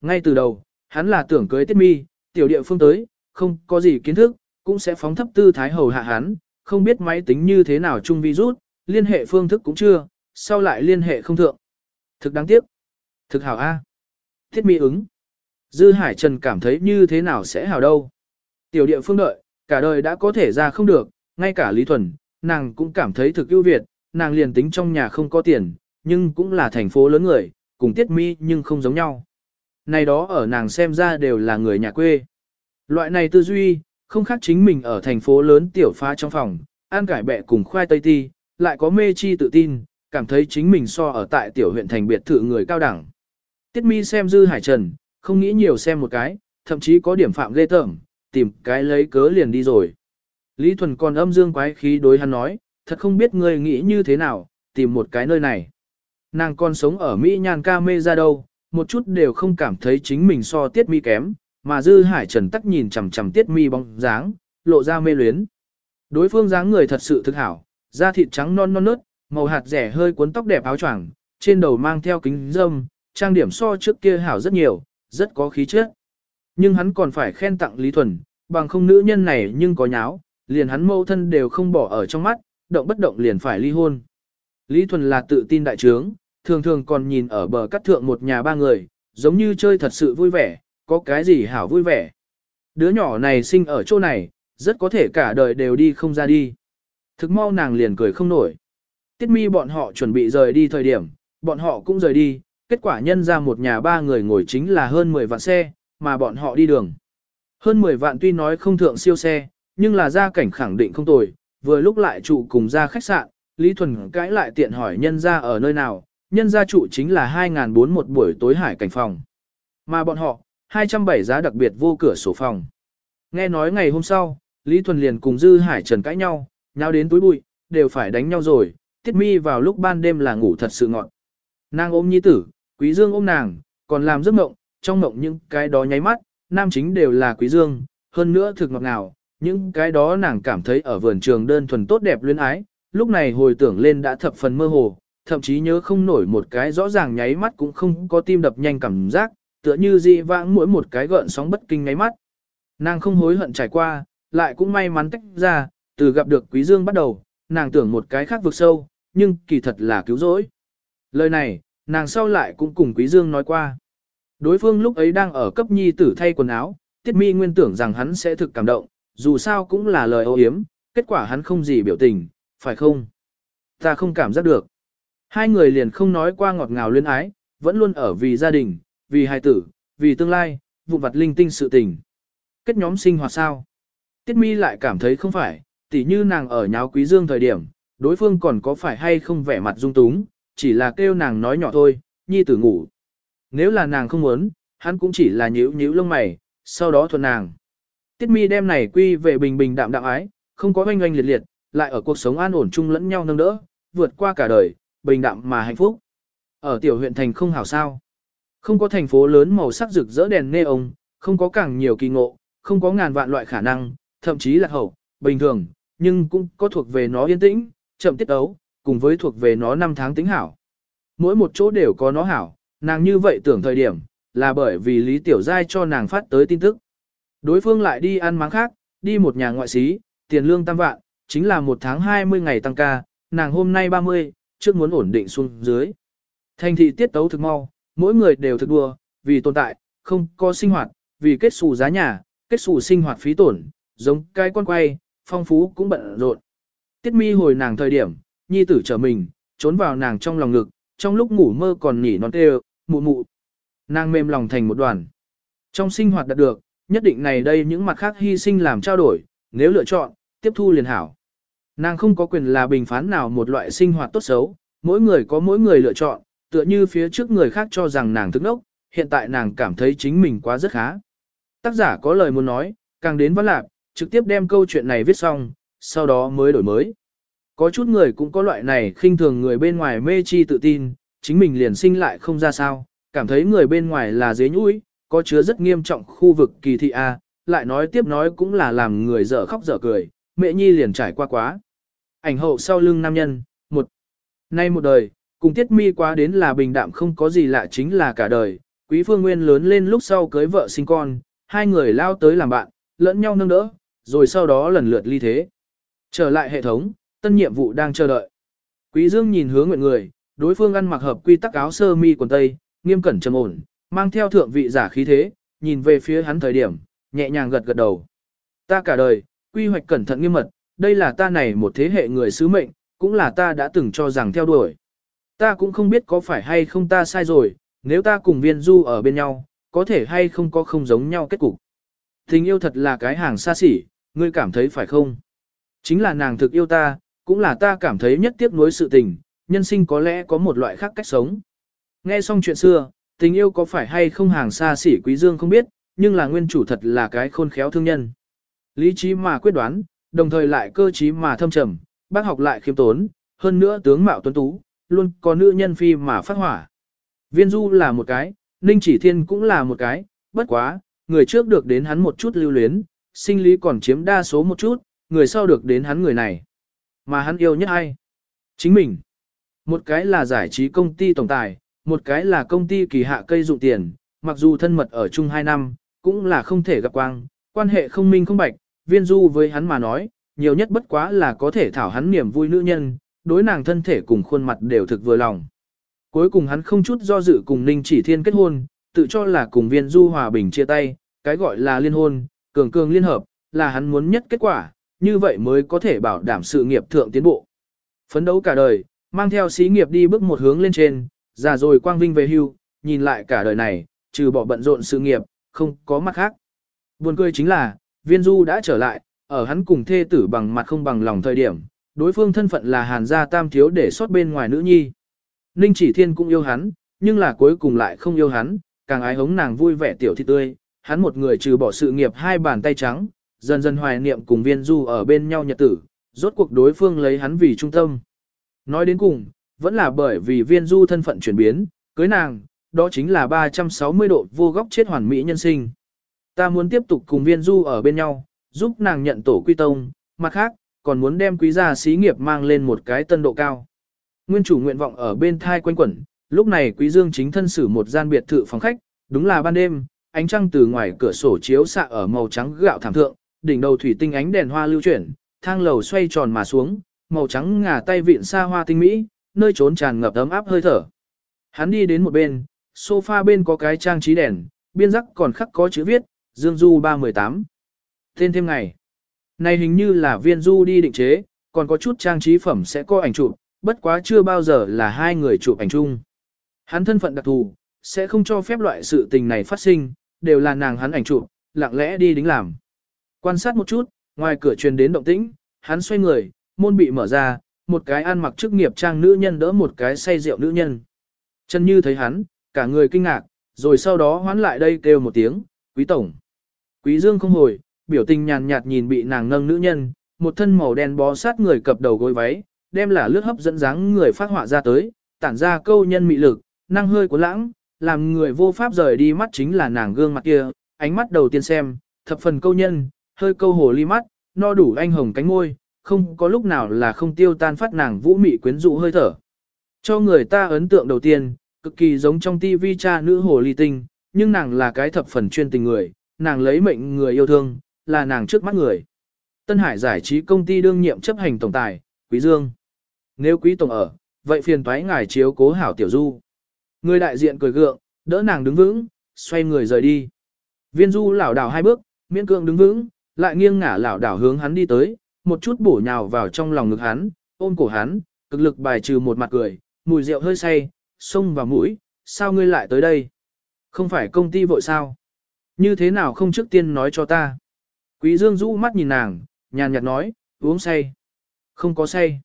Ngay từ đầu, hắn là tưởng cưới tiết mi, tiểu địa phương tới, không có gì kiến thức, cũng sẽ phóng thấp tư thái hầu hạ hắn, không biết máy tính như thế nào chung virus, liên hệ phương thức cũng chưa, sau lại liên hệ không thượng. Thực đáng tiếc. Thực hảo A. Thiết mi ứng. Dư Hải Trần cảm thấy như thế nào sẽ hảo đâu. Tiểu địa phương đợi, cả đời đã có thể ra không được, ngay cả Lý Thuần, nàng cũng cảm thấy thực ưu việt, nàng liền tính trong nhà không có tiền, nhưng cũng là thành phố lớn người, cùng tiết mi nhưng không giống nhau. Này đó ở nàng xem ra đều là người nhà quê. Loại này tư duy, không khác chính mình ở thành phố lớn tiểu phá trong phòng, ăn cải bẹ cùng khoai tây ti, lại có mê chi tự tin, cảm thấy chính mình so ở tại tiểu huyện thành biệt thự người cao đẳng. Tiết mi xem dư hải trần, không nghĩ nhiều xem một cái, thậm chí có điểm phạm ghê tởm, tìm cái lấy cớ liền đi rồi. Lý Thuần còn âm dương quái khí đối hắn nói, thật không biết ngươi nghĩ như thế nào, tìm một cái nơi này. Nàng còn sống ở Mỹ nhàn ca mê ra đâu, một chút đều không cảm thấy chính mình so tiết mi kém, mà dư hải trần tắc nhìn chằm chằm tiết mi bóng dáng, lộ ra mê luyến. Đối phương dáng người thật sự thực hảo, da thịt trắng non non nớt, màu hạt rẻ hơi cuốn tóc đẹp áo choàng, trên đầu mang theo kính dâm, trang điểm so trước kia hảo rất nhiều, rất có khí chất. Nhưng hắn còn phải khen tặng Lý Thuần, bằng không nữ nhân này nhưng có nháo, liền hắn mâu thân đều không bỏ ở trong mắt, động bất động liền phải ly hôn. Lý Thuần là tự tin đại trướng, thường thường còn nhìn ở bờ cắt thượng một nhà ba người, giống như chơi thật sự vui vẻ, có cái gì hảo vui vẻ. Đứa nhỏ này sinh ở chỗ này, rất có thể cả đời đều đi không ra đi. Thực mau nàng liền cười không nổi. Tiết mi bọn họ chuẩn bị rời đi thời điểm, bọn họ cũng rời đi, kết quả nhân ra một nhà ba người ngồi chính là hơn 10 vạn xe, mà bọn họ đi đường. Hơn 10 vạn tuy nói không thượng siêu xe, nhưng là gia cảnh khẳng định không tồi, vừa lúc lại trụ cùng ra khách sạn, Lý Thuần cãi lại tiện hỏi nhân ra ở nơi nào, nhân gia trụ chính là 2.400 một buổi tối hải cảnh phòng. Mà bọn họ, 207 giá đặc biệt vô cửa sổ phòng. Nghe nói ngày hôm sau, Lý Thuần liền cùng Dư Hải Trần cãi nhau, nhau đến túi bụi, đều phải đánh nhau rồi, tiết mi vào lúc ban đêm là ngủ thật sự ngọn. Nàng ôm nhi tử, quý dương ôm nàng, còn làm giấc mộng, trong mộng những cái đó nháy mắt, nam chính đều là quý dương, hơn nữa thực ngọt ngào, những cái đó nàng cảm thấy ở vườn trường đơn thuần tốt đẹp luyến ái, lúc này hồi tưởng lên đã thập phần mơ hồ, thậm chí nhớ không nổi một cái rõ ràng nháy mắt cũng không có tim đập nhanh cảm giác, tựa như dị vãng mỗi một cái gợn sóng bất kinh nháy mắt. Nàng không hối hận trải qua, lại cũng may mắn tách ra, từ gặp được Quý Dương bắt đầu, nàng tưởng một cái khác vực sâu, nhưng kỳ thật là cứu rỗi. Lời này, nàng sau lại cũng cùng Quý Dương nói qua. Đối phương lúc ấy đang ở cấp nhi tử thay quần áo, Tiết Mi nguyên tưởng rằng hắn sẽ thực cảm động, dù sao cũng là lời ô hiếm, kết quả hắn không gì biểu tình, phải không? Ta không cảm giác được. Hai người liền không nói qua ngọt ngào luyến ái, vẫn luôn ở vì gia đình, vì hài tử, vì tương lai, vụ vặt linh tinh sự tình. Kết nhóm sinh hoạt sao? Tiết mi lại cảm thấy không phải, tỉ như nàng ở nháo quý dương thời điểm, đối phương còn có phải hay không vẻ mặt dung túng, chỉ là kêu nàng nói nhỏ thôi, nhi tử ngủ. Nếu là nàng không muốn, hắn cũng chỉ là nhíu nhíu lông mày, sau đó thuần nàng. Tiết mi đem này quy về bình bình đạm đạm ái, không có oanh oanh liệt liệt, lại ở cuộc sống an ổn chung lẫn nhau nâng đỡ, vượt qua cả đời, bình đạm mà hạnh phúc. Ở tiểu huyện thành không hảo sao. Không có thành phố lớn màu sắc rực rỡ đèn nê ông, không có càng nhiều kỳ ngộ, không có ngàn vạn loại khả năng, thậm chí là hậu, bình thường, nhưng cũng có thuộc về nó yên tĩnh, chậm tiết ấu, cùng với thuộc về nó năm tháng tính hảo. Mỗi một chỗ đều có nó hảo, nàng như vậy tưởng thời điểm, là bởi vì Lý Tiểu Giai cho nàng phát tới tin tức. Đối phương lại đi ăn máng khác, đi một nhà ngoại xí, tiền lương tam vạn, chính là một tháng 20 ngày tăng ca, nàng hôm nay 30, trước muốn ổn định xuống dưới. Thành thị tiết tấu thực mau, mỗi người đều thực đua, vì tồn tại, không có sinh hoạt, vì kết xù giá nhà, kết xù sinh hoạt phí tổn, giống cái con quay, phong phú cũng bận rộn. Tiết mi hồi nàng thời điểm, nhi tử trở mình, trốn vào nàng trong lòng ngực, trong lúc ngủ mơ còn nhỉ non tê mụ mụ. Nàng mềm lòng thành một đoàn. Trong sinh hoạt đạt được, nhất định này đây những mặt khác hy sinh làm trao đổi, nếu lựa chọn, tiếp thu liền hảo. Nàng không có quyền là bình phán nào một loại sinh hoạt tốt xấu, mỗi người có mỗi người lựa chọn, tựa như phía trước người khác cho rằng nàng thức nốc, hiện tại nàng cảm thấy chính mình quá rất khá. Tác giả có lời muốn nói, càng đến văn lạc, trực tiếp đem câu chuyện này viết xong, sau đó mới đổi mới. Có chút người cũng có loại này khinh thường người bên ngoài mê chi tự tin, chính mình liền sinh lại không ra sao, cảm thấy người bên ngoài là dế nhũi, có chứa rất nghiêm trọng khu vực kỳ thị A, lại nói tiếp nói cũng là làm người dở khóc dở cười, mẹ nhi liền trải qua quá. Ảnh hậu sau lưng nam nhân, một. Nay một đời, cùng tiết mi quá đến là bình đạm không có gì lạ chính là cả đời, Quý Phương Nguyên lớn lên lúc sau cưới vợ sinh con, hai người lao tới làm bạn, lẫn nhau nâng đỡ, rồi sau đó lần lượt ly thế. Trở lại hệ thống, tân nhiệm vụ đang chờ đợi. Quý Dương nhìn hướng nguyện người, đối phương ăn mặc hợp quy tắc áo sơ mi quần tây, nghiêm cẩn trầm ổn, mang theo thượng vị giả khí thế, nhìn về phía hắn thời điểm, nhẹ nhàng gật gật đầu. Ta cả đời, quy hoạch cẩn thận nghiêm mật, đây là ta này một thế hệ người sứ mệnh, cũng là ta đã từng cho rằng theo đuổi. Ta cũng không biết có phải hay không ta sai rồi, nếu ta cùng viên du ở bên nhau, có thể hay không có không giống nhau kết cục. Tình yêu thật là cái hàng xa xỉ, ngươi cảm thấy phải không? Chính là nàng thực yêu ta, cũng là ta cảm thấy nhất tiếc nuối sự tình, nhân sinh có lẽ có một loại khác cách sống. Nghe xong chuyện xưa, tình yêu có phải hay không hàng xa xỉ quý dương không biết, nhưng là nguyên chủ thật là cái khôn khéo thương nhân. Lý trí mà quyết đoán, đồng thời lại cơ trí mà thâm trầm, bác học lại khiêm tốn, hơn nữa tướng mạo tuấn tú, luôn có nữ nhân phi mà phát hỏa. Viên du là một cái, ninh chỉ thiên cũng là một cái, bất quá, người trước được đến hắn một chút lưu luyến, sinh lý còn chiếm đa số một chút, người sau được đến hắn người này. Mà hắn yêu nhất ai? Chính mình. Một cái là giải trí công ty tổng tài, một cái là công ty kỳ hạ cây dụng tiền, mặc dù thân mật ở chung 2 năm, cũng là không thể gặp quang, quan hệ không minh không bạch, viên du với hắn mà nói, nhiều nhất bất quá là có thể thảo hắn niềm vui nữ nhân, đối nàng thân thể cùng khuôn mặt đều thực vừa lòng. Cuối cùng hắn không chút do dự cùng Ninh Chỉ Thiên kết hôn, tự cho là cùng viên du hòa bình chia tay, cái gọi là liên hôn, cường cường liên hợp, là hắn muốn nhất kết quả, như vậy mới có thể bảo đảm sự nghiệp thượng tiến bộ. Phấn đấu cả đời, mang theo xí nghiệp đi bước một hướng lên trên, già rồi quang vinh về hưu, nhìn lại cả đời này, trừ bỏ bận rộn sự nghiệp, không có mặt khác. Buồn cười chính là, viên du đã trở lại, ở hắn cùng thê tử bằng mặt không bằng lòng thời điểm, đối phương thân phận là hàn gia tam thiếu để sót bên ngoài nữ nhi. Ninh chỉ thiên cũng yêu hắn, nhưng là cuối cùng lại không yêu hắn, càng ái hống nàng vui vẻ tiểu thị tươi, hắn một người trừ bỏ sự nghiệp hai bàn tay trắng, dần dần hoài niệm cùng viên du ở bên nhau nhật tử, rốt cuộc đối phương lấy hắn vì trung tâm. Nói đến cùng, vẫn là bởi vì viên du thân phận chuyển biến, cưới nàng, đó chính là 360 độ vô góc chết hoàn mỹ nhân sinh. Ta muốn tiếp tục cùng viên du ở bên nhau, giúp nàng nhận tổ quy tông, mặt khác, còn muốn đem quý gia xí nghiệp mang lên một cái tân độ cao. Nguyên chủ nguyện vọng ở bên thai quanh quẩn, lúc này quý dương chính thân xử một gian biệt thự phòng khách, đúng là ban đêm, ánh trăng từ ngoài cửa sổ chiếu xạ ở màu trắng gạo thảm thượng, đỉnh đầu thủy tinh ánh đèn hoa lưu chuyển, thang lầu xoay tròn mà xuống, màu trắng ngả tay vịn xa hoa tinh mỹ, nơi trốn tràn ngập ấm áp hơi thở. Hắn đi đến một bên, sofa bên có cái trang trí đèn, biên rắc còn khắc có chữ viết, Dương Du 318. Tên thêm ngày. Này hình như là viên du đi định chế, còn có chút trang trí phẩm sẽ có ảnh chụp, bất quá chưa bao giờ là hai người chụp ảnh chung. Hắn thân phận đặc thù, sẽ không cho phép loại sự tình này phát sinh, đều là nàng hắn ảnh chụp, lặng lẽ đi đính làm. Quan sát một chút, ngoài cửa truyền đến động tĩnh, hắn xoay người, môn bị mở ra, một cái ăn mặc chức nghiệp trang nữ nhân đỡ một cái say rượu nữ nhân. Chân như thấy hắn, cả người kinh ngạc, rồi sau đó hoán lại đây kêu một tiếng, quý tổng. Quý dương không hồi, biểu tình nhàn nhạt nhìn bị nàng nâng nữ nhân, một thân màu đen bó sát người cập đầu gối váy, đem là lướt hấp dẫn dáng người phát họa ra tới, tản ra câu nhân mị lực, năng hơi của lãng, làm người vô pháp rời đi mắt chính là nàng gương mặt kia, ánh mắt đầu tiên xem, thập phần câu nhân, hơi câu hồ ly mắt, no đủ anh hồng cánh môi, không có lúc nào là không tiêu tan phát nàng vũ mị quyến rũ hơi thở. Cho người ta ấn tượng đầu tiên, cực kỳ giống trong tivi cha nữ hồ ly tinh, nhưng nàng là cái thập phần chuyên tình người, nàng lấy mệnh người yêu thương, là nàng trước mắt người. Tân Hải giải trí công ty đương nhiệm chấp hành tổng tài, Quý Dương. Nếu Quý Tổng ở, vậy phiền toái ngài chiếu cố hảo tiểu du. Người đại diện cười gượng, đỡ nàng đứng vững, xoay người rời đi. Viên du lảo đảo hai bước, miễn cưỡng đứng vững, lại nghiêng ngả lảo đảo hướng hắn đi tới, một chút bổ nhào vào trong lòng ngực hắn, ôm cổ hắn, cực lực bài trừ một mặt cười, mùi rượu hơi say, xông vào mũi, sao ngươi lại tới đây? Không phải công ty vội sao? Như thế nào không trước tiên nói cho ta? Quý Dương rũ mắt nhìn nàng, nhàn nhạt nói, uống say. Không có say.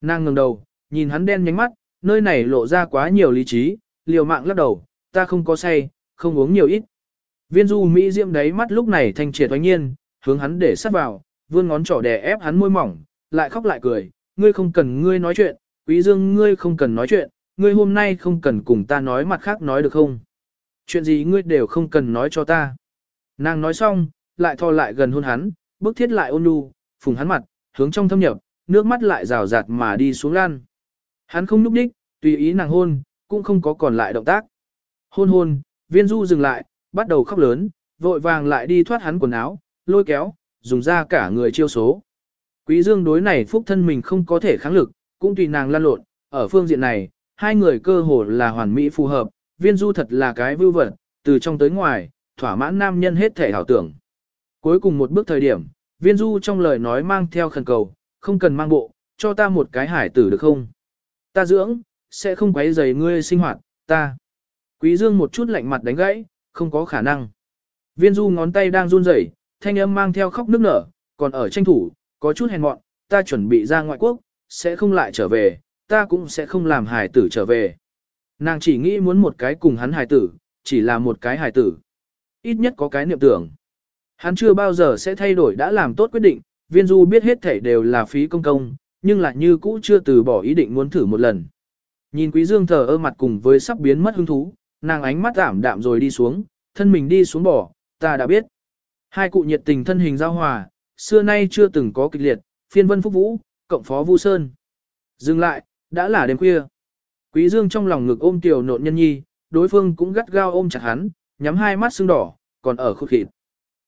Nàng ngẩng đầu, nhìn hắn đen nhánh mắt, nơi này lộ ra quá nhiều lý trí, liều mạng lắc đầu, ta không có say, không uống nhiều ít. Viên du Mỹ diệm đáy mắt lúc này thanh triệt oanh nhiên, hướng hắn để sát vào, vươn ngón trỏ đè ép hắn môi mỏng, lại khóc lại cười, ngươi không cần ngươi nói chuyện, quý dương ngươi không cần nói chuyện, ngươi hôm nay không cần cùng ta nói mặt khác nói được không? Chuyện gì ngươi đều không cần nói cho ta. Nàng nói xong, lại thò lại gần hôn hắn, bước thiết lại ôn nhu, phùng hắn mặt, hướng trong thâm nhập, nước mắt lại rào rạt mà đi xuống lan. Hắn không núp đích, tùy ý nàng hôn, cũng không có còn lại động tác. Hôn hôn, viên du dừng lại, bắt đầu khóc lớn, vội vàng lại đi thoát hắn quần áo, lôi kéo, dùng ra cả người chiêu số. Quý dương đối này phúc thân mình không có thể kháng lực, cũng tùy nàng lăn lộn, ở phương diện này, hai người cơ hồ là hoàn mỹ phù hợp, viên du thật là cái vưu vật, từ trong tới ngoài, thỏa mãn nam nhân hết thể hảo tưởng. Cuối cùng một bước thời điểm, viên du trong lời nói mang theo khẩn cầu, không cần mang bộ, cho ta một cái hải tử được không? Ta dưỡng, sẽ không quấy rầy ngươi sinh hoạt, ta. Quý dương một chút lạnh mặt đánh gãy, không có khả năng. Viên du ngón tay đang run rẩy, thanh âm mang theo khóc nức nở, còn ở tranh thủ, có chút hèn mọn, ta chuẩn bị ra ngoại quốc, sẽ không lại trở về, ta cũng sẽ không làm hải tử trở về. Nàng chỉ nghĩ muốn một cái cùng hắn hài tử, chỉ là một cái hài tử. Ít nhất có cái niệm tưởng. Hắn chưa bao giờ sẽ thay đổi đã làm tốt quyết định, viên du biết hết thể đều là phí công công, nhưng lại như cũ chưa từ bỏ ý định muốn thử một lần. Nhìn quý dương thờ ơ mặt cùng với sắp biến mất hứng thú, nàng ánh mắt giảm đạm rồi đi xuống, thân mình đi xuống bỏ, ta đã biết. Hai cụ nhiệt tình thân hình giao hòa, xưa nay chưa từng có kịch liệt, phiên vân phúc vũ, cộng phó vu sơn. Dừng lại, đã là đêm khuya. Quý dương trong lòng ngực ôm tiểu nộn nhân nhi, đối phương cũng gắt gao ôm chặt hắn, nhắm hai mắt sưng đỏ, còn ở khúc khịt.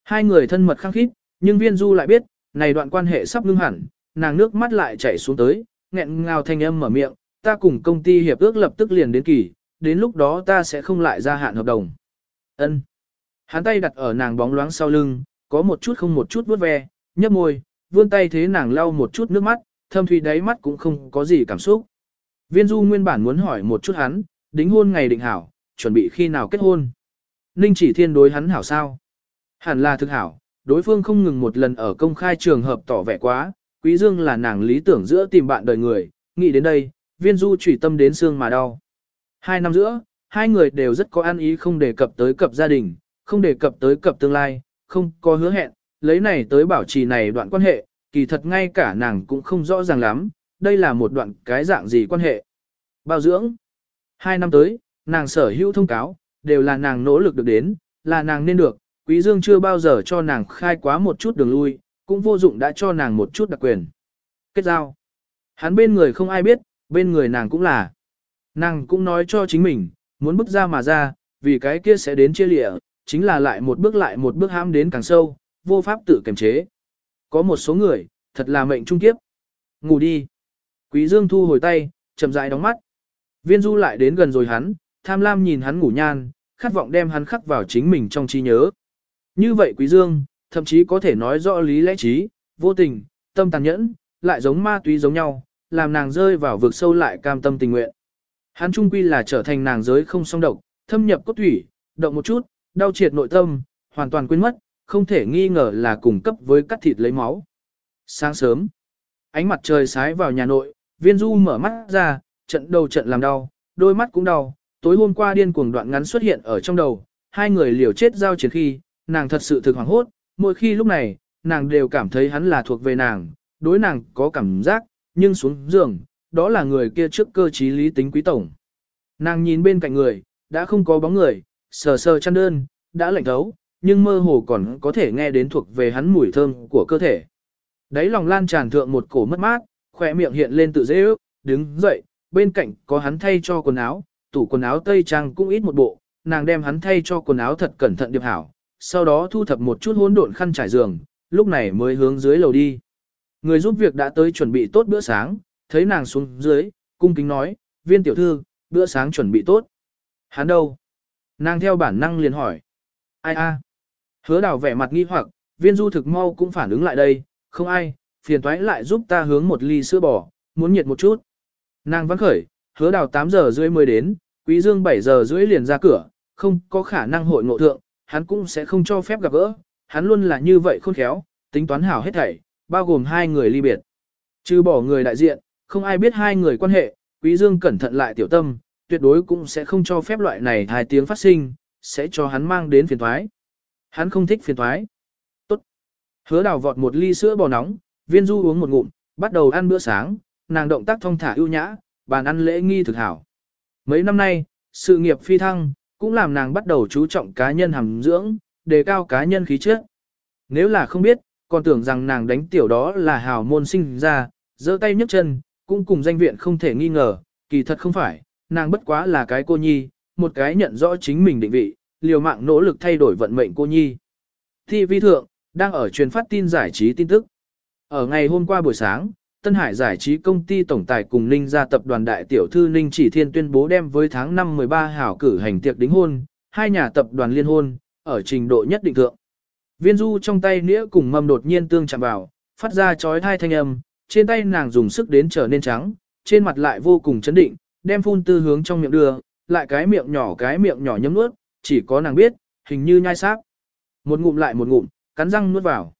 Hai người thân mật khăng khít, nhưng viên du lại biết, này đoạn quan hệ sắp ngưng hẳn, nàng nước mắt lại chảy xuống tới, nghẹn ngào thanh âm mở miệng, ta cùng công ty hiệp ước lập tức liền đến kỳ, đến lúc đó ta sẽ không lại gia hạn hợp đồng. Ân. Hắn tay đặt ở nàng bóng loáng sau lưng, có một chút không một chút vuốt ve, nhấp môi, vươn tay thế nàng lau một chút nước mắt, thâm thủy đáy mắt cũng không có gì cảm xúc. Viên du nguyên bản muốn hỏi một chút hắn, đính hôn ngày định hảo, chuẩn bị khi nào kết hôn. Ninh chỉ thiên đối hắn hảo sao? Hẳn là thực hảo, đối phương không ngừng một lần ở công khai trường hợp tỏ vẻ quá, quý dương là nàng lý tưởng giữa tìm bạn đời người, nghĩ đến đây, viên du trùy tâm đến xương mà đau. Hai năm giữa, hai người đều rất có ăn ý không đề cập tới cập gia đình, không đề cập tới cập tương lai, không có hứa hẹn, lấy này tới bảo trì này đoạn quan hệ, kỳ thật ngay cả nàng cũng không rõ ràng lắm, đây là một đoạn cái dạng gì quan hệ. Bao dưỡng. Hai năm tới, nàng sở hữu thông cáo, đều là nàng nỗ lực được đến, là nàng nên được, Quý Dương chưa bao giờ cho nàng khai quá một chút đường lui, cũng vô dụng đã cho nàng một chút đặc quyền. Kết giao. Hắn bên người không ai biết, bên người nàng cũng là. Nàng cũng nói cho chính mình, muốn bước ra mà ra, vì cái kia sẽ đến chia lịa, chính là lại một bước lại một bước ham đến càng sâu, vô pháp tự kiềm chế. Có một số người, thật là mệnh trung kiếp. Ngủ đi. Quý Dương thu hồi tay, chậm rãi đóng mắt. Viên Du lại đến gần rồi hắn, tham lam nhìn hắn ngủ nhan, khát vọng đem hắn khắc vào chính mình trong trí nhớ. Như vậy Quý Dương, thậm chí có thể nói rõ lý lẽ trí, vô tình, tâm tàn nhẫn, lại giống ma túy giống nhau, làm nàng rơi vào vực sâu lại cam tâm tình nguyện. Hắn trung quy là trở thành nàng giới không song độc, thâm nhập cốt thủy, động một chút, đau triệt nội tâm, hoàn toàn quên mất, không thể nghi ngờ là cùng cấp với cắt thịt lấy máu. Sáng sớm, ánh mặt trời sái vào nhà nội, viên du mở mắt ra, trận đầu trận làm đau, đôi mắt cũng đau, tối hôm qua điên cuồng đoạn ngắn xuất hiện ở trong đầu, hai người liều chết giao chiến khi, nàng thật sự thực hoảng hốt, mỗi khi lúc này, nàng đều cảm thấy hắn là thuộc về nàng, đối nàng có cảm giác, nhưng xuống giường, đó là người kia trước cơ trí lý tính quý tổng. Nàng nhìn bên cạnh người, đã không có bóng người, sờ sờ chăn đơn, đã lạnh thấu, nhưng mơ hồ còn có thể nghe đến thuộc về hắn mùi thơm của cơ thể. Đấy lòng lan tràn thượng một cổ mất mát, khỏe miệng hiện lên tự dễ ước, đứng dậy, bên cạnh có hắn thay cho quần áo, tủ quần áo tây trang cũng ít một bộ, nàng đem hắn thay cho quần áo thật cẩn thận điệp hảo, sau đó thu thập một chút hỗn độn khăn trải giường, lúc này mới hướng dưới lầu đi. Người giúp việc đã tới chuẩn bị tốt bữa sáng, thấy nàng xuống dưới, cung kính nói, viên tiểu thư, bữa sáng chuẩn bị tốt. Hắn đâu? Nàng theo bản năng liền hỏi. Ai a? Hứa đào vẻ mặt nghi hoặc, viên du thực mau cũng phản ứng lại đây, không ai, phiền toái lại giúp ta hướng một ly sữa bò, muốn nhiệt một chút. Nàng vắng khởi, hứa đào 8 giờ rưỡi mới đến, quý dương 7 giờ rưỡi liền ra cửa, không có khả năng hội ngộ thượng, hắn cũng sẽ không cho phép gặp gỡ, hắn luôn là như vậy khôn khéo, tính toán hảo hết thảy, bao gồm hai người ly biệt. Trừ bỏ người đại diện, không ai biết hai người quan hệ, quý dương cẩn thận lại tiểu tâm, tuyệt đối cũng sẽ không cho phép loại này hai tiếng phát sinh, sẽ cho hắn mang đến phiền toái. Hắn không thích phiền toái. Tốt. Hứa đào vọt một ly sữa bò nóng, viên du uống một ngụm, bắt đầu ăn bữa sáng, nàng động tác thong thả ưu nhã, bàn ăn lễ nghi thực hảo. Mấy năm nay, sự nghiệp phi thăng, cũng làm nàng bắt đầu chú trọng cá nhân hàm dưỡng, đề cao cá nhân khí chất. Nếu là không biết, còn tưởng rằng nàng đánh tiểu đó là hào môn sinh ra, giơ tay nhấc chân, cũng cùng danh viện không thể nghi ngờ, kỳ thật không phải, nàng bất quá là cái cô nhi, một cái nhận rõ chính mình định vị, liều mạng nỗ lực thay đổi vận mệnh cô nhi. TV thượng, đang ở truyền phát tin giải trí tin tức. Ở ngày hôm qua buổi sáng, Tân Hải giải trí công ty tổng tài cùng Ninh gia tập đoàn đại tiểu thư Ninh Chỉ Thiên tuyên bố đem với tháng 5 13 hảo cử hành tiệc đính hôn, hai nhà tập đoàn liên hôn, ở trình độ nhất định thượng. Viên du trong tay nĩa cùng mâm đột nhiên tương chạm vào, phát ra chói thai thanh âm, trên tay nàng dùng sức đến trở nên trắng, trên mặt lại vô cùng chấn định, đem phun tư hướng trong miệng đưa, lại cái miệng nhỏ cái miệng nhỏ nhấm nuốt, chỉ có nàng biết, hình như nhai xác. Một ngụm lại một ngụm, cắn răng nuốt vào.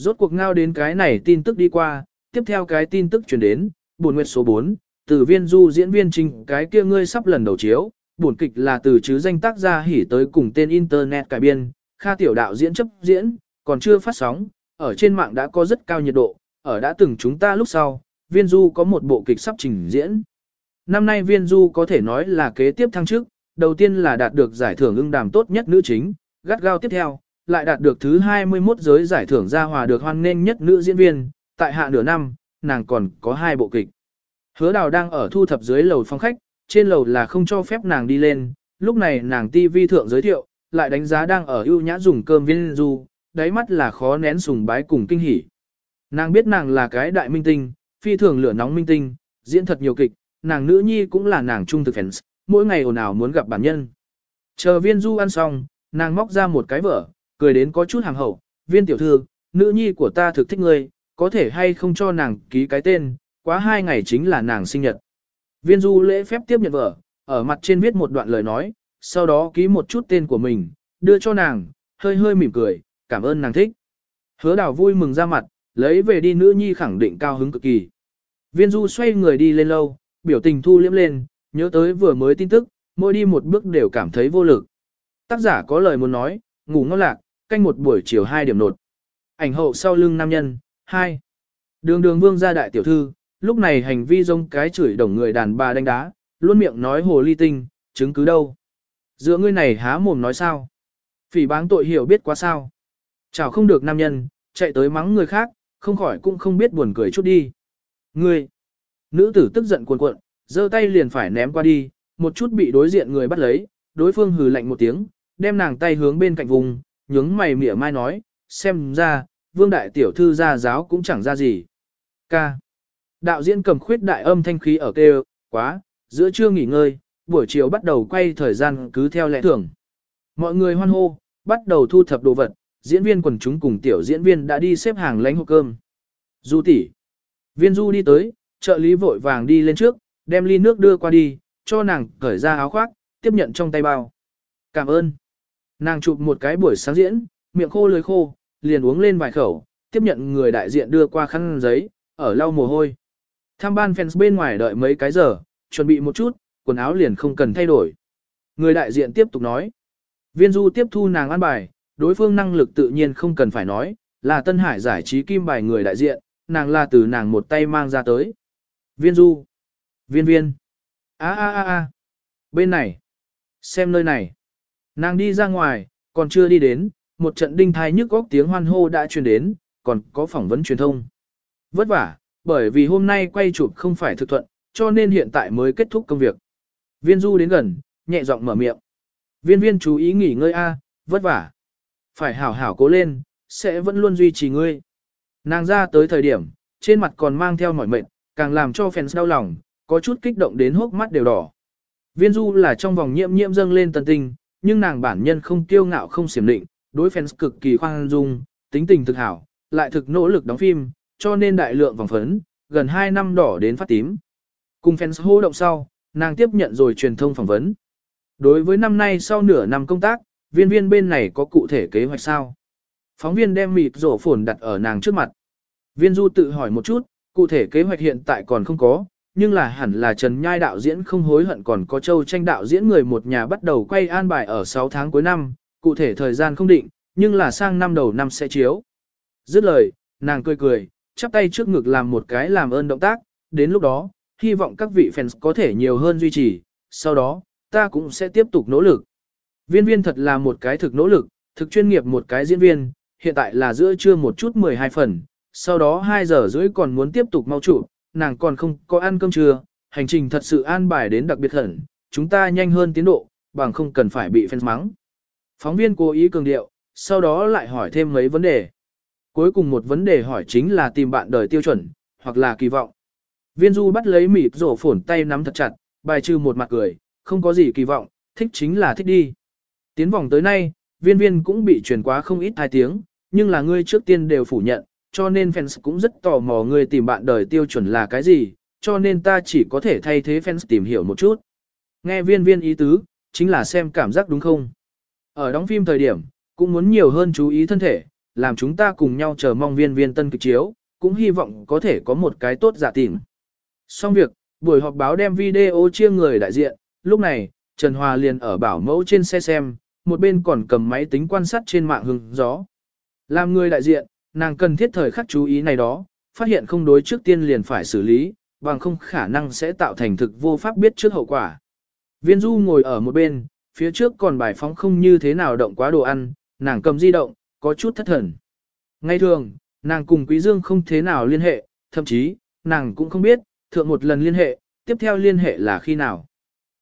Rốt cuộc ngao đến cái này tin tức đi qua, tiếp theo cái tin tức truyền đến, buồn nguyệt số 4, từ viên du diễn viên trình cái kia ngươi sắp lần đầu chiếu, buồn kịch là từ chứ danh tác gia hỉ tới cùng tên internet cải biên, Kha tiểu đạo diễn chấp diễn, còn chưa phát sóng, ở trên mạng đã có rất cao nhiệt độ, ở đã từng chúng ta lúc sau, viên du có một bộ kịch sắp trình diễn. Năm nay viên du có thể nói là kế tiếp thăng chức, đầu tiên là đạt được giải thưởng ưng đàm tốt nhất nữ chính, gắt gao tiếp theo, lại đạt được thứ 21 giới giải thưởng gia hòa được hoan nghênh nhất nữ diễn viên, tại hạ nửa năm, nàng còn có hai bộ kịch. Hứa đào đang ở thu thập dưới lầu phòng khách, trên lầu là không cho phép nàng đi lên, lúc này nàng TV thượng giới thiệu, lại đánh giá đang ở ưu nhã dùng cơm viên du, đáy mắt là khó nén sùng bái cùng kinh hỉ. Nàng biết nàng là cái đại minh tinh, phi thường lửa nóng minh tinh, diễn thật nhiều kịch, nàng nữ nhi cũng là nàng trung thực fans, mỗi ngày ồn ào muốn gặp bản nhân. Chờ viên du ăn xong, nàng móc ra một cái vở, cười đến có chút hàng hậu, viên tiểu thư, nữ nhi của ta thực thích ngươi, có thể hay không cho nàng ký cái tên, quá hai ngày chính là nàng sinh nhật. Viên du lễ phép tiếp nhận vở, ở mặt trên viết một đoạn lời nói, sau đó ký một chút tên của mình, đưa cho nàng, hơi hơi mỉm cười, cảm ơn nàng thích. Hứa đào vui mừng ra mặt, lấy về đi nữ nhi khẳng định cao hứng cực kỳ. Viên du xoay người đi lên lâu, biểu tình thu liễm lên, nhớ tới vừa mới tin tức, mỗi đi một bước đều cảm thấy vô lực. Tác giả có lời muốn nói, ngủ ngon lạc, canh một buổi chiều 2 điểm nột. Ảnh hậu sau lưng nam nhân, 2. Đường đường vương gia đại tiểu thư, lúc này hành vi giống cái chửi đồng người đàn bà đánh đá, luôn miệng nói hồ ly tinh, chứng cứ đâu. Giữa ngươi này há mồm nói sao? Phỉ báng tội hiểu biết quá sao? Chào không được nam nhân, chạy tới mắng người khác, không khỏi cũng không biết buồn cười chút đi. Ngươi! Nữ tử tức giận cuồn cuộn, giơ tay liền phải ném qua đi, một chút bị đối diện người bắt lấy, đối phương hừ lạnh một tiếng, đem nàng tay hướng bên cạnh vùng, nhướng mày mỉa mai nói, xem ra, vương đại tiểu thư gia giáo cũng chẳng ra gì. Ca. Đạo diễn cầm khuyết đại âm thanh khí ở kêu, quá, giữa trưa nghỉ ngơi, buổi chiều bắt đầu quay thời gian cứ theo lẽ thường. Mọi người hoan hô, bắt đầu thu thập đồ vật, diễn viên quần chúng cùng tiểu diễn viên đã đi xếp hàng lánh hộp cơm. Du tỷ. Viên Du đi tới, trợ lý vội vàng đi lên trước, đem ly nước đưa qua đi, cho nàng cởi ra áo khoác, tiếp nhận trong tay bao. Cảm ơn. Nàng chụp một cái buổi sáng diễn, miệng khô lưỡi khô, liền uống lên vài khẩu, tiếp nhận người đại diện đưa qua khăn giấy, ở lau mồ hôi. Tham ban fans bên ngoài đợi mấy cái giờ, chuẩn bị một chút, quần áo liền không cần thay đổi. Người đại diện tiếp tục nói. Viên du tiếp thu nàng ăn bài, đối phương năng lực tự nhiên không cần phải nói, là Tân Hải giải trí kim bài người đại diện, nàng là từ nàng một tay mang ra tới. Viên du. Viên viên. a a a a Bên này. Xem nơi này. Nàng đi ra ngoài, còn chưa đi đến, một trận đinh thai nhức góc tiếng hoan hô đã truyền đến, còn có phỏng vấn truyền thông. Vất vả, bởi vì hôm nay quay chụp không phải thực thuận, cho nên hiện tại mới kết thúc công việc. Viên du đến gần, nhẹ giọng mở miệng. Viên viên chú ý nghỉ ngơi a, vất vả. Phải hảo hảo cố lên, sẽ vẫn luôn duy trì ngươi. Nàng ra tới thời điểm, trên mặt còn mang theo mỏi mệt, càng làm cho fans đau lòng, có chút kích động đến hốc mắt đều đỏ. Viên du là trong vòng nhiễm nhiễm dâng lên tần tình, nhưng nàng bản nhân không kiêu ngạo không xiểm định, đối fans cực kỳ khoan dung, tính tình thực hảo, lại thực nỗ lực đóng phim, cho nên đại lượng vòng phấn, gần 2 năm đỏ đến phát tím. Cùng fans hô động sau, nàng tiếp nhận rồi truyền thông phỏng vấn. Đối với năm nay sau nửa năm công tác, viên viên bên này có cụ thể kế hoạch sao? Phóng viên đem mịt rổ phồn đặt ở nàng trước mặt. Viên du tự hỏi một chút, cụ thể kế hoạch hiện tại còn không có, nhưng là hẳn là Trần Nhai đạo diễn không hối hận còn có Châu Tranh đạo diễn người một nhà bắt đầu quay an bài ở 6 tháng cuối năm, cụ thể thời gian không định, nhưng là sang năm đầu năm sẽ chiếu. Dứt lời, nàng cười cười, chắp tay trước ngực làm một cái làm ơn động tác, đến lúc đó, hy vọng các vị fans có thể nhiều hơn duy trì, sau đó, ta cũng sẽ tiếp tục nỗ lực. Viên viên thật là một cái thực nỗ lực, thực chuyên nghiệp một cái diễn viên, hiện tại là giữa trưa một chút 12 phần, sau đó 2 giờ rưỡi còn muốn tiếp tục mau chụp nàng còn không có ăn cơm trưa, hành trình thật sự an bài đến đặc biệt hẳn, chúng ta nhanh hơn tiến độ, bằng không cần phải bị fans mắng. Phóng viên cố ý cường điệu, sau đó lại hỏi thêm mấy vấn đề. Cuối cùng một vấn đề hỏi chính là tìm bạn đời tiêu chuẩn, hoặc là kỳ vọng. Viên du bắt lấy mịp rổ phổn tay nắm thật chặt, bài trừ một mặt cười, không có gì kỳ vọng, thích chính là thích đi. Tiến vòng tới nay, viên viên cũng bị truyền quá không ít hai tiếng, nhưng là ngươi trước tiên đều phủ nhận, cho nên fans cũng rất tò mò người tìm bạn đời tiêu chuẩn là cái gì, cho nên ta chỉ có thể thay thế fans tìm hiểu một chút. Nghe viên viên ý tứ, chính là xem cảm giác đúng không. Ở đóng phim thời điểm, cũng muốn nhiều hơn chú ý thân thể, làm chúng ta cùng nhau chờ mong viên viên tân kịch chiếu, cũng hy vọng có thể có một cái tốt giả tìm. Xong việc, buổi họp báo đem video chia người đại diện, lúc này, Trần Hòa liền ở bảo mẫu trên xe xem, một bên còn cầm máy tính quan sát trên mạng hứng gió. Làm người đại diện, nàng cần thiết thời khắc chú ý này đó, phát hiện không đối trước tiên liền phải xử lý, bằng không khả năng sẽ tạo thành thực vô pháp biết trước hậu quả. Viên Du ngồi ở một bên, phía trước còn bài phóng không như thế nào động quá đồ ăn, nàng cầm di động, có chút thất thần. Ngay thường, nàng cùng Quý Dương không thế nào liên hệ, thậm chí, nàng cũng không biết, thượng một lần liên hệ, tiếp theo liên hệ là khi nào.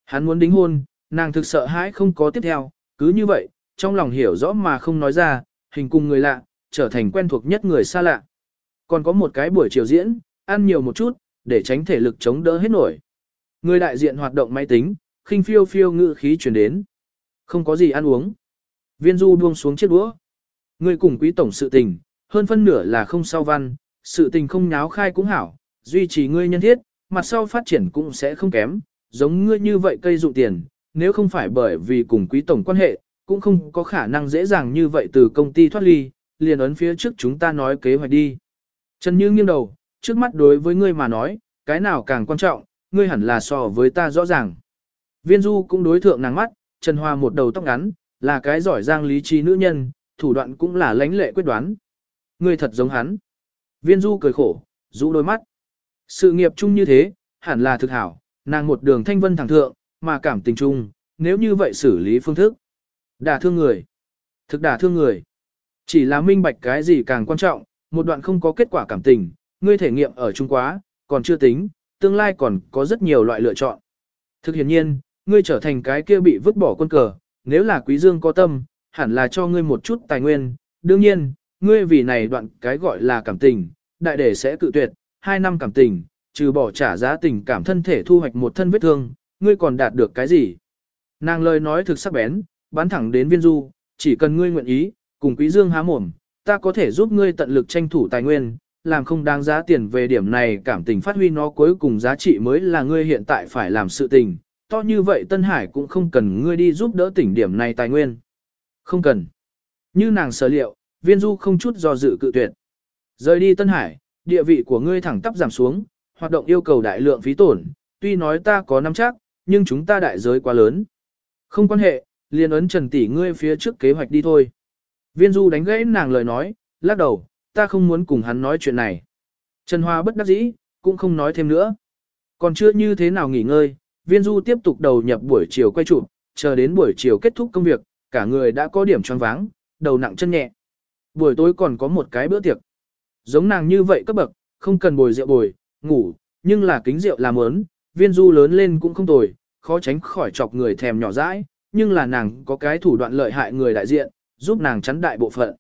Hắn muốn đính hôn, nàng thực sợ hãi không có tiếp theo, cứ như vậy, trong lòng hiểu rõ mà không nói ra, hình cùng người lạ, trở thành quen thuộc nhất người xa lạ. Còn có một cái buổi chiều diễn, ăn nhiều một chút, để tránh thể lực chống đỡ hết nổi. Người đại diện hoạt động máy tính, khinh phiêu phiêu ngự khí chuyển đến. Không có gì ăn uống. Viên du buông xuống chiếc đũa. Người cùng quý tổng sự tình, hơn phân nửa là không sao văn, sự tình không nháo khai cũng hảo, duy trì ngươi nhân thiết, mặt sau phát triển cũng sẽ không kém, giống ngươi như vậy cây dụng tiền, nếu không phải bởi vì cùng quý tổng quan hệ, cũng không có khả năng dễ dàng như vậy từ công ty thoát ly, liền ấn phía trước chúng ta nói kế hoạch đi. Trần Như nghiêng đầu, trước mắt đối với ngươi mà nói, cái nào càng quan trọng, ngươi hẳn là so với ta rõ ràng. Viên Du cũng đối thượng nàng mắt, Trần Hoa một đầu tóc ngắn, là cái giỏi giang lý trí nữ nhân, thủ đoạn cũng là lãnh lệ quyết đoán. Ngươi thật giống hắn. Viên Du cười khổ, rũ đôi mắt. Sự nghiệp chung như thế, hẳn là thực hảo, nàng một đường thanh vân thẳng thượng, mà cảm tình chung, nếu như vậy xử lý phương thức. Đả thương người. Thực đả thương người. Chỉ là minh bạch cái gì càng quan trọng, một đoạn không có kết quả cảm tình, ngươi thể nghiệm ở Trung Quá, còn chưa tính, tương lai còn có rất nhiều loại lựa chọn. Thực hiện nhiên, ngươi trở thành cái kia bị vứt bỏ quân cờ, nếu là quý dương có tâm, hẳn là cho ngươi một chút tài nguyên, đương nhiên, ngươi vì này đoạn cái gọi là cảm tình, đại để sẽ cự tuyệt, hai năm cảm tình, trừ bỏ trả giá tình cảm thân thể thu hoạch một thân vết thương, ngươi còn đạt được cái gì? Nàng lời nói thực sắc bén, bắn thẳng đến viên du, chỉ cần ngươi nguyện ý, cùng quý dương há mồm, ta có thể giúp ngươi tận lực tranh thủ tài nguyên, làm không đáng giá tiền về điểm này cảm tình phát huy nó cuối cùng giá trị mới là ngươi hiện tại phải làm sự tình. To như vậy Tân Hải cũng không cần ngươi đi giúp đỡ tỉnh điểm này tài nguyên. Không cần. Như nàng sở liệu, viên du không chút do dự cự tuyệt. Rời đi Tân Hải, địa vị của ngươi thẳng tắp giảm xuống, hoạt động yêu cầu đại lượng phí tổn, tuy nói ta có nắm chắc, nhưng chúng ta đại giới quá lớn. Không quan hệ, liền ấn trần tỷ ngươi phía trước kế hoạch đi thôi. Viên du đánh gãy nàng lời nói, lắc đầu, ta không muốn cùng hắn nói chuyện này. Trần Hoa bất đắc dĩ, cũng không nói thêm nữa. Còn chưa như thế nào nghỉ ngơi, viên du tiếp tục đầu nhập buổi chiều quay chụp, chờ đến buổi chiều kết thúc công việc, cả người đã có điểm choáng váng, đầu nặng chân nhẹ. Buổi tối còn có một cái bữa tiệc. Giống nàng như vậy cấp bậc, không cần bồi rượu bồi, ngủ, nhưng là kính rượu làm ớn, viên du lớn lên cũng không tồi, khó tránh khỏi chọc người thèm nhỏ dãi, nhưng là nàng có cái thủ đoạn lợi hại người đại diện, giúp nàng chắn đại bộ phận.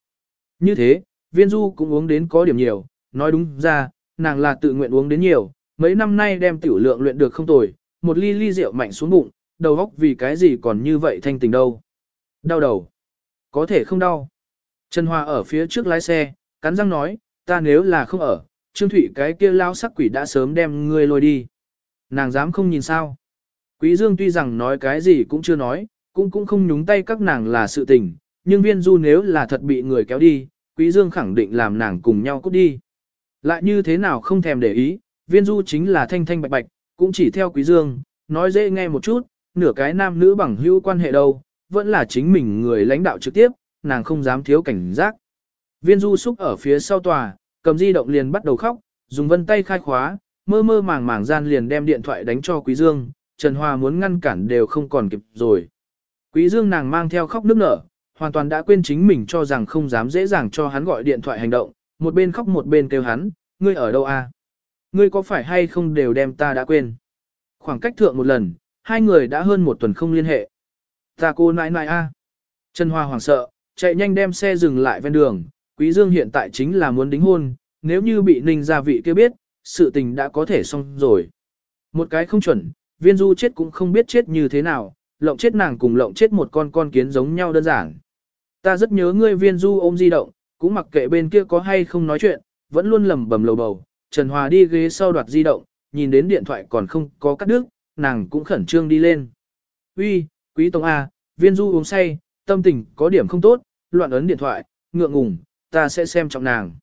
Như thế, viên du cũng uống đến có điểm nhiều, nói đúng ra, nàng là tự nguyện uống đến nhiều, mấy năm nay đem tiểu lượng luyện được không tồi, một ly ly rượu mạnh xuống bụng, đầu óc vì cái gì còn như vậy thanh tình đâu. Đau đầu. Có thể không đau. Trần Hoa ở phía trước lái xe, cắn răng nói, ta nếu là không ở, Trương Thụy cái kia lao sắc quỷ đã sớm đem ngươi lôi đi. Nàng dám không nhìn sao. Quý Dương tuy rằng nói cái gì cũng chưa nói, cũng cũng không nhúng tay các nàng là sự tình, nhưng viên du nếu là thật bị người kéo đi, Quý Dương khẳng định làm nàng cùng nhau cút đi. Lại như thế nào không thèm để ý, viên du chính là thanh thanh bạch bạch, cũng chỉ theo Quý Dương, nói dễ nghe một chút, nửa cái nam nữ bằng hữu quan hệ đâu, vẫn là chính mình người lãnh đạo trực tiếp, nàng không dám thiếu cảnh giác. Viên du xúc ở phía sau tòa, cầm di động liền bắt đầu khóc, dùng vân tay khai khóa, mơ mơ màng màng gian liền đem điện thoại đánh cho Quý Dương, Trần Hoa muốn ngăn cản đều không còn kịp rồi. Quý Dương nàng mang theo khóc nức nở, hoàn toàn đã quên chính mình cho rằng không dám dễ dàng cho hắn gọi điện thoại hành động, một bên khóc một bên kêu hắn, ngươi ở đâu a? Ngươi có phải hay không đều đem ta đã quên? Khoảng cách thượng một lần, hai người đã hơn một tuần không liên hệ. Ta cô nãi nãi a. Trần Hoa hoảng sợ, chạy nhanh đem xe dừng lại ven đường, Quý Dương hiện tại chính là muốn đính hôn, nếu như bị Ninh gia vị kia biết, sự tình đã có thể xong rồi. Một cái không chuẩn, viên du chết cũng không biết chết như thế nào, lộng chết nàng cùng lộng chết một con con kiến giống nhau đơn giản. Ta rất nhớ ngươi viên du ôm di động, cũng mặc kệ bên kia có hay không nói chuyện, vẫn luôn lầm bầm lầu bầu. Trần Hòa đi ghế sau đoạt di động, nhìn đến điện thoại còn không có cắt đứt, nàng cũng khẩn trương đi lên. Uy, quý tông A, viên du uống say, tâm tình có điểm không tốt, loạn ấn điện thoại, ngượng ngùng, ta sẽ xem trọng nàng.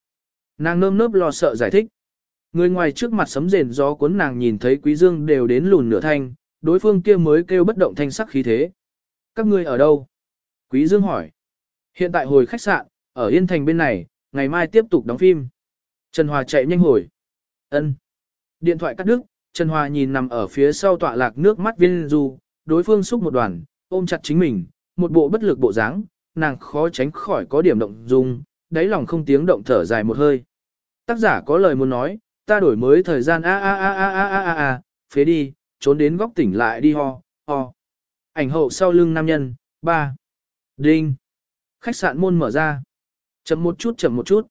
Nàng nơm nớp lo sợ giải thích. Người ngoài trước mặt sấm rền gió cuốn nàng nhìn thấy quý dương đều đến lùn nửa thanh, đối phương kia mới kêu bất động thanh sắc khí thế. Các ngươi ở đâu? Quý dương hỏi. Hiện tại hồi khách sạn, ở Yên Thành bên này, ngày mai tiếp tục đóng phim. Trần Hòa chạy nhanh hồi. Ân. Điện thoại cắt đứt, Trần Hòa nhìn nằm ở phía sau tọa lạc nước mắt viên du, đối phương xúc một đoàn, ôm chặt chính mình, một bộ bất lực bộ dáng, nàng khó tránh khỏi có điểm động dung, đáy lòng không tiếng động thở dài một hơi. Tác giả có lời muốn nói, ta đổi mới thời gian a a a a a a a a, phế đi, trốn đến góc tỉnh lại đi ho, ho. Ảnh hậu sau lưng nam nhân, ba. Đinh. Khách sạn môn mở ra. Chậm một chút chậm một chút.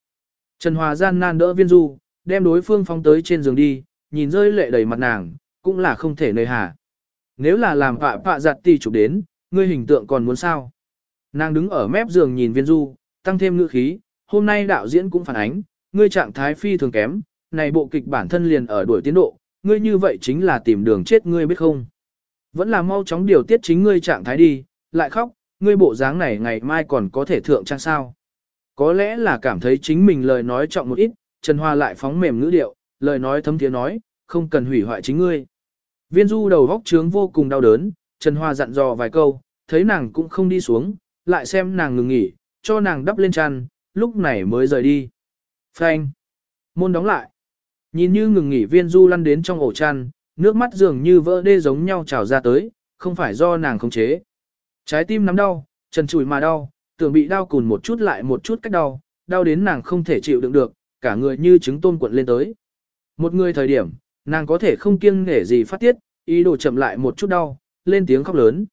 Trần Hòa gian nan đỡ viên du, đem đối phương phóng tới trên giường đi, nhìn rơi lệ đầy mặt nàng, cũng là không thể nơi hà. Nếu là làm phạ phạ giặt tì chụp đến, ngươi hình tượng còn muốn sao? Nàng đứng ở mép giường nhìn viên du, tăng thêm ngữ khí, hôm nay đạo diễn cũng phản ánh, ngươi trạng thái phi thường kém, này bộ kịch bản thân liền ở đuổi tiến độ, ngươi như vậy chính là tìm đường chết ngươi biết không? Vẫn là mau chóng điều tiết chính ngươi trạng thái đi, lại khóc, ngươi bộ dáng này ngày mai còn có thể thượng trang sao? Có lẽ là cảm thấy chính mình lời nói trọng một ít, Trần Hoa lại phóng mềm ngữ điệu, lời nói thấm tiếng nói, không cần hủy hoại chính ngươi. Viên du đầu góc trướng vô cùng đau đớn, Trần Hoa dặn dò vài câu, thấy nàng cũng không đi xuống, lại xem nàng ngừng nghỉ, cho nàng đắp lên chăn, lúc này mới rời đi. Phanh. Môn đóng lại. Nhìn như ngừng nghỉ viên du lăn đến trong ổ chăn, nước mắt dường như vỡ đê giống nhau trào ra tới, không phải do nàng khống chế. Trái tim nắm đau, trần chùi mà đau, tưởng bị đau cùn một chút lại một chút cách đau, đau đến nàng không thể chịu đựng được, cả người như trứng tôm cuộn lên tới. Một người thời điểm, nàng có thể không kiêng nể gì phát tiết, ý đồ chậm lại một chút đau, lên tiếng khóc lớn.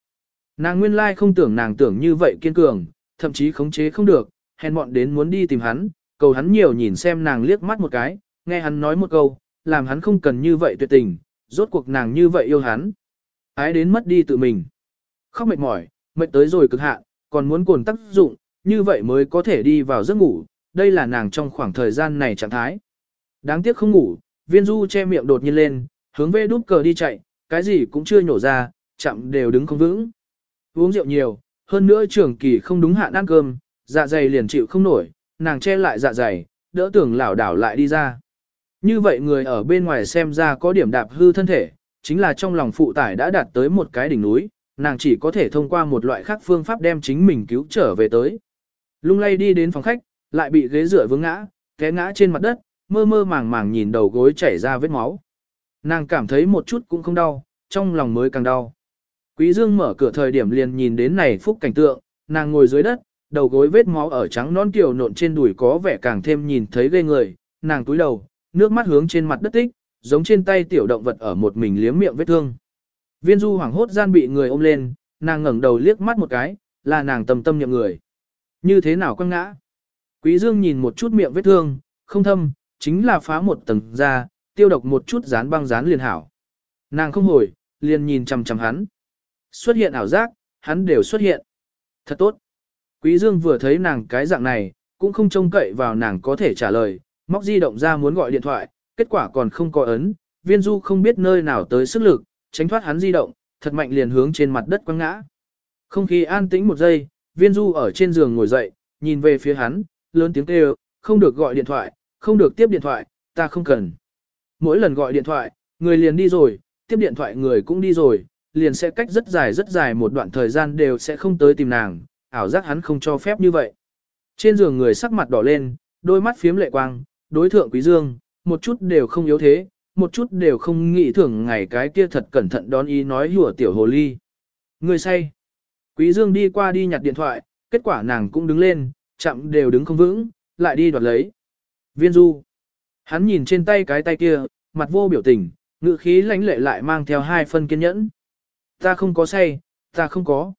Nàng nguyên lai không tưởng nàng tưởng như vậy kiên cường, thậm chí khống chế không được, hèn mọn đến muốn đi tìm hắn, cầu hắn nhiều nhìn xem nàng liếc mắt một cái, nghe hắn nói một câu, làm hắn không cần như vậy tuyệt tình, rốt cuộc nàng như vậy yêu hắn. Ái đến mất đi tự mình. Khóc mệt mỏi, mệt tới rồi cực hạn, còn muốn cồn tác dụng, như vậy mới có thể đi vào giấc ngủ, đây là nàng trong khoảng thời gian này trạng thái. Đáng tiếc không ngủ, viên du che miệng đột nhiên lên, hướng về đút cờ đi chạy, cái gì cũng chưa nhổ ra, chậm đều đứng không vững. Uống rượu nhiều, hơn nữa trường kỳ không đúng hạn ăn cơm, dạ dày liền chịu không nổi, nàng che lại dạ dày, đỡ tưởng lảo đảo lại đi ra. Như vậy người ở bên ngoài xem ra có điểm đạp hư thân thể, chính là trong lòng phụ tải đã đạt tới một cái đỉnh núi, nàng chỉ có thể thông qua một loại khác phương pháp đem chính mình cứu trở về tới. Lung lay đi đến phòng khách, lại bị ghế rửa vướng ngã, té ngã trên mặt đất, mơ mơ màng màng nhìn đầu gối chảy ra vết máu. Nàng cảm thấy một chút cũng không đau, trong lòng mới càng đau. Quý Dương mở cửa thời điểm liền nhìn đến này phúc cảnh tượng, nàng ngồi dưới đất, đầu gối vết máu ở trắng non kiều nộn trên đùi có vẻ càng thêm nhìn thấy ghê người, nàng túi đầu, nước mắt hướng trên mặt đất tích, giống trên tay tiểu động vật ở một mình liếm miệng vết thương. Viên du hoảng hốt gian bị người ôm lên, nàng ngẩng đầu liếc mắt một cái, là nàng tầm tâm nhậm người. Như thế nào quăng ngã? Quý Dương nhìn một chút miệng vết thương, không thâm, chính là phá một tầng da, tiêu độc một chút dán băng dán liền hảo. Nàng không hồi, liền nhìn chằm chằm hắn. Xuất hiện ảo giác, hắn đều xuất hiện. Thật tốt. Quý Dương vừa thấy nàng cái dạng này, cũng không trông cậy vào nàng có thể trả lời, móc di động ra muốn gọi điện thoại, kết quả còn không có ấn, viên du không biết nơi nào tới sức lực, tránh thoát hắn di động, thật mạnh liền hướng trên mặt đất quăng ngã. Không khí an tĩnh một giây, viên du ở trên giường ngồi dậy, nhìn về phía hắn, lớn tiếng kêu, không được gọi điện thoại, không được tiếp điện thoại, ta không cần. Mỗi lần gọi điện thoại, người liền đi rồi, tiếp điện thoại người cũng đi rồi, liền sẽ cách rất dài rất dài một đoạn thời gian đều sẽ không tới tìm nàng, ảo giác hắn không cho phép như vậy. Trên giường người sắc mặt đỏ lên, đôi mắt phiếm lệ quang, đối thượng quý dương, một chút đều không yếu thế, một chút đều không nghĩ thường ngày cái kia thật cẩn thận đón ý nói hùa tiểu hồ ly. Người say. Quý dương đi qua đi nhặt điện thoại, kết quả nàng cũng đứng lên, chậm đều đứng không vững, lại đi đoạt lấy. Viên du. Hắn nhìn trên tay cái tay kia, mặt vô biểu tình, ngữ khí lãnh lệ lại mang theo hai phân kiên nhẫn. Ta không có say, ta không có.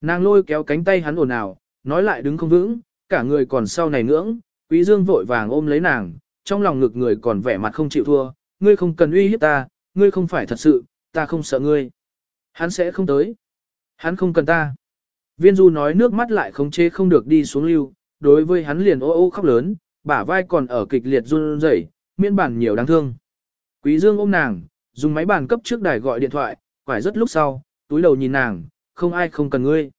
Nàng lôi kéo cánh tay hắn ồn ào, nói lại đứng không vững, cả người còn sau này ngưỡng, quý dương vội vàng ôm lấy nàng, trong lòng ngực người còn vẻ mặt không chịu thua, ngươi không cần uy hiếp ta, ngươi không phải thật sự, ta không sợ ngươi. Hắn sẽ không tới. Hắn không cần ta. Viên du nói nước mắt lại không chế không được đi xuống lưu, đối với hắn liền ô ô khóc lớn, bả vai còn ở kịch liệt run rẩy, miễn bản nhiều đáng thương. Quý dương ôm nàng, dùng máy bàn cấp trước đài gọi điện thoại, quải rất lúc sau, túi đầu nhìn nàng, không ai không cần ngươi.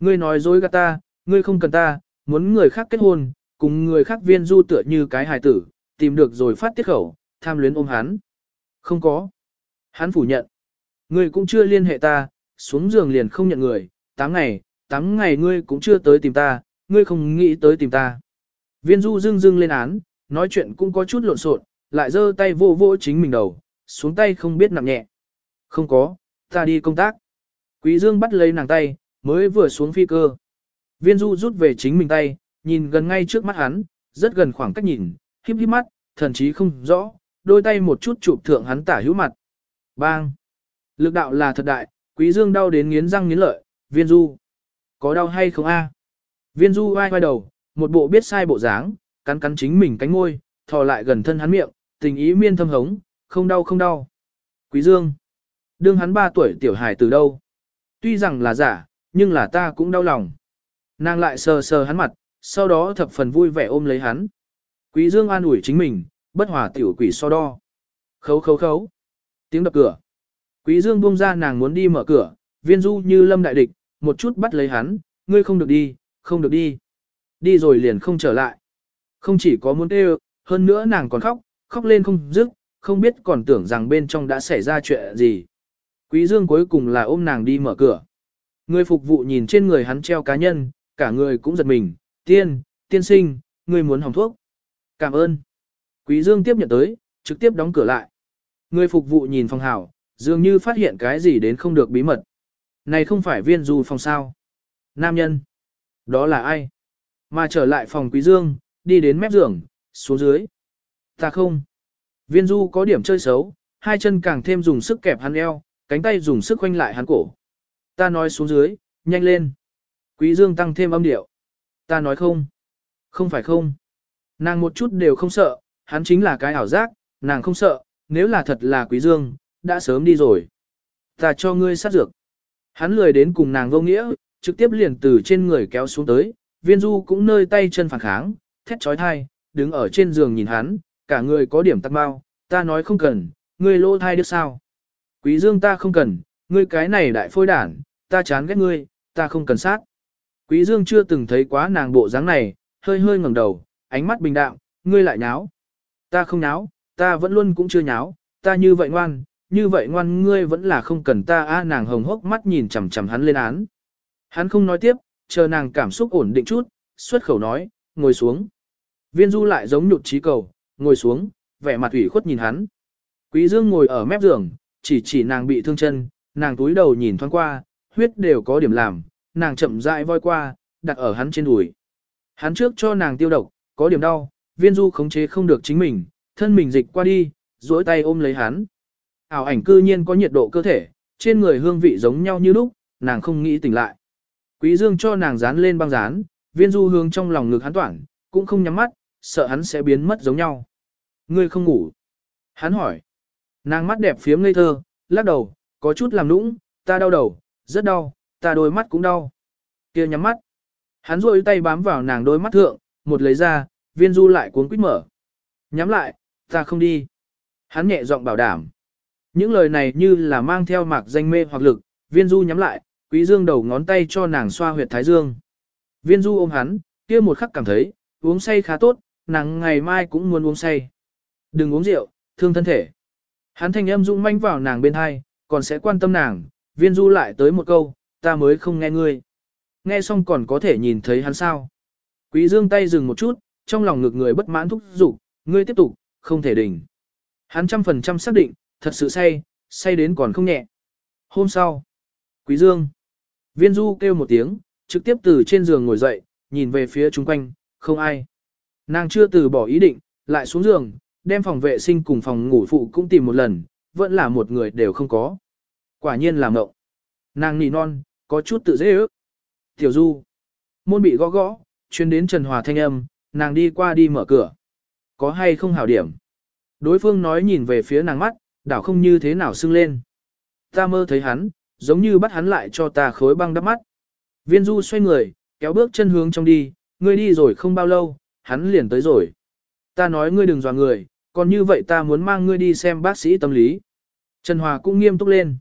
Ngươi nói dối gạt ta, ngươi không cần ta, muốn người khác kết hôn, cùng người khác viên du tựa như cái hài tử, tìm được rồi phát tiết khẩu, tham luyến ôm hắn. Không có. Hắn phủ nhận. Ngươi cũng chưa liên hệ ta, xuống giường liền không nhận người, 8 ngày, 8 ngày ngươi cũng chưa tới tìm ta, ngươi không nghĩ tới tìm ta. Viên du dưng dưng lên án, nói chuyện cũng có chút lộn xộn, lại giơ tay vô vô chính mình đầu, xuống tay không biết nặng nhẹ. Không có, ta đi công tác. Quý Dương bắt lấy nàng tay, mới vừa xuống phi cơ. Viên du rút về chính mình tay, nhìn gần ngay trước mắt hắn, rất gần khoảng cách nhìn, khiếp khiếp mắt, thần chí không rõ, đôi tay một chút chụp thượng hắn tả hữu mặt. Bang! Lực đạo là thật đại, quý dương đau đến nghiến răng nghiến lợi, viên du. Có đau hay không a? Viên du vai vai đầu, một bộ biết sai bộ dáng, cắn cắn chính mình cánh môi, thò lại gần thân hắn miệng, tình ý miên thâm hống, không đau không đau. Quý dương! Đương hắn ba tuổi tiểu hài từ đâu? Tuy rằng là giả, nhưng là ta cũng đau lòng. Nàng lại sờ sờ hắn mặt, sau đó thập phần vui vẻ ôm lấy hắn. Quý Dương an ủi chính mình, bất hòa tiểu quỷ so đo. Khấu khấu khấu. Tiếng đập cửa. Quý Dương buông ra nàng muốn đi mở cửa, viên du như lâm đại địch, một chút bắt lấy hắn, ngươi không được đi, không được đi. Đi rồi liền không trở lại. Không chỉ có muốn kêu, hơn nữa nàng còn khóc, khóc lên không dứt, không biết còn tưởng rằng bên trong đã xảy ra chuyện gì. Quý Dương cuối cùng là ôm nàng đi mở cửa. Người phục vụ nhìn trên người hắn treo cá nhân, cả người cũng giật mình, tiên, tiên sinh, người muốn hỏng thuốc. Cảm ơn. Quý Dương tiếp nhận tới, trực tiếp đóng cửa lại. Người phục vụ nhìn phòng hảo, dường như phát hiện cái gì đến không được bí mật. Này không phải viên du phòng sao. Nam nhân. Đó là ai? Mà trở lại phòng quý dương, đi đến mép giường, xuống dưới. Ta không. Viên du có điểm chơi xấu, hai chân càng thêm dùng sức kẹp hắn eo, cánh tay dùng sức khoanh lại hắn cổ. Ta nói xuống dưới, nhanh lên. Quý dương tăng thêm âm điệu. Ta nói không. Không phải không. Nàng một chút đều không sợ, hắn chính là cái ảo giác, nàng không sợ, nếu là thật là quý dương, đã sớm đi rồi. Ta cho ngươi sát dược. Hắn lười đến cùng nàng vô nghĩa, trực tiếp liền từ trên người kéo xuống tới, viên du cũng nơi tay chân phản kháng, thét chói tai, đứng ở trên giường nhìn hắn, cả người có điểm tắc bao, ta nói không cần, ngươi lô thai được sao. Quý dương ta không cần, ngươi cái này đại phôi đản, ta chán ghét ngươi, ta không cần sát. Quý dương chưa từng thấy quá nàng bộ dáng này, hơi hơi ngẩng đầu, ánh mắt bình đạm, ngươi lại nháo. Ta không nháo, ta vẫn luôn cũng chưa nháo, ta như vậy ngoan, như vậy ngoan ngươi vẫn là không cần ta a nàng hồng hốc mắt nhìn chằm chằm hắn lên án. Hắn không nói tiếp, chờ nàng cảm xúc ổn định chút, xuất khẩu nói, ngồi xuống. Viên du lại giống nhụt trí cầu, ngồi xuống, vẻ mặt ủy khuất nhìn hắn. Quý dương ngồi ở mép giường, chỉ chỉ nàng bị thương chân, nàng túi đầu nhìn thoáng qua, huyết đều có điểm làm, nàng chậm rãi voi qua, đặt ở hắn trên đùi. Hắn trước cho nàng tiêu độc, có điểm đau, viên du khống chế không được chính mình, thân mình dịch qua đi, duỗi tay ôm lấy hắn. Ảo ảnh cư nhiên có nhiệt độ cơ thể, trên người hương vị giống nhau như lúc, nàng không nghĩ tỉnh lại. Quý dương cho nàng dán lên băng dán, viên du hương trong lòng ngực hắn toản, cũng không nhắm mắt, sợ hắn sẽ biến mất giống nhau. Ngươi không ngủ. Hắn hỏi. Nàng mắt đẹp phiếm ngây thơ, lắc đầu, có chút làm nũng, ta đau đầu, rất đau, ta đôi mắt cũng đau. kia nhắm mắt. Hắn rôi tay bám vào nàng đôi mắt thượng, một lấy ra, viên du lại cuốn quýt mở. Nhắm lại, ta không đi. Hắn nhẹ giọng bảo đảm. Những lời này như là mang theo mạc danh mê hoặc lực, viên du nhắm lại, quý dương đầu ngón tay cho nàng xoa huyệt thái dương. Viên du ôm hắn, kia một khắc cảm thấy, uống say khá tốt, nàng ngày mai cũng muốn uống say. Đừng uống rượu, thương thân thể. Hắn thanh âm dũng manh vào nàng bên hai, còn sẽ quan tâm nàng, viên du lại tới một câu, ta mới không nghe ngươi. Nghe xong còn có thể nhìn thấy hắn sao. Quý dương tay dừng một chút, trong lòng ngực người bất mãn thúc giục, ngươi tiếp tục, không thể đỉnh. Hắn trăm phần trăm xác định, thật sự say, say đến còn không nhẹ. Hôm sau, Quý Dương, viên du kêu một tiếng, trực tiếp từ trên giường ngồi dậy, nhìn về phía chung quanh, không ai. Nàng chưa từ bỏ ý định, lại xuống giường, đem phòng vệ sinh cùng phòng ngủ phụ cũng tìm một lần, vẫn là một người đều không có. Quả nhiên là mộng. Nàng nỉ non, có chút tự dễ ước. Tiểu Du. Môn bị gõ gõ, chuyên đến Trần Hòa thanh âm, nàng đi qua đi mở cửa. Có hay không hảo điểm? Đối phương nói nhìn về phía nàng mắt, đảo không như thế nào sưng lên. Ta mơ thấy hắn, giống như bắt hắn lại cho ta khối băng đắp mắt. Viên Du xoay người, kéo bước chân hướng trong đi, ngươi đi rồi không bao lâu, hắn liền tới rồi. Ta nói ngươi đừng dò người, còn như vậy ta muốn mang ngươi đi xem bác sĩ tâm lý. Trần Hòa cũng nghiêm túc lên.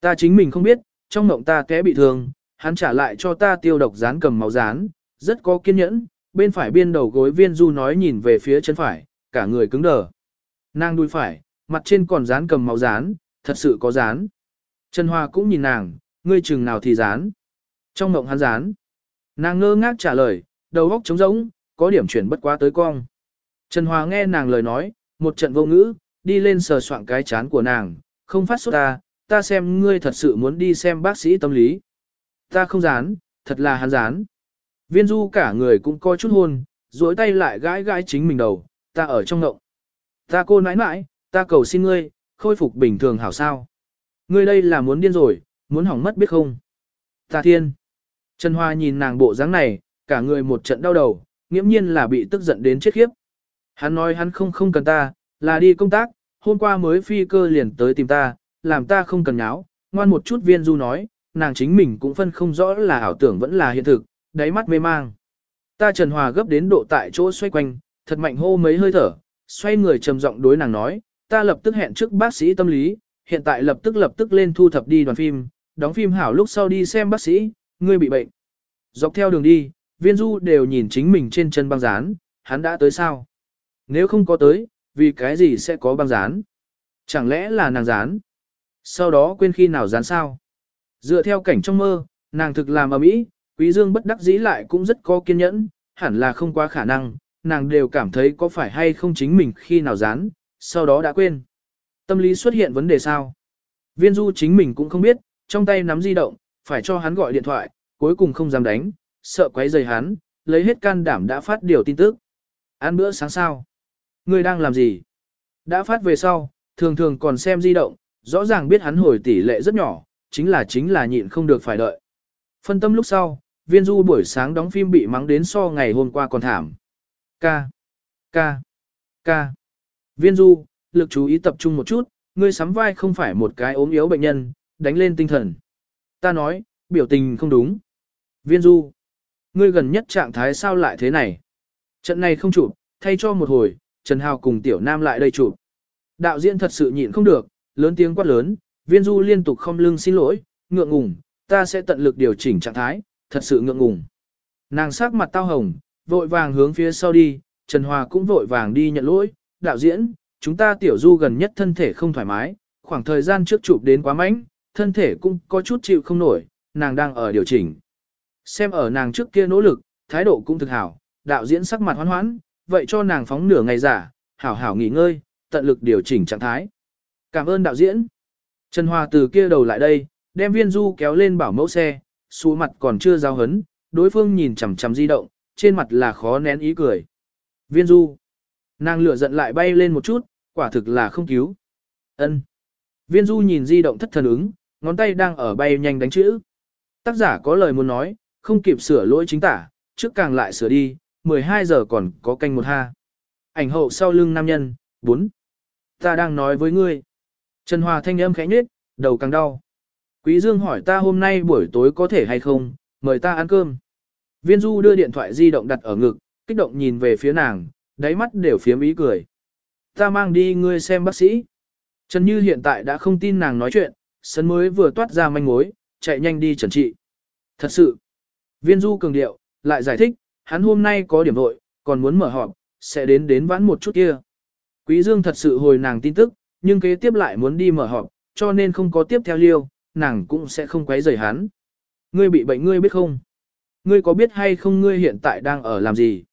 Ta chính mình không biết, trong mộng ta té bị thương, hắn trả lại cho ta tiêu độc dán cầm máu dán, rất có kiên nhẫn, bên phải biên đầu gối viên du nói nhìn về phía chân phải, cả người cứng đờ. Nàng đuôi phải, mặt trên còn dán cầm máu dán, thật sự có dán. Trần hoa cũng nhìn nàng, ngươi chừng nào thì dán. Trong mộng hắn dán. Nàng ngơ ngác trả lời, đầu óc trống rỗng, có điểm chuyển bất quá tới cong. Trần hoa nghe nàng lời nói, một trận vô ngữ, đi lên sờ soạn cái chán của nàng, không phát sốt ta, ta xem ngươi thật sự muốn đi xem bác sĩ tâm lý. Ta không dán, thật là hắn dán. Viên du cả người cũng có chút hôn, duỗi tay lại gãi gãi chính mình đầu, ta ở trong ngộng. Ta cô nãi nãi, ta cầu xin ngươi, khôi phục bình thường hảo sao. Ngươi đây là muốn điên rồi, muốn hỏng mất biết không. Ta thiên. Trần Hoa nhìn nàng bộ dáng này, cả người một trận đau đầu, nghiễm nhiên là bị tức giận đến chết khiếp. Hắn nói hắn không không cần ta, là đi công tác, hôm qua mới phi cơ liền tới tìm ta, làm ta không cần nháo, ngoan một chút viên du nói, nàng chính mình cũng phân không rõ là ảo tưởng vẫn là hiện thực, đáy mắt mê mang. Ta Trần Hòa gấp đến độ tại chỗ xoay quanh, thật mạnh hô mấy hơi thở, xoay người trầm giọng đối nàng nói, ta lập tức hẹn trước bác sĩ tâm lý, hiện tại lập tức lập tức lên thu thập đi đoàn phim, đóng phim hảo lúc sau đi xem bác sĩ, ngươi bị bệnh. Dọc theo đường đi, viên du đều nhìn chính mình trên chân băng dán, hắn đã tới sao? Nếu không có tới, vì cái gì sẽ có băng dán? Chẳng lẽ là nàng dán? Sau đó quên khi nào dán sao? Dựa theo cảnh trong mơ, nàng thực làm ở mỹ, quý dương bất đắc dĩ lại cũng rất có kiên nhẫn, hẳn là không quá khả năng, nàng đều cảm thấy có phải hay không chính mình khi nào dán, sau đó đã quên. Tâm lý xuất hiện vấn đề sao? Viên du chính mình cũng không biết, trong tay nắm di động, phải cho hắn gọi điện thoại, cuối cùng không dám đánh, sợ quấy rầy hắn, lấy hết can đảm đã phát điều tin tức. Ăn bữa sáng sao? Ngươi đang làm gì? Đã phát về sau, thường thường còn xem di động, rõ ràng biết hắn hồi tỷ lệ rất nhỏ, chính là chính là nhịn không được phải đợi. Phân tâm lúc sau, viên du buổi sáng đóng phim bị mắng đến so ngày hôm qua còn thảm. Ca, ca, ca. Viên du, lực chú ý tập trung một chút, ngươi sắm vai không phải một cái ốm yếu bệnh nhân, đánh lên tinh thần. Ta nói, biểu tình không đúng. Viên du, ngươi gần nhất trạng thái sao lại thế này? Trận này không chụp, thay cho một hồi, Trần Hào cùng Tiểu Nam lại đây chụp. Đạo diễn thật sự nhịn không được, lớn tiếng quát lớn, viên du liên tục không lưng xin lỗi, ngượng ngùng, ta sẽ tận lực điều chỉnh trạng thái, thật sự ngượng ngùng. Nàng sắc mặt tao hồng, vội vàng hướng phía sau đi, Trần Hòa cũng vội vàng đi nhận lỗi, đạo diễn, chúng ta tiểu du gần nhất thân thể không thoải mái, khoảng thời gian trước chụp đến quá mạnh, thân thể cũng có chút chịu không nổi, nàng đang ở điều chỉnh. Xem ở nàng trước kia nỗ lực, thái độ cũng thực hảo, đạo diễn sắc mặt hoan hoãn, vậy cho nàng phóng nửa ngày giả, hảo hảo nghỉ ngơi, tận lực điều chỉnh trạng thái. Cảm ơn đạo diễn. Trần Hòa từ kia đầu lại đây, đem viên du kéo lên bảo mẫu xe, xu mặt còn chưa giao hấn, đối phương nhìn chằm chằm di động, trên mặt là khó nén ý cười. Viên du. Nàng lửa giận lại bay lên một chút, quả thực là không cứu. ân Viên du nhìn di động thất thần ứng, ngón tay đang ở bay nhanh đánh chữ. Tác giả có lời muốn nói, không kịp sửa lỗi chính tả, trước càng lại sửa đi, 12 giờ còn có canh một ha. Ảnh hậu sau lưng nam nhân, 4. Ta đang nói với ngươi. Trần Hòa thanh âm khẽ nhếch, đầu càng đau. Quý Dương hỏi ta hôm nay buổi tối có thể hay không, mời ta ăn cơm. Viên Du đưa điện thoại di động đặt ở ngực, kích động nhìn về phía nàng, đáy mắt đều phiếm ý cười. Ta mang đi ngươi xem bác sĩ. Trần Như hiện tại đã không tin nàng nói chuyện, sân mới vừa toát ra manh mối, chạy nhanh đi trần trị. Thật sự, viên du cường điệu, lại giải thích, hắn hôm nay có điểm vội, còn muốn mở họp, sẽ đến đến vãn một chút kia. Quý Dương thật sự hồi nàng tin tức, nhưng kế tiếp lại muốn đi mở họp, cho nên không có tiếp theo liêu, nàng cũng sẽ không quấy rầy hắn. Ngươi bị bệnh ngươi biết không? Ngươi có biết hay không ngươi hiện tại đang ở làm gì?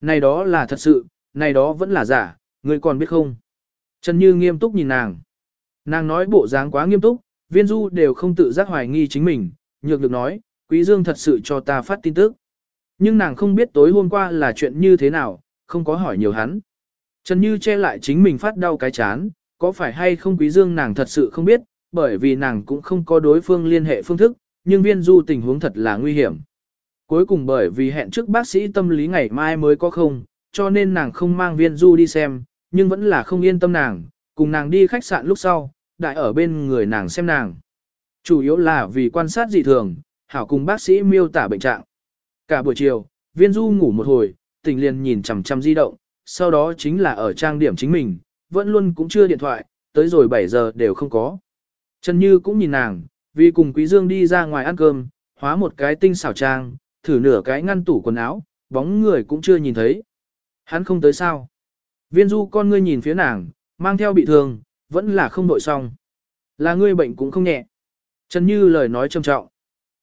Này đó là thật sự, này đó vẫn là giả, ngươi còn biết không? Trần Như nghiêm túc nhìn nàng. Nàng nói bộ dáng quá nghiêm túc, viên du đều không tự giác hoài nghi chính mình, nhược được nói, Quý Dương thật sự cho ta phát tin tức. Nhưng nàng không biết tối hôm qua là chuyện như thế nào, không có hỏi nhiều hắn. Trần Như che lại chính mình phát đau cái chán, có phải hay không Quý Dương nàng thật sự không biết, bởi vì nàng cũng không có đối phương liên hệ phương thức, nhưng viên du tình huống thật là nguy hiểm. Cuối cùng bởi vì hẹn trước bác sĩ tâm lý ngày mai mới có không, cho nên nàng không mang viên du đi xem, nhưng vẫn là không yên tâm nàng, cùng nàng đi khách sạn lúc sau, đại ở bên người nàng xem nàng. Chủ yếu là vì quan sát dị thường, hảo cùng bác sĩ miêu tả bệnh trạng. Cả buổi chiều, viên du ngủ một hồi, tỉnh liền nhìn chằm chằm di động, sau đó chính là ở trang điểm chính mình, vẫn luôn cũng chưa điện thoại, tới rồi 7 giờ đều không có. Trần Như cũng nhìn nàng, vì cùng Quý Dương đi ra ngoài ăn cơm, hóa một cái tinh xảo trang, thử nửa cái ngăn tủ quần áo, bóng người cũng chưa nhìn thấy. Hắn không tới sao. Viên du con ngươi nhìn phía nàng, mang theo bị thương, vẫn là không đội xong. Là ngươi bệnh cũng không nhẹ. Trần Như lời nói trầm trọng.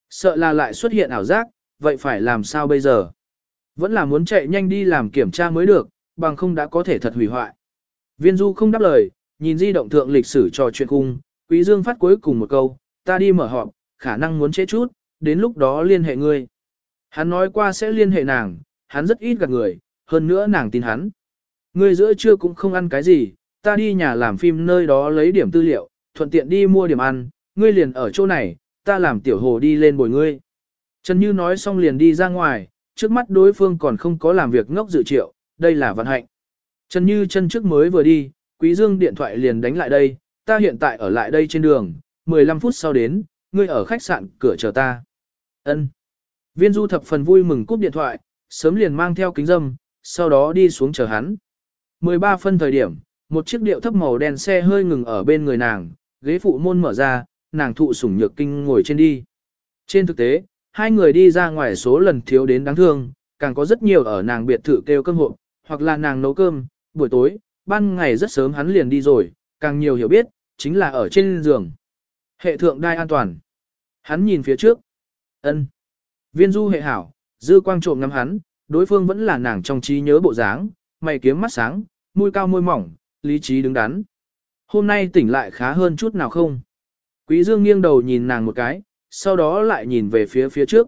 Sợ là lại xuất hiện ảo giác, vậy phải làm sao bây giờ? Vẫn là muốn chạy nhanh đi làm kiểm tra mới được, bằng không đã có thể thật hủy hoại. Viên du không đáp lời, nhìn di động thượng lịch sử trò chuyện cung, Quý Dương phát cuối cùng một câu, ta đi mở họp, khả năng muốn chế chút, đến lúc đó liên hệ ngươi. Hắn nói qua sẽ liên hệ nàng, hắn rất ít gặp người, hơn nữa nàng tin hắn. Ngươi giữa trưa cũng không ăn cái gì, ta đi nhà làm phim nơi đó lấy điểm tư liệu, thuận tiện đi mua điểm ăn, ngươi liền ở chỗ này, ta làm tiểu hồ đi lên bồi ngươi. Trần Như nói xong liền đi ra ngoài, trước mắt đối phương còn không có làm việc ngốc dự triệu, đây là vận hạnh. Trần Như chân trước mới vừa đi, Quý Dương điện thoại liền đánh lại đây, ta hiện tại ở lại đây trên đường, 15 phút sau đến, ngươi ở khách sạn cửa chờ ta. Ân. Viên Du thập phần vui mừng cúp điện thoại, sớm liền mang theo kính dâm, sau đó đi xuống chờ hắn. 13 phân thời điểm, một chiếc điệu thấp màu đen xe hơi ngừng ở bên người nàng, ghế phụ môn mở ra, nàng thụ sủng nhược kinh ngồi trên đi. Trên thực tế, hai người đi ra ngoài số lần thiếu đến đáng thương, càng có rất nhiều ở nàng biệt thự kêu cơm hộ, hoặc là nàng nấu cơm, buổi tối, ban ngày rất sớm hắn liền đi rồi, càng nhiều hiểu biết, chính là ở trên giường. Hệ thượng đai an toàn. Hắn nhìn phía trước. ân Viên du hệ hảo, dư quang trộm ngắm hắn, đối phương vẫn là nàng trong trí nhớ bộ dáng, mày kiếm mắt sáng, môi cao môi mỏng, lý trí đứng đắn. Hôm nay tỉnh lại khá hơn chút nào không? Quý dương nghiêng đầu nhìn nàng một cái, sau đó lại nhìn về phía phía trước.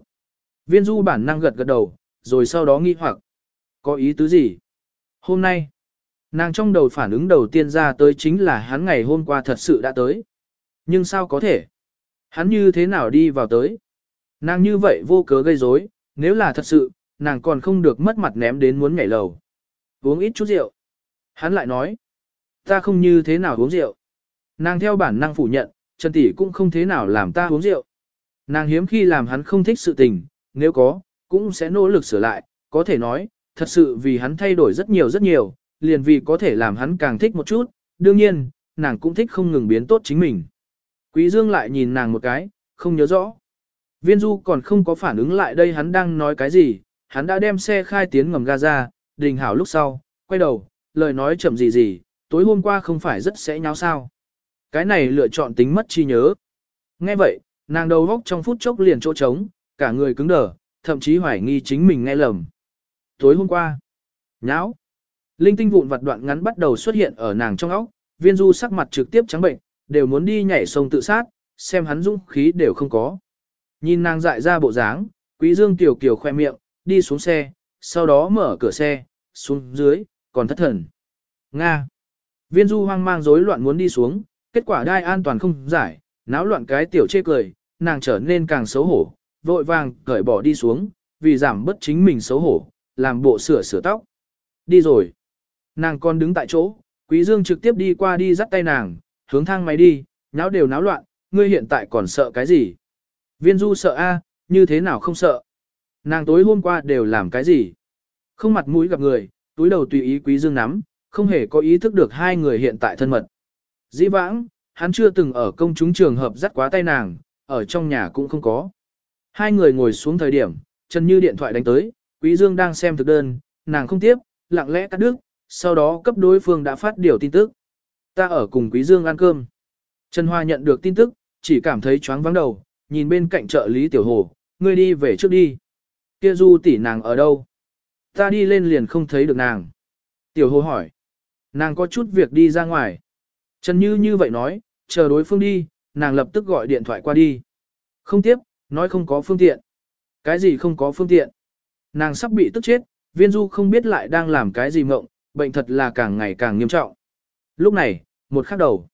Viên du bản năng gật gật đầu, rồi sau đó nghi hoặc. Có ý tứ gì? Hôm nay, nàng trong đầu phản ứng đầu tiên ra tới chính là hắn ngày hôm qua thật sự đã tới. Nhưng sao có thể? Hắn như thế nào đi vào tới? Nàng như vậy vô cớ gây rối, nếu là thật sự, nàng còn không được mất mặt ném đến muốn nhảy lầu. Uống ít chút rượu. Hắn lại nói, ta không như thế nào uống rượu. Nàng theo bản năng phủ nhận, Trần Tỷ cũng không thế nào làm ta uống rượu. Nàng hiếm khi làm hắn không thích sự tình, nếu có, cũng sẽ nỗ lực sửa lại, có thể nói, thật sự vì hắn thay đổi rất nhiều rất nhiều, liền vì có thể làm hắn càng thích một chút, đương nhiên, nàng cũng thích không ngừng biến tốt chính mình. Quý Dương lại nhìn nàng một cái, không nhớ rõ. Viên Du còn không có phản ứng lại đây hắn đang nói cái gì, hắn đã đem xe khai tiến ngầm ga ra, đình hảo lúc sau, quay đầu, lời nói chậm gì gì, tối hôm qua không phải rất sẽ nháo sao. Cái này lựa chọn tính mất chi nhớ. Nghe vậy, nàng đầu góc trong phút chốc liền chỗ trống, cả người cứng đờ, thậm chí hoài nghi chính mình nghe lầm. Tối hôm qua, nháo, linh tinh vụn vặt đoạn ngắn bắt đầu xuất hiện ở nàng trong óc, viên du sắc mặt trực tiếp trắng bệnh, đều muốn đi nhảy sông tự sát, xem hắn dũng khí đều không có. Nhìn nàng dại ra bộ dáng, quý dương tiểu kiều khoe miệng, đi xuống xe, sau đó mở cửa xe, xuống dưới, còn thất thần. Nga. Viên du hoang mang rối loạn muốn đi xuống, kết quả đai an toàn không giải, náo loạn cái tiểu chê cười, nàng trở nên càng xấu hổ, vội vàng cởi bỏ đi xuống, vì giảm bất chính mình xấu hổ, làm bộ sửa sửa tóc. Đi rồi. Nàng còn đứng tại chỗ, quý dương trực tiếp đi qua đi dắt tay nàng, hướng thang máy đi, náo đều náo loạn, ngươi hiện tại còn sợ cái gì? Viên du sợ a, như thế nào không sợ? Nàng tối hôm qua đều làm cái gì? Không mặt mũi gặp người, túi đầu tùy ý quý dương nắm, không hề có ý thức được hai người hiện tại thân mật. Dĩ vãng, hắn chưa từng ở công chúng trường hợp dắt quá tay nàng, ở trong nhà cũng không có. Hai người ngồi xuống thời điểm, Trần Như điện thoại đánh tới, Quý Dương đang xem thực đơn, nàng không tiếp, lặng lẽ cắt đứt, sau đó cấp đối phương đã phát điều tin tức. Ta ở cùng Quý Dương ăn cơm. Trần Hoa nhận được tin tức, chỉ cảm thấy choáng vắng đầu, nhìn bên cạnh trợ lý Tiểu Hồ, ngươi đi về trước đi. Kia Du tỷ nàng ở đâu? Ta đi lên liền không thấy được nàng. Tiểu Hồ hỏi. Nàng có chút việc đi ra ngoài. Trần Như như vậy nói, chờ đối phương đi, nàng lập tức gọi điện thoại qua đi. Không tiếp, nói không có phương tiện. Cái gì không có phương tiện? Nàng sắp bị tức chết, viên du không biết lại đang làm cái gì mộng, bệnh thật là càng ngày càng nghiêm trọng. Lúc này, một khắc đầu.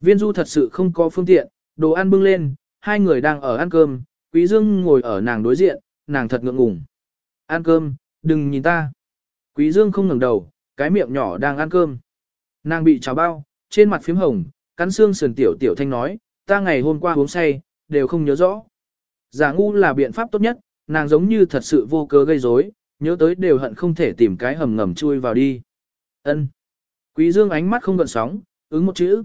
Viên du thật sự không có phương tiện, đồ ăn bưng lên, hai người đang ở ăn cơm, quý dương ngồi ở nàng đối diện, nàng thật ngượng ngùng. Ăn cơm, đừng nhìn ta. Quý Dương không ngẩng đầu, cái miệng nhỏ đang ăn cơm. Nàng bị cháo bao, trên mặt phím hồng, cắn xương sườn tiểu tiểu thanh nói, ta ngày hôm qua uống say, đều không nhớ rõ. Giả ngu là biện pháp tốt nhất, nàng giống như thật sự vô cớ gây rối, nhớ tới đều hận không thể tìm cái hầm ngầm chui vào đi. Ân. Quý Dương ánh mắt không gợn sóng, ứng một chữ.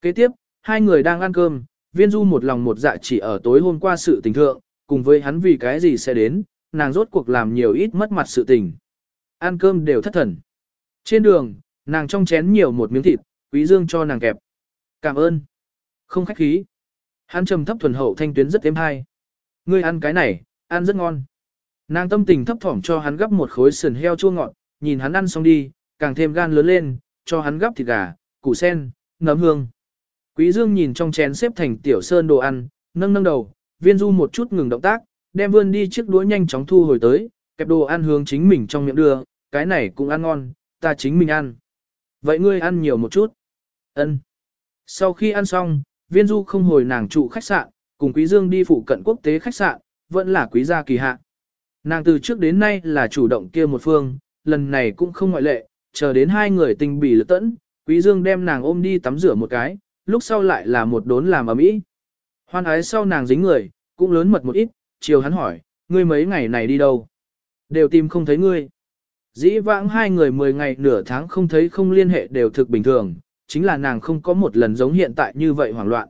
Kế tiếp, hai người đang ăn cơm, viên du một lòng một dạ chỉ ở tối hôm qua sự tình thượng, cùng với hắn vì cái gì sẽ đến, nàng rốt cuộc làm nhiều ít mất mặt sự tình. Ăn cơm đều thất thần. Trên đường, nàng trong chén nhiều một miếng thịt, quý dương cho nàng kẹp. Cảm ơn. Không khách khí. Hắn trầm thấp thuần hậu thanh tuyến rất êm hay. Ngươi ăn cái này, ăn rất ngon. Nàng tâm tình thấp thỏm cho hắn gấp một khối sườn heo chua ngọt, nhìn hắn ăn xong đi, càng thêm gan lớn lên, cho hắn gấp thịt gà, củ sen, nấm hương. Quý Dương nhìn trong chén xếp thành tiểu sơn đồ ăn, nâng nâng đầu, viên du một chút ngừng động tác, đem vươn đi chiếc đũa nhanh chóng thu hồi tới, kẹp đồ ăn hướng chính mình trong miệng đưa, cái này cũng ăn ngon, ta chính mình ăn. Vậy ngươi ăn nhiều một chút. Ân. Sau khi ăn xong, viên du không hồi nàng trụ khách sạn, cùng Quý Dương đi phụ cận quốc tế khách sạn, vẫn là quý gia kỳ hạ. Nàng từ trước đến nay là chủ động kia một phương, lần này cũng không ngoại lệ, chờ đến hai người tình bỉ lực tẫn, Quý Dương đem nàng ôm đi tắm rửa một cái, lúc sau lại là một đốn làm ở mỹ. Hoan ái sau nàng dính người, cũng lớn mật một ít, chiều hắn hỏi, ngươi mấy ngày này đi đâu? Đều tìm không thấy ngươi. Dĩ vãng hai người 10 ngày nửa tháng không thấy không liên hệ đều thực bình thường, chính là nàng không có một lần giống hiện tại như vậy hoảng loạn.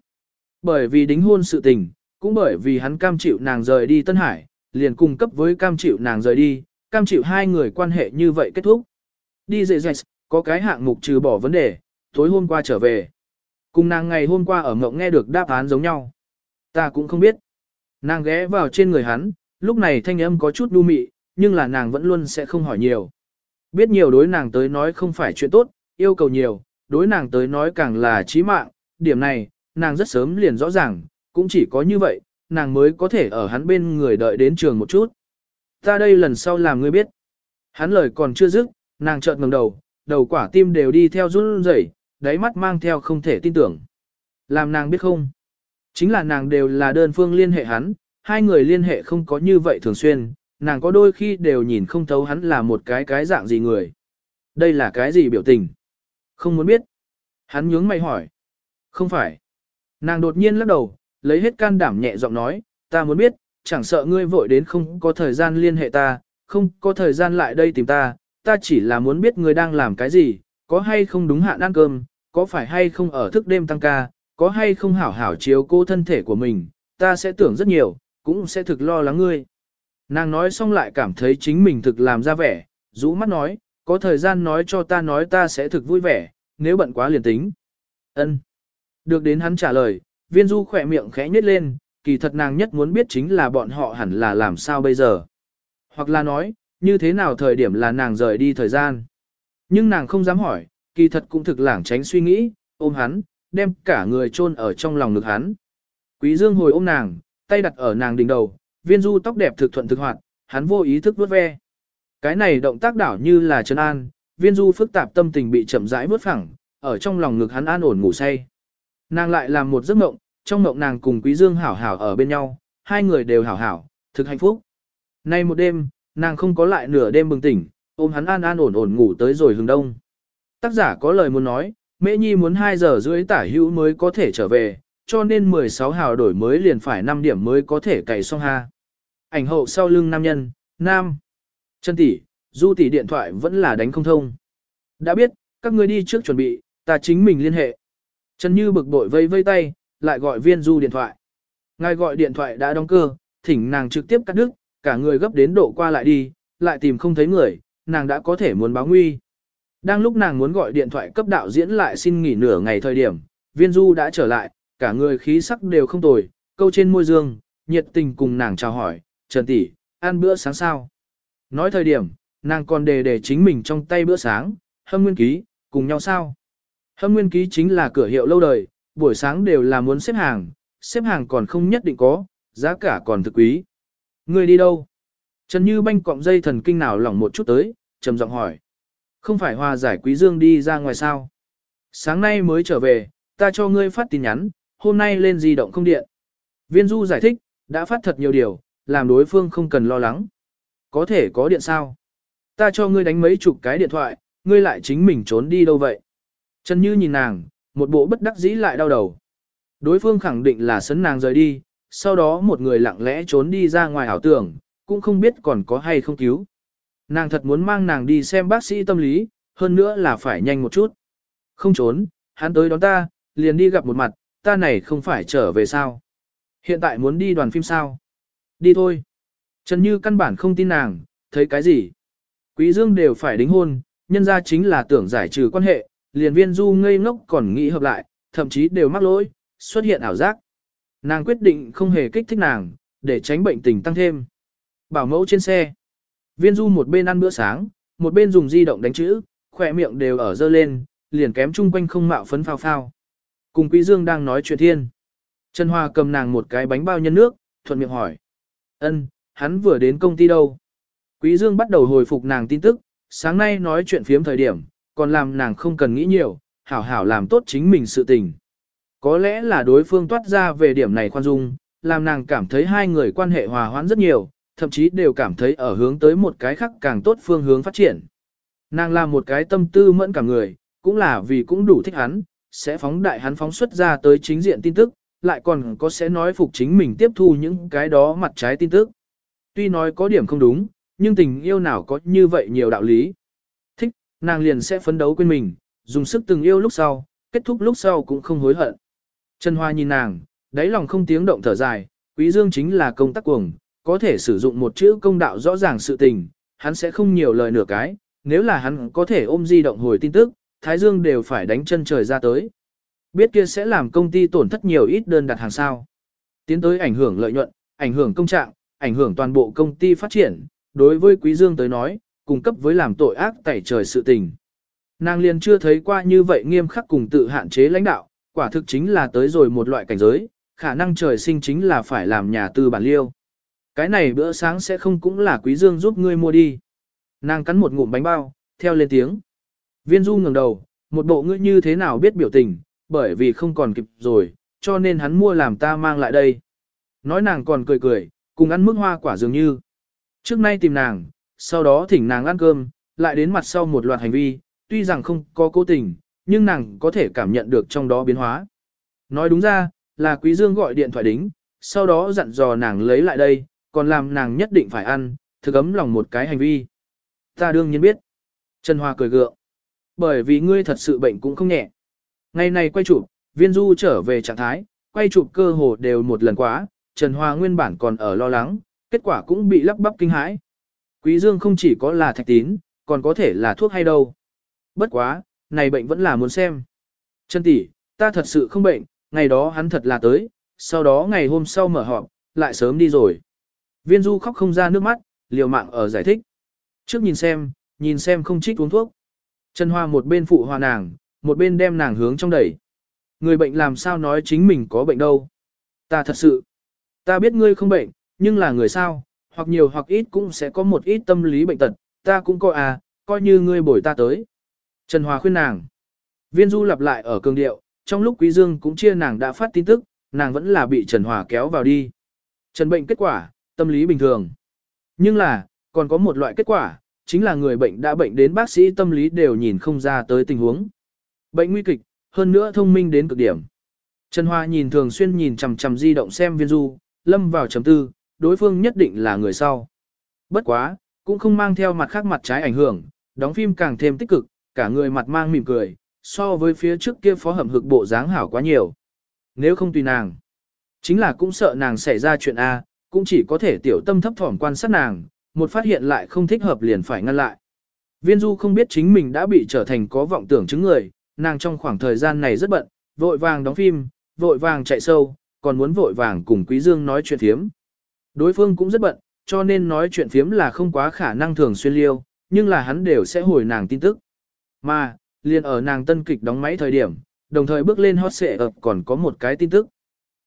Bởi vì đính hôn sự tình, cũng bởi vì hắn cam chịu nàng rời đi Tân Hải, liền cung cấp với cam chịu nàng rời đi, cam chịu hai người quan hệ như vậy kết thúc. Đi dễ dạy, có cái hạng mục trừ bỏ vấn đề, tối hôm qua trở về. Cùng nàng ngày hôm qua ở mộng nghe được đáp án giống nhau. Ta cũng không biết. Nàng ghé vào trên người hắn, lúc này thanh âm có chút đu mị, nhưng là nàng vẫn luôn sẽ không hỏi nhiều. Biết nhiều đối nàng tới nói không phải chuyện tốt, yêu cầu nhiều, đối nàng tới nói càng là chí mạng, điểm này, nàng rất sớm liền rõ ràng, cũng chỉ có như vậy, nàng mới có thể ở hắn bên người đợi đến trường một chút. Ta đây lần sau làm ngươi biết. Hắn lời còn chưa dứt, nàng chợt ngẩng đầu, đầu quả tim đều đi theo run rẩy, đáy mắt mang theo không thể tin tưởng. Làm nàng biết không? Chính là nàng đều là đơn phương liên hệ hắn, hai người liên hệ không có như vậy thường xuyên, nàng có đôi khi đều nhìn không thấu hắn là một cái cái dạng gì người. Đây là cái gì biểu tình? Không muốn biết. Hắn nhướng mày hỏi. Không phải. Nàng đột nhiên lắc đầu, lấy hết can đảm nhẹ giọng nói, ta muốn biết, chẳng sợ ngươi vội đến không có thời gian liên hệ ta, không có thời gian lại đây tìm ta, ta chỉ là muốn biết ngươi đang làm cái gì, có hay không đúng hạn ăn cơm, có phải hay không ở thức đêm tăng ca, có hay không hảo hảo chiếu cô thân thể của mình, ta sẽ tưởng rất nhiều, cũng sẽ thực lo lắng ngươi. Nàng nói xong lại cảm thấy chính mình thực làm ra vẻ, rũ mắt nói, có thời gian nói cho ta nói ta sẽ thực vui vẻ, nếu bận quá liền tính. Ân. Được đến hắn trả lời, viên du khỏe miệng khẽ nhếch lên, kỳ thật nàng nhất muốn biết chính là bọn họ hẳn là làm sao bây giờ. Hoặc là nói, như thế nào thời điểm là nàng rời đi thời gian. Nhưng nàng không dám hỏi, kỳ thật cũng thực lảng tránh suy nghĩ, ôm hắn, đem cả người chôn ở trong lòng ngực hắn. Quý Dương hồi ôm nàng, tay đặt ở nàng đỉnh đầu, viên du tóc đẹp thực thuận thực hoạt, hắn vô ý thức vuốt ve. Cái này động tác đảo như là trấn an, viên du phức tạp tâm tình bị chậm rãi vuốt phẳng, ở trong lòng ngực hắn an ổn ngủ say. Nàng lại làm một giấc mộng, trong mộng nàng cùng Quý Dương hảo hảo ở bên nhau, hai người đều hảo hảo, thực hạnh phúc. Nay một đêm, nàng không có lại nửa đêm bừng tỉnh, ôm hắn an an ổn ổn ngủ tới rồi hướng đông. Tác giả có lời muốn nói, Mễ Nhi muốn 2 giờ rưỡi tả hữu mới có thể trở về, cho nên 16 hào đổi mới liền phải 5 điểm mới có thể cày xong ha. Ảnh hậu sau lưng nam nhân, nam. Chân tỷ, du tỷ điện thoại vẫn là đánh không thông. Đã biết, các ngươi đi trước chuẩn bị, ta chính mình liên hệ. Trần Như bực bội vây vây tay, lại gọi viên du điện thoại. Ngài gọi điện thoại đã đóng cơ, thỉnh nàng trực tiếp cắt đứt, cả người gấp đến độ qua lại đi, lại tìm không thấy người, nàng đã có thể muốn báo nguy. Đang lúc nàng muốn gọi điện thoại cấp đạo diễn lại xin nghỉ nửa ngày thời điểm, viên du đã trở lại, cả người khí sắc đều không tồi, câu trên môi dương, nhiệt tình cùng nàng chào hỏi, Trần tỷ, ăn bữa sáng sao? Nói thời điểm, nàng còn đề để chính mình trong tay bữa sáng, hâm nguyên ký, cùng nhau sao? Hâm nguyên ký chính là cửa hiệu lâu đời, buổi sáng đều là muốn xếp hàng, xếp hàng còn không nhất định có, giá cả còn thực quý. Ngươi đi đâu? Trần Như banh cọng dây thần kinh nào lỏng một chút tới, trầm giọng hỏi. Không phải hòa giải quý dương đi ra ngoài sao? Sáng nay mới trở về, ta cho ngươi phát tin nhắn, hôm nay lên di động không điện. Viên Du giải thích, đã phát thật nhiều điều, làm đối phương không cần lo lắng. Có thể có điện sao? Ta cho ngươi đánh mấy chục cái điện thoại, ngươi lại chính mình trốn đi đâu vậy? Trần Như nhìn nàng, một bộ bất đắc dĩ lại đau đầu. Đối phương khẳng định là sấn nàng rời đi, sau đó một người lặng lẽ trốn đi ra ngoài ảo tưởng, cũng không biết còn có hay không cứu. Nàng thật muốn mang nàng đi xem bác sĩ tâm lý, hơn nữa là phải nhanh một chút. Không trốn, hắn tới đón ta, liền đi gặp một mặt, ta này không phải trở về sao. Hiện tại muốn đi đoàn phim sao? Đi thôi. Trần Như căn bản không tin nàng, thấy cái gì? Quý Dương đều phải đính hôn, nhân ra chính là tưởng giải trừ quan hệ, liền viên du ngây ngốc còn nghĩ hợp lại, thậm chí đều mắc lỗi, xuất hiện ảo giác. Nàng quyết định không hề kích thích nàng, để tránh bệnh tình tăng thêm. Bảo mẫu trên xe. Viên du một bên ăn bữa sáng, một bên dùng di động đánh chữ, khỏe miệng đều ở dơ lên, liền kém chung quanh không mạo phấn phao phao. Cùng Quý Dương đang nói chuyện thiên. Trần Hoa cầm nàng một cái bánh bao nhân nước, thuận miệng hỏi. ân, hắn vừa đến công ty đâu? Quý Dương bắt đầu hồi phục nàng tin tức, sáng nay nói chuyện phiếm thời điểm, còn làm nàng không cần nghĩ nhiều, hảo hảo làm tốt chính mình sự tình. Có lẽ là đối phương toát ra về điểm này khoan dung, làm nàng cảm thấy hai người quan hệ hòa hoãn rất nhiều, thậm chí đều cảm thấy ở hướng tới một cái khác càng tốt phương hướng phát triển. Nàng là một cái tâm tư mẫn cả người, cũng là vì cũng đủ thích hắn, sẽ phóng đại hắn phóng xuất ra tới chính diện tin tức, lại còn có sẽ nói phục chính mình tiếp thu những cái đó mặt trái tin tức. Tuy nói có điểm không đúng, nhưng tình yêu nào có như vậy nhiều đạo lý. Thích, nàng liền sẽ phấn đấu quên mình, dùng sức từng yêu lúc sau, kết thúc lúc sau cũng không hối hận. Trần Hoa nhìn nàng, đáy lòng không tiếng động thở dài, Quý Dương chính là công tác cuồng, có thể sử dụng một chữ công đạo rõ ràng sự tình, hắn sẽ không nhiều lời nửa cái, nếu là hắn có thể ôm di động hồi tin tức, Thái Dương đều phải đánh chân trời ra tới. Biết kia sẽ làm công ty tổn thất nhiều ít đơn đặt hàng sao. Tiến tới ảnh hưởng lợi nhuận, ảnh hưởng công trạng, ảnh hưởng toàn bộ công ty phát triển, đối với Quý Dương tới nói, cung cấp với làm tội ác tẩy trời sự tình. Nàng liền chưa thấy qua như vậy nghiêm khắc cùng tự hạn chế lãnh đạo, quả thực chính là tới rồi một loại cảnh giới, khả năng trời sinh chính là phải làm nhà tư bản liêu. Cái này bữa sáng sẽ không cũng là quý dương giúp ngươi mua đi. Nàng cắn một ngụm bánh bao, theo lên tiếng. Viên du ngẩng đầu, một bộ ngươi như thế nào biết biểu tình, bởi vì không còn kịp rồi, cho nên hắn mua làm ta mang lại đây. Nói nàng còn cười cười, cùng ăn mức hoa quả dường như. Trước nay tìm nàng, sau đó thỉnh nàng ăn cơm, lại đến mặt sau một loạt hành vi, tuy rằng không có cố tình, nhưng nàng có thể cảm nhận được trong đó biến hóa. Nói đúng ra, là Quý Dương gọi điện thoại đính, sau đó dặn dò nàng lấy lại đây, còn làm nàng nhất định phải ăn, thực ấm lòng một cái hành vi. Ta đương nhiên biết. Trần Hoa cười gượng. Bởi vì ngươi thật sự bệnh cũng không nhẹ. Ngày này quay chụp, viên du trở về trạng thái, quay chụp cơ hồ đều một lần quá, Trần Hoa nguyên bản còn ở lo lắng, kết quả cũng bị lắp bắp kinh hãi. Quý Dương không chỉ có là thạch tín, còn có thể là thuốc hay đâu. Bất quá, này bệnh vẫn là muốn xem. chân tỷ, ta thật sự không bệnh, ngày đó hắn thật là tới, sau đó ngày hôm sau mở họp, lại sớm đi rồi. Viên du khóc không ra nước mắt, liều mạng ở giải thích. Trước nhìn xem, nhìn xem không trích uống thuốc. Trần Hoa một bên phụ hòa nàng, một bên đem nàng hướng trong đẩy. Người bệnh làm sao nói chính mình có bệnh đâu. Ta thật sự, ta biết ngươi không bệnh, nhưng là người sao, hoặc nhiều hoặc ít cũng sẽ có một ít tâm lý bệnh tật, ta cũng coi à, coi như ngươi bồi ta tới. Trần Hòa khuyên nàng. Viên Du lặp lại ở cường điệu, trong lúc Quý Dương cũng chia nàng đã phát tin tức, nàng vẫn là bị Trần Hòa kéo vào đi. Trần bệnh kết quả, tâm lý bình thường. Nhưng là, còn có một loại kết quả, chính là người bệnh đã bệnh đến bác sĩ tâm lý đều nhìn không ra tới tình huống. Bệnh nguy kịch, hơn nữa thông minh đến cực điểm. Trần Hoa nhìn thường xuyên nhìn chằm chằm di động xem viên du, lâm vào chấm tư, đối phương nhất định là người sau. Bất quá, cũng không mang theo mặt khác mặt trái ảnh hưởng, đóng phim càng thêm tích cực, cả người mặt mang mỉm cười, so với phía trước kia phó hầm hực bộ dáng hảo quá nhiều. Nếu không tùy nàng, chính là cũng sợ nàng xảy ra chuyện A, cũng chỉ có thể tiểu tâm thấp thỏm quan sát nàng, một phát hiện lại không thích hợp liền phải ngăn lại. Viên Du không biết chính mình đã bị trở thành có vọng tưởng chứng người, nàng trong khoảng thời gian này rất bận, vội vàng đóng phim, vội vàng chạy sâu, còn muốn vội vàng cùng Quý Dương nói chuyện phiếm. Đối phương cũng rất bận, cho nên nói chuyện phiếm là không quá khả năng thường xuyên liêu, nhưng là hắn đều sẽ hồi nàng tin tức. Mà, liền ở nàng tân kịch đóng máy thời điểm, đồng thời bước lên hot xệ ập còn có một cái tin tức.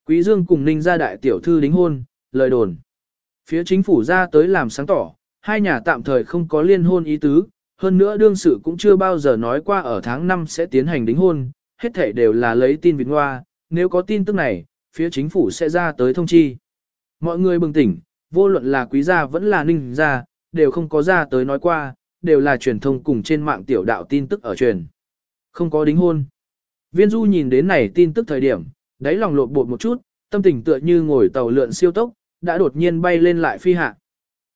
Quý Dương cùng Ninh gia đại tiểu thư đính hôn, lời đồn. Phía chính phủ ra tới làm sáng tỏ, hai nhà tạm thời không có liên hôn ý tứ, hơn nữa đương sự cũng chưa bao giờ nói qua ở tháng 5 sẽ tiến hành đính hôn, hết thảy đều là lấy tin vịt ngoa, nếu có tin tức này, phía chính phủ sẽ ra tới thông chi. Mọi người bừng tỉnh, vô luận là quý gia vẫn là ninh gia, đều không có ra tới nói qua, đều là truyền thông cùng trên mạng tiểu đạo tin tức ở truyền. Không có đính hôn. Viên Du nhìn đến này tin tức thời điểm, đáy lòng lộn bột một chút, tâm tình tựa như ngồi tàu lượn siêu tốc, đã đột nhiên bay lên lại phi hạ.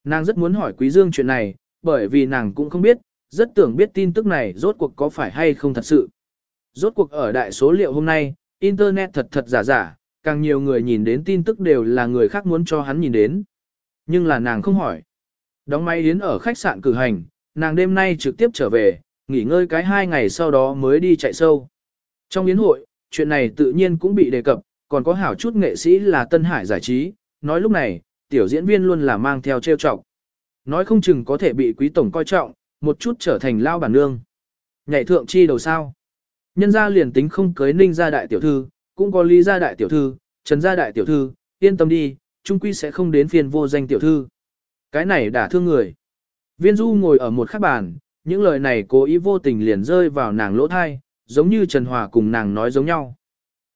Nàng rất muốn hỏi Quý Dương chuyện này, bởi vì nàng cũng không biết, rất tưởng biết tin tức này rốt cuộc có phải hay không thật sự. Rốt cuộc ở đại số liệu hôm nay, Internet thật thật giả giả, càng nhiều người nhìn đến tin tức đều là người khác muốn cho hắn nhìn đến. Nhưng là nàng không hỏi. Đóng máy yến ở khách sạn cử hành, nàng đêm nay trực tiếp trở về, nghỉ ngơi cái hai ngày sau đó mới đi chạy sâu. Trong yến hội, chuyện này tự nhiên cũng bị đề cập, còn có hảo chút nghệ sĩ là Tân Hải giải trí, nói lúc này, tiểu diễn viên luôn là mang theo trêu trọng. Nói không chừng có thể bị quý tổng coi trọng, một chút trở thành lao bản nương. Nhảy thượng chi đầu sao. Nhân gia liền tính không cưới ninh gia đại tiểu thư, cũng có lý gia đại tiểu thư, trần gia đại tiểu thư, yên tâm đi, trung quy sẽ không đến phiền vô danh tiểu thư. Cái này đã thương người. Viên du ngồi ở một khắc bàn, những lời này cố ý vô tình liền rơi vào nàng lỗ thai, giống như Trần Hòa cùng nàng nói giống nhau.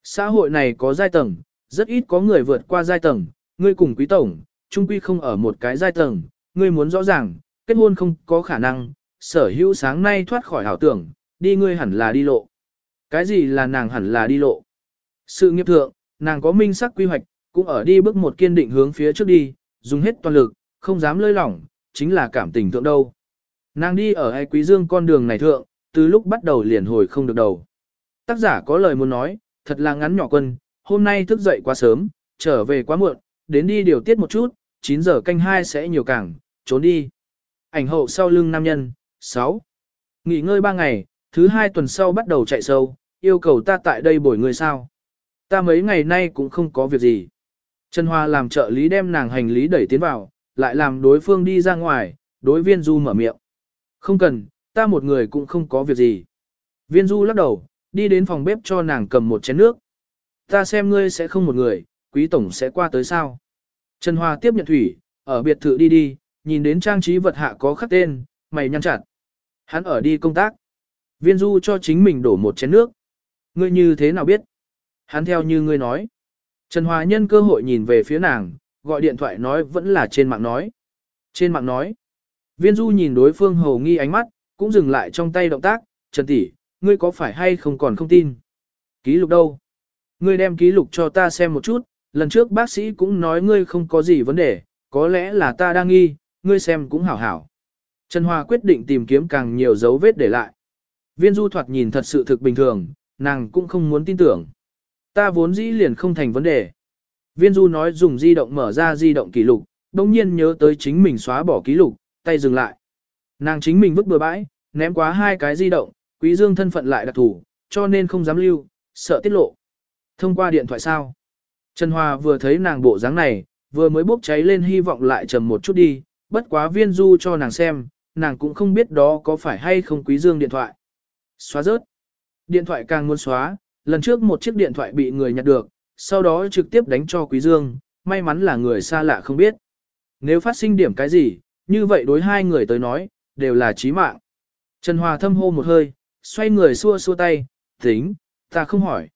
Xã hội này có giai tầng, rất ít có người vượt qua giai tầng, ngươi cùng quý tổng, trung quy không ở một cái giai tầng, ngươi muốn rõ ràng, kết hôn không có khả năng, sở hữu sáng nay thoát khỏi hảo tưởng, đi ngươi hẳn là đi lộ. Cái gì là nàng hẳn là đi lộ? Sự nghiệp thượng, nàng có minh sắc quy hoạch, cũng ở đi bước một kiên định hướng phía trước đi, dùng hết toàn lực, không dám lơi lỏng, chính là cảm tình thượng đâu. Nàng đi ở ai quý dương con đường này thượng, từ lúc bắt đầu liền hồi không được đầu. Tác giả có lời muốn nói, thật là ngắn nhỏ quân, hôm nay thức dậy quá sớm, trở về quá muộn, đến đi điều tiết một chút, 9 giờ canh 2 sẽ nhiều càng, trốn đi. Ảnh hậu sau lưng nam nhân, 6. Nghỉ ngơi 3 ngày, thứ hai tuần sau bắt đầu chạy sâu, yêu cầu ta tại đây bồi người sao. Ta mấy ngày nay cũng không có việc gì. Trần Hoa làm trợ lý đem nàng hành lý đẩy tiến vào, lại làm đối phương đi ra ngoài, đối viên du mở miệng. Không cần, ta một người cũng không có việc gì. Viên du lắc đầu, đi đến phòng bếp cho nàng cầm một chén nước. Ta xem ngươi sẽ không một người, quý tổng sẽ qua tới sao. Trần Hoa tiếp nhận thủy, ở biệt thự đi đi, nhìn đến trang trí vật hạ có khắc tên, mày nhăn chặt. Hắn ở đi công tác. Viên du cho chính mình đổ một chén nước. Ngươi như thế nào biết? Hắn theo như ngươi nói. Trần Hòa nhân cơ hội nhìn về phía nàng, gọi điện thoại nói vẫn là trên mạng nói. Trên mạng nói. Viên du nhìn đối phương hầu nghi ánh mắt, cũng dừng lại trong tay động tác. Trần tỷ, ngươi có phải hay không còn không tin? Ký lục đâu? Ngươi đem ký lục cho ta xem một chút, lần trước bác sĩ cũng nói ngươi không có gì vấn đề, có lẽ là ta đang nghi, ngươi xem cũng hảo hảo. Trần Hoa quyết định tìm kiếm càng nhiều dấu vết để lại. Viên du thoạt nhìn thật sự thực bình thường, nàng cũng không muốn tin tưởng. Ta vốn dĩ liền không thành vấn đề. Viên du nói dùng di động mở ra di động ký lục, đồng nhiên nhớ tới chính mình xóa bỏ ký lục, tay dừng lại. Nàng chính mình vứt bừa bãi, ném quá hai cái di động, quý dương thân phận lại đặc thủ, cho nên không dám lưu, sợ tiết lộ. Thông qua điện thoại sao? Trần Hòa vừa thấy nàng bộ dáng này, vừa mới bốc cháy lên hy vọng lại trầm một chút đi, bất quá viên du cho nàng xem, nàng cũng không biết đó có phải hay không quý dương điện thoại. Xóa rớt. Điện thoại càng muốn xóa, lần trước một chiếc điện thoại bị người nhặt được, sau đó trực tiếp đánh cho quý dương, may mắn là người xa lạ không biết. Nếu phát sinh điểm cái gì, như vậy đối hai người tới nói, đều là chí mạng. Trần Hòa thâm hô một hơi, xoay người xua xua tay, tính, ta không hỏi.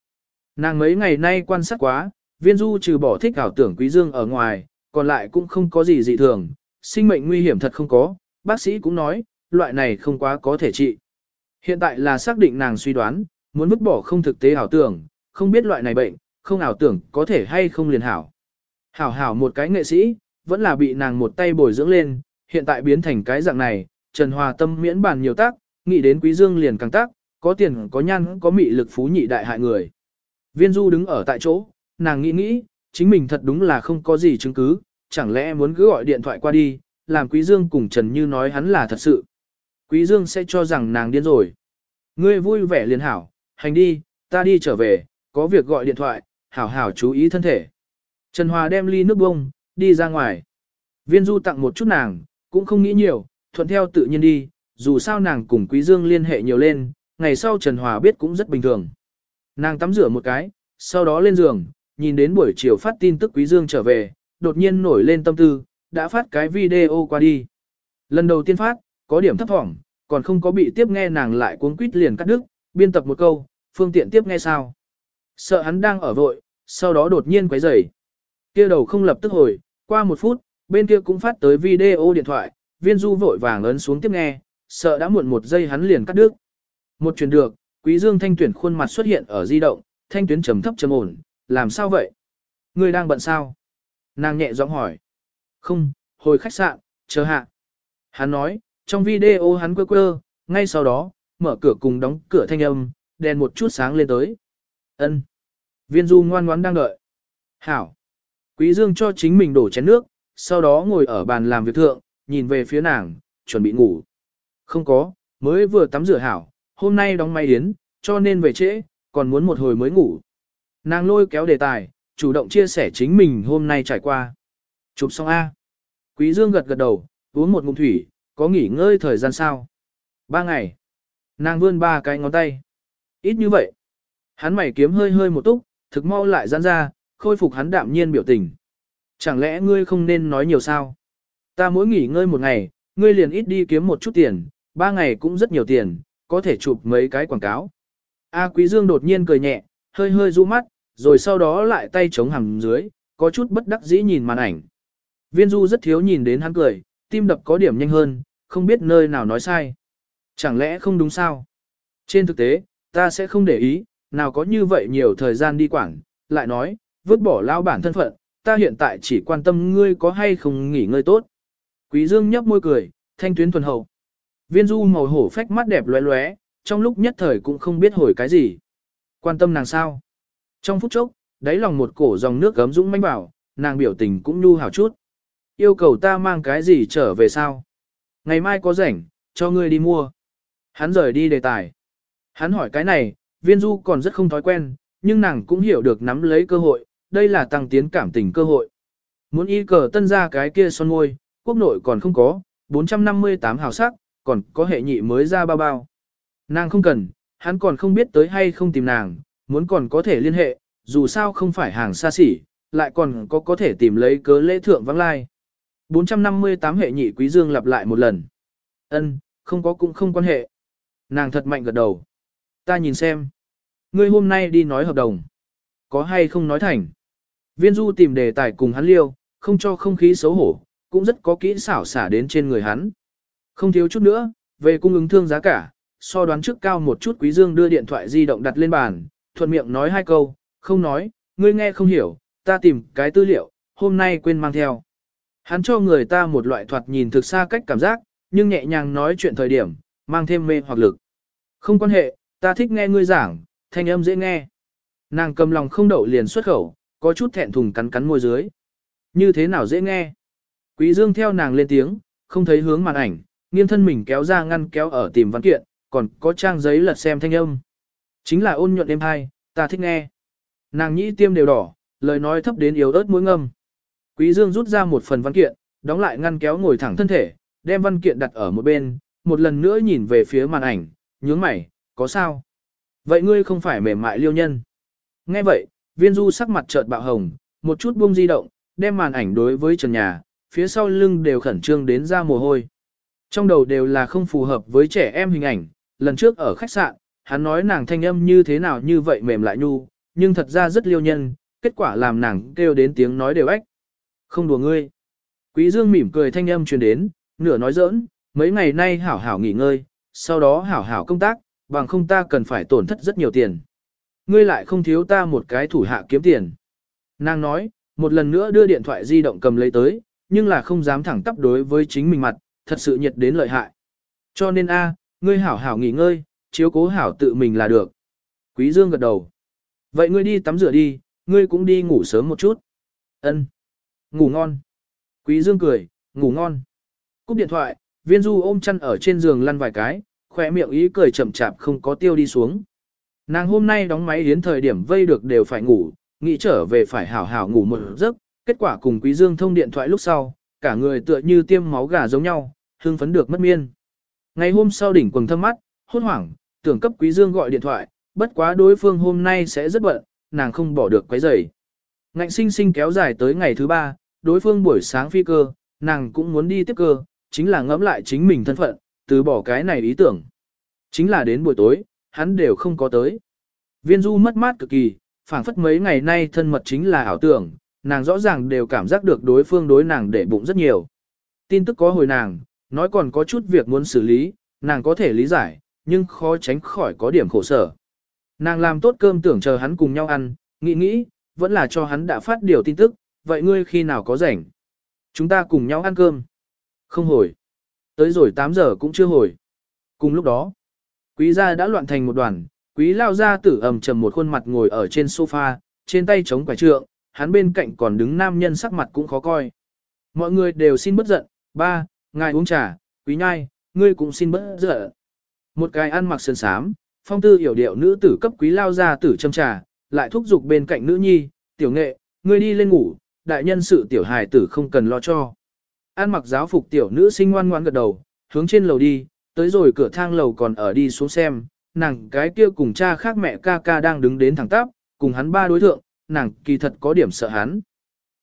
Nàng mấy ngày nay quan sát quá, viên du trừ bỏ thích ảo tưởng quý dương ở ngoài, còn lại cũng không có gì dị thường, sinh mệnh nguy hiểm thật không có, bác sĩ cũng nói, loại này không quá có thể trị. Hiện tại là xác định nàng suy đoán, muốn vứt bỏ không thực tế ảo tưởng, không biết loại này bệnh, không ảo tưởng có thể hay không liền hảo. Hảo hảo một cái nghệ sĩ, vẫn là bị nàng một tay bồi dưỡng lên, hiện tại biến thành cái dạng này, Trần Hòa Tâm miễn bàn nhiều tác, nghĩ đến Quý Dương liền càng tác, có tiền có nhan có mị lực phú nhị đại hại người. Viên Du đứng ở tại chỗ, nàng nghĩ nghĩ, chính mình thật đúng là không có gì chứng cứ, chẳng lẽ muốn cứ gọi điện thoại qua đi, làm Quý Dương cùng Trần Như nói hắn là thật sự. Quý Dương sẽ cho rằng nàng điên rồi. Ngươi vui vẻ liền hảo, hành đi, ta đi trở về, có việc gọi điện thoại, hảo hảo chú ý thân thể. Trần Hòa đem ly nước bông, đi ra ngoài. Viên Du tặng một chút nàng, cũng không nghĩ nhiều, thuận theo tự nhiên đi, dù sao nàng cùng Quý Dương liên hệ nhiều lên, ngày sau Trần Hòa biết cũng rất bình thường. Nàng tắm rửa một cái, sau đó lên giường, nhìn đến buổi chiều phát tin tức Quý Dương trở về, đột nhiên nổi lên tâm tư, đã phát cái video qua đi. Lần đầu tiên phát, có điểm thấp thỏm, còn không có bị tiếp nghe nàng lại cuốn quýt liền cắt đứt, biên tập một câu, phương tiện tiếp nghe sao. Sợ hắn đang ở vội, sau đó đột nhiên quấy rầy. Kia đầu không lập tức hồi, qua một phút, bên kia cũng phát tới video điện thoại, viên du vội vàng ấn xuống tiếp nghe, sợ đã muộn một giây hắn liền cắt đứt. Một chuyển được, quý dương thanh tuyển khuôn mặt xuất hiện ở di động, thanh tuyến trầm thấp trầm ổn, làm sao vậy? Người đang bận sao? Nàng nhẹ giọng hỏi. Không, hồi khách sạn, chờ hạ. Hắn nói, trong video hắn quơ quơ, ngay sau đó, mở cửa cùng đóng cửa thanh âm, đèn một chút sáng lên tới. Ân. Viên du ngoan ngoãn đang đợi. Hảo. Quý dương cho chính mình đổ chén nước, sau đó ngồi ở bàn làm việc thượng, nhìn về phía nàng, chuẩn bị ngủ. Không có, mới vừa tắm rửa hảo, hôm nay đóng may yến, cho nên về trễ, còn muốn một hồi mới ngủ. Nàng lôi kéo đề tài, chủ động chia sẻ chính mình hôm nay trải qua. Chụp xong A. Quý Dương gật gật đầu, uống một ngụm thủy, có nghỉ ngơi thời gian sao? Ba ngày. Nàng vươn ba cái ngón tay. Ít như vậy. Hắn mày kiếm hơi hơi một túc, thực mau lại giãn ra, khôi phục hắn đạm nhiên biểu tình. Chẳng lẽ ngươi không nên nói nhiều sao? Ta mỗi nghỉ ngơi một ngày, ngươi liền ít đi kiếm một chút tiền, ba ngày cũng rất nhiều tiền, có thể chụp mấy cái quảng cáo. A Quý Dương đột nhiên cười nhẹ, hơi hơi du mắt, rồi sau đó lại tay chống hằng dưới, có chút bất đắc dĩ nhìn màn ảnh. Viên Du rất thiếu nhìn đến hắn cười, tim đập có điểm nhanh hơn, không biết nơi nào nói sai. Chẳng lẽ không đúng sao? Trên thực tế, ta sẽ không để ý, nào có như vậy nhiều thời gian đi quảng, lại nói, vứt bỏ lao bản thân phận, ta hiện tại chỉ quan tâm ngươi có hay không nghỉ ngơi tốt. Quý Dương nhấp môi cười, thanh tuyến thuần hậu. Viên du màu hổ phách mắt đẹp lóe lóe, trong lúc nhất thời cũng không biết hồi cái gì. Quan tâm nàng sao? Trong phút chốc, đáy lòng một cổ dòng nước gấm dũng manh bảo, nàng biểu tình cũng nhu hào chút. Yêu cầu ta mang cái gì trở về sao? Ngày mai có rảnh, cho ngươi đi mua. Hắn rời đi đề tài. Hắn hỏi cái này, viên du còn rất không thói quen, nhưng nàng cũng hiểu được nắm lấy cơ hội, đây là tăng tiến cảm tình cơ hội. Muốn y cờ tân ra cái kia son môi, quốc nội còn không có, 458 hào sắc, còn có hệ nhị mới ra bao bao. Nàng không cần, hắn còn không biết tới hay không tìm nàng, muốn còn có thể liên hệ, dù sao không phải hàng xa xỉ, lại còn có có thể tìm lấy cớ lễ thượng vắng lai. 458 hệ nhị quý dương lặp lại một lần. Ân, không có cũng không quan hệ. Nàng thật mạnh gật đầu. Ta nhìn xem. Ngươi hôm nay đi nói hợp đồng. Có hay không nói thành. Viên du tìm đề tài cùng hắn liêu, không cho không khí xấu hổ, cũng rất có kỹ xảo xả đến trên người hắn. Không thiếu chút nữa, về cung ứng thương giá cả, so đoán trước cao một chút quý dương đưa điện thoại di động đặt lên bàn, thuận miệng nói hai câu, không nói, ngươi nghe không hiểu, ta tìm cái tư liệu, hôm nay quên mang theo. Hắn cho người ta một loại thoạt nhìn thực xa cách cảm giác, nhưng nhẹ nhàng nói chuyện thời điểm, mang thêm mê hoặc lực. Không quan hệ, ta thích nghe ngươi giảng, thanh âm dễ nghe. Nàng cầm lòng không đậu liền xuất khẩu, có chút thẹn thùng cắn cắn môi dưới. Như thế nào dễ nghe? Quý Dương theo nàng lên tiếng, không thấy hướng màn ảnh, nghiêng thân mình kéo ra ngăn kéo ở tìm văn kiện, còn có trang giấy lật xem thanh âm. Chính là ôn nhuận êm hai, ta thích nghe. Nàng nhĩ tiêm đều đỏ, lời nói thấp đến yếu ớt mũi ngâm. Quý Dương rút ra một phần văn kiện, đóng lại ngăn kéo ngồi thẳng thân thể, đem văn kiện đặt ở một bên, một lần nữa nhìn về phía màn ảnh, nhướng mày, có sao? Vậy ngươi không phải mềm mại liêu nhân. Nghe vậy, viên du sắc mặt chợt bạo hồng, một chút buông di động, đem màn ảnh đối với trần nhà, phía sau lưng đều khẩn trương đến ra mồ hôi. Trong đầu đều là không phù hợp với trẻ em hình ảnh, lần trước ở khách sạn, hắn nói nàng thanh âm như thế nào như vậy mềm lại nhu, nhưng thật ra rất liêu nhân, kết quả làm nàng kêu đến tiếng nói đều ếch. Không đùa ngươi. Quý Dương mỉm cười thanh âm truyền đến, nửa nói giỡn, mấy ngày nay hảo hảo nghỉ ngơi, sau đó hảo hảo công tác, bằng không ta cần phải tổn thất rất nhiều tiền. Ngươi lại không thiếu ta một cái thủ hạ kiếm tiền. Nàng nói, một lần nữa đưa điện thoại di động cầm lấy tới, nhưng là không dám thẳng tắp đối với chính mình mặt, thật sự nhiệt đến lợi hại. Cho nên a, ngươi hảo hảo nghỉ ngơi, chiếu cố hảo tự mình là được. Quý Dương gật đầu. Vậy ngươi đi tắm rửa đi, ngươi cũng đi ngủ sớm một chút. Ân. Ngủ ngon. Quý Dương cười, ngủ ngon. Cúp điện thoại, viên du ôm chăn ở trên giường lăn vài cái, khỏe miệng ý cười chậm chạp không có tiêu đi xuống. Nàng hôm nay đóng máy đến thời điểm vây được đều phải ngủ, nghĩ trở về phải hảo hảo ngủ một giấc, kết quả cùng Quý Dương thông điện thoại lúc sau, cả người tựa như tiêm máu gà giống nhau, hưng phấn được mất miên. Ngày hôm sau đỉnh quần thâm mắt, hốt hoảng, tưởng cấp Quý Dương gọi điện thoại, bất quá đối phương hôm nay sẽ rất bận, nàng không bỏ được quấy rầy. Ngạnh sinh sinh kéo dài tới ngày thứ ba, đối phương buổi sáng phi cơ, nàng cũng muốn đi tiếp cơ, chính là ngẫm lại chính mình thân phận, từ bỏ cái này ý tưởng. Chính là đến buổi tối, hắn đều không có tới. Viên du mất mát cực kỳ, phảng phất mấy ngày nay thân mật chính là ảo tưởng, nàng rõ ràng đều cảm giác được đối phương đối nàng để bụng rất nhiều. Tin tức có hồi nàng, nói còn có chút việc muốn xử lý, nàng có thể lý giải, nhưng khó tránh khỏi có điểm khổ sở. Nàng làm tốt cơm tưởng chờ hắn cùng nhau ăn, nghĩ nghĩ, vẫn là cho hắn đã phát điều tin tức, vậy ngươi khi nào có rảnh? Chúng ta cùng nhau ăn cơm. Không hồi. Tới rồi 8 giờ cũng chưa hồi. Cùng lúc đó, quý gia đã loạn thành một đoàn, quý lao gia tử ầm trầm một khuôn mặt ngồi ở trên sofa, trên tay chống quả trượng, hắn bên cạnh còn đứng nam nhân sắc mặt cũng khó coi. Mọi người đều xin bất giận, ba, ngài uống trà, quý nhai, ngươi cũng xin bất giận. Một cái ăn mặc sơn sám, phong tư hiểu điệu nữ tử cấp quý lao gia tử châm trà, lại thúc giục bên cạnh nữ nhi, tiểu nghệ, ngươi đi lên ngủ, đại nhân sự tiểu hài tử không cần lo cho. An mặc giáo phục tiểu nữ sinh ngoan ngoan gật đầu, hướng trên lầu đi, tới rồi cửa thang lầu còn ở đi xuống xem, nàng cái kia cùng cha khác mẹ ca ca đang đứng đến thẳng tắp, cùng hắn ba đối thượng, nàng kỳ thật có điểm sợ hắn.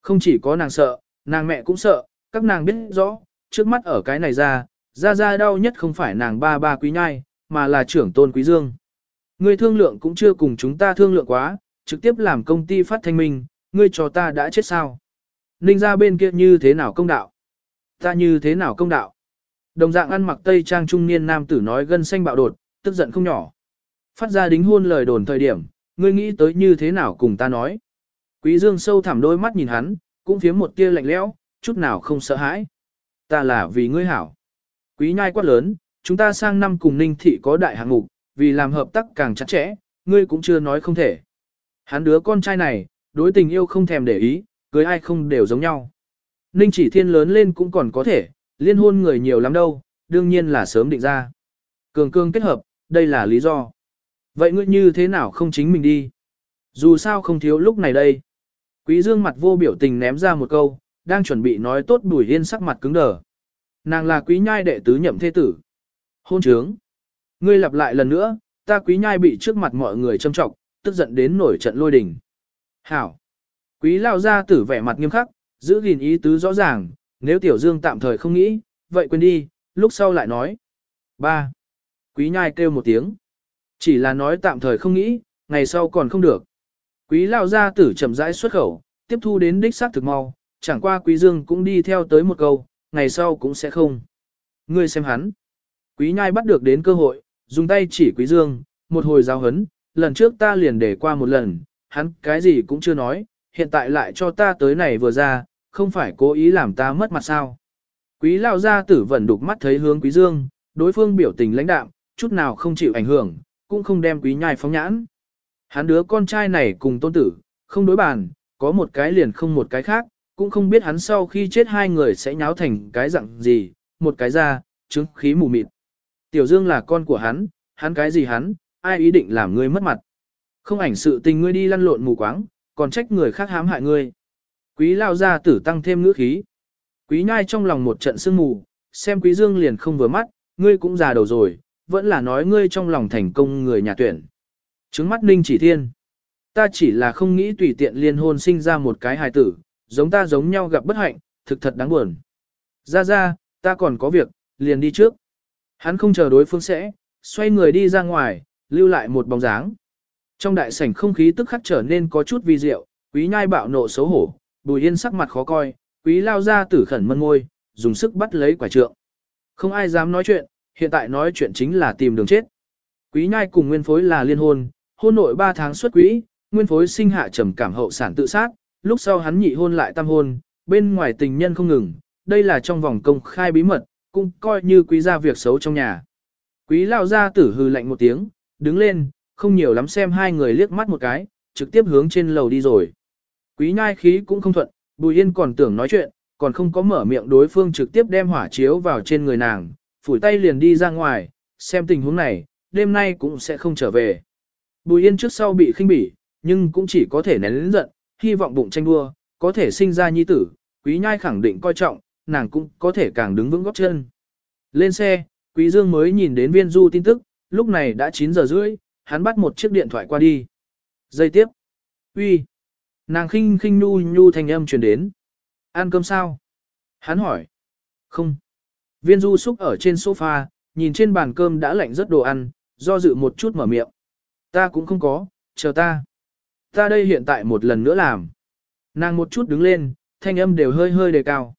Không chỉ có nàng sợ, nàng mẹ cũng sợ, các nàng biết rõ, trước mắt ở cái này ra, ra ra đau nhất không phải nàng ba ba quý nhai, mà là trưởng tôn quý dương. Ngươi thương lượng cũng chưa cùng chúng ta thương lượng quá, trực tiếp làm công ty phát thanh minh, ngươi cho ta đã chết sao? Ninh ra bên kia như thế nào công đạo? Ta như thế nào công đạo? Đồng dạng ăn mặc tây trang trung niên nam tử nói gân xanh bạo đột, tức giận không nhỏ. Phát ra đính hôn lời đồn thời điểm, ngươi nghĩ tới như thế nào cùng ta nói? Quý dương sâu thẳm đôi mắt nhìn hắn, cũng phía một tia lạnh lẽo, chút nào không sợ hãi. Ta là vì ngươi hảo. Quý nhai quát lớn, chúng ta sang năm cùng ninh thị có đại hạng mục, vì làm hợp tác càng chặt chẽ, ngươi cũng chưa nói không thể. Hắn đứa con trai này, đối tình yêu không thèm để ý, cưới ai không đều giống nhau. Ninh chỉ thiên lớn lên cũng còn có thể, liên hôn người nhiều lắm đâu, đương nhiên là sớm định ra. Cường cương kết hợp, đây là lý do. Vậy ngươi như thế nào không chính mình đi? Dù sao không thiếu lúc này đây. Quý dương mặt vô biểu tình ném ra một câu, đang chuẩn bị nói tốt bùi yên sắc mặt cứng đờ. Nàng là quý nhai đệ tứ nhậm thế tử. Hôn trướng. Ngươi lặp lại lần nữa, ta quý nhai bị trước mặt mọi người châm trọng, tức giận đến nổi trận lôi đình. Hảo. Quý lao ra tử vẻ mặt nghiêm khắc, giữ gìn ý tứ rõ ràng, nếu tiểu dương tạm thời không nghĩ, vậy quên đi, lúc sau lại nói. 3. Quý nhai kêu một tiếng. Chỉ là nói tạm thời không nghĩ, ngày sau còn không được. Quý lao gia tử chậm rãi xuất khẩu, tiếp thu đến đích xác thực mau, chẳng qua quý dương cũng đi theo tới một câu, ngày sau cũng sẽ không. Ngươi xem hắn. Quý nhai bắt được đến cơ hội, dùng tay chỉ quý dương, một hồi giáo hấn, lần trước ta liền để qua một lần, hắn cái gì cũng chưa nói, hiện tại lại cho ta tới này vừa ra, không phải cố ý làm ta mất mặt sao. Quý lao gia tử vẫn đục mắt thấy hướng quý dương, đối phương biểu tình lãnh đạm, chút nào không chịu ảnh hưởng, cũng không đem quý nhai phóng nhãn. Hắn đứa con trai này cùng tôn tử, không đối bàn, có một cái liền không một cái khác, cũng không biết hắn sau khi chết hai người sẽ nháo thành cái dạng gì, một cái ra, chứng khí mù mịt. Tiểu Dương là con của hắn, hắn cái gì hắn, ai ý định làm ngươi mất mặt. Không ảnh sự tình ngươi đi lăn lộn mù quáng, còn trách người khác hãm hại ngươi. Quý lao ra tử tăng thêm ngữ khí. Quý nhai trong lòng một trận sương mù, xem quý dương liền không vừa mắt, ngươi cũng già đầu rồi, vẫn là nói ngươi trong lòng thành công người nhà tuyển. Trứng mắt ninh chỉ thiên. Ta chỉ là không nghĩ tùy tiện liên hôn sinh ra một cái hài tử, giống ta giống nhau gặp bất hạnh, thực thật đáng buồn. Ra ra, ta còn có việc, liền đi trước. Hắn không chờ đối phương sẽ, xoay người đi ra ngoài, lưu lại một bóng dáng. Trong đại sảnh không khí tức khắc trở nên có chút vi diệu, quý nhai bạo nộ xấu hổ, bùi yên sắc mặt khó coi, quý lao ra tử khẩn mân ngôi, dùng sức bắt lấy quả trượng. Không ai dám nói chuyện, hiện tại nói chuyện chính là tìm đường chết. Quý nhai cùng nguyên phối là liên hôn, hôn nội 3 tháng xuất quý, nguyên phối sinh hạ trầm cảm hậu sản tự sát, lúc sau hắn nhị hôn lại tam hôn, bên ngoài tình nhân không ngừng, đây là trong vòng công khai bí mật, cũng coi như quý gia việc xấu trong nhà. Quý lao gia tử hư lạnh một tiếng, đứng lên, không nhiều lắm xem hai người liếc mắt một cái, trực tiếp hướng trên lầu đi rồi. Quý nhai khí cũng không thuận, Bùi Yên còn tưởng nói chuyện, còn không có mở miệng đối phương trực tiếp đem hỏa chiếu vào trên người nàng, phủi tay liền đi ra ngoài, xem tình huống này, đêm nay cũng sẽ không trở về. Bùi Yên trước sau bị khinh bỉ, nhưng cũng chỉ có thể nén lĩnh giận, hy vọng bụng tranh đua, có thể sinh ra nhi tử, quý nhai khẳng định coi trọng, nàng cũng có thể càng đứng vững góc chân. Lên xe, quý dương mới nhìn đến viên du tin tức, lúc này đã 9 giờ rưỡi, hắn bắt một chiếc điện thoại qua đi. Giây tiếp. uy, Nàng khinh khinh nhu nhu thanh âm truyền đến. Ăn cơm sao? Hắn hỏi. Không. Viên du xúc ở trên sofa, nhìn trên bàn cơm đã lạnh rất đồ ăn, do dự một chút mở miệng. Ta cũng không có, chờ ta. Ta đây hiện tại một lần nữa làm. Nàng một chút đứng lên, thanh âm đều hơi hơi đề cao.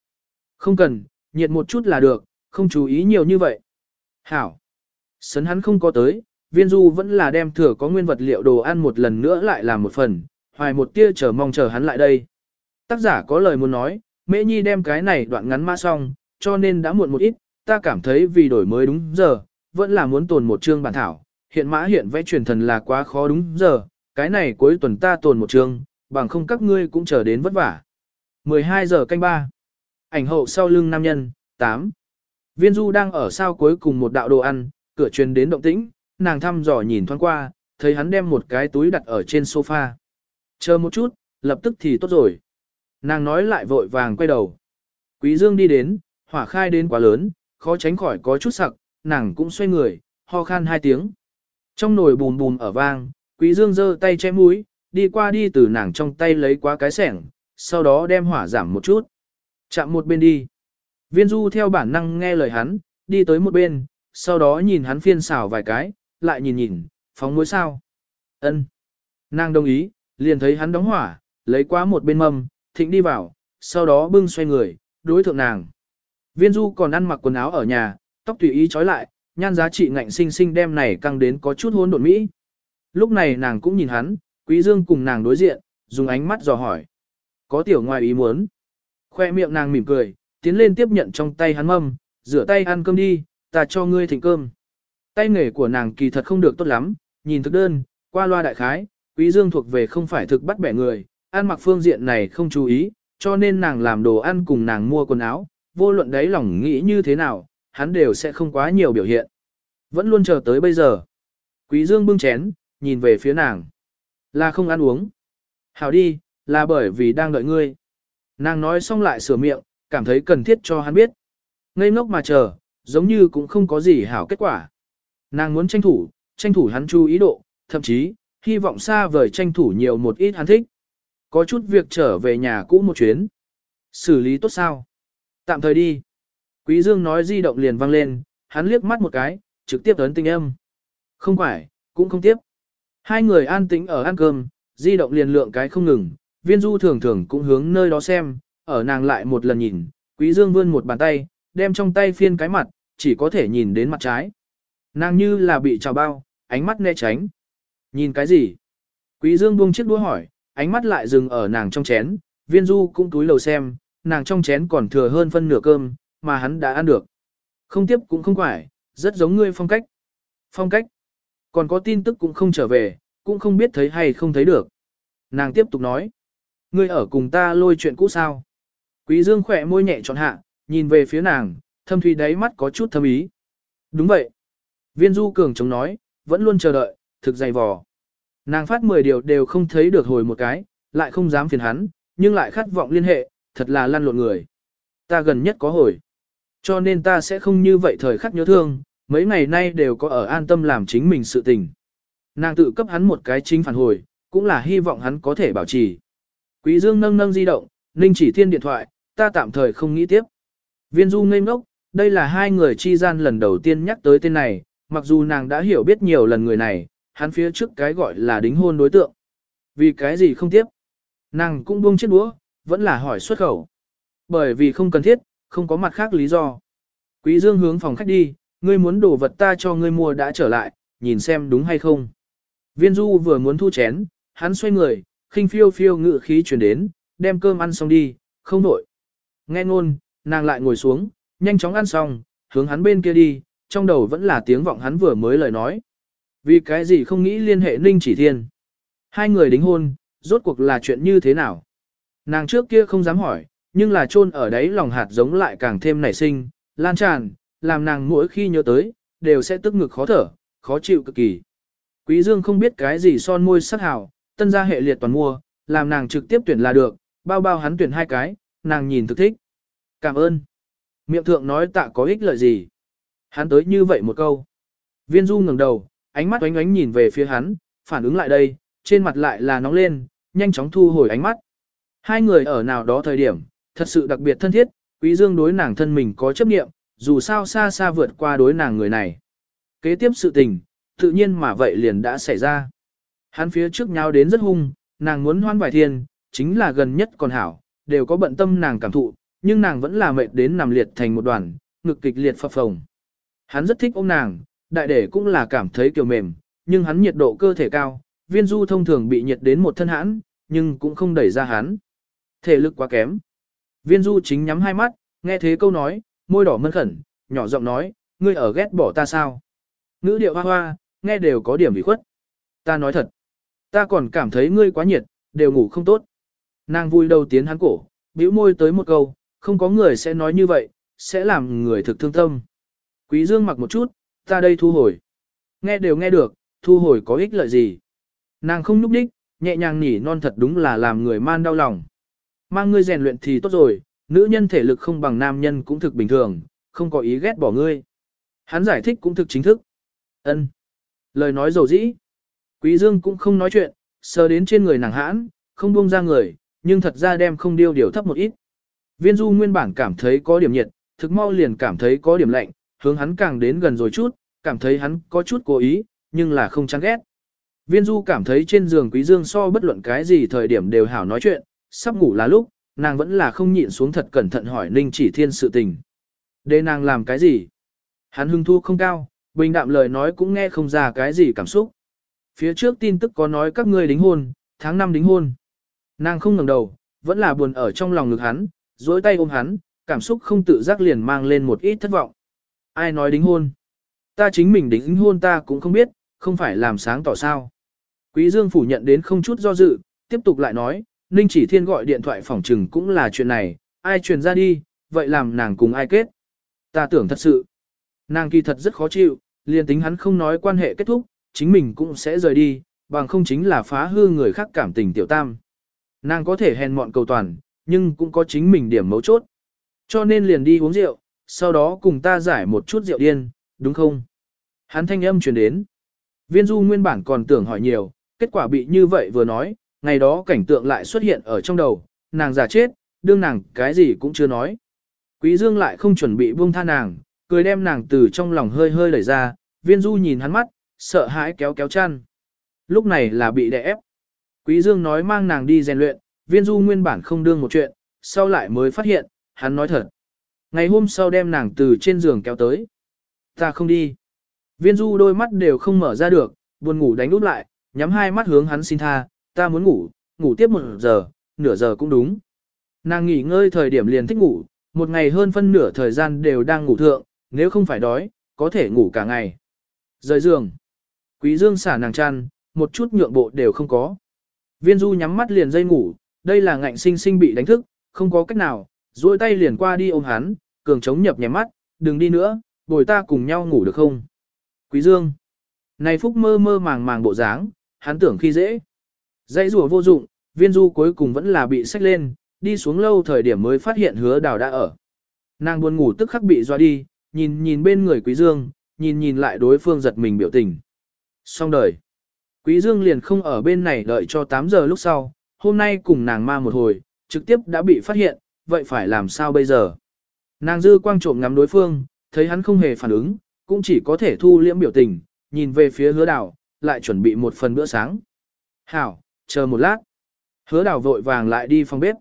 Không cần, nhiệt một chút là được, không chú ý nhiều như vậy. Hảo. Sấn hắn không có tới, viên du vẫn là đem thừa có nguyên vật liệu đồ ăn một lần nữa lại làm một phần, hoài một tia chờ mong chờ hắn lại đây. Tác giả có lời muốn nói, Mễ Nhi đem cái này đoạn ngắn mã xong, cho nên đã muộn một ít, ta cảm thấy vì đổi mới đúng giờ, vẫn là muốn tồn một chương bản thảo, hiện mã hiện vẽ truyền thần là quá khó đúng giờ, cái này cuối tuần ta tồn một chương, bằng không các ngươi cũng chờ đến vất vả. 12 giờ canh ba. Ảnh hậu sau lưng nam nhân, 8. Viên Du đang ở sau cuối cùng một đạo đồ ăn, cửa truyền đến động tĩnh, nàng thăm dò nhìn thoáng qua, thấy hắn đem một cái túi đặt ở trên sofa. Chờ một chút, lập tức thì tốt rồi. Nàng nói lại vội vàng quay đầu. Quý Dương đi đến, hỏa khai đến quá lớn, khó tránh khỏi có chút sặc, nàng cũng xoay người, ho khan hai tiếng. Trong nồi bùm bùm ở vang, Quý Dương giơ tay che mũi, đi qua đi từ nàng trong tay lấy qua cái sẻng, sau đó đem hỏa giảm một chút. Chạm một bên đi. Viên du theo bản năng nghe lời hắn, đi tới một bên, sau đó nhìn hắn phiên xào vài cái, lại nhìn nhìn, phóng muối sao. ân Nàng đồng ý, liền thấy hắn đóng hỏa, lấy qua một bên mâm, thịnh đi vào, sau đó bưng xoay người, đối thượng nàng. Viên du còn ăn mặc quần áo ở nhà, tóc tùy ý trói lại, nhan giá trị ngạnh sinh sinh đem này căng đến có chút hôn độn mỹ. Lúc này nàng cũng nhìn hắn, quý dương cùng nàng đối diện, dùng ánh mắt dò hỏi. Có tiểu ngoài ý muốn. Khoe miệng nàng mỉm cười, tiến lên tiếp nhận trong tay hắn mâm, rửa tay ăn cơm đi, ta cho ngươi thịnh cơm. Tay nghề của nàng kỳ thật không được tốt lắm, nhìn thức đơn, qua loa đại khái, quý dương thuộc về không phải thực bắt bẻ người, ăn mặc phương diện này không chú ý, cho nên nàng làm đồ ăn cùng nàng mua quần áo, vô luận đấy lòng nghĩ như thế nào, hắn đều sẽ không quá nhiều biểu hiện. Vẫn luôn chờ tới bây giờ. Quý dương bưng chén, nhìn về phía nàng. Là không ăn uống. Hảo đi, là bởi vì đang đợi ngươi. Nàng nói xong lại sửa miệng, cảm thấy cần thiết cho hắn biết. Ngây ngốc mà chờ, giống như cũng không có gì hảo kết quả. Nàng muốn tranh thủ, tranh thủ hắn chú ý độ, thậm chí, hy vọng xa vời tranh thủ nhiều một ít hắn thích. Có chút việc trở về nhà cũ một chuyến. Xử lý tốt sao? Tạm thời đi. Quý Dương nói di động liền vang lên, hắn liếc mắt một cái, trực tiếp ấn tinh âm. Không phải, cũng không tiếp. Hai người an tĩnh ở ăn cơm, di động liền lượng cái không ngừng, viên du thường thường cũng hướng nơi đó xem, ở nàng lại một lần nhìn, quý dương vươn một bàn tay, đem trong tay phiên cái mặt, chỉ có thể nhìn đến mặt trái. Nàng như là bị trào bao, ánh mắt né tránh. Nhìn cái gì? Quý dương buông chiếc đũa hỏi, ánh mắt lại dừng ở nàng trong chén, viên du cũng túi lầu xem, nàng trong chén còn thừa hơn phân nửa cơm, mà hắn đã ăn được. Không tiếp cũng không phải, rất giống ngươi phong cách. Phong cách. Còn có tin tức cũng không trở về, cũng không biết thấy hay không thấy được. Nàng tiếp tục nói. Ngươi ở cùng ta lôi chuyện cũ sao? Quý Dương khỏe môi nhẹ trọn hạ, nhìn về phía nàng, thâm thủy đáy mắt có chút thâm ý. Đúng vậy. Viên Du Cường chống nói, vẫn luôn chờ đợi, thực dày vò. Nàng phát 10 điều đều không thấy được hồi một cái, lại không dám phiền hắn, nhưng lại khát vọng liên hệ, thật là lăn lộn người. Ta gần nhất có hồi. Cho nên ta sẽ không như vậy thời khắc nhớ thương, mấy ngày nay đều có ở an tâm làm chính mình sự tình. Nàng tự cấp hắn một cái chính phản hồi, cũng là hy vọng hắn có thể bảo trì. Quý Dương nâng nâng di động, Ninh chỉ thiên điện thoại, ta tạm thời không nghĩ tiếp. Viên du ngây ngốc, đây là hai người chi gian lần đầu tiên nhắc tới tên này, mặc dù nàng đã hiểu biết nhiều lần người này, hắn phía trước cái gọi là đính hôn đối tượng. Vì cái gì không tiếp? Nàng cũng buông chiếc đũa, vẫn là hỏi xuất khẩu. Bởi vì không cần thiết, không có mặt khác lý do. Quý Dương hướng phòng khách đi, ngươi muốn đồ vật ta cho ngươi mua đã trở lại, nhìn xem đúng hay không. Viên du vừa muốn thu chén, hắn xoay người, khinh phiêu phiêu ngự khí truyền đến, đem cơm ăn xong đi, không nổi. Nghe ngôn, nàng lại ngồi xuống, nhanh chóng ăn xong, hướng hắn bên kia đi, trong đầu vẫn là tiếng vọng hắn vừa mới lời nói. Vì cái gì không nghĩ liên hệ Ninh Chỉ Thiên. Hai người đính hôn, rốt cuộc là chuyện như thế nào? Nàng trước kia không dám hỏi, nhưng là chôn ở đấy lòng hạt giống lại càng thêm nảy sinh, lan tràn, làm nàng mỗi khi nhớ tới, đều sẽ tức ngực khó thở, khó chịu cực kỳ. Quý Dương không biết cái gì son môi sắc hảo, tân gia hệ liệt toàn mua, làm nàng trực tiếp tuyển là được, bao bao hắn tuyển hai cái, nàng nhìn thực thích. Cảm ơn. Miệng thượng nói tạ có ích lợi gì. Hắn tới như vậy một câu. Viên du ngẩng đầu, ánh mắt oánh oánh nhìn về phía hắn, phản ứng lại đây, trên mặt lại là nóng lên, nhanh chóng thu hồi ánh mắt. Hai người ở nào đó thời điểm, thật sự đặc biệt thân thiết, quý dương đối nàng thân mình có chấp niệm, dù sao xa xa vượt qua đối nàng người này. Kế tiếp sự tình, tự nhiên mà vậy liền đã xảy ra. Hắn phía trước nhau đến rất hung, nàng muốn hoan bài thiên, chính là gần nhất còn hảo, đều có bận tâm nàng cảm thụ, nhưng nàng vẫn là mệt đến nằm liệt thành một đoàn, ngực kịch liệt phập phồng. Hắn rất thích ôm nàng, đại để cũng là cảm thấy kiểu mềm, nhưng hắn nhiệt độ cơ thể cao, viên du thông thường bị nhiệt đến một thân hãn, nhưng cũng không đẩy ra hắn. Thể lực quá kém. Viên du chính nhắm hai mắt, nghe thế câu nói, môi đỏ mân khẩn, nhỏ giọng nói, ngươi ở ghét bỏ ta sao? Ngữ điệu hoa hoa, nghe đều có điểm bị khuất. Ta nói thật, ta còn cảm thấy ngươi quá nhiệt, đều ngủ không tốt. Nàng vui đầu tiến hắn cổ, bĩu môi tới một câu, không có người sẽ nói như vậy, sẽ làm người thực thương tâm. Quý Dương mặc một chút, ta đây thu hồi. Nghe đều nghe được, thu hồi có ích lợi gì. Nàng không núp đích, nhẹ nhàng nhỉ non thật đúng là làm người man đau lòng. Mang ngươi rèn luyện thì tốt rồi, nữ nhân thể lực không bằng nam nhân cũng thực bình thường, không có ý ghét bỏ ngươi. Hắn giải thích cũng thực chính thức. Ân. Lời nói dầu dĩ. Quý Dương cũng không nói chuyện, sờ đến trên người nàng hãn, không buông ra người, nhưng thật ra đem không điêu điều thấp một ít. Viên du nguyên bản cảm thấy có điểm nhiệt, thực mau liền cảm thấy có điểm lạnh, hướng hắn càng đến gần rồi chút, cảm thấy hắn có chút cố ý, nhưng là không chán ghét. Viên du cảm thấy trên giường quý dương so bất luận cái gì thời điểm đều hảo nói chuyện, sắp ngủ là lúc, nàng vẫn là không nhịn xuống thật cẩn thận hỏi Ninh chỉ thiên sự tình. Để nàng làm cái gì? Hắn hưng thu không cao, bình đạm lời nói cũng nghe không ra cái gì cảm xúc. Phía trước tin tức có nói các ngươi đính hôn, tháng 5 đính hôn. Nàng không ngẩng đầu, vẫn là buồn ở trong lòng ngực hắn, duỗi tay ôm hắn, cảm xúc không tự giác liền mang lên một ít thất vọng. Ai nói đính hôn? Ta chính mình đính hôn ta cũng không biết, không phải làm sáng tỏ sao. Quý Dương phủ nhận đến không chút do dự, tiếp tục lại nói, Ninh chỉ thiên gọi điện thoại phỏng trừng cũng là chuyện này, ai truyền ra đi, vậy làm nàng cùng ai kết. Ta tưởng thật sự, nàng kỳ thật rất khó chịu, liền tính hắn không nói quan hệ kết thúc, chính mình cũng sẽ rời đi, bằng không chính là phá hư người khác cảm tình tiểu tam. Nàng có thể hèn mọn cầu toàn, nhưng cũng có chính mình điểm mấu chốt. Cho nên liền đi uống rượu, sau đó cùng ta giải một chút rượu điên, đúng không? Hắn thanh âm truyền đến. Viên du nguyên bản còn tưởng hỏi nhiều, kết quả bị như vậy vừa nói, ngày đó cảnh tượng lại xuất hiện ở trong đầu, nàng giả chết, đương nàng cái gì cũng chưa nói. Quý dương lại không chuẩn bị buông tha nàng, cười đem nàng từ trong lòng hơi hơi đẩy ra, viên du nhìn hắn mắt, sợ hãi kéo kéo chăn. Lúc này là bị đè ép. Quý dương nói mang nàng đi rèn luyện, viên du nguyên bản không đương một chuyện, sau lại mới phát hiện, hắn nói thật. Ngày hôm sau đem nàng từ trên giường kéo tới. Ta không đi. Viên du đôi mắt đều không mở ra được, buồn ngủ đánh úp lại, nhắm hai mắt hướng hắn xin tha, ta muốn ngủ, ngủ tiếp một giờ, nửa giờ cũng đúng. Nàng nghỉ ngơi thời điểm liền thích ngủ, một ngày hơn phân nửa thời gian đều đang ngủ thượng, nếu không phải đói, có thể ngủ cả ngày. Rời giường. Quý dương xả nàng chăn, một chút nhượng bộ đều không có. Viên du nhắm mắt liền dây ngủ, đây là ngạnh sinh sinh bị đánh thức, không có cách nào, duỗi tay liền qua đi ôm hắn, cường chống nhập nhẹ mắt, đừng đi nữa, bồi ta cùng nhau ngủ được không? Quý Dương. Này phúc mơ mơ màng màng bộ dáng, hắn tưởng khi dễ. Dãy rùa vô dụng, viên du cuối cùng vẫn là bị xách lên, đi xuống lâu thời điểm mới phát hiện hứa đào đã ở. Nàng buồn ngủ tức khắc bị doa đi, nhìn nhìn bên người quý dương, nhìn nhìn lại đối phương giật mình biểu tình. Xong đời. Quý dương liền không ở bên này đợi cho 8 giờ lúc sau, hôm nay cùng nàng ma một hồi, trực tiếp đã bị phát hiện, vậy phải làm sao bây giờ? Nàng dư quang trộm ngắm đối phương, thấy hắn không hề phản ứng, cũng chỉ có thể thu liễm biểu tình, nhìn về phía hứa đảo, lại chuẩn bị một phần bữa sáng. Hảo, chờ một lát. Hứa đảo vội vàng lại đi phòng bếp.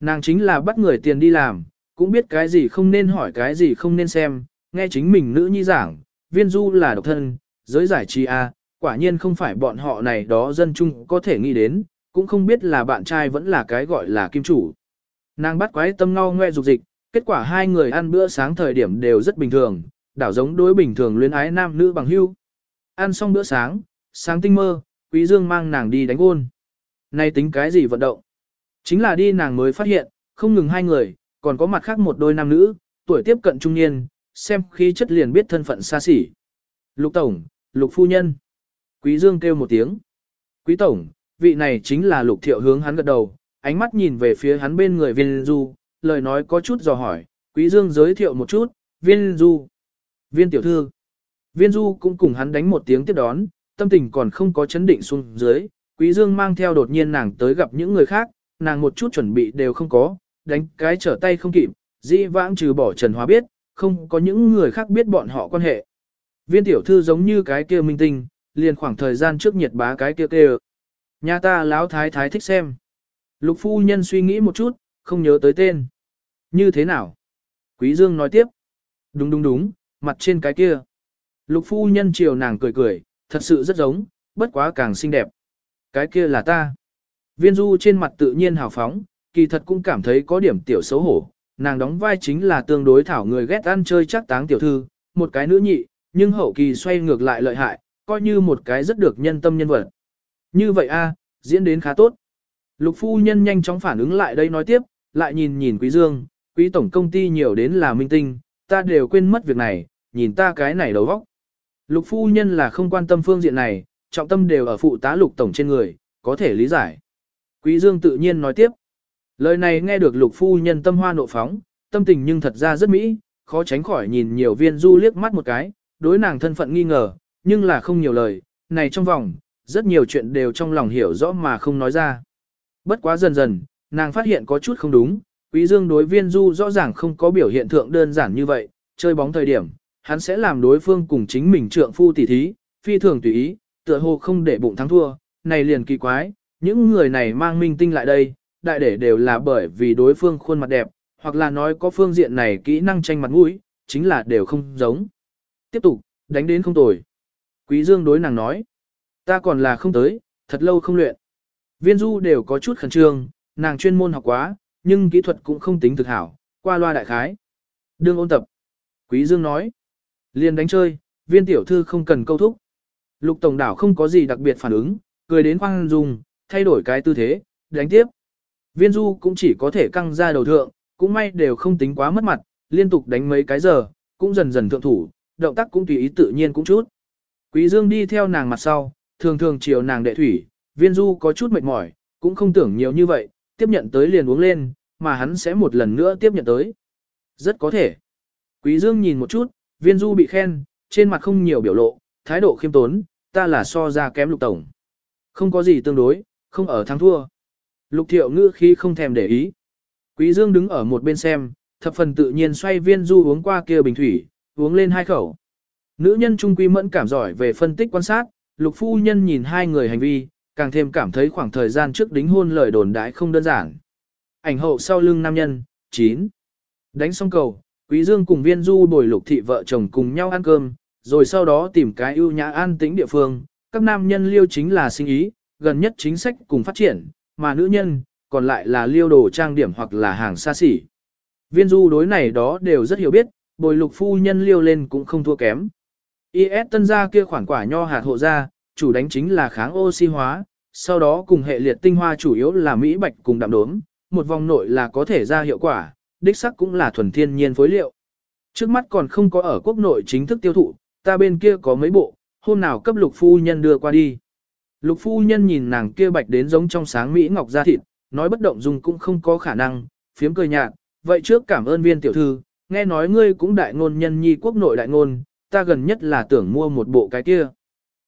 Nàng chính là bắt người tiền đi làm, cũng biết cái gì không nên hỏi cái gì không nên xem, nghe chính mình nữ nhi giảng, viên du là độc thân, giới giải trí A, quả nhiên không phải bọn họ này đó dân chung có thể nghĩ đến, cũng không biết là bạn trai vẫn là cái gọi là kim chủ. Nàng bắt quái tâm ngao ngoe dục dịch, kết quả hai người ăn bữa sáng thời điểm đều rất bình thường, đảo giống đối bình thường luyến ái nam nữ bằng hữu. Ăn xong bữa sáng, sáng tinh mơ, Quý Dương mang nàng đi đánh gôn. Nay tính cái gì vận động? Chính là đi nàng mới phát hiện, không ngừng hai người, còn có mặt khác một đôi nam nữ, tuổi tiếp cận trung niên, xem khí chất liền biết thân phận xa xỉ. Lục Tổng, Lục Phu Nhân. Quý Dương kêu một tiếng. Quý Tổng, vị này chính là Lục Thiệu hướng hắn gật đầu, ánh mắt nhìn về phía hắn bên người viên du, lời nói có chút dò hỏi, Quý Dương giới thiệu một chút, viên du. Viên tiểu thư. Viên du cũng cùng hắn đánh một tiếng tiếp đón, tâm tình còn không có chấn định xuống dưới, Quý Dương mang theo đột nhiên nàng tới gặp những người khác, nàng một chút chuẩn bị đều không có, đánh cái trở tay không kịp, dĩ vãng trừ bỏ Trần Hóa biết, không có những người khác biết bọn họ quan hệ. Viên tiểu thư giống như cái kia minh tinh, liền khoảng thời gian trước nhiệt bá cái kia kia. Nhà ta láo thái thái thích xem. Lục phu nhân suy nghĩ một chút, không nhớ tới tên. Như thế nào? Quý Dương nói tiếp. Đúng đúng đúng, mặt trên cái kia. Lục phu nhân chiều nàng cười cười, thật sự rất giống, bất quá càng xinh đẹp. Cái kia là ta. Viên du trên mặt tự nhiên hào phóng, kỳ thật cũng cảm thấy có điểm tiểu xấu hổ. Nàng đóng vai chính là tương đối thảo người ghét ăn chơi chắc táng tiểu thư, một cái nữ nhị, nhưng hậu kỳ xoay ngược lại lợi hại, coi như một cái rất được nhân tâm nhân vật. Như vậy a, diễn đến khá tốt. Lục phu nhân nhanh chóng phản ứng lại đây nói tiếp, lại nhìn nhìn quý dương, quý tổng công ty nhiều đến là minh tinh, ta đều quên mất việc này, nhìn ta cái này đầu vóc. Lục phu nhân là không quan tâm phương diện này, trọng tâm đều ở phụ tá lục tổng trên người, có thể lý giải. Quý dương tự nhiên nói tiếp. Lời này nghe được lục phu nhân tâm hoa nộ phóng, tâm tình nhưng thật ra rất mỹ, khó tránh khỏi nhìn nhiều viên du liếc mắt một cái, đối nàng thân phận nghi ngờ, nhưng là không nhiều lời, này trong vòng, rất nhiều chuyện đều trong lòng hiểu rõ mà không nói ra. Bất quá dần dần, nàng phát hiện có chút không đúng, quý dương đối viên du rõ ràng không có biểu hiện thượng đơn giản như vậy, chơi bóng thời điểm, hắn sẽ làm đối phương cùng chính mình trượng phu tỉ thí, phi thường tùy ý, tựa hồ không để bụng thắng thua, này liền kỳ quái, những người này mang minh tinh lại đây, đại để đều là bởi vì đối phương khuôn mặt đẹp, hoặc là nói có phương diện này kỹ năng tranh mặt mũi, chính là đều không giống. Tiếp tục, đánh đến không tồi. Quý Dương đối nàng nói, ta còn là không tới, thật lâu không luyện. Viên du đều có chút khẩn trương, nàng chuyên môn học quá, nhưng kỹ thuật cũng không tính thực hảo, qua loa đại khái. Đương ôn tập. Quý Dương nói, liền đánh chơi, viên tiểu thư không cần câu thúc. Lục tổng đảo không có gì đặc biệt phản ứng, cười đến khoang dung, thay đổi cái tư thế, đánh tiếp. Viên du cũng chỉ có thể căng ra đầu thượng, cũng may đều không tính quá mất mặt, liên tục đánh mấy cái giờ, cũng dần dần thượng thủ, động tác cũng tùy ý tự nhiên cũng chút. Quý Dương đi theo nàng mặt sau, thường thường chiều nàng đệ thủy, viên du có chút mệt mỏi, cũng không tưởng nhiều như vậy, tiếp nhận tới liền uống lên, mà hắn sẽ một lần nữa tiếp nhận tới. Rất có thể. Quý Dương nhìn một chút, viên du bị khen, trên mặt không nhiều biểu lộ, thái độ khiêm tốn, ta là so ra kém lục tổng. Không có gì tương đối, không ở thắng thua. Lục thiệu ngữ khi không thèm để ý. Quý Dương đứng ở một bên xem, thập phần tự nhiên xoay viên du uống qua kia bình thủy, uống lên hai khẩu. Nữ nhân trung quy mẫn cảm giỏi về phân tích quan sát, lục phu nhân nhìn hai người hành vi, càng thêm cảm thấy khoảng thời gian trước đính hôn lời đồn đãi không đơn giản. Ảnh hậu sau lưng nam nhân, 9. Đánh xong cầu, Quý Dương cùng viên du bồi lục thị vợ chồng cùng nhau ăn cơm, rồi sau đó tìm cái ưu nhã an tĩnh địa phương, các nam nhân liêu chính là sinh ý, gần nhất chính sách cùng phát triển, mà nữ nhân, còn lại là liêu đồ trang điểm hoặc là hàng xa xỉ. Viên du đối này đó đều rất hiểu biết, bồi lục phu nhân liêu lên cũng không thua kém. IS tân gia kia khoản quả nho hạt hộ ra, chủ đánh chính là kháng oxy hóa, sau đó cùng hệ liệt tinh hoa chủ yếu là Mỹ bạch cùng đạm đốm, một vòng nội là có thể ra hiệu quả, đích sắc cũng là thuần thiên nhiên phối liệu. Trước mắt còn không có ở quốc nội chính thức tiêu thụ, ta bên kia có mấy bộ, hôm nào cấp lục phu nhân đưa qua đi. Lục phu nhân nhìn nàng kia bạch đến giống trong sáng Mỹ ngọc da thịt, nói bất động dùng cũng không có khả năng, phiếm cười nhạt, vậy trước cảm ơn viên tiểu thư, nghe nói ngươi cũng đại ngôn nhân nhi quốc nội đại ngôn, ta gần nhất là tưởng mua một bộ cái kia.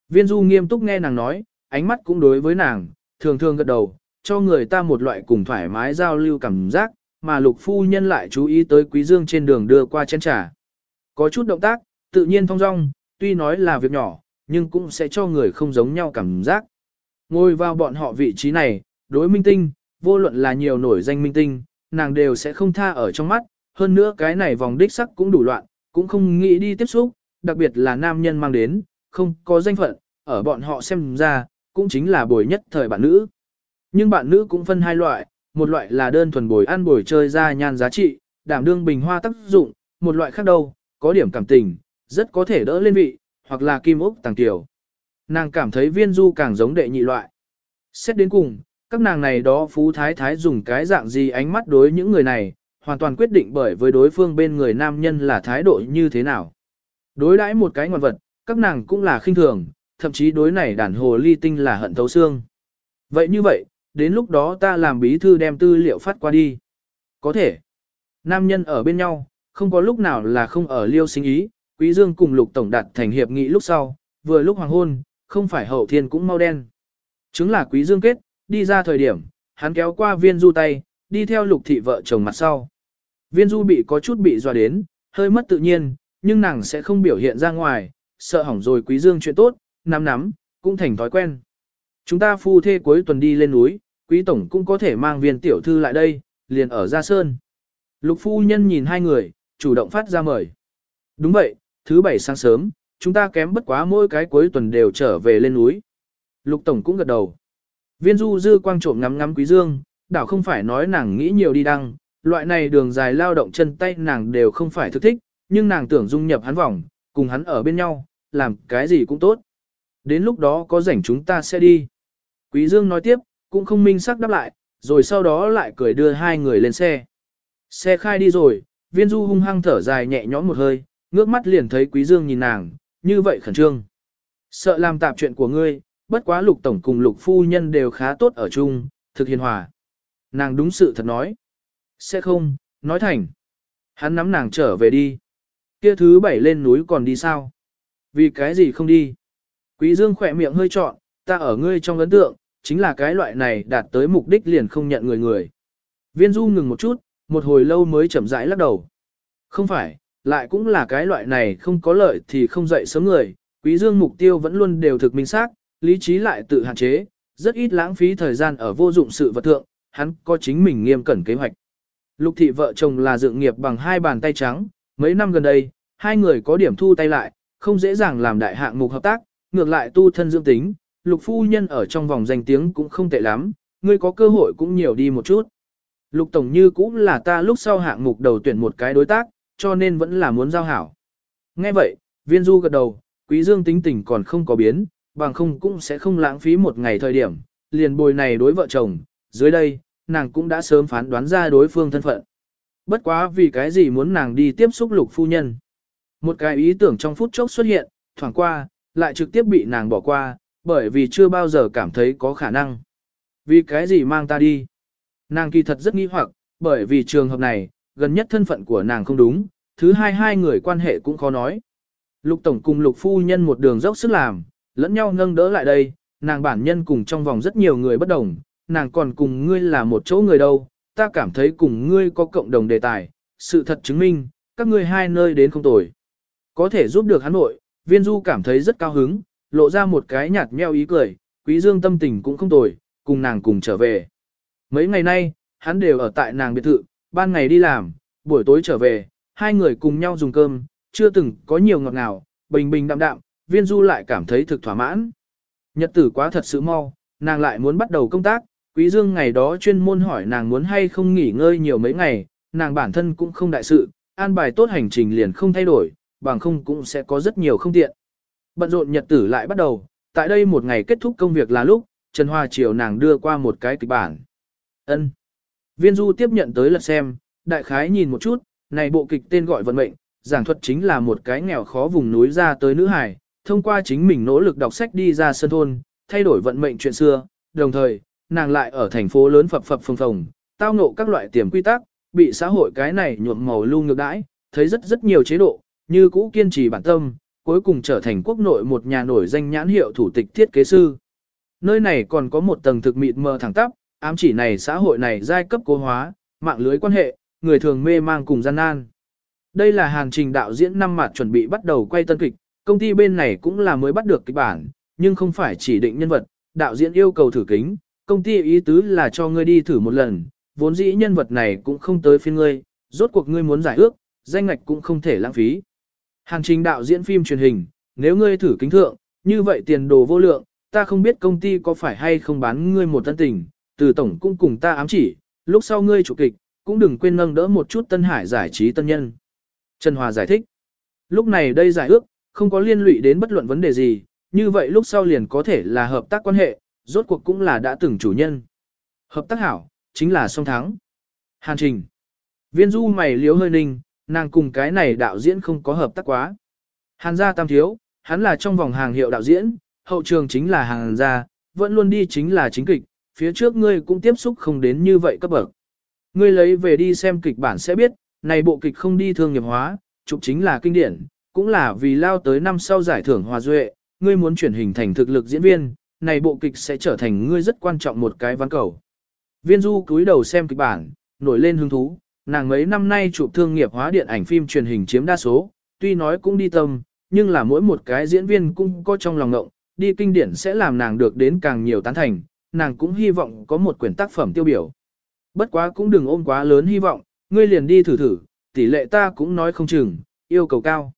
Viên du nghiêm túc nghe nàng nói, ánh mắt cũng đối với nàng, thường thường gật đầu, cho người ta một loại cùng thoải mái giao lưu cảm giác, mà lục phu nhân lại chú ý tới quý dương trên đường đưa qua chén trà. Có chút động tác, tự nhiên thong dong, tuy nói là việc nhỏ, nhưng cũng sẽ cho người không giống nhau cảm giác. Ngồi vào bọn họ vị trí này, đối minh tinh, vô luận là nhiều nổi danh minh tinh, nàng đều sẽ không tha ở trong mắt, hơn nữa cái này vòng đích sắc cũng đủ loạn, cũng không nghĩ đi tiếp xúc, đặc biệt là nam nhân mang đến, không có danh phận, ở bọn họ xem ra, cũng chính là bồi nhất thời bạn nữ. Nhưng bạn nữ cũng phân hai loại, một loại là đơn thuần bồi ăn bồi chơi ra nhan giá trị, đảm đương bình hoa tác dụng, một loại khác đâu, có điểm cảm tình, rất có thể đỡ lên vị, hoặc là kim ốc tàng tiểu. Nàng cảm thấy viên du càng giống đệ nhị loại. Xét đến cùng, các nàng này đó phú thái thái dùng cái dạng gì ánh mắt đối những người này, hoàn toàn quyết định bởi với đối phương bên người nam nhân là thái độ như thế nào. Đối đãi một cái ngoạn vật, các nàng cũng là khinh thường, thậm chí đối này đàn hồ ly tinh là hận thấu xương. Vậy như vậy, đến lúc đó ta làm bí thư đem tư liệu phát qua đi. Có thể. Nam nhân ở bên nhau, không có lúc nào là không ở liêu sinh ý, Quý Dương cùng Lục Tổng đạt thành hiệp nghị lúc sau, vừa lúc hoàng hôn, không phải hậu thiên cũng mau đen. Chứng là Quý Dương kết, đi ra thời điểm, hắn kéo qua viên du tay, đi theo Lục Thị vợ chồng mặt sau. Viên du bị có chút bị dọa đến, hơi mất tự nhiên, nhưng nàng sẽ không biểu hiện ra ngoài, sợ hỏng rồi Quý Dương chuyện tốt, nắm nắm, cũng thành thói quen. Chúng ta phu thê cuối tuần đi lên núi, quý tổng cũng có thể mang viên tiểu thư lại đây, liền ở Gia Sơn. Lục phu nhân nhìn hai người, chủ động phát ra mời. Đúng vậy, thứ bảy sáng sớm, chúng ta kém bất quá mỗi cái cuối tuần đều trở về lên núi. Lục tổng cũng gật đầu. Viên du dư quang trộm ngắm ngắm quý dương, đảo không phải nói nàng nghĩ nhiều đi đăng, loại này đường dài lao động chân tay nàng đều không phải thực thích, nhưng nàng tưởng dung nhập hắn vòng, cùng hắn ở bên nhau, làm cái gì cũng tốt. Đến lúc đó có rảnh chúng ta sẽ đi. Quý Dương nói tiếp, cũng không minh xác đáp lại, rồi sau đó lại cười đưa hai người lên xe. Xe khai đi rồi, viên du hung hăng thở dài nhẹ nhõm một hơi, ngước mắt liền thấy Quý Dương nhìn nàng, như vậy khẩn trương. Sợ làm tạp chuyện của ngươi, bất quá lục tổng cùng lục phu nhân đều khá tốt ở chung, thực hiền hòa. Nàng đúng sự thật nói. Sẽ không, nói thành. Hắn nắm nàng trở về đi. Kia thứ bảy lên núi còn đi sao? Vì cái gì không đi? Quý Dương khỏe miệng hơi trọn, ta ở ngươi trong ấn tượng, chính là cái loại này đạt tới mục đích liền không nhận người người. Viên Du ngừng một chút, một hồi lâu mới chậm rãi lắc đầu. Không phải, lại cũng là cái loại này không có lợi thì không dậy sớm người. Quý Dương mục tiêu vẫn luôn đều thực minh xác, lý trí lại tự hạn chế, rất ít lãng phí thời gian ở vô dụng sự vật thượng, hắn có chính mình nghiêm cẩn kế hoạch. Lục thị vợ chồng là dựng nghiệp bằng hai bàn tay trắng, mấy năm gần đây, hai người có điểm thu tay lại, không dễ dàng làm đại hạng mục hợp tác, ngược lại tu thân dưỡng tính, lục phu nhân ở trong vòng danh tiếng cũng không tệ lắm, ngươi có cơ hội cũng nhiều đi một chút. Lục tổng như cũng là ta lúc sau hạng mục đầu tuyển một cái đối tác, cho nên vẫn là muốn giao hảo. Nghe vậy, viên du gật đầu, quý dương tính tình còn không có biến, bằng không cũng sẽ không lãng phí một ngày thời điểm, liền bồi này đối vợ chồng, dưới đây, nàng cũng đã sớm phán đoán ra đối phương thân phận. Bất quá vì cái gì muốn nàng đi tiếp xúc lục phu nhân. Một cái ý tưởng trong phút chốc xuất hiện, thoảng qua, lại trực tiếp bị nàng bỏ qua, bởi vì chưa bao giờ cảm thấy có khả năng. Vì cái gì mang ta đi? Nàng kỳ thật rất nghi hoặc, bởi vì trường hợp này, gần nhất thân phận của nàng không đúng, thứ hai hai người quan hệ cũng khó nói. Lục tổng cùng lục phu nhân một đường dốc sức làm, lẫn nhau nâng đỡ lại đây, nàng bản nhân cùng trong vòng rất nhiều người bất đồng, nàng còn cùng ngươi là một chỗ người đâu, ta cảm thấy cùng ngươi có cộng đồng đề tài, sự thật chứng minh, các ngươi hai nơi đến không tồi. Có thể giúp được hắn nội, viên du cảm thấy rất cao hứng, lộ ra một cái nhạt nheo ý cười, quý dương tâm tình cũng không tồi, cùng nàng cùng trở về. Mấy ngày nay, hắn đều ở tại nàng biệt thự, ban ngày đi làm, buổi tối trở về, hai người cùng nhau dùng cơm, chưa từng có nhiều ngọt ngào, bình bình đạm đạm, viên du lại cảm thấy thực thỏa mãn. Nhật tử quá thật sự mau, nàng lại muốn bắt đầu công tác, quý dương ngày đó chuyên môn hỏi nàng muốn hay không nghỉ ngơi nhiều mấy ngày, nàng bản thân cũng không đại sự, an bài tốt hành trình liền không thay đổi, bằng không cũng sẽ có rất nhiều không tiện. Bận rộn nhật tử lại bắt đầu, tại đây một ngày kết thúc công việc là lúc, Trần Hoa chiều nàng đưa qua một cái kịch bản. Ân. Viên Du tiếp nhận tới lật xem, đại khái nhìn một chút, này bộ kịch tên gọi vận mệnh, giảng thuật chính là một cái nghèo khó vùng núi ra tới nữ hải, thông qua chính mình nỗ lực đọc sách đi ra sân thôn, thay đổi vận mệnh chuyện xưa, đồng thời, nàng lại ở thành phố lớn phập phập phồng phồng, tao ngộ các loại tiềm quy tắc, bị xã hội cái này nhuộm màu lưu ngược đãi, thấy rất rất nhiều chế độ, như cũ kiên trì bản tâm, cuối cùng trở thành quốc nội một nhà nổi danh nhãn hiệu thủ tịch thiết kế sư. Nơi này còn có một tầng thực mịt mờ thẳng tắp, ám chỉ này xã hội này giai cấp cố hóa, mạng lưới quan hệ, người thường mê mang cùng gian nan. Đây là hàng trình đạo diễn năm mặt chuẩn bị bắt đầu quay tân kịch, công ty bên này cũng là mới bắt được kịch bản, nhưng không phải chỉ định nhân vật, đạo diễn yêu cầu thử kính, công ty ý tứ là cho ngươi đi thử một lần, vốn dĩ nhân vật này cũng không tới phiên ngươi, rốt cuộc ngươi muốn giải ước, danh ngạch cũng không thể lãng phí. Hàn trình đạo diễn phim truyền hình, nếu ngươi thử kính thượng, như vậy tiền đồ vô lượng, ta không biết công ty có phải hay không bán ngươi một tân tình, từ tổng cũng cùng ta ám chỉ, lúc sau ngươi chủ kịch, cũng đừng quên nâng đỡ một chút tân hải giải trí tân nhân. Trần Hòa giải thích, lúc này đây giải ước, không có liên lụy đến bất luận vấn đề gì, như vậy lúc sau liền có thể là hợp tác quan hệ, rốt cuộc cũng là đã từng chủ nhân. Hợp tác hảo, chính là song thắng. Hàn trình. Viên du mày liếu hơi ninh, nàng cùng cái này đạo diễn không có hợp tác quá. Hàn gia tam thiếu, hắn là trong vòng hàng hiệu đạo diễn, hậu trường chính là hàng gia, vẫn luôn đi chính là chính kịch, phía trước ngươi cũng tiếp xúc không đến như vậy cấp bậc. Ngươi lấy về đi xem kịch bản sẽ biết, này bộ kịch không đi thương nghiệp hóa, chụp chính là kinh điển, cũng là vì lao tới năm sau giải thưởng hòa duệ, ngươi muốn chuyển hình thành thực lực diễn viên, này bộ kịch sẽ trở thành ngươi rất quan trọng một cái ván cầu. Viên du cúi đầu xem kịch bản, nổi lên hứng thú, nàng mấy năm nay chụp thương nghiệp hóa điện ảnh phim truyền hình chiếm đa số, tuy nói cũng đi tâm, nhưng là mỗi một cái diễn viên cũng có trong lòng ngộng, đi kinh điển sẽ làm nàng được đến càng nhiều tán thành, nàng cũng hy vọng có một quyển tác phẩm tiêu biểu. Bất quá cũng đừng ôm quá lớn hy vọng, ngươi liền đi thử thử, tỷ lệ ta cũng nói không chừng, yêu cầu cao.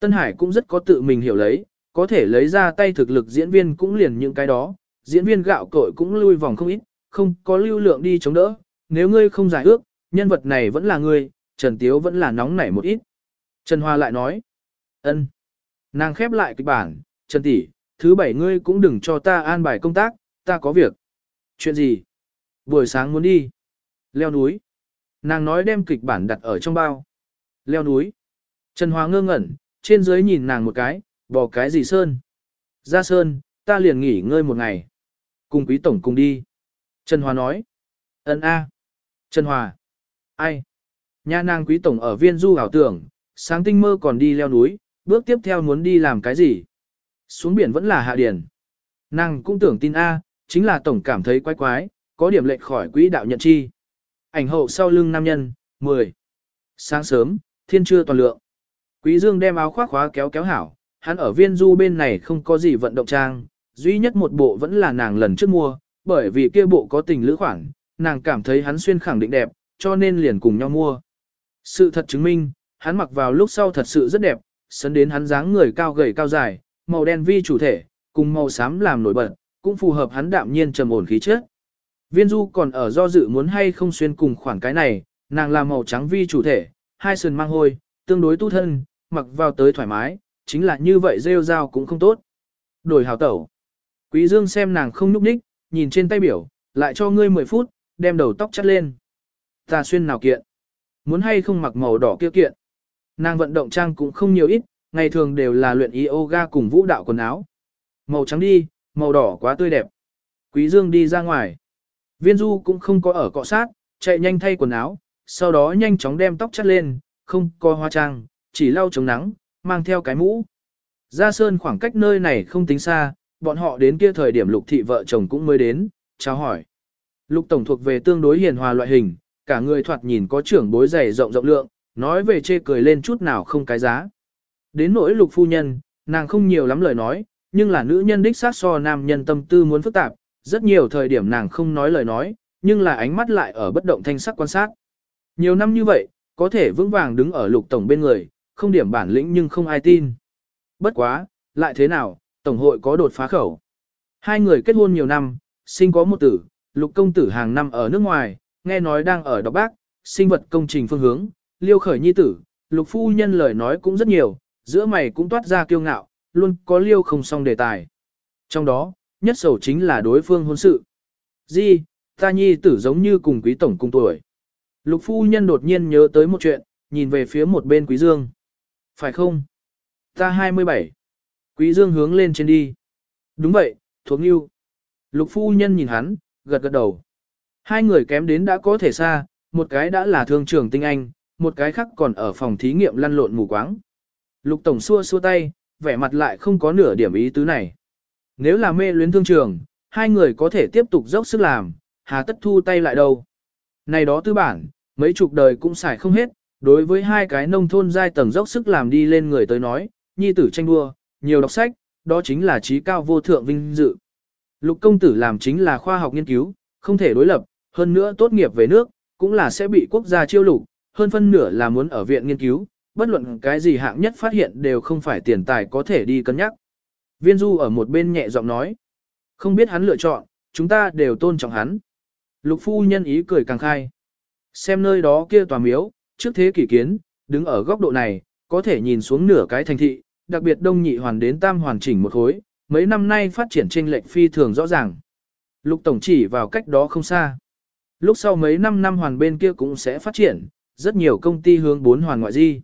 Tân Hải cũng rất có tự mình hiểu lấy, có thể lấy ra tay thực lực diễn viên cũng liền những cái đó, diễn viên gạo cội cũng lui vòng không ít, không có lưu lượng đi chống đỡ, nếu ngươi không giải ước, nhân vật này vẫn là ngươi, Trần Tiếu vẫn là nóng nảy một ít. Trần Hoa lại nói, ân. Nàng khép lại kịch bản, Trần Tỷ, thứ bảy ngươi cũng đừng cho ta an bài công tác, ta có việc. Chuyện gì? Buổi sáng muốn đi. Leo núi. Nàng nói đem kịch bản đặt ở trong bao. Leo núi. Trần Hoa ngơ ngẩn, trên dưới nhìn nàng một cái, bỏ cái gì sơn. Ra sơn, ta liền nghỉ ngơi một ngày. Cùng quý tổng cùng đi. Trần hoa nói. ân a. Trần Hòa. Ai? Nhà nàng quý tổng ở viên du ảo tưởng, sáng tinh mơ còn đi leo núi, bước tiếp theo muốn đi làm cái gì? Xuống biển vẫn là hạ điển. Nàng cũng tưởng tin A, chính là tổng cảm thấy quái quái, có điểm lệch khỏi quỹ đạo nhận chi. Ảnh hậu sau lưng nam nhân, 10. Sáng sớm, thiên trưa toàn lượng. Quý Dương đem áo khoác khóa kéo kéo hảo, hắn ở viên du bên này không có gì vận động trang, duy nhất một bộ vẫn là nàng lần trước mua, bởi vì kia bộ có tình lữ khoảng, nàng cảm thấy hắn xuyên khẳng định đẹp, cho nên liền cùng nhau mua. Sự thật chứng minh, hắn mặc vào lúc sau thật sự rất đẹp, sấn đến hắn dáng người cao gầy cao dài, màu đen vi chủ thể, cùng màu xám làm nổi bật, cũng phù hợp hắn đạm nhiên trầm ổn khí chất. Viên Du còn ở do dự muốn hay không xuyên cùng khoảng cái này, nàng là màu trắng vi chủ thể, hai sườn mang hôi, tương đối tu thân, mặc vào tới thoải mái, chính là như vậy rêu rao cũng không tốt. Đổi hào tẩu. Quý Dương xem nàng không nhúc đích, nhìn trên tay biểu, lại cho ngươi 10 phút, đem đầu tóc chắt lên. Ta xuyên nào kiện? Muốn hay không mặc màu đỏ kia kiện? Nàng vận động trang cũng không nhiều ít, ngày thường đều là luyện yoga cùng vũ đạo quần áo. Màu trắng đi, màu đỏ quá tươi đẹp. Quý Dương đi ra ngoài. Viên Du cũng không có ở cọ sát, chạy nhanh thay quần áo, sau đó nhanh chóng đem tóc chắt lên, không có hoa trang, chỉ lau chống nắng, mang theo cái mũ. Ra sơn khoảng cách nơi này không tính xa, bọn họ đến kia thời điểm lục thị vợ chồng cũng mới đến, chào hỏi. Lục tổng thuộc về tương đối hiền hòa loại hình, cả người thoạt nhìn có trưởng bối dày rộng rộng lượng, nói về chê cười lên chút nào không cái giá. Đến nỗi lục phu nhân, nàng không nhiều lắm lời nói, nhưng là nữ nhân đích sát so nam nhân tâm tư muốn phức tạp, rất nhiều thời điểm nàng không nói lời nói, nhưng là ánh mắt lại ở bất động thanh sắc quan sát. Nhiều năm như vậy, có thể vững vàng đứng ở lục tổng bên người, không điểm bản lĩnh nhưng không ai tin. Bất quá, lại thế nào, tổng hội có đột phá khẩu. Hai người kết hôn nhiều năm, sinh có một tử, lục công tử hàng năm ở nước ngoài, nghe nói đang ở đọc bác, sinh vật công trình phương hướng, liêu khởi nhi tử, lục phu nhân lời nói cũng rất nhiều, giữa mày cũng toát ra kiêu ngạo, luôn có liêu không xong đề tài. Trong đó, nhất sầu chính là đối phương hôn sự. Di, ta nhi tử giống như cùng quý tổng cùng tuổi. Lục phu nhân đột nhiên nhớ tới một chuyện, nhìn về phía một bên quý dương. Phải không? Ta 27. Quý dương hướng lên trên đi. Đúng vậy, thuộc yêu. Lục phu nhân nhìn hắn, gật gật đầu. Hai người kém đến đã có thể xa, một cái đã là thương trưởng tinh anh, một cái khác còn ở phòng thí nghiệm lăn lộn mù quáng. Lục tổng xua xua tay, vẻ mặt lại không có nửa điểm ý tứ này. Nếu là mê luyến thương trường, hai người có thể tiếp tục dốc sức làm, hà tất thu tay lại đâu. Này đó tư bản, mấy chục đời cũng xài không hết, đối với hai cái nông thôn giai tầng dốc sức làm đi lên người tới nói, nhi tử tranh đua, nhiều đọc sách, đó chính là trí cao vô thượng vinh dự. Lục công tử làm chính là khoa học nghiên cứu, không thể đối lập, hơn nữa tốt nghiệp về nước, cũng là sẽ bị quốc gia chiêu lục, hơn phân nửa là muốn ở viện nghiên cứu, bất luận cái gì hạng nhất phát hiện đều không phải tiền tài có thể đi cân nhắc. Viên Du ở một bên nhẹ giọng nói, không biết hắn lựa chọn, chúng ta đều tôn trọng hắn. Lục phu nhân ý cười càng khai. Xem nơi đó kia tòa miếu, trước thế kỷ kiến, đứng ở góc độ này, có thể nhìn xuống nửa cái thành thị, đặc biệt đông nhị hoàn đến tam hoàn chỉnh một khối, mấy năm nay phát triển trên lệnh phi thường rõ ràng. Lục tổng chỉ vào cách đó không xa. Lúc sau mấy năm năm hoàn bên kia cũng sẽ phát triển, rất nhiều công ty hướng bốn hoàn ngoại di.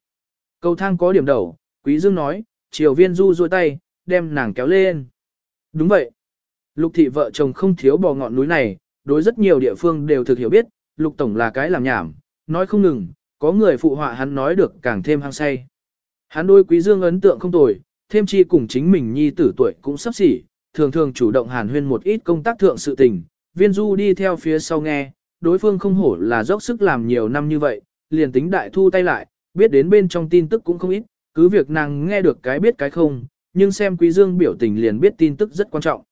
Cầu thang có điểm đầu, Quý Dương nói, triều viên du duỗi tay, đem nàng kéo lên. Đúng vậy. Lục thị vợ chồng không thiếu bò ngọn núi này, đối rất nhiều địa phương đều thực hiểu biết, lục tổng là cái làm nhảm, nói không ngừng, có người phụ họa hắn nói được càng thêm hăng say. Hắn đôi quý dương ấn tượng không tồi, thêm chi cùng chính mình nhi tử tuổi cũng sắp xỉ, thường thường chủ động hàn huyên một ít công tác thượng sự tình, viên du đi theo phía sau nghe, đối phương không hổ là dốc sức làm nhiều năm như vậy, liền tính đại thu tay lại, biết đến bên trong tin tức cũng không ít, cứ việc nàng nghe được cái biết cái không, nhưng xem quý dương biểu tình liền biết tin tức rất quan trọng.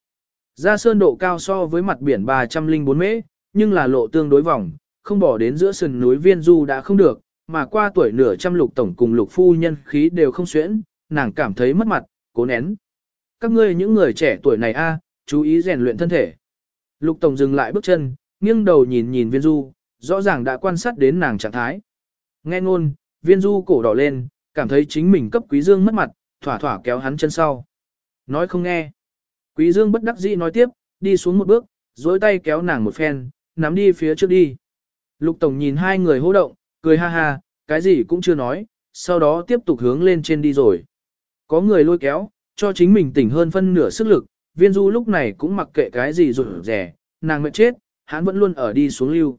Ra sơn độ cao so với mặt biển 304 mễ, nhưng là lộ tương đối vòng, không bỏ đến giữa sườn núi viên du đã không được, mà qua tuổi nửa trăm lục tổng cùng lục phu nhân khí đều không xuyễn, nàng cảm thấy mất mặt, cố nén. Các ngươi những người trẻ tuổi này a, chú ý rèn luyện thân thể. Lục tổng dừng lại bước chân, nghiêng đầu nhìn nhìn viên du, rõ ràng đã quan sát đến nàng trạng thái. Nghe ngôn, viên du cổ đỏ lên, cảm thấy chính mình cấp quý dương mất mặt, thỏa thỏa kéo hắn chân sau. Nói không nghe. Quý dương bất đắc dĩ nói tiếp, đi xuống một bước, dối tay kéo nàng một phen, nắm đi phía trước đi. Lục Tổng nhìn hai người hô động, cười ha ha, cái gì cũng chưa nói, sau đó tiếp tục hướng lên trên đi rồi. Có người lôi kéo, cho chính mình tỉnh hơn phân nửa sức lực, viên du lúc này cũng mặc kệ cái gì rồi rẻ, nàng mệt chết, hắn vẫn luôn ở đi xuống lưu.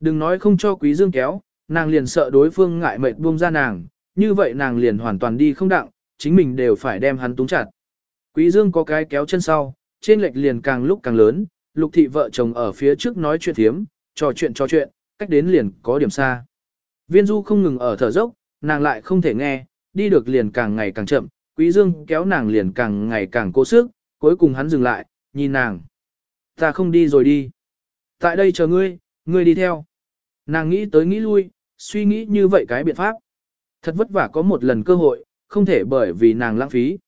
Đừng nói không cho quý dương kéo, nàng liền sợ đối phương ngại mệt buông ra nàng, như vậy nàng liền hoàn toàn đi không đặng, chính mình đều phải đem hắn túng chặt. Quý dương có cái kéo chân sau, trên lệch liền càng lúc càng lớn, lục thị vợ chồng ở phía trước nói chuyện thiếm, trò chuyện trò chuyện, cách đến liền có điểm xa. Viên du không ngừng ở thở dốc, nàng lại không thể nghe, đi được liền càng ngày càng chậm, quý dương kéo nàng liền càng ngày càng cố sức, cuối cùng hắn dừng lại, nhìn nàng. Ta không đi rồi đi. Tại đây chờ ngươi, ngươi đi theo. Nàng nghĩ tới nghĩ lui, suy nghĩ như vậy cái biện pháp. Thật vất vả có một lần cơ hội, không thể bởi vì nàng lãng phí.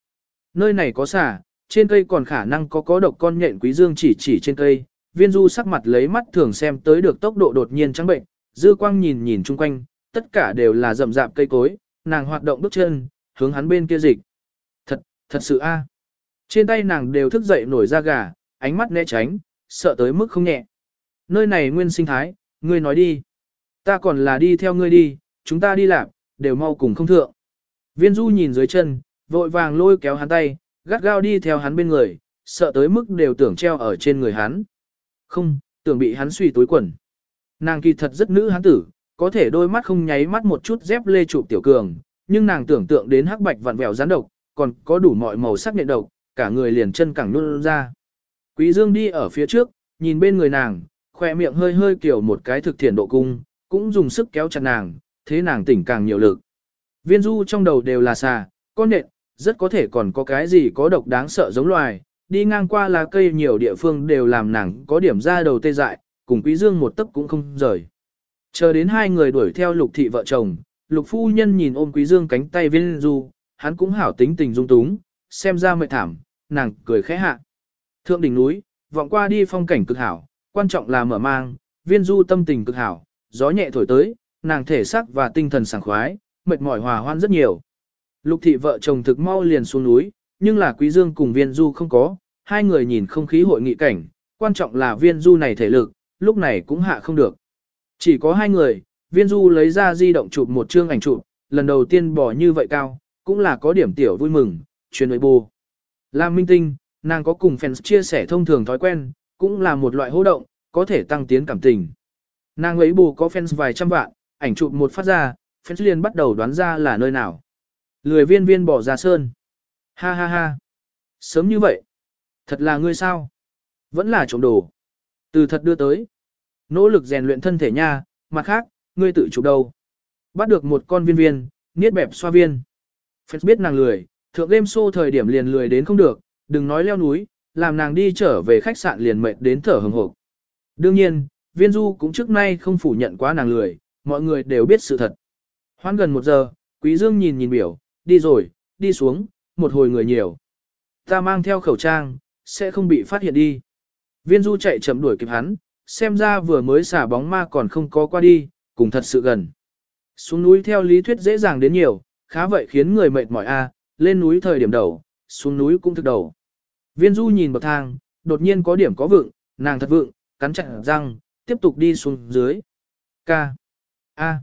Nơi này có xà, trên cây còn khả năng có có độc con nhện quý dương chỉ chỉ trên cây. Viên du sắc mặt lấy mắt thường xem tới được tốc độ đột nhiên trắng bệnh, dư quang nhìn nhìn chung quanh, tất cả đều là rậm rạp cây cối, nàng hoạt động bước chân, hướng hắn bên kia dịch. Thật, thật sự a. Trên tay nàng đều thức dậy nổi da gà, ánh mắt né tránh, sợ tới mức không nhẹ. Nơi này nguyên sinh thái, ngươi nói đi. Ta còn là đi theo ngươi đi, chúng ta đi làm, đều mau cùng không thượng. Viên du nhìn dưới chân, vội vàng lôi kéo hắn tay, gắt gao đi theo hắn bên người, sợ tới mức đều tưởng treo ở trên người hắn. Không, tưởng bị hắn suy tối quần. Nàng kỳ thật rất nữ hắn tử, có thể đôi mắt không nháy mắt một chút dép lê chụp tiểu cường, nhưng nàng tưởng tượng đến hắc bạch vặn vẹo rắn độc, còn có đủ mọi màu sắc nhện độc, cả người liền chân cẳng luôn ra. Quý Dương đi ở phía trước, nhìn bên người nàng, khoe miệng hơi hơi kiểu một cái thực thiện độ cung, cũng dùng sức kéo chặt nàng, thế nàng tỉnh càng nhiều lực. Viên du trong đầu đều là xà, con nện, rất có thể còn có cái gì có độc đáng sợ giống loài, đi ngang qua lá cây nhiều địa phương đều làm nàng có điểm ra đầu tê dại, cùng quý dương một tấc cũng không rời. Chờ đến hai người đuổi theo lục thị vợ chồng, lục phu nhân nhìn ôm quý dương cánh tay viên du, hắn cũng hảo tính tình dung túng, xem ra mệt thảm, nàng cười khẽ hạ. Thượng đỉnh núi, vọng qua đi phong cảnh cực hảo, quan trọng là mở mang, viên du tâm tình cực hảo, gió nhẹ thổi tới, nàng thể xác và tinh thần sảng khoái, mệt mỏi hòa hoan rất nhiều. Lục thị vợ chồng thực mau liền xuống núi, nhưng là quý dương cùng viên du không có, hai người nhìn không khí hội nghị cảnh, quan trọng là viên du này thể lực, lúc này cũng hạ không được. Chỉ có hai người, viên du lấy ra di động chụp một chương ảnh chụp, lần đầu tiên bỏ như vậy cao, cũng là có điểm tiểu vui mừng, truyền với bù. Làm minh tinh, nàng có cùng fans chia sẻ thông thường thói quen, cũng là một loại hô động, có thể tăng tiến cảm tình. Nàng ấy bù có fans vài trăm vạn, ảnh chụp một phát ra, fans liền bắt đầu đoán ra là nơi nào. Lười viên viên bỏ ra sơn. Ha ha ha. Sớm như vậy. Thật là ngươi sao? Vẫn là trộm đồ. Từ thật đưa tới. Nỗ lực rèn luyện thân thể nha, mặt khác, ngươi tự chụp đầu. Bắt được một con viên viên, niết bẹp xoa viên. Fans biết nàng lười, thượng game show thời điểm liền lười đến không được, đừng nói leo núi, làm nàng đi trở về khách sạn liền mệt đến thở hừng hộp. Đương nhiên, viên du cũng trước nay không phủ nhận quá nàng lười, mọi người đều biết sự thật. Hoan gần một giờ, quý dương nhìn nhìn biểu, đi rồi, đi xuống, một hồi người nhiều. Ta mang theo khẩu trang, sẽ không bị phát hiện đi. Viên du chạy chậm đuổi kịp hắn, xem ra vừa mới xả bóng ma còn không có qua đi, cùng thật sự gần. Xuống núi theo lý thuyết dễ dàng đến nhiều, khá vậy khiến người mệt mỏi a, lên núi thời điểm đầu, xuống núi cũng thực đầu. Viên du nhìn bậc thang, đột nhiên có điểm có vượng, nàng thật vượng, cắn chặt răng, tiếp tục đi xuống dưới. K, A.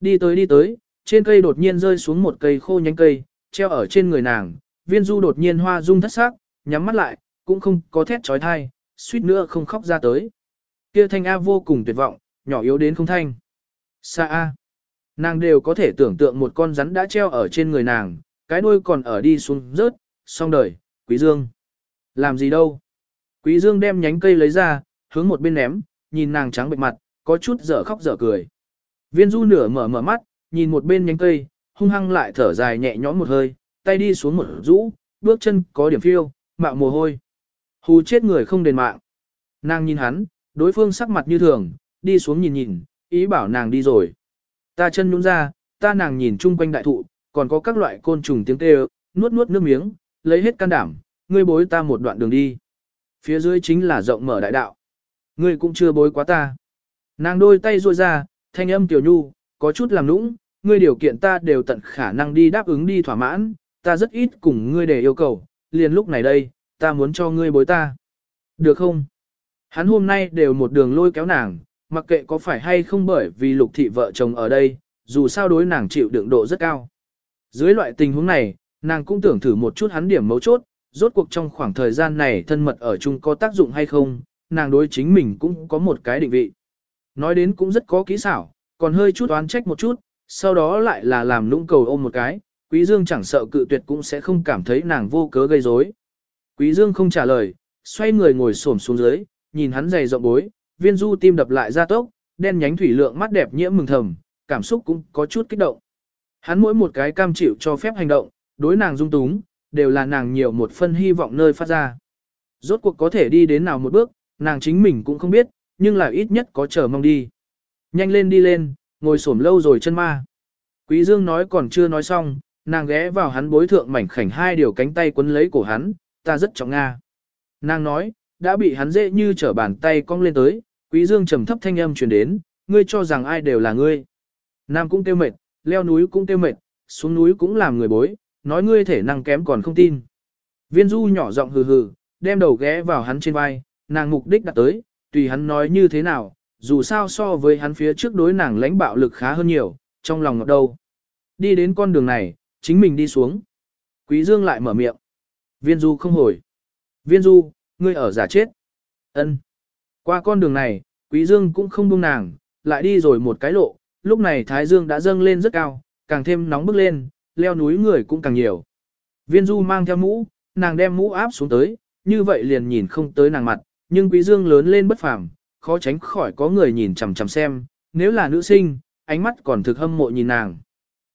Đi tới đi tới, trên cây đột nhiên rơi xuống một cây khô nhánh cây, treo ở trên người nàng, viên du đột nhiên hoa dung thất sắc, nhắm mắt lại, cũng không có thét trói thai, suýt nữa không khóc ra tới. Kia thanh A vô cùng tuyệt vọng, nhỏ yếu đến không thanh. Sa A. Nàng đều có thể tưởng tượng một con rắn đã treo ở trên người nàng, cái đuôi còn ở đi xuống rớt, xong đời, quý dương. Làm gì đâu? Quý dương đem nhánh cây lấy ra, hướng một bên ném, nhìn nàng trắng bệch mặt, có chút dở khóc dở cười. Viên du nửa mở mở mắt, nhìn một bên nhánh cây, hung hăng lại thở dài nhẹ nhõm một hơi, tay đi xuống một rũ, bước chân có điểm phiêu, mạo mồ hôi. Hù chết người không đền mạng. Nàng nhìn hắn, đối phương sắc mặt như thường, đi xuống nhìn nhìn, ý bảo nàng đi rồi. Ta chân nhún ra, ta nàng nhìn chung quanh đại thụ, còn có các loại côn trùng tiếng kêu, nuốt nuốt nước miếng, lấy hết can đảm, ngươi bối ta một đoạn đường đi. Phía dưới chính là rộng mở đại đạo. Ngươi cũng chưa bối quá ta. Nàng đôi tay ruôi ra, thanh âm tiểu nhu, có chút làm nũng, ngươi điều kiện ta đều tận khả năng đi đáp ứng đi thỏa mãn, ta rất ít cùng ngươi để yêu cầu, liền lúc này đây, ta muốn cho ngươi bối ta. Được không? Hắn hôm nay đều một đường lôi kéo nàng, mặc kệ có phải hay không bởi vì lục thị vợ chồng ở đây, dù sao đối nàng chịu đựng độ rất cao. Dưới loại tình huống này, nàng cũng tưởng thử một chút hắn điểm mấu chốt, rốt cuộc trong khoảng thời gian này thân mật ở chung có tác dụng hay không, nàng đối chính mình cũng có một cái định vị. Nói đến cũng rất có kỹ xảo, còn hơi chút oán trách một chút, sau đó lại là làm lũng cầu ôm một cái, Quý Dương chẳng sợ cự tuyệt cũng sẽ không cảm thấy nàng vô cớ gây rối. Quý Dương không trả lời, xoay người ngồi xổm xuống dưới, nhìn hắn dày rộng bối, viên du tim đập lại ra tốc, đen nhánh thủy lượng mắt đẹp nhiễm mừng thầm, cảm xúc cũng có chút kích động. Hắn mỗi một cái cam chịu cho phép hành động, đối nàng dung túng, đều là nàng nhiều một phân hy vọng nơi phát ra. Rốt cuộc có thể đi đến nào một bước, nàng chính mình cũng không biết, nhưng là ít nhất có chờ mong đi. Nhanh lên đi lên, ngồi xổm lâu rồi chân ma. Quý Dương nói còn chưa nói xong, nàng ghé vào hắn bối thượng mảnh khảnh hai điều cánh tay quấn lấy cổ hắn, ta rất trọng nga. Nàng nói, đã bị hắn dễ như trở bàn tay cong lên tới, quý dương trầm thấp thanh âm truyền đến, ngươi cho rằng ai đều là ngươi. Nam cũng tiêu mệt, leo núi cũng tiêu mệt, xuống núi cũng làm người bối, nói ngươi thể năng kém còn không tin. Viên du nhỏ giọng hừ hừ, đem đầu ghé vào hắn trên vai, nàng mục đích đặt tới, tùy hắn nói như thế nào, dù sao so với hắn phía trước đối nàng lãnh bạo lực khá hơn nhiều, trong lòng ngọt đâu. Đi đến con đường này, chính mình đi xuống. Quý Dương lại mở miệng. Viên du không hồi. Viên du, ngươi ở giả chết. Ân. Qua con đường này, Quý Dương cũng không buông nàng, lại đi rồi một cái lộ, lúc này Thái Dương đã dâng lên rất cao, càng thêm nóng bức lên, leo núi người cũng càng nhiều. Viên du mang theo mũ, nàng đem mũ áp xuống tới, như vậy liền nhìn không tới nàng mặt, nhưng Quý Dương lớn lên bất phàm, khó tránh khỏi có người nhìn chằm chằm xem, nếu là nữ sinh, ánh mắt còn thực hâm mộ nhìn nàng.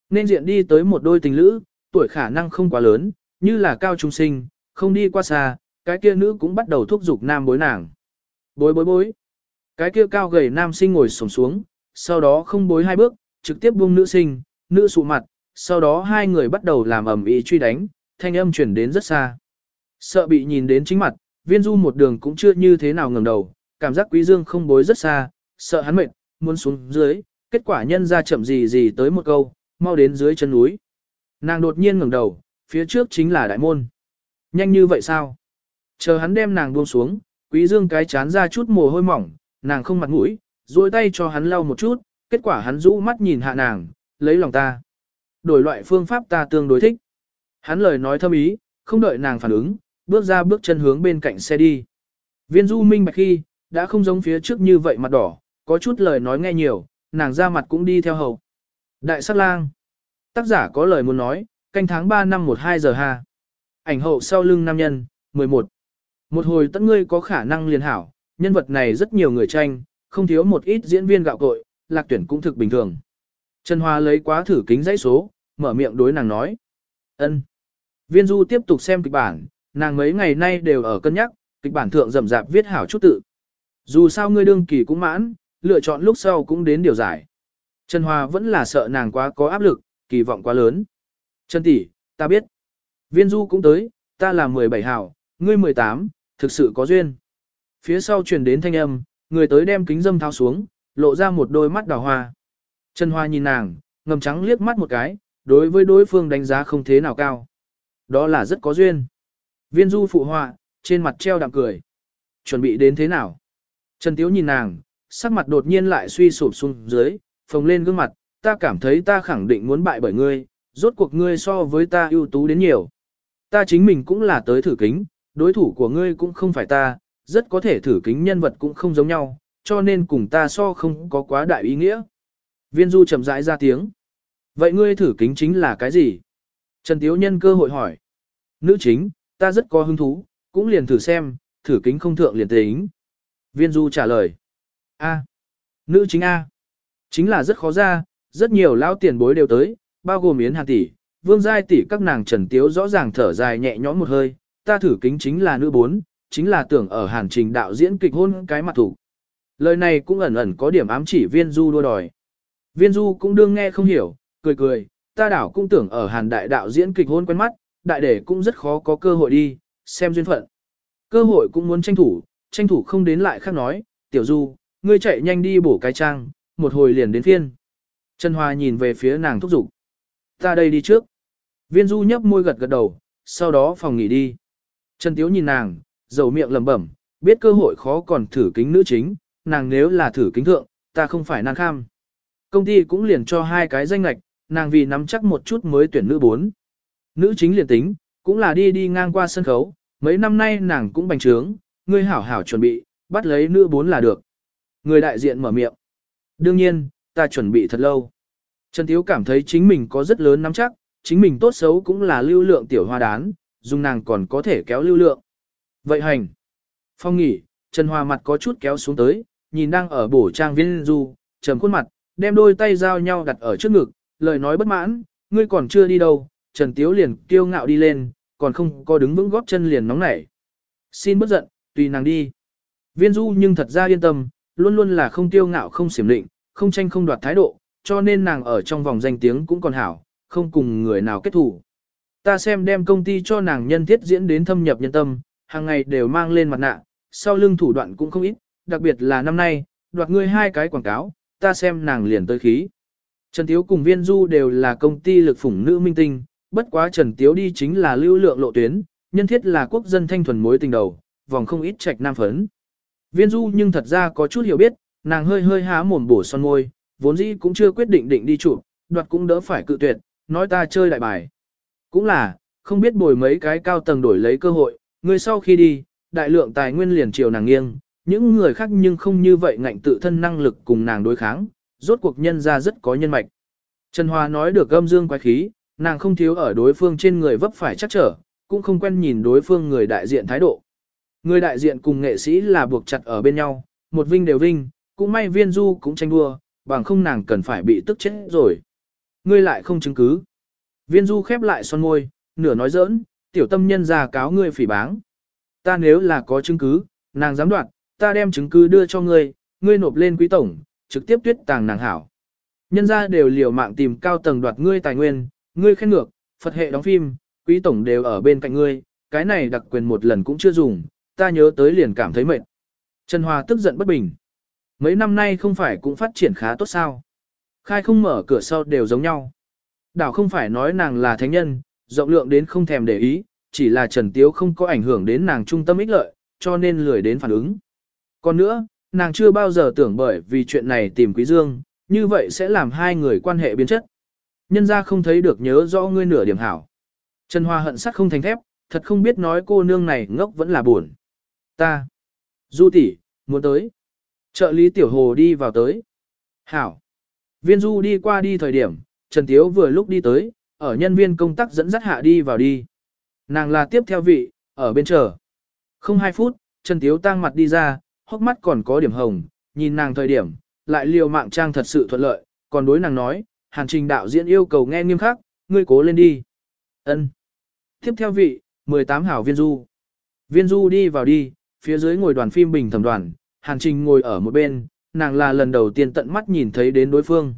Nên diện đi tới một đôi tình lữ, tuổi khả năng không quá lớn, như là cao trung sinh, không đi qua xa, cái kia nữ cũng bắt đầu thúc giục nam bối nàng. Bối bối bối. Cái kia cao gầy nam sinh ngồi sổng xuống, sau đó không bối hai bước, trực tiếp buông nữ sinh, nữ sụ mặt, sau đó hai người bắt đầu làm ầm ĩ truy đánh, thanh âm chuyển đến rất xa. Sợ bị nhìn đến chính mặt, viên du một đường cũng chưa như thế nào ngẩng đầu, cảm giác quý dương không bối rất xa, sợ hắn mệt, muốn xuống dưới, kết quả nhân ra chậm gì gì tới một câu, mau đến dưới chân núi. Nàng đột nhiên ngẩng đầu, phía trước chính là đại môn. Nhanh như vậy sao? Chờ hắn đem nàng buông xuống, quý dương cái chán ra chút mồ hôi mỏng, nàng không mặt mũi, duỗi tay cho hắn lau một chút, kết quả hắn rũ mắt nhìn hạ nàng, lấy lòng ta. Đổi loại phương pháp ta tương đối thích. Hắn lời nói thâm ý, không đợi nàng phản ứng, bước ra bước chân hướng bên cạnh xe đi. Viên du minh bạch khi, đã không giống phía trước như vậy mặt đỏ, có chút lời nói nghe nhiều, nàng ra mặt cũng đi theo hầu. Đại sát lang. Tác giả có lời muốn nói, canh tháng 3 năm 12 giờ ha. Ảnh hậu sau lưng nam nhân, 11. Một hồi tất ngươi có khả năng liền hảo, nhân vật này rất nhiều người tranh, không thiếu một ít diễn viên gạo cội, lạc tuyển cũng thực bình thường. Trần Hoa lấy quá thử kính dãy số, mở miệng đối nàng nói. ân. Viên Du tiếp tục xem kịch bản, nàng mấy ngày nay đều ở cân nhắc, kịch bản thượng rầm rạp viết hảo chút tự. Dù sao ngươi đương kỳ cũng mãn, lựa chọn lúc sau cũng đến điều giải. Trần Hoa vẫn là sợ nàng quá có áp lực, kỳ vọng quá lớn. Trần tỷ, ta biết. Viên Du cũng tới, ta là 17 hảo, ngươi 18, thực sự có duyên. Phía sau truyền đến thanh âm, người tới đem kính dâm tháo xuống, lộ ra một đôi mắt đào hoa. Trần Hoa nhìn nàng, ngầm trắng liếc mắt một cái, đối với đối phương đánh giá không thế nào cao. Đó là rất có duyên. Viên Du phụ họa, trên mặt treo đạm cười. Chuẩn bị đến thế nào? Trần Tiếu nhìn nàng, sắc mặt đột nhiên lại suy sụp xuống dưới, phồng lên gương mặt, ta cảm thấy ta khẳng định muốn bại bởi ngươi, rốt cuộc ngươi so với ta ưu tú đến nhiều. Ta chính mình cũng là tới thử kính, đối thủ của ngươi cũng không phải ta, rất có thể thử kính nhân vật cũng không giống nhau, cho nên cùng ta so không có quá đại ý nghĩa. Viên Du chậm rãi ra tiếng. Vậy ngươi thử kính chính là cái gì? Trần Tiếu nhân cơ hội hỏi. Nữ chính, ta rất có hứng thú, cũng liền thử xem, thử kính không thượng liền tính. Viên Du trả lời. A. Nữ chính A. Chính là rất khó ra, rất nhiều lao tiền bối đều tới, bao gồm Yến Hàn tỷ, Vương Giai tỷ các nàng Trần Tiếu rõ ràng thở dài nhẹ nhõm một hơi, ta thử kính chính là nữ bốn, chính là tưởng ở hàn trình đạo diễn kịch hôn cái mặt thủ. Lời này cũng ẩn ẩn có điểm ám chỉ viên du đua đòi. Viên du cũng đương nghe không hiểu, cười cười, ta đảo cũng tưởng ở hàn đại đạo diễn kịch hôn quen mắt, đại để cũng rất khó có cơ hội đi, xem duyên phận. Cơ hội cũng muốn tranh thủ, tranh thủ không đến lại khác nói, tiểu du, ngươi chạy nhanh đi bổ cái trang, một hồi liền đến phiên. Trần Hoa nhìn về phía nàng thúc giục. Ta đây đi trước. Viên du nhấp môi gật gật đầu, sau đó phòng nghỉ đi. Trần Tiếu nhìn nàng, dầu miệng lẩm bẩm, biết cơ hội khó còn thử kính nữ chính, nàng nếu là thử kính thượng, ta không phải nàng kham. Công ty cũng liền cho hai cái danh lạch, nàng vì nắm chắc một chút mới tuyển nữ bốn. Nữ chính liền tính, cũng là đi đi ngang qua sân khấu, mấy năm nay nàng cũng bành trướng, ngươi hảo hảo chuẩn bị, bắt lấy nữ bốn là được. Người đại diện mở miệng. Đương nhiên, ta chuẩn bị thật lâu. Trần Tiếu cảm thấy chính mình có rất lớn nắm chắc, chính mình tốt xấu cũng là lưu lượng tiểu hoa đán, dùng nàng còn có thể kéo lưu lượng. Vậy hành. Phong nghỉ, Trần Hoa mặt có chút kéo xuống tới, nhìn đang ở bổ trang viên du, trầm khuôn mặt, đem đôi tay giao nhau đặt ở trước ngực, lời nói bất mãn, ngươi còn chưa đi đâu, Trần Tiếu liền kiêu ngạo đi lên, còn không có đứng vững góp chân liền nóng nảy. Xin bất giận, tùy nàng đi. Viên du nhưng thật ra yên tâm, luôn luôn là không tiêu ngạo không xiểm định, không tranh không đoạt thái độ, cho nên nàng ở trong vòng danh tiếng cũng còn hảo, không cùng người nào kết thủ. Ta xem đem công ty cho nàng nhân thiết diễn đến thâm nhập nhân tâm, hàng ngày đều mang lên mặt nạ, sau lưng thủ đoạn cũng không ít, đặc biệt là năm nay, đoạt ngươi hai cái quảng cáo, ta xem nàng liền tới khí. Trần Tiếu cùng Viên Du đều là công ty lực phủng nữ minh tinh, bất quá Trần Tiếu đi chính là lưu lượng lộ tuyến, nhân thiết là quốc dân thanh thuần mối tình đầu, vòng không ít trạch nam phấn. Viên Du nhưng thật ra có chút hiểu biết, nàng hơi hơi há mồm bổ son môi, vốn dĩ cũng chưa quyết định định đi chụp, đoạt cũng đỡ phải cự tuyệt, nói ta chơi đại bài. Cũng là, không biết bồi mấy cái cao tầng đổi lấy cơ hội, người sau khi đi, đại lượng tài nguyên liền chiều nàng nghiêng, những người khác nhưng không như vậy ngạnh tự thân năng lực cùng nàng đối kháng, rốt cuộc nhân ra rất có nhân mạch. Trần Hoa nói được âm dương quái khí, nàng không thiếu ở đối phương trên người vấp phải chắc trở, cũng không quen nhìn đối phương người đại diện thái độ. Người đại diện cùng nghệ sĩ là buộc chặt ở bên nhau, một vinh đều vinh, cũng may viên du cũng tranh đua, bằng không nàng cần phải bị tức chết rồi. Ngươi lại không chứng cứ. Viên du khép lại son môi, nửa nói giỡn, tiểu tâm nhân ra cáo ngươi phỉ báng. Ta nếu là có chứng cứ, nàng dám đoạt, ta đem chứng cứ đưa cho ngươi, ngươi nộp lên quý tổng, trực tiếp tuyết tàng nàng hảo. Nhân ra đều liều mạng tìm cao tầng đoạt ngươi tài nguyên, ngươi khen ngược, Phật hệ đóng phim, quý tổng đều ở bên cạnh ngươi, cái này đặc quyền một lần cũng chưa dùng, ta nhớ tới liền cảm thấy mệt. Trần Hòa tức giận bất bình. Mấy năm nay không phải cũng phát triển khá tốt sao. Khai không mở cửa sau đều giống nhau. Đảo không phải nói nàng là thánh nhân, rộng lượng đến không thèm để ý, chỉ là Trần Tiếu không có ảnh hưởng đến nàng trung tâm ích lợi, cho nên lười đến phản ứng. Còn nữa, nàng chưa bao giờ tưởng bởi vì chuyện này tìm Quý Dương, như vậy sẽ làm hai người quan hệ biến chất. Nhân ra không thấy được nhớ rõ ngươi nửa điểm hảo. Trần Hoa hận sắt không thành thép, thật không biết nói cô nương này ngốc vẫn là buồn. Ta. Du tỷ, muốn tới. Trợ lý tiểu hồ đi vào tới. Hảo. Viên du đi qua đi thời điểm, Trần Tiếu vừa lúc đi tới, ở nhân viên công tác dẫn dắt hạ đi vào đi. Nàng là tiếp theo vị, ở bên chờ. Không hai phút, Trần Tiếu tăng mặt đi ra, hốc mắt còn có điểm hồng, nhìn nàng thời điểm, lại liều mạng trang thật sự thuận lợi, còn đối nàng nói, hàn trình đạo diễn yêu cầu nghe nghiêm khắc, ngươi cố lên đi. ân Tiếp theo vị, 18 hảo viên du. Viên du đi vào đi, phía dưới ngồi đoàn phim bình thẩm đoàn, hàn trình ngồi ở một bên, nàng là lần đầu tiên tận mắt nhìn thấy đến đối phương.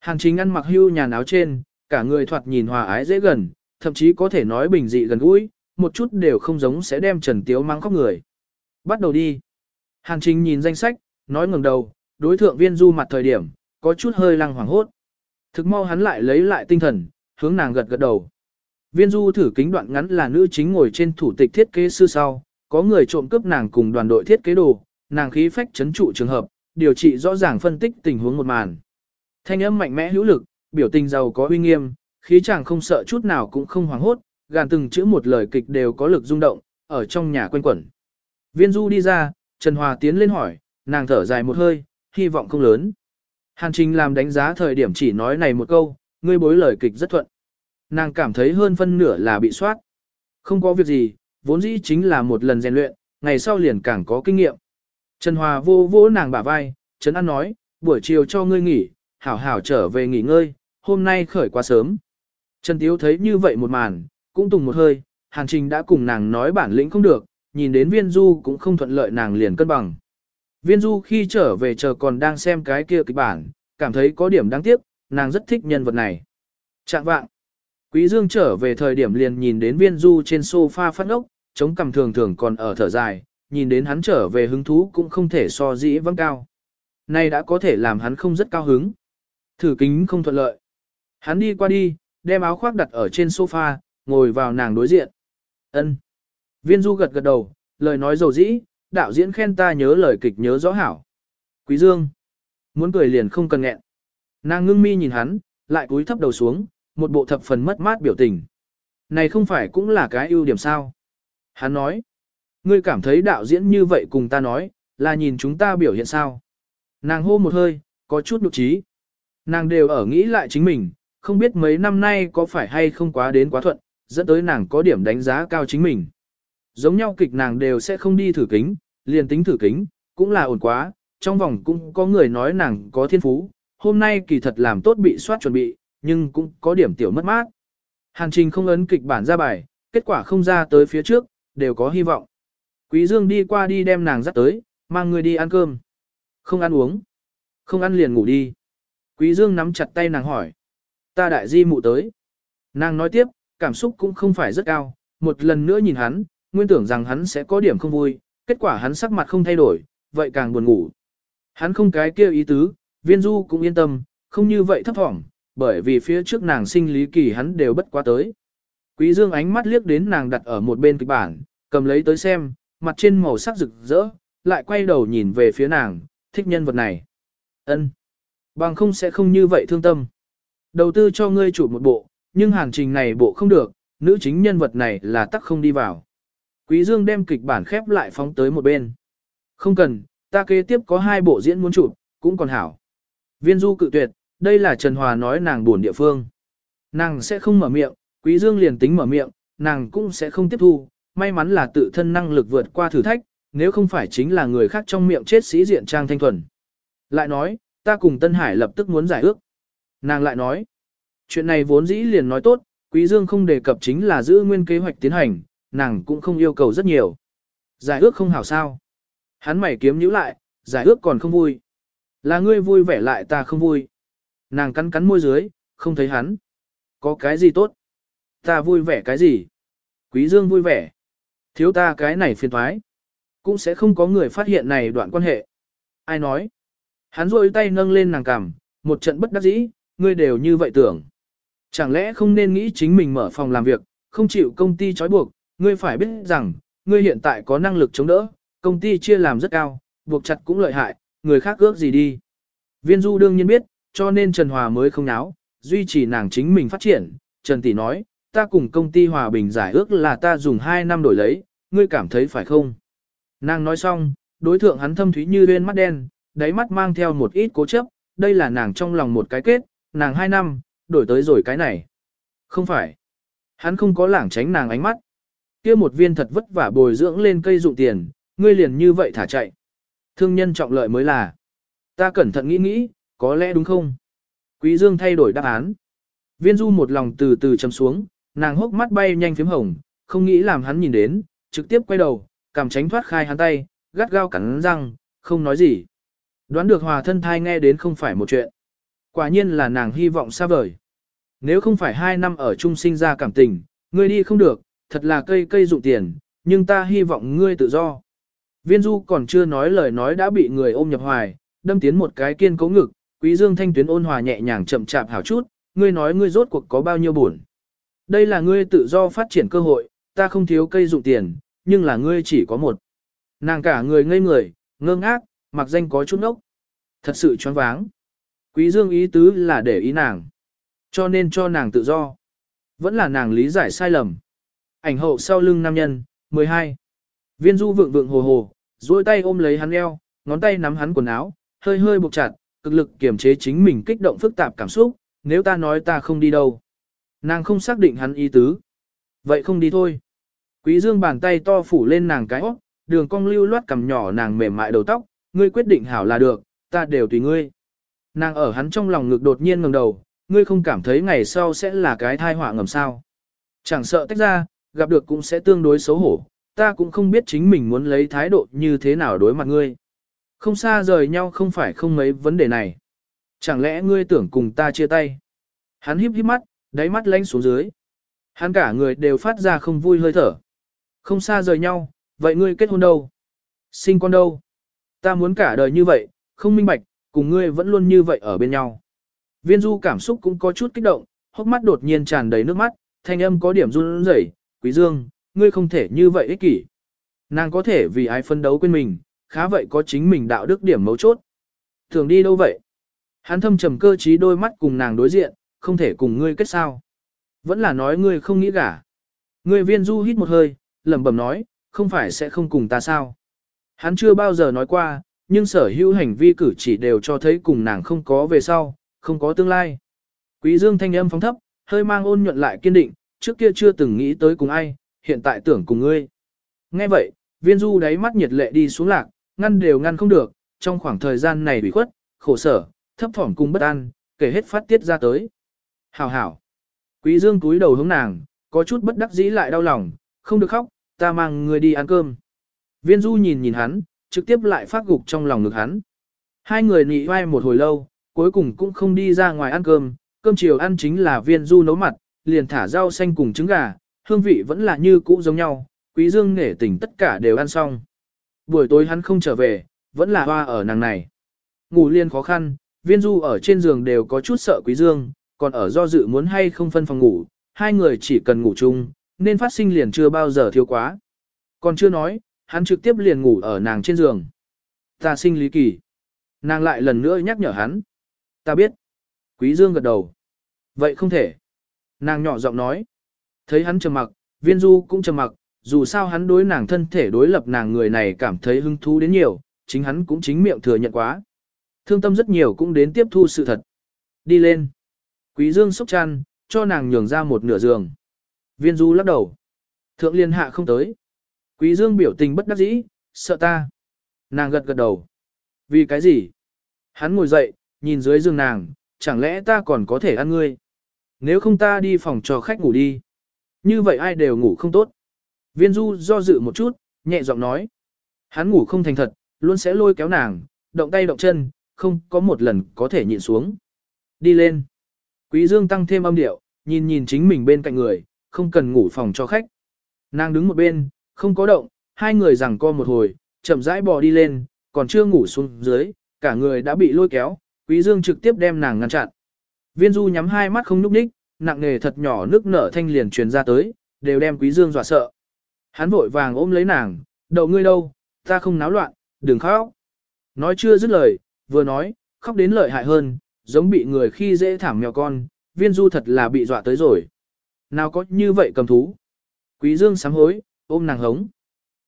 Hàn trình ăn mặc hưu nhà áo trên, cả người thoạt nhìn hòa ái dễ gần, thậm chí có thể nói bình dị gần gũi, một chút đều không giống sẽ đem Trần Tiếu mang khóc người. Bắt đầu đi. Hàn Trình nhìn danh sách, nói ngừng đầu, đối thượng viên du mặt thời điểm, có chút hơi lăng hoảng hốt. Thực mau hắn lại lấy lại tinh thần, hướng nàng gật gật đầu. Viên du thử kính đoạn ngắn là nữ chính ngồi trên thủ tịch thiết kế sư sau, có người trộm cướp nàng cùng đoàn đội thiết kế đồ, nàng khí phách chấn trụ trường hợp, điều trị rõ ràng phân tích tình huống một màn. Thanh âm mạnh mẽ hữu lực, biểu tình giàu có uy nghiêm, khí chàng không sợ chút nào cũng không hoảng hốt, gàn từng chữ một lời kịch đều có lực rung động, ở trong nhà quanh quẩn. Viên du đi ra, Trần Hòa tiến lên hỏi, nàng thở dài một hơi, hy vọng không lớn. Hàn Trình làm đánh giá thời điểm chỉ nói này một câu, ngươi bối lời kịch rất thuận. Nàng cảm thấy hơn phân nửa là bị soát. Không có việc gì, vốn dĩ chính là một lần rèn luyện, ngày sau liền càng có kinh nghiệm. Trần Hòa vô vô nàng bả vai, Trấn An nói, buổi chiều cho ngươi nghỉ, hảo hảo trở về nghỉ ngơi, hôm nay khởi quá sớm. Trần Tiếu thấy như vậy một màn, cũng tùng một hơi, Hàn Trình đã cùng nàng nói bản lĩnh không được, nhìn đến viên du cũng không thuận lợi nàng liền cân bằng. Viên du khi trở về chờ còn đang xem cái kia kịch bản, cảm thấy có điểm đáng tiếc, nàng rất thích nhân vật này. Trạng vạng, Quý Dương trở về thời điểm liền nhìn đến viên du trên sofa phát ốc, chống cằm thường thường còn ở thở dài, nhìn đến hắn trở về hứng thú cũng không thể so dĩ vắng cao. Này đã có thể làm hắn không rất cao hứng. Thử kính không thuận lợi. Hắn đi qua đi, đem áo khoác đặt ở trên sofa, ngồi vào nàng đối diện. Ân. Viên du gật gật đầu, lời nói dầu dĩ, đạo diễn khen ta nhớ lời kịch nhớ rõ hảo. Quý Dương. Muốn cười liền không cần nghẹn. Nàng ngưng mi nhìn hắn, lại cúi thấp đầu xuống, một bộ thập phần mất mát biểu tình. Này không phải cũng là cái ưu điểm sao? Hắn nói. Ngươi cảm thấy đạo diễn như vậy cùng ta nói, là nhìn chúng ta biểu hiện sao? Nàng hô một hơi, có chút nụ trí. Nàng đều ở nghĩ lại chính mình, không biết mấy năm nay có phải hay không quá đến quá thuận, dẫn tới nàng có điểm đánh giá cao chính mình. Giống nhau kịch nàng đều sẽ không đi thử kính, liền tính thử kính, cũng là ổn quá, trong vòng cũng có người nói nàng có thiên phú, hôm nay kỳ thật làm tốt bị soát chuẩn bị, nhưng cũng có điểm tiểu mất mát. Hàn trình không ấn kịch bản ra bài, kết quả không ra tới phía trước, đều có hy vọng. Quý Dương đi qua đi đem nàng dắt tới, mang người đi ăn cơm. Không ăn uống. Không ăn liền ngủ đi. Quý Dương nắm chặt tay nàng hỏi. Ta đại di mụ tới. Nàng nói tiếp, cảm xúc cũng không phải rất cao, một lần nữa nhìn hắn, nguyên tưởng rằng hắn sẽ có điểm không vui, kết quả hắn sắc mặt không thay đổi, vậy càng buồn ngủ. Hắn không cái kia ý tứ, viên du cũng yên tâm, không như vậy thấp thỏm, bởi vì phía trước nàng sinh lý kỳ hắn đều bất quá tới. Quý dương ánh mắt liếc đến nàng đặt ở một bên kịch bản, cầm lấy tới xem, mặt trên màu sắc rực rỡ, lại quay đầu nhìn về phía nàng, thích nhân vật này. ân Bằng không sẽ không như vậy thương tâm. Đầu tư cho ngươi chủ một bộ, nhưng hàng trình này bộ không được, nữ chính nhân vật này là tắc không đi vào. Quý Dương đem kịch bản khép lại phóng tới một bên. Không cần, ta kế tiếp có hai bộ diễn muốn chụp, cũng còn hảo. Viên du cự tuyệt, đây là Trần Hòa nói nàng buồn địa phương. Nàng sẽ không mở miệng, Quý Dương liền tính mở miệng, nàng cũng sẽ không tiếp thu, may mắn là tự thân năng lực vượt qua thử thách, nếu không phải chính là người khác trong miệng chết sĩ diện trang thanh thuần. Lại nói, ta cùng Tân Hải lập tức muốn giải ước. Nàng lại nói, chuyện này vốn dĩ liền nói tốt, Quý Dương không đề cập chính là giữ nguyên kế hoạch tiến hành, nàng cũng không yêu cầu rất nhiều. Giải ước không hảo sao. Hắn mày kiếm nhíu lại, giải ước còn không vui. Là ngươi vui vẻ lại ta không vui. Nàng cắn cắn môi dưới, không thấy hắn. Có cái gì tốt? Ta vui vẻ cái gì? Quý Dương vui vẻ. Thiếu ta cái này phiền thoái. Cũng sẽ không có người phát hiện này đoạn quan hệ. Ai nói? Hắn rôi tay nâng lên nàng cằm, một trận bất đắc dĩ, ngươi đều như vậy tưởng. Chẳng lẽ không nên nghĩ chính mình mở phòng làm việc, không chịu công ty trói buộc, ngươi phải biết rằng, ngươi hiện tại có năng lực chống đỡ, công ty chia làm rất cao, buộc chặt cũng lợi hại, người khác ước gì đi. Viên Du đương nhiên biết, cho nên Trần Hòa mới không náo, duy trì nàng chính mình phát triển. Trần Tỷ nói, ta cùng công ty Hòa Bình giải ước là ta dùng 2 năm đổi lấy, ngươi cảm thấy phải không? Nàng nói xong, đối thượng hắn thâm thúy như đen mắt đen, đáy mắt mang theo một ít cố chấp, đây là nàng trong lòng một cái kết, nàng 2 năm, đổi tới rồi cái này. Không phải. Hắn không có lảng tránh nàng ánh mắt kia một viên thật vất vả bồi dưỡng lên cây dụng tiền, ngươi liền như vậy thả chạy. Thương nhân trọng lợi mới là. Ta cẩn thận nghĩ nghĩ, có lẽ đúng không? Quý Dương thay đổi đáp án. Viên du một lòng từ từ chấm xuống, nàng hốc mắt bay nhanh phím hồng, không nghĩ làm hắn nhìn đến, trực tiếp quay đầu, cảm tránh thoát khai hắn tay, gắt gao cắn răng, không nói gì. Đoán được hòa thân thai nghe đến không phải một chuyện. Quả nhiên là nàng hy vọng xa vời. Nếu không phải hai năm ở chung sinh ra cảm tình, ngươi đi không được, thật là cây cây dụng tiền, nhưng ta hy vọng ngươi tự do. Viên du còn chưa nói lời nói đã bị người ôm nhập hoài, đâm tiến một cái kiên cố ngực, quý dương thanh tuyến ôn hòa nhẹ nhàng chậm chạp hảo chút, ngươi nói ngươi rốt cuộc có bao nhiêu buồn. Đây là ngươi tự do phát triển cơ hội, ta không thiếu cây dụng tiền, nhưng là ngươi chỉ có một. Nàng cả người ngây người, ngơ ngác, mặc danh có chút ốc. Thật sự choáng váng. Quý dương ý tứ là để ý nàng. Cho nên cho nàng tự do. Vẫn là nàng lý giải sai lầm. Ảnh hậu sau lưng nam nhân, 12. Viên du vượng vượng hồ hồ, duỗi tay ôm lấy hắn eo, ngón tay nắm hắn quần áo, hơi hơi buộc chặt, cực lực kiềm chế chính mình kích động phức tạp cảm xúc, nếu ta nói ta không đi đâu. Nàng không xác định hắn ý tứ. Vậy không đi thôi. Quý dương bàn tay to phủ lên nàng cái óc, đường cong lưu loát cầm nhỏ nàng mềm mại đầu tóc, ngươi quyết định hảo là được, ta đều tùy ngươi. Nàng ở hắn trong lòng ngực đột nhiên ngẩng đầu, ngươi không cảm thấy ngày sau sẽ là cái thai họa ngầm sao. Chẳng sợ tách ra, gặp được cũng sẽ tương đối xấu hổ, ta cũng không biết chính mình muốn lấy thái độ như thế nào đối mặt ngươi. Không xa rời nhau không phải không mấy vấn đề này. Chẳng lẽ ngươi tưởng cùng ta chia tay? Hắn híp híp mắt, đáy mắt lánh xuống dưới. Hắn cả người đều phát ra không vui hơi thở. Không xa rời nhau, vậy ngươi kết hôn đâu? Sinh con đâu? Ta muốn cả đời như vậy, không minh bạch, cùng ngươi vẫn luôn như vậy ở bên nhau. Viên du cảm xúc cũng có chút kích động, hốc mắt đột nhiên tràn đầy nước mắt, thanh âm có điểm run rẩy quý dương, ngươi không thể như vậy ích kỷ. Nàng có thể vì ai phân đấu quên mình, khá vậy có chính mình đạo đức điểm mấu chốt. Thường đi đâu vậy? Hắn thâm trầm cơ trí đôi mắt cùng nàng đối diện, không thể cùng ngươi kết sao. Vẫn là nói ngươi không nghĩ cả. Ngươi viên du hít một hơi, lẩm bẩm nói, không phải sẽ không cùng ta sao. Hắn chưa bao giờ nói qua, nhưng sở hữu hành vi cử chỉ đều cho thấy cùng nàng không có về sau, không có tương lai. Quý dương thanh âm phóng thấp, hơi mang ôn nhuận lại kiên định, trước kia chưa từng nghĩ tới cùng ai, hiện tại tưởng cùng ngươi. Nghe vậy, viên du đáy mắt nhiệt lệ đi xuống lạc, ngăn đều ngăn không được, trong khoảng thời gian này bị khuất, khổ sở, thấp thỏm cùng bất an, kể hết phát tiết ra tới. Hảo hảo. Quý dương cúi đầu hướng nàng, có chút bất đắc dĩ lại đau lòng, không được khóc, ta mang người đi ăn cơm. Viên du nhìn nhìn hắn, trực tiếp lại phát gục trong lòng ngực hắn. Hai người nị vai một hồi lâu, cuối cùng cũng không đi ra ngoài ăn cơm, cơm chiều ăn chính là viên du nấu mặt, liền thả rau xanh cùng trứng gà, hương vị vẫn là như cũ giống nhau, quý dương nể tình tất cả đều ăn xong. Buổi tối hắn không trở về, vẫn là hoa ở nàng này. Ngủ liên khó khăn, viên du ở trên giường đều có chút sợ quý dương, còn ở do dự muốn hay không phân phòng ngủ, hai người chỉ cần ngủ chung, nên phát sinh liền chưa bao giờ thiếu quá. Còn chưa nói, hắn trực tiếp liền ngủ ở nàng trên giường. Ta sinh lý kỳ. Nàng lại lần nữa nhắc nhở hắn. Ta biết. Quý Dương gật đầu. Vậy không thể. Nàng nhỏ giọng nói. Thấy hắn trầm mặc, viên du cũng trầm mặc, dù sao hắn đối nàng thân thể đối lập nàng người này cảm thấy hứng thú đến nhiều, chính hắn cũng chính miệng thừa nhận quá. Thương tâm rất nhiều cũng đến tiếp thu sự thật. Đi lên. Quý Dương sốc chăn, cho nàng nhường ra một nửa giường. Viên du lắc đầu. Thượng liên hạ không tới. Quý Dương biểu tình bất đắc dĩ, sợ ta. Nàng gật gật đầu. Vì cái gì? Hắn ngồi dậy, nhìn dưới giường nàng, chẳng lẽ ta còn có thể ăn ngươi? Nếu không ta đi phòng cho khách ngủ đi. Như vậy ai đều ngủ không tốt. Viên du do dự một chút, nhẹ giọng nói. Hắn ngủ không thành thật, luôn sẽ lôi kéo nàng, động tay động chân, không có một lần có thể nhịn xuống. Đi lên. Quý Dương tăng thêm âm điệu, nhìn nhìn chính mình bên cạnh người, không cần ngủ phòng cho khách. Nàng đứng một bên, không có động, hai người rằng co một hồi, chậm rãi bò đi lên, còn chưa ngủ xuống dưới, cả người đã bị lôi kéo, Quý Dương trực tiếp đem nàng ngăn chặn. Viên Du nhắm hai mắt không nhúc nhích, nặng nề thật nhỏ nước nở thanh liền truyền ra tới, đều đem Quý Dương dọa sợ. Hắn vội vàng ôm lấy nàng, đậu ngươi đâu, ta không náo loạn, đừng khóc. Nói chưa dứt lời, vừa nói, khóc đến lợi hại hơn, giống bị người khi dễ thảm mèo con, viên du thật là bị dọa tới rồi. Nào có như vậy cầm thú. Quý Dương sám hối, ôm nàng hống.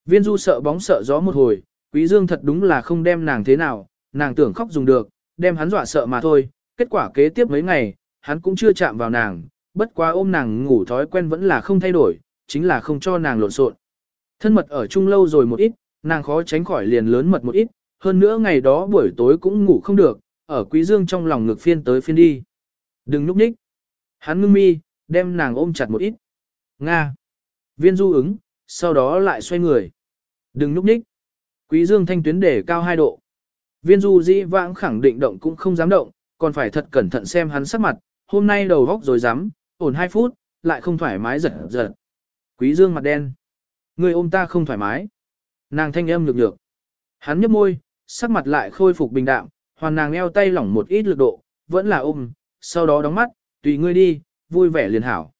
Viên du sợ bóng sợ gió một hồi, quý dương thật đúng là không đem nàng thế nào, nàng tưởng khóc dùng được, đem hắn dọa sợ mà thôi. Kết quả kế tiếp mấy ngày, hắn cũng chưa chạm vào nàng, bất quá ôm nàng ngủ thói quen vẫn là không thay đổi, chính là không cho nàng lộn xộn. Thân mật ở chung lâu rồi một ít, nàng khó tránh khỏi liền lớn mật một ít, hơn nữa ngày đó buổi tối cũng ngủ không được, ở quý dương trong lòng ngực phiên tới phiên đi. Đừng núp nhích. Hắn ngưng mi, đem nàng ôm chặt một ít. Nga. Viên du ứng, sau đó lại xoay người. Đừng núp nhích. Quý dương thanh tuyến để cao 2 độ. Viên du dĩ vãng khẳng định động cũng không dám động, còn phải thật cẩn thận xem hắn sắc mặt, hôm nay đầu góc rồi dám, ổn 2 phút, lại không thoải mái giật giật. Quý dương mặt đen. Người ôm ta không thoải mái. Nàng thanh âm nhược nhược. Hắn nhấp môi, sắc mặt lại khôi phục bình đạm, hoàn nàng eo tay lỏng một ít lực độ, vẫn là ôm, sau đó đóng mắt, tùy ngươi đi, vui vẻ liền hảo.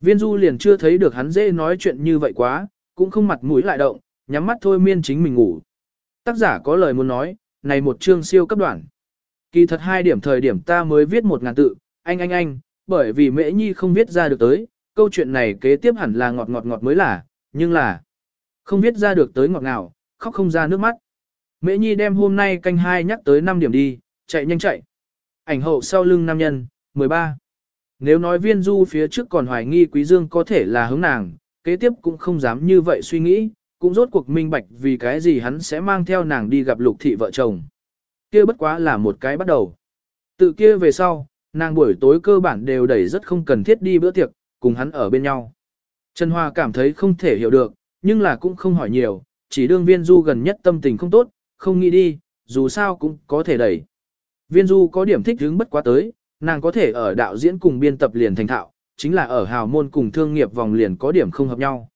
Viên du liền chưa thấy được hắn dễ nói chuyện như vậy quá, cũng không mặt mũi lại động, nhắm mắt thôi miên chính mình ngủ. Tác giả có lời muốn nói, này một chương siêu cấp đoạn. Kỳ thật hai điểm thời điểm ta mới viết một ngàn tự, anh anh anh, bởi vì mễ nhi không viết ra được tới, câu chuyện này kế tiếp hẳn là ngọt ngọt ngọt mới là, nhưng là không viết ra được tới ngọt ngào, khóc không ra nước mắt. Mễ nhi đem hôm nay canh hai nhắc tới 5 điểm đi, chạy nhanh chạy. Ảnh hậu sau lưng nam nhân, 13. Nếu nói viên du phía trước còn hoài nghi quý dương có thể là hướng nàng, kế tiếp cũng không dám như vậy suy nghĩ, cũng rốt cuộc minh bạch vì cái gì hắn sẽ mang theo nàng đi gặp lục thị vợ chồng. Kia bất quá là một cái bắt đầu. Tự kia về sau, nàng buổi tối cơ bản đều đẩy rất không cần thiết đi bữa tiệc, cùng hắn ở bên nhau. Trần Hoa cảm thấy không thể hiểu được, nhưng là cũng không hỏi nhiều, chỉ đương viên du gần nhất tâm tình không tốt, không nghĩ đi, dù sao cũng có thể đẩy. Viên du có điểm thích hướng bất quá tới, nàng có thể ở đạo diễn cùng biên tập liền thành thạo, chính là ở hào môn cùng thương nghiệp vòng liền có điểm không hợp nhau.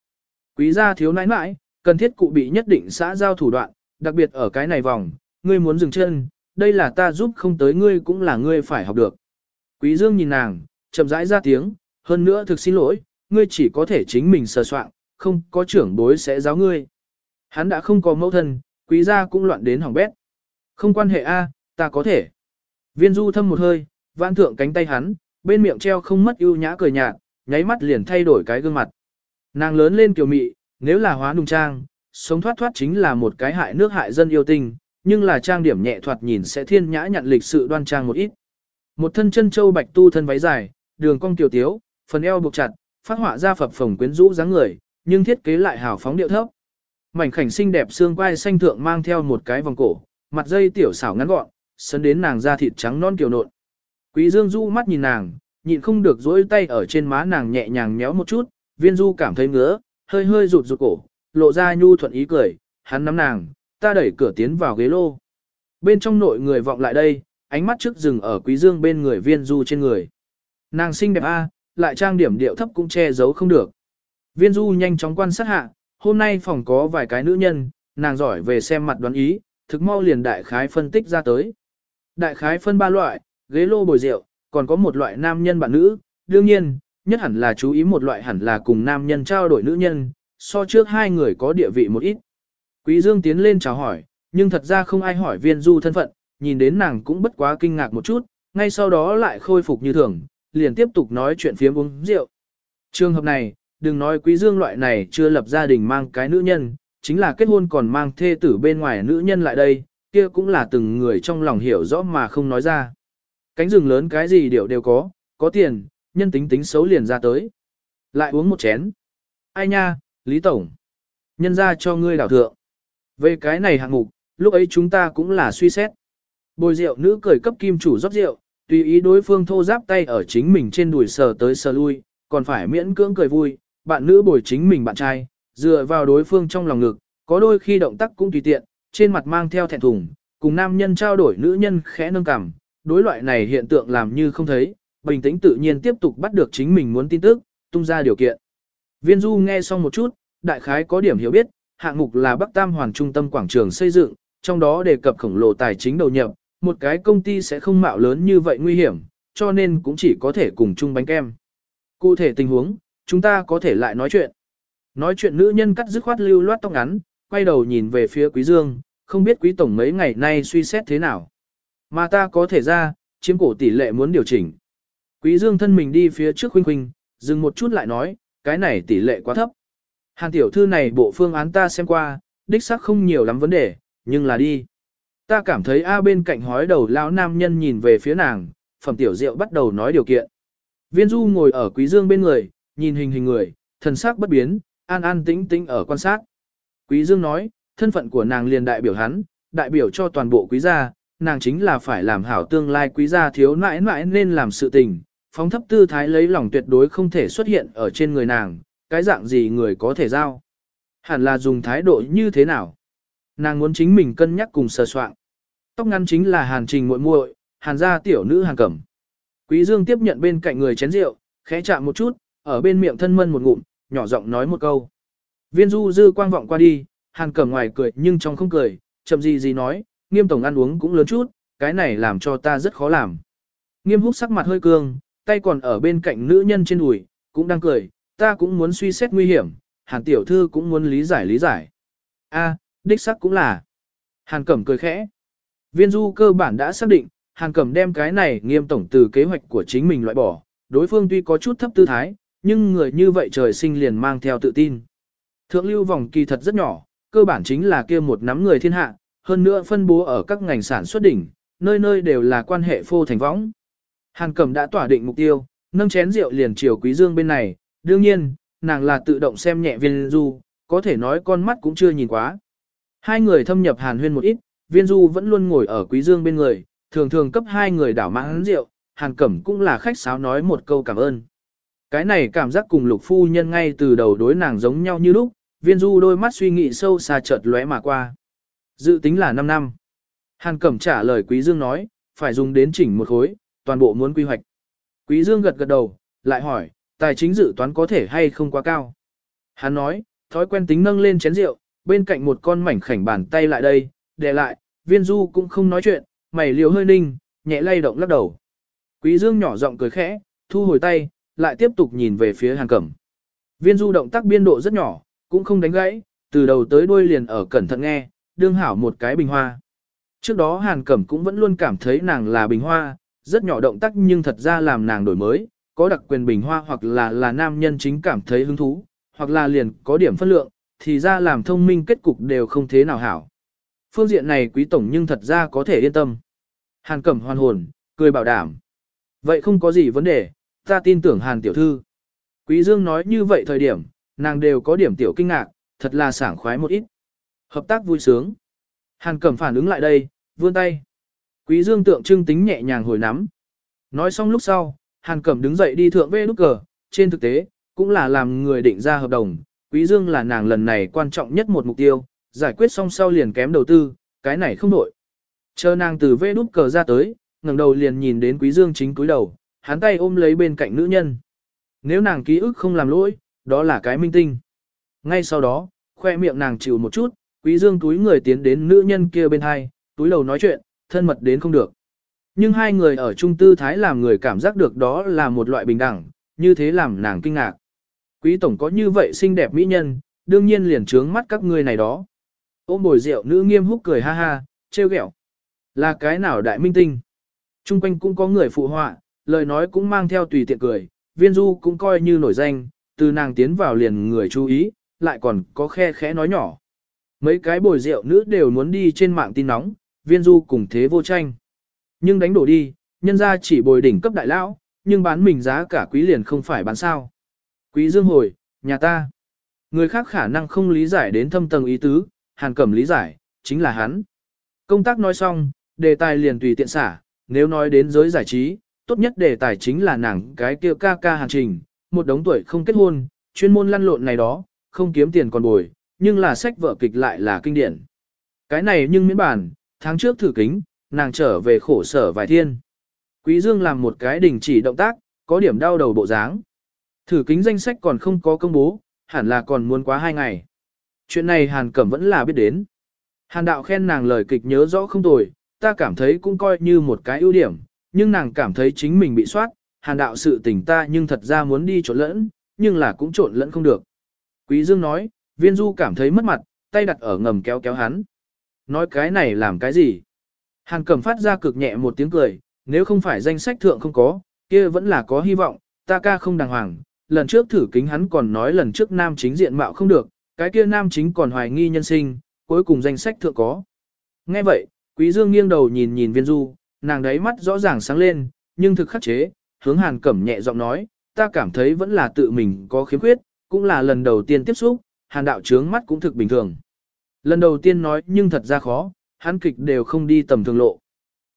Quý gia thiếu nãi nãi, cần thiết cụ bị nhất định xã giao thủ đoạn, đặc biệt ở cái này vòng, ngươi muốn dừng chân, đây là ta giúp không tới ngươi cũng là ngươi phải học được. Quý Dương nhìn nàng, chậm rãi ra tiếng, hơn nữa thực xin lỗi, ngươi chỉ có thể chính mình sờ soạn, không có trưởng bối sẽ giáo ngươi. Hắn đã không có mẫu thân, quý gia cũng loạn đến hỏng bét. Không quan hệ a, ta có thể. Viên du thâm một hơi, vãn thượng cánh tay hắn, bên miệng treo không mất ưu nhã cười nhạt, nháy mắt liền thay đổi cái gương mặt. Nàng lớn lên kiều mị, nếu là hóa nùng trang, sống thoát thoát chính là một cái hại nước hại dân yêu tình, nhưng là trang điểm nhẹ thoạt nhìn sẽ thiên nhã nhận lịch sự đoan trang một ít. Một thân chân châu bạch tu thân váy dài, đường cong tiểu tiếu, phần eo buộc chặt, phát họa ra phập phồng quyến rũ dáng người, nhưng thiết kế lại hào phóng điệu thấp. Mảnh khảnh xinh đẹp xương quai xanh thượng mang theo một cái vòng cổ, mặt dây tiểu xảo ngắn gọn, sấn đến nàng da thịt trắng non kiều nộn. Quý Dương du mắt nhìn nàng, nhịn không được duỗi tay ở trên má nàng nhẹ nhàng nhéo một chút, viên du cảm thấy ngứa, hơi hơi rụt rụt cổ, lộ ra nhu thuận ý cười, hắn nắm nàng, ta đẩy cửa tiến vào ghế lô. Bên trong nội người vọng lại đây, ánh mắt trước rừng ở quý dương bên người viên du trên người. Nàng xinh đẹp a, lại trang điểm điệu thấp cũng che giấu không được. Viên du nhanh chóng quan sát hạ, hôm nay phòng có vài cái nữ nhân, nàng giỏi về xem mặt đoán ý, thực mau liền đại khái phân tích ra tới. Đại khái phân ba loại, ghế lô bồi rượu, còn có một loại nam nhân bạn nữ, đương nhiên, nhất hẳn là chú ý một loại hẳn là cùng nam nhân trao đổi nữ nhân, so trước hai người có địa vị một ít. Quý Dương tiến lên chào hỏi, nhưng thật ra không ai hỏi viên du thân phận, nhìn đến nàng cũng bất quá kinh ngạc một chút, ngay sau đó lại khôi phục như thường, liền tiếp tục nói chuyện phía uống rượu. Trường hợp này, đừng nói quý dương loại này chưa lập gia đình mang cái nữ nhân, chính là kết hôn còn mang thê tử bên ngoài nữ nhân lại đây, kia cũng là từng người trong lòng hiểu rõ mà không nói ra. Cánh rừng lớn cái gì đều đều có, có tiền, nhân tính tính xấu liền ra tới. Lại uống một chén. Ai nha, Lý Tổng. Nhân ra cho ngươi đảo thượng. Về cái này hạng mục, lúc ấy chúng ta cũng là suy xét. Bồi rượu nữ cười cấp kim chủ rót rượu, tùy ý đối phương thô giáp tay ở chính mình trên đùi sờ tới sờ lui, còn phải miễn cưỡng cười vui, bạn nữ bồi chính mình bạn trai, dựa vào đối phương trong lòng ngực, có đôi khi động tác cũng tùy tiện, trên mặt mang theo thẹn thùng, cùng nam nhân trao đổi nữ nhân khẽ nâng cằm, đối loại này hiện tượng làm như không thấy, bình tĩnh tự nhiên tiếp tục bắt được chính mình muốn tin tức, tung ra điều kiện. Viên Du nghe xong một chút, đại khái có điểm hiểu biết, hạng mục là Bắc Tam Hoàn Trung tâm quảng trường xây dựng, trong đó đề cập khổng lồ tài chính đầu nhập, một cái công ty sẽ không mạo lớn như vậy nguy hiểm, cho nên cũng chỉ có thể cùng chung bánh kem. Cụ thể tình huống, chúng ta có thể lại nói chuyện. Nói chuyện nữ nhân cắt dứt khoát lưu loát tóc ngắn, quay đầu nhìn về phía Quý Dương, không biết Quý Tổng mấy ngày nay suy xét thế nào. Mà ta có thể ra, chiếm cổ tỷ lệ muốn điều chỉnh. Quý Dương thân mình đi phía trước huynh huynh, dừng một chút lại nói, cái này tỷ lệ quá thấp. Hàn tiểu thư này bộ phương án ta xem qua, đích xác không nhiều lắm vấn đề, nhưng là đi. Ta cảm thấy A bên cạnh hói đầu lão nam nhân nhìn về phía nàng, phẩm tiểu diệu bắt đầu nói điều kiện. Viên du ngồi ở quý dương bên người, nhìn hình hình người, thần sắc bất biến, an an tĩnh tĩnh ở quan sát. Quý dương nói, thân phận của nàng liền đại biểu hắn, đại biểu cho toàn bộ quý gia, nàng chính là phải làm hảo tương lai quý gia thiếu nãi nãi nên làm sự tình, phóng thấp tư thái lấy lòng tuyệt đối không thể xuất hiện ở trên người nàng, cái dạng gì người có thể giao. Hẳn là dùng thái độ như thế nào. Nàng muốn chính mình cân nhắc cùng sờ soạn. Tóc ngắn chính là hàn trình muội muội, hàn gia tiểu nữ hàn cẩm. Quý Dương tiếp nhận bên cạnh người chén rượu, khẽ chạm một chút, ở bên miệng thân mân một ngụm, nhỏ giọng nói một câu. Viên du dư quang vọng qua đi, hàn cẩm ngoài cười nhưng trong không cười, chậm gì gì nói, nghiêm tổng ăn uống cũng lớn chút, cái này làm cho ta rất khó làm. Nghiêm húc sắc mặt hơi cương, tay còn ở bên cạnh nữ nhân trên đùi, cũng đang cười, ta cũng muốn suy xét nguy hiểm, hàn tiểu thư cũng muốn lý giải lý giải. A, đích sắc cũng là. Hàn cẩm cười khẽ. Viên du cơ bản đã xác định, Hàn cẩm đem cái này nghiêm tổng từ kế hoạch của chính mình loại bỏ, đối phương tuy có chút thấp tư thái, nhưng người như vậy trời sinh liền mang theo tự tin. Thượng lưu vòng kỳ thật rất nhỏ, cơ bản chính là kia một nắm người thiên hạ, hơn nữa phân bố ở các ngành sản xuất đỉnh, nơi nơi đều là quan hệ phô thành võng. Hàn Cẩm đã tỏa định mục tiêu, nâng chén rượu liền chiều Quý Dương bên này, đương nhiên, nàng là tự động xem nhẹ viên du, có thể nói con mắt cũng chưa nhìn quá. Hai người thâm nhập Hàn Huyên một ít, viên du vẫn luôn ngồi ở Quý Dương bên người, thường thường cấp hai người đảo mãn rượu, Hàn Cẩm cũng là khách sáo nói một câu cảm ơn. Cái này cảm giác cùng lục phu nhân ngay từ đầu đối nàng giống nhau như lúc, Viên du đôi mắt suy nghĩ sâu xa chợt lóe mà qua. Dự tính là 5 năm. Hàn Cẩm trả lời Quý Dương nói, phải dùng đến chỉnh một khối, toàn bộ muốn quy hoạch. Quý Dương gật gật đầu, lại hỏi, tài chính dự toán có thể hay không quá cao. Hắn nói, thói quen tính nâng lên chén rượu, bên cạnh một con mảnh khảnh bàn tay lại đây, để lại, viên du cũng không nói chuyện, mày liều hơi ninh, nhẹ lay động lắc đầu. Quý Dương nhỏ giọng cười khẽ, thu hồi tay, lại tiếp tục nhìn về phía Hàn Cẩm. Viên du động tác biên độ rất nhỏ, cũng không đánh gãy, từ đầu tới đuôi liền ở cẩn thận nghe, đương hảo một cái bình hoa. Trước đó Hàn Cẩm cũng vẫn luôn cảm thấy nàng là bình hoa, rất nhỏ động tác nhưng thật ra làm nàng đổi mới, có đặc quyền bình hoa hoặc là là nam nhân chính cảm thấy hứng thú, hoặc là liền có điểm phân lượng, thì ra làm thông minh kết cục đều không thế nào hảo. Phương diện này quý tổng nhưng thật ra có thể yên tâm. Hàn Cẩm hoàn hồn, cười bảo đảm. Vậy không có gì vấn đề, ta tin tưởng Hàn tiểu thư. Quý Dương nói như vậy thời điểm, nàng đều có điểm tiểu kinh ngạc, thật là sảng khoái một ít. Hợp tác vui sướng. Hàn Cẩm phản ứng lại đây, vươn tay. Quý Dương tượng trưng tính nhẹ nhàng hồi nắm. Nói xong lúc sau, Hàn Cẩm đứng dậy đi thượng về nút cờ, trên thực tế, cũng là làm người định ra hợp đồng. Quý Dương là nàng lần này quan trọng nhất một mục tiêu, giải quyết xong sau liền kém đầu tư, cái này không đổi. Chờ nàng từ vê nút cờ ra tới, ngẩng đầu liền nhìn đến Quý Dương chính cúi đầu, hắn tay ôm lấy bên cạnh nữ nhân. Nếu nàng ký ức không làm lỗi, đó là cái minh tinh. Ngay sau đó, khoe miệng nàng chịu một chút, Quý Dương túi người tiến đến nữ nhân kia bên hai, túi đầu nói chuyện, thân mật đến không được. Nhưng hai người ở trung tư thái làm người cảm giác được đó là một loại bình đẳng, như thế làm nàng kinh ngạc. Quý tổng có như vậy xinh đẹp mỹ nhân, đương nhiên liền trướng mắt các ngươi này đó. Ôm bồi rượu nữ nghiêm húc cười ha ha, trêu ghẹo. Là cái nào đại minh tinh? Trung quanh cũng có người phụ họa, lời nói cũng mang theo tùy tiện cười, viên du cũng coi như nổi danh, từ nàng tiến vào liền người chú ý, lại còn có khe khẽ nói nhỏ. Mấy cái bồi rượu nữ đều muốn đi trên mạng tin nóng, viên du cùng thế vô tranh. Nhưng đánh đổ đi, nhân ra chỉ bồi đỉnh cấp đại lão, nhưng bán mình giá cả quý liền không phải bán sao. Quý dương hồi, nhà ta. Người khác khả năng không lý giải đến thâm tầng ý tứ, hàn cẩm lý giải, chính là hắn. Công tác nói xong, đề tài liền tùy tiện xả, nếu nói đến giới giải trí, tốt nhất đề tài chính là nàng cái kia ca ca hàn trình, một đống tuổi không kết hôn, chuyên môn lăn lộn này đó, không kiếm tiền còn bồi, nhưng là sách vợ kịch lại là kinh điển. Cái này nhưng miễn bản, tháng trước thử kính, nàng trở về khổ sở vài thiên. Quý Dương làm một cái đình chỉ động tác, có điểm đau đầu bộ dáng. Thử kính danh sách còn không có công bố, hẳn là còn muốn quá hai ngày. Chuyện này Hàn Cẩm vẫn là biết đến. Hàn đạo khen nàng lời kịch nhớ rõ không tồi, ta cảm thấy cũng coi như một cái ưu điểm, nhưng nàng cảm thấy chính mình bị soát, hàn đạo sự tình ta nhưng thật ra muốn đi trộn lẫn, nhưng là cũng trộn lẫn không được. Quý Dương nói, viên du cảm thấy mất mặt, tay đặt ở ngầm kéo kéo hắn. Nói cái này làm cái gì? Hàn Cẩm phát ra cực nhẹ một tiếng cười, nếu không phải danh sách thượng không có, kia vẫn là có hy vọng, ta ca không đàng hoàng. Lần trước thử kính hắn còn nói lần trước nam chính diện mạo không được, cái kia nam chính còn hoài nghi nhân sinh, cuối cùng danh sách thượng có. Nghe vậy, Quý Dương nghiêng đầu nhìn nhìn viên du, nàng đấy mắt rõ ràng sáng lên, nhưng thực khắc chế, hướng Hàn Cẩm nhẹ giọng nói, ta cảm thấy vẫn là tự mình có khiếm khuyết, cũng là lần đầu tiên tiếp xúc, Hàn đạo trướng mắt cũng thực bình thường. Lần đầu tiên nói nhưng thật ra khó, hắn kịch đều không đi tầm thường lộ.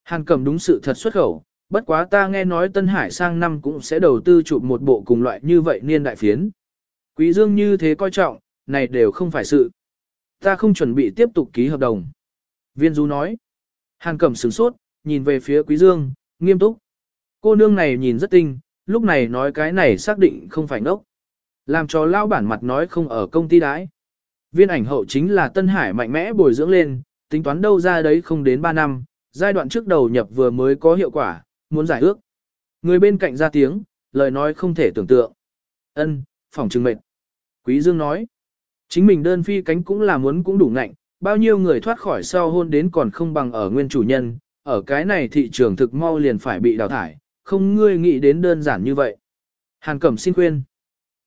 Hàn Cẩm đúng sự thật xuất khẩu, bất quá ta nghe nói Tân Hải sang năm cũng sẽ đầu tư chụp một bộ cùng loại như vậy niên đại phiến. Quý Dương như thế coi trọng, này đều không phải sự. Ta không chuẩn bị tiếp tục ký hợp đồng. Viên Du nói. Hàn Cẩm sửng sốt, nhìn về phía Quý Dương, nghiêm túc. Cô nương này nhìn rất tinh, lúc này nói cái này xác định không phải ngốc. Làm cho lao bản mặt nói không ở công ty đái. Viên ảnh hậu chính là Tân Hải mạnh mẽ bồi dưỡng lên, tính toán đâu ra đấy không đến 3 năm, giai đoạn trước đầu nhập vừa mới có hiệu quả, muốn giải ước. Người bên cạnh ra tiếng, lời nói không thể tưởng tượng. Ân, phòng trừng mệnh. Quý Dương nói, chính mình đơn phi cánh cũng là muốn cũng đủ ngạnh, bao nhiêu người thoát khỏi sau hôn đến còn không bằng ở nguyên chủ nhân, ở cái này thị trường thực mau liền phải bị đào thải, không ngươi nghĩ đến đơn giản như vậy. Hàn Cẩm xin khuyên.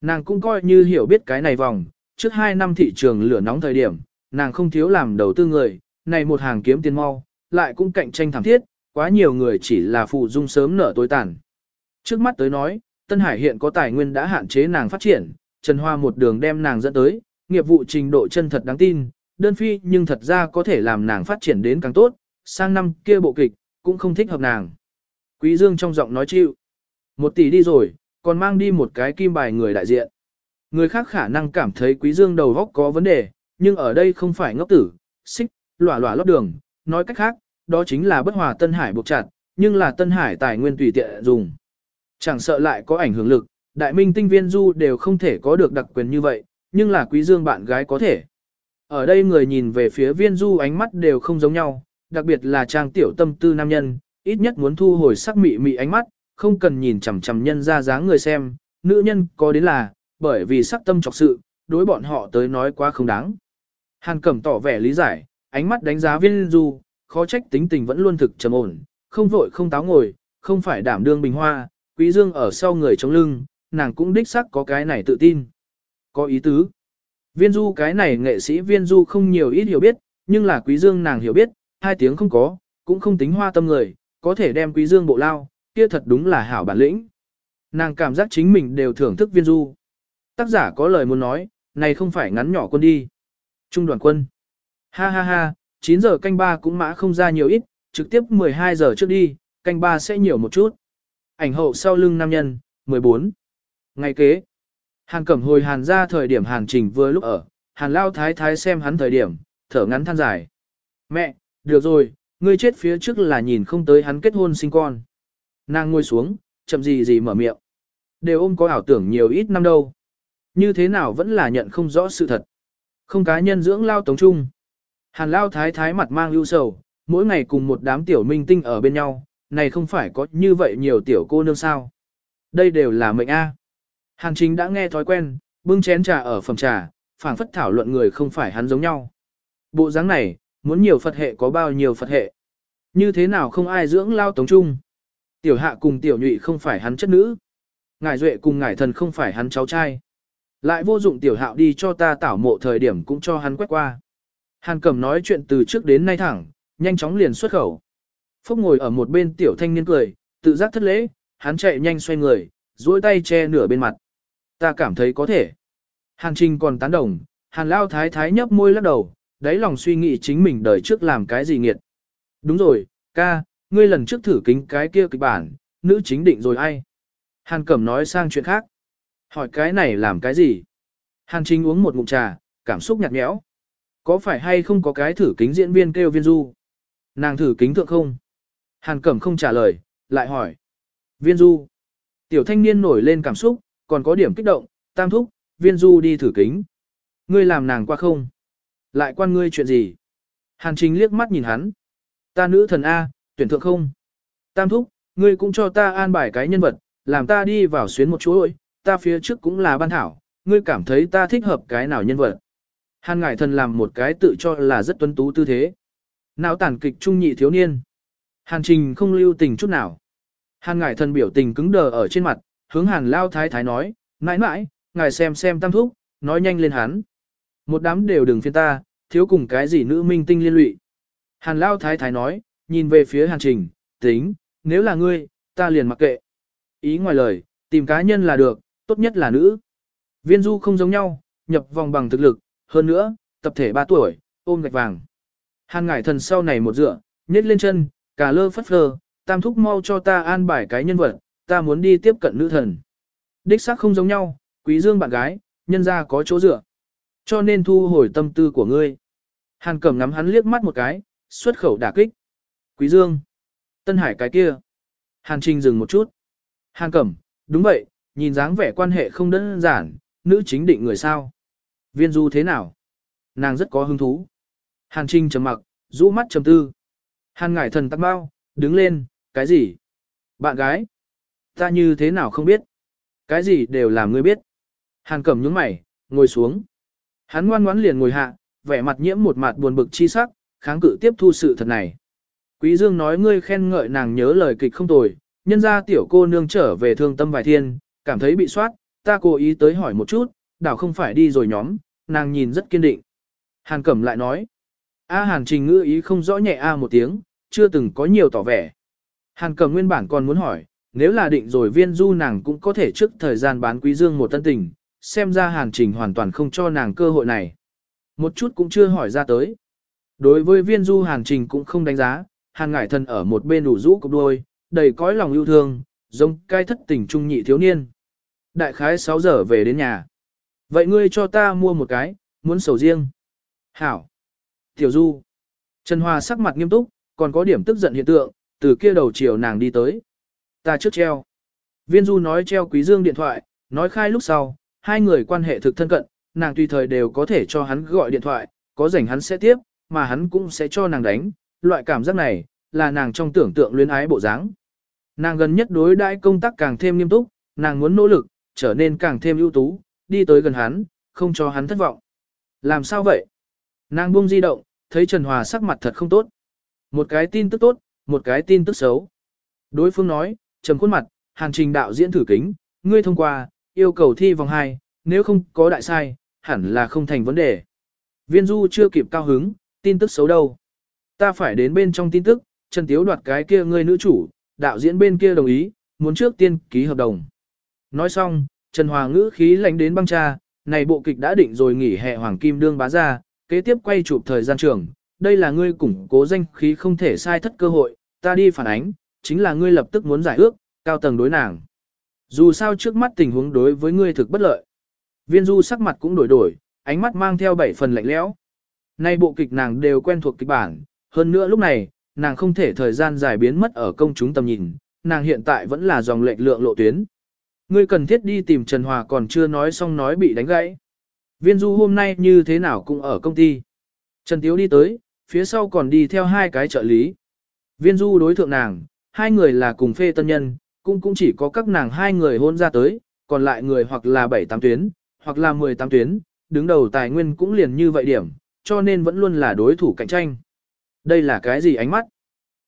Nàng cũng coi như hiểu biết cái này vòng, trước 2 năm thị trường lửa nóng thời điểm, nàng không thiếu làm đầu tư người, này một hàng kiếm tiền mau, lại cũng cạnh tranh thảm thiết, quá nhiều người chỉ là phụ dung sớm nở tối tàn. Trước mắt tới nói, Tân Hải hiện có tài nguyên đã hạn chế nàng phát triển, Trần Hoa một đường đem nàng dẫn tới, nghiệp vụ trình độ chân thật đáng tin, đơn phi nhưng thật ra có thể làm nàng phát triển đến càng tốt, sang năm kia bộ kịch, cũng không thích hợp nàng. Quý Dương trong giọng nói chịu. Một tỷ đi rồi, còn mang đi một cái kim bài người đại diện. người khác khả năng cảm thấy quý dương đầu óc có vấn đề, nhưng ở đây không phải ngốc tử, xích, lỏa lỏa lót đường, nói cách khác, đó chính là bất hòa Tân Hải buộc chặt, nhưng là Tân Hải tài nguyên tùy tiện dùng. Chẳng sợ lại có ảnh hưởng lực, đại minh tinh viên du đều không thể có được đặc quyền như vậy, nhưng là quý dương bạn gái có thể. Ở đây người nhìn về phía viên du ánh mắt đều không giống nhau, đặc biệt là trang tiểu tâm tư nam nhân, ít nhất muốn thu hồi sắc mị mị ánh mắt, không cần nhìn chằm chằm nhân ra dáng người xem, nữ nhân có đến là, bởi vì sắc tâm trọc sự, đối bọn họ tới nói quá không đáng. Hàn Cẩm tỏ vẻ lý giải, ánh mắt đánh giá viên du, khó trách tính tình vẫn luôn thực trầm ổn, không vội không táo ngồi, không phải đảm đương bình hoa, quý dương ở sau người chống lưng, nàng cũng đích xác có cái này tự tin. Có ý tứ. Viên du cái này nghệ sĩ viên du không nhiều ít hiểu biết, nhưng là quý dương nàng hiểu biết, hai tiếng không có, cũng không tính hoa tâm người, có thể đem quý dương bộ lao, kia thật đúng là hảo bản lĩnh. Nàng cảm giác chính mình đều thưởng thức viên du. Tác giả có lời muốn nói, này không phải ngắn nhỏ quân đi. Trung đoàn quân. Ha ha ha, 9 giờ canh ba cũng mã không ra nhiều ít, trực tiếp 12 giờ trước đi, canh ba sẽ nhiều một chút. Ảnh hậu sau lưng nam nhân, 14. Ngày kế. Hàn cẩm hồi hàn ra thời điểm hàn trình vừa lúc ở, hàn lao thái thái xem hắn thời điểm, thở ngắn than dài. Mẹ, được rồi, ngươi chết phía trước là nhìn không tới hắn kết hôn sinh con. Nàng ngồi xuống, chậm gì gì mở miệng. Đều ôm có ảo tưởng nhiều ít năm đâu. Như thế nào vẫn là nhận không rõ sự thật. Không cá nhân dưỡng lao tống trung. Hàn lao thái thái mặt mang ưu sầu, mỗi ngày cùng một đám tiểu minh tinh ở bên nhau, này không phải có như vậy nhiều tiểu cô nương sao. Đây đều là mệnh A. Hàn chính đã nghe thói quen, bưng chén trà ở phòng trà, phảng phất thảo luận người không phải hắn giống nhau. Bộ dáng này, muốn nhiều Phật hệ có bao nhiêu Phật hệ. Như thế nào không ai dưỡng lao tống trung. Tiểu hạ cùng tiểu nhụy không phải hắn chất nữ. Ngải duệ cùng ngải thần không phải hắn cháu trai. Lại vô dụng tiểu hạo đi cho ta tảo mộ thời điểm cũng cho hắn quét qua. Hàn cẩm nói chuyện từ trước đến nay thẳng, nhanh chóng liền xuất khẩu. Phúc ngồi ở một bên tiểu thanh niên cười, tự giác thất lễ, hắn chạy nhanh xoay người, duỗi tay che nửa bên mặt. Ta cảm thấy có thể. Hàn Trình còn tán đồng, Hàn Lao Thái Thái nhấp môi lắc đầu, đáy lòng suy nghĩ chính mình đời trước làm cái gì nghiệt. Đúng rồi, ca, ngươi lần trước thử kính cái kia kịch bản, nữ chính định rồi ai? Hàn Cẩm nói sang chuyện khác. Hỏi cái này làm cái gì? Hàn Trình uống một ngụm trà, cảm xúc nhạt nhẽo. Có phải hay không có cái thử kính diễn viên kêu viên du? Nàng thử kính thượng không? Hàn Cẩm không trả lời, lại hỏi. Viên du. Tiểu thanh niên nổi lên cảm xúc, còn có điểm kích động, tam thúc, viên du đi thử kính. Ngươi làm nàng qua không? Lại quan ngươi chuyện gì? Hàn Trình liếc mắt nhìn hắn. Ta nữ thần A, tuyển thượng không? Tam thúc, ngươi cũng cho ta an bài cái nhân vật, làm ta đi vào xuyến một chỗ ơi, ta phía trước cũng là ban thảo, ngươi cảm thấy ta thích hợp cái nào nhân vật. Hàn Ngải Thần làm một cái tự cho là rất tuấn tú tư thế. Não tản kịch trung nhị thiếu niên. Hàn Trình không lưu tình chút nào. Hàn Ngải Thần biểu tình cứng đờ ở trên mặt, hướng Hàn Lao Thái Thái nói, mãi mãi, ngài xem xem tam thúc, nói nhanh lên hắn. Một đám đều đừng phiên ta, thiếu cùng cái gì nữ minh tinh liên lụy. Hàn Lao Thái Thái nói, nhìn về phía Hàn Trình, tính, nếu là ngươi, ta liền mặc kệ. Ý ngoài lời, tìm cá nhân là được, tốt nhất là nữ. Viên du không giống nhau, nhập vòng bằng thực lực, hơn nữa, tập thể 3 tuổi, ôm gạch vàng. Hàn ngải thần sau này một dựa, nhét lên chân, cả lơ phất phơ, tam thúc mau cho ta an bài cái nhân vật, ta muốn đi tiếp cận nữ thần. Đích xác không giống nhau, quý dương bạn gái, nhân ra có chỗ dựa. Cho nên thu hồi tâm tư của ngươi. Hàn cẩm ngắm hắn liếc mắt một cái, xuất khẩu đả kích. Quý dương. Tân hải cái kia. Hàn trình dừng một chút. Hàn cẩm, đúng vậy, nhìn dáng vẻ quan hệ không đơn giản, nữ chính định người sao. Viên du thế nào? Nàng rất có hứng thú. Hàn Trinh trầm mặc, rũ mắt trầm tư. Hàn ngải thần tắt bao, đứng lên, cái gì? Bạn gái? Ta như thế nào không biết? Cái gì đều làm ngươi biết. Hàn cẩm nhướng mày, ngồi xuống. Hắn ngoan ngoãn liền ngồi hạ, vẻ mặt nhiễm một mặt buồn bực chi sắc, kháng cự tiếp thu sự thật này. Quý Dương nói ngươi khen ngợi nàng nhớ lời kịch không tồi, nhân ra tiểu cô nương trở về thương tâm vài thiên, cảm thấy bị soát, ta cố ý tới hỏi một chút, đảo không phải đi rồi nhóm, nàng nhìn rất kiên định. Hàn Cẩm lại nói, A Hàn Trình ngữ ý không rõ nhẹ A một tiếng, chưa từng có nhiều tỏ vẻ. Hàn Cẩm nguyên bản còn muốn hỏi, nếu là định rồi viên du nàng cũng có thể trước thời gian bán quý dương một tân tình, xem ra Hàn Trình hoàn toàn không cho nàng cơ hội này. Một chút cũng chưa hỏi ra tới. Đối với viên du Hàn Trình cũng không đánh giá, Hàn Ngải Thần ở một bên đủ rũ cục đôi, đầy cõi lòng yêu thương, giống cai thất tình trung nhị thiếu niên. Đại khái 6 giờ về đến nhà. Vậy ngươi cho ta mua một cái, muốn sầu riêng. Hảo. Tiểu Du. Trần Hòa sắc mặt nghiêm túc, còn có điểm tức giận hiện tượng, từ kia đầu chiều nàng đi tới. Ta trước treo. Viên Du nói treo Quý Dương điện thoại, nói khai lúc sau, hai người quan hệ thực thân cận, nàng tùy thời đều có thể cho hắn gọi điện thoại, có rảnh hắn sẽ tiếp, mà hắn cũng sẽ cho nàng đánh, loại cảm giác này, là nàng trong tưởng tượng luyến ái bộ dáng. Nàng gần nhất đối đãi công tác càng thêm nghiêm túc, nàng muốn nỗ lực, trở nên càng thêm ưu tú, đi tới gần hắn, không cho hắn thất vọng. Làm sao vậy? Nàng buông di động, thấy Trần Hòa sắc mặt thật không tốt. Một cái tin tức tốt, một cái tin tức xấu. Đối phương nói, trầm khuôn mặt, hàn trình đạo diễn thử kính, ngươi thông qua, yêu cầu thi vòng 2, nếu không có đại sai, hẳn là không thành vấn đề. Viên Du chưa kịp cao hứng, tin tức xấu đâu. Ta phải đến bên trong tin tức, Trần Tiếu đoạt cái kia ngươi nữ chủ, đạo diễn bên kia đồng ý, muốn trước tiên ký hợp đồng. Nói xong, Trần Hòa ngữ khí lạnh đến băng cha, này bộ kịch đã định rồi nghỉ hè Hoàng Kim Đương bá ra, kế tiếp quay chụp thời gian trường, đây là ngươi củng cố danh khí không thể sai thất cơ hội, ta đi phản ánh, chính là ngươi lập tức muốn giải ước, cao tầng đối nàng. Dù sao trước mắt tình huống đối với ngươi thực bất lợi. Viên du sắc mặt cũng đổi đổi, ánh mắt mang theo bảy phần lạnh lẽo. Nay bộ kịch nàng đều quen thuộc kịch bản, hơn nữa lúc này, nàng không thể thời gian dài biến mất ở công chúng tầm nhìn, nàng hiện tại vẫn là dòng lệnh lượng lộ tuyến. Ngươi cần thiết đi tìm Trần Hòa còn chưa nói xong nói bị đánh gãy. Viên du hôm nay như thế nào cũng ở công ty. Trần Tiếu đi tới, phía sau còn đi theo hai cái trợ lý. Viên du đối thượng nàng, hai người là cùng phê tân nhân, cũng cũng chỉ có các nàng hai người hôn ra tới, còn lại người hoặc là 7-8 tuyến, hoặc là 18 tuyến, đứng đầu tài nguyên cũng liền như vậy điểm, cho nên vẫn luôn là đối thủ cạnh tranh. Đây là cái gì ánh mắt?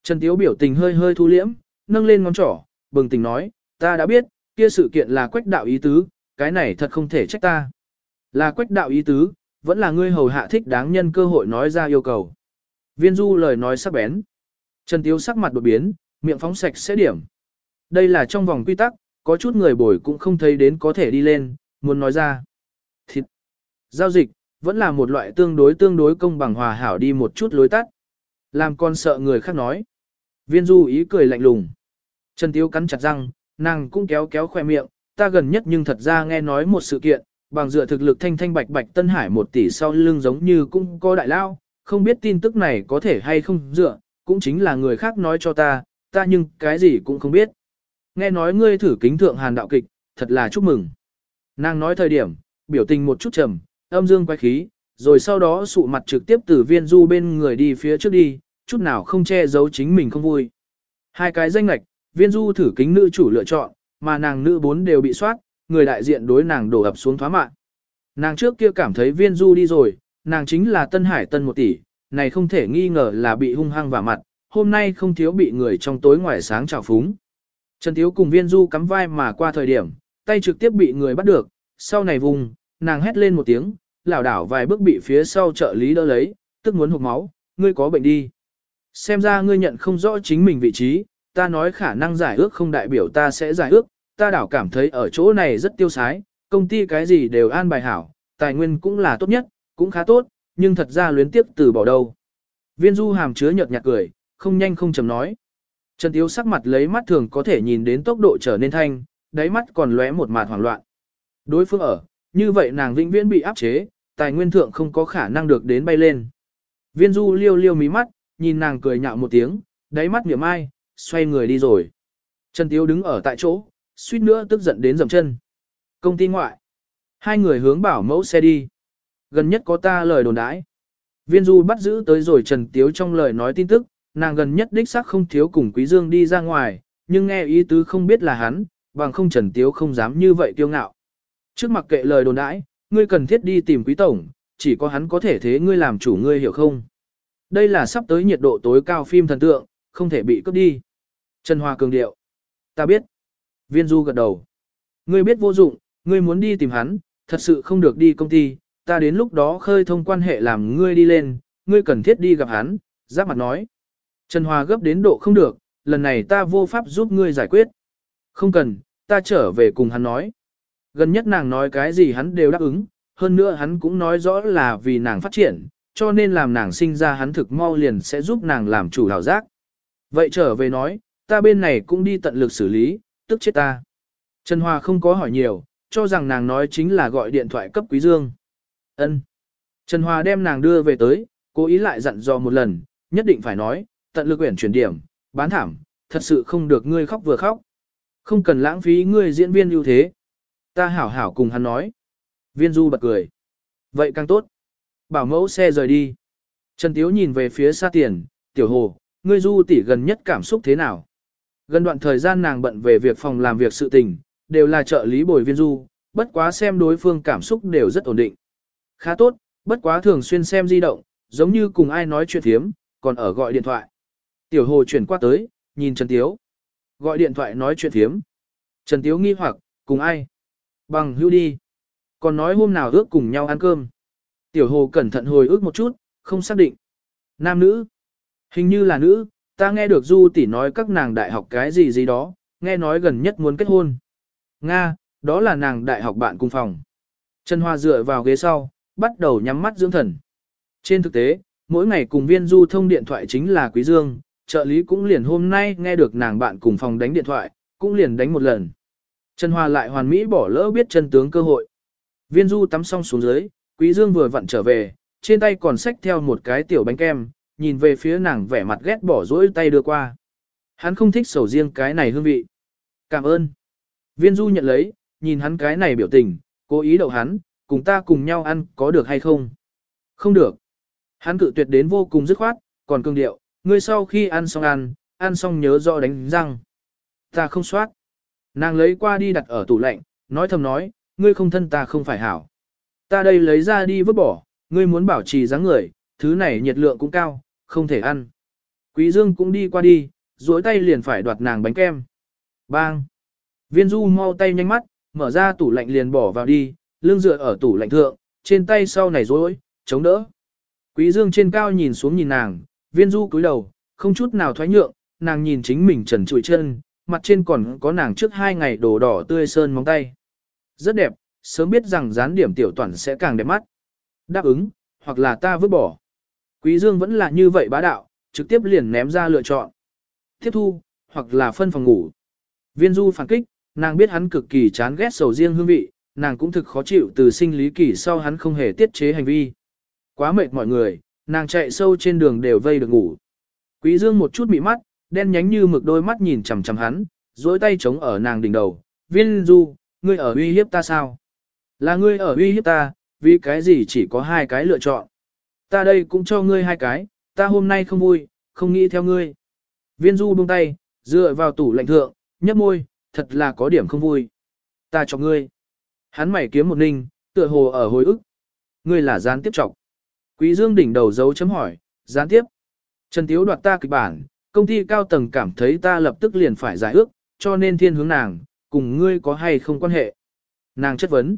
Trần Tiếu biểu tình hơi hơi thu liễm, nâng lên ngón trỏ, bừng tỉnh nói, ta đã biết, kia sự kiện là quách đạo ý tứ, cái này thật không thể trách ta. Là quách đạo ý tứ, vẫn là ngươi hầu hạ thích đáng nhân cơ hội nói ra yêu cầu. Viên du lời nói sắc bén. Trần Tiếu sắc mặt đột biến, miệng phóng sạch sẽ điểm. Đây là trong vòng quy tắc, có chút người bồi cũng không thấy đến có thể đi lên, muốn nói ra. Thịt. Giao dịch, vẫn là một loại tương đối tương đối công bằng hòa hảo đi một chút lối tắt. Làm con sợ người khác nói. Viên du ý cười lạnh lùng. Trần Tiếu cắn chặt răng, nàng cũng kéo kéo khoe miệng, ta gần nhất nhưng thật ra nghe nói một sự kiện, bằng dựa thực lực thanh thanh bạch bạch Tân Hải một tỷ sau lưng giống như cũng có đại lao, không biết tin tức này có thể hay không dựa, cũng chính là người khác nói cho ta, ta nhưng cái gì cũng không biết. Nghe nói ngươi thử kính thượng hàn đạo kịch, thật là chúc mừng. Nàng nói thời điểm, biểu tình một chút trầm, âm dương quay khí, rồi sau đó sụ mặt trực tiếp từ viên du bên người đi phía trước đi, chút nào không che giấu chính mình không vui. Hai cái danh lệch viên du thử kính nữ chủ lựa chọn, mà nàng nữ bốn đều bị soát, người đại diện đối nàng đổ ập xuống thoá mạng. Nàng trước kia cảm thấy viên du đi rồi, nàng chính là Tân Hải Tân một tỷ, này không thể nghi ngờ là bị hung hăng vào mặt, hôm nay không thiếu bị người trong tối ngoài sáng trào phúng. Trần Thiếu cùng viên du cắm vai mà qua thời điểm, tay trực tiếp bị người bắt được, sau này vùng, nàng hét lên một tiếng, lảo đảo vài bước bị phía sau trợ lý đỡ lấy, tức muốn hụt máu, ngươi có bệnh đi. Xem ra ngươi nhận không rõ chính mình vị trí, ta nói khả năng giải ước không đại biểu ta sẽ giải ước, ta đảo cảm thấy ở chỗ này rất tiêu sái, công ty cái gì đều an bài hảo, tài nguyên cũng là tốt nhất, cũng khá tốt, nhưng thật ra luyến tiếp từ bỏ đâu. Viên du hàm chứa nhợt nhạt cười, không nhanh không chầm nói. Trần Tiếu sắc mặt lấy mắt thường có thể nhìn đến tốc độ trở nên thanh, đáy mắt còn lóe một mạt hoảng loạn. Đối phương ở, như vậy nàng vĩnh viễn bị áp chế, tài nguyên thượng không có khả năng được đến bay lên. Viên du liêu liêu mí mắt, nhìn nàng cười nhạo một tiếng, đáy mắt niệm ai, xoay người đi rồi. Trần Tiếu đứng ở tại chỗ, suýt nữa tức giận đến dầm chân. Công ty ngoại. Hai người hướng bảo mẫu xe đi. Gần nhất có ta lời đồn đãi. Viên du bắt giữ tới rồi Trần Tiếu trong lời nói tin tức, nàng gần nhất đích xác không thiếu cùng Quý Dương đi ra ngoài, nhưng nghe ý tứ không biết là hắn, bằng không Trần Tiếu không dám như vậy kiêu ngạo. Trước mặc kệ lời đồn đãi, ngươi cần thiết đi tìm Quý Tổng, chỉ có hắn có thể thế ngươi làm chủ ngươi hiểu không? Đây là sắp tới nhiệt độ tối cao phim thần tượng, không thể bị cướp đi. Trần Hoa cường điệu. Ta biết. Viên Du gật đầu. Ngươi biết vô dụng, ngươi muốn đi tìm hắn, thật sự không được đi công ty, ta đến lúc đó khơi thông quan hệ làm ngươi đi lên, ngươi cần thiết đi gặp hắn, giáp mặt nói. Trần Hoa gấp đến độ không được, lần này ta vô pháp giúp ngươi giải quyết. Không cần, ta trở về cùng hắn nói. Gần nhất nàng nói cái gì hắn đều đáp ứng, hơn nữa hắn cũng nói rõ là vì nàng phát triển, cho nên làm nàng sinh ra hắn thực mau liền sẽ giúp nàng làm chủ hảo giác. Vậy trở về nói, ta bên này cũng đi tận lực xử lý, tức chết ta. Trần Hòa không có hỏi nhiều, cho rằng nàng nói chính là gọi điện thoại cấp Quý Dương. Ân. Trần Hòa đem nàng đưa về tới, cố ý lại dặn dò một lần, nhất định phải nói, tận lực quyển chuyển điểm, bán thảm, thật sự không được ngươi khóc vừa khóc. Không cần lãng phí ngươi diễn viên ưu thế. Ta hảo hảo cùng hắn nói. Viên Du bật cười. Vậy càng tốt. Bảo mẫu xe rời đi. Trần Tiếu nhìn về phía xa tiền, tiểu hồ, ngươi Du tỷ gần nhất cảm xúc thế nào? Gần đoạn thời gian nàng bận về việc phòng làm việc sự tình, đều là trợ lý bồi viên Du, bất quá xem đối phương cảm xúc đều rất ổn định. Khá tốt, bất quá thường xuyên xem di động, giống như cùng ai nói chuyện thiếm, còn ở gọi điện thoại. Tiểu hồ chuyển qua tới, nhìn Trần Tiếu. Gọi điện thoại nói chuyện thiếm. Trần Tiếu nghi hoặc, cùng ai? Bằng hưu đi. Còn nói hôm nào ước cùng nhau ăn cơm. Tiểu hồ cẩn thận hồi ước một chút, không xác định. Nam nữ. Hình như là nữ, ta nghe được Du tỷ nói các nàng đại học cái gì gì đó, nghe nói gần nhất muốn kết hôn. Nga, đó là nàng đại học bạn cùng phòng. Trần Hoa dựa vào ghế sau, bắt đầu nhắm mắt dưỡng thần. Trên thực tế, mỗi ngày cùng viên du thông điện thoại chính là Quý Dương, trợ lý cũng liền hôm nay nghe được nàng bạn cùng phòng đánh điện thoại, cũng liền đánh một lần. Trần Hoa lại hoàn mỹ bỏ lỡ biết chân tướng cơ hội. Viên du tắm xong xuống dưới, Quý Dương vừa vặn trở về, trên tay còn xách theo một cái tiểu bánh kem, nhìn về phía nàng vẻ mặt ghét bỏ dỗi tay đưa qua. Hắn không thích sầu riêng cái này hương vị. Cảm ơn. Viên du nhận lấy, nhìn hắn cái này biểu tình, cố ý đậu hắn, cùng ta cùng nhau ăn có được hay không? Không được. Hắn cự tuyệt đến vô cùng dứt khoát, còn cương điệu, ngươi sau khi ăn xong ăn, ăn xong nhớ rõ đánh răng. Ta không soát. Nàng lấy qua đi đặt ở tủ lạnh, nói thầm nói, ngươi không thân ta không phải hảo. Ta đây lấy ra đi vứt bỏ, ngươi muốn bảo trì dáng người, thứ này nhiệt lượng cũng cao, không thể ăn. Quý Dương cũng đi qua đi, duỗi tay liền phải đoạt nàng bánh kem. Bang! Viên du mau tay nhanh mắt, mở ra tủ lạnh liền bỏ vào đi, lưng dựa ở tủ lạnh thượng, trên tay sau này rối, chống đỡ. Quý Dương trên cao nhìn xuống nhìn nàng, viên du cúi đầu, không chút nào thoái nhượng, nàng nhìn chính mình trần trụi chân, mặt trên còn có nàng trước hai ngày đổ đỏ tươi sơn móng tay. Rất đẹp, sớm biết rằng dán điểm tiểu toàn sẽ càng đẹp mắt. Đáp ứng, hoặc là ta vứt bỏ. Quý Dương vẫn là như vậy bá đạo, trực tiếp liền ném ra lựa chọn. Tiếp thu, hoặc là phân phòng ngủ. Viên du phản kích, nàng biết hắn cực kỳ chán ghét sầu riêng hương vị, nàng cũng thực khó chịu từ sinh lý kỳ sau hắn không hề tiết chế hành vi. Quá mệt mọi người, nàng chạy sâu trên đường đều vây được ngủ. Quý Dương một chút mị mắt, đen nhánh như mực đôi mắt nhìn chằm chằm hắn, duỗi tay chống ở nàng đỉnh đầu. Viên Du, ngươi ở uy hiếp ta sao? Là ngươi ở uy hiếp ta, vì cái gì chỉ có hai cái lựa chọn. Ta đây cũng cho ngươi hai cái, ta hôm nay không vui, không nghĩ theo ngươi. Viên Du buông tay, dựa vào tủ lạnh thượng, nhấp môi, thật là có điểm không vui. Ta cho ngươi. Hắn mày kiếm một ninh, tựa hồ ở hồi ức. Ngươi là gián tiếp chọc. Quý Dương đỉnh đầu dấu chấm hỏi, gián tiếp. Trần Tiếu đoạt ta kịch bản, công ty cao tầng cảm thấy ta lập tức liền phải giải ước, cho nên thiên hướng nàng, cùng ngươi có hay không quan hệ. Nàng chất vấn.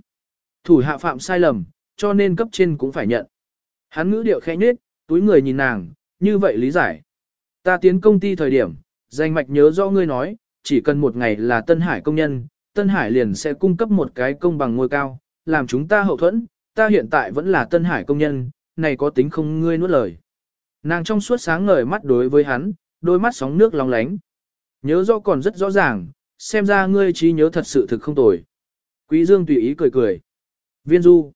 Thủ hạ phạm sai lầm, cho nên cấp trên cũng phải nhận. Hắn ngữ điệu khẽ nhết, túi người nhìn nàng, như vậy lý giải. Ta tiến công ty thời điểm, danh mạch nhớ rõ ngươi nói, chỉ cần một ngày là Tân Hải công nhân, Tân Hải liền sẽ cung cấp một cái công bằng ngôi cao, làm chúng ta hậu thuẫn, ta hiện tại vẫn là Tân Hải công nhân, này có tính không ngươi nuốt lời. Nàng trong suốt sáng ngời mắt đối với hắn, đôi mắt sóng nước long lánh. Nhớ rõ còn rất rõ ràng, xem ra ngươi trí nhớ thật sự thực không tồi. Quý Dương tùy ý cười cười. Viên du.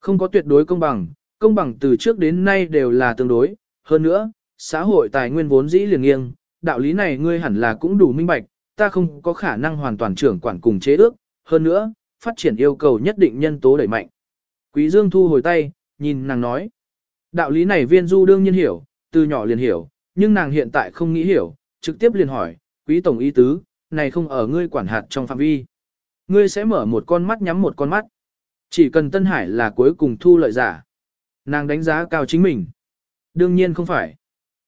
Không có tuyệt đối công bằng, công bằng từ trước đến nay đều là tương đối. Hơn nữa, xã hội tài nguyên vốn dĩ liền nghiêng, đạo lý này ngươi hẳn là cũng đủ minh bạch, ta không có khả năng hoàn toàn trưởng quản cùng chế ước, hơn nữa, phát triển yêu cầu nhất định nhân tố đẩy mạnh. Quý Dương thu hồi tay, nhìn nàng nói. Đạo lý này viên du đương nhiên hiểu, từ nhỏ liền hiểu, nhưng nàng hiện tại không nghĩ hiểu, trực tiếp liền hỏi, quý tổng ý tứ, này không ở ngươi quản hạt trong phạm vi. Ngươi sẽ mở một con mắt nhắm một con mắt. Chỉ cần Tân Hải là cuối cùng thu lợi giả. Nàng đánh giá cao chính mình. Đương nhiên không phải.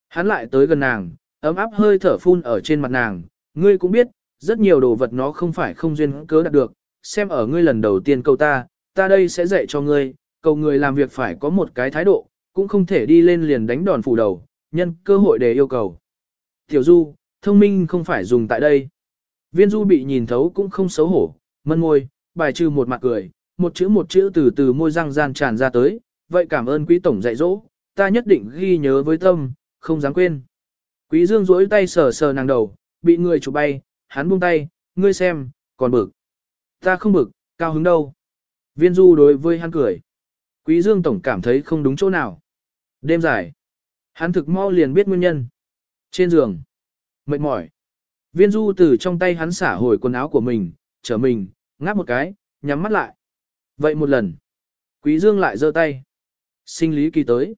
Hắn lại tới gần nàng, ấm áp hơi thở phun ở trên mặt nàng, ngươi cũng biết, rất nhiều đồ vật nó không phải không duyên cớ đạt được, xem ở ngươi lần đầu tiên câu ta, ta đây sẽ dạy cho ngươi, cầu người làm việc phải có một cái thái độ, cũng không thể đi lên liền đánh đòn phủ đầu, nhân cơ hội để yêu cầu. Tiểu Du, thông minh không phải dùng tại đây. Viên Du bị nhìn thấu cũng không xấu hổ, mân môi, bài trừ một mặt cười, một chữ một chữ từ từ môi răng gian tràn ra tới, vậy cảm ơn quý tổng dạy dỗ, ta nhất định ghi nhớ với tâm, không dám quên. Quý Dương duỗi tay sờ sờ nàng đầu, bị người chụp bay, hắn buông tay, ngươi xem, còn bực. Ta không bực, Cao hứng đâu? Viên du đối với hắn cười. Quý Dương Tổng cảm thấy không đúng chỗ nào. Đêm dài. Hắn thực mau liền biết nguyên nhân. Trên giường. Mệt mỏi. Viên du từ trong tay hắn xả hồi quần áo của mình, trở mình, ngáp một cái, nhắm mắt lại. Vậy một lần. Quý Dương lại giơ tay. Sinh lý kỳ tới.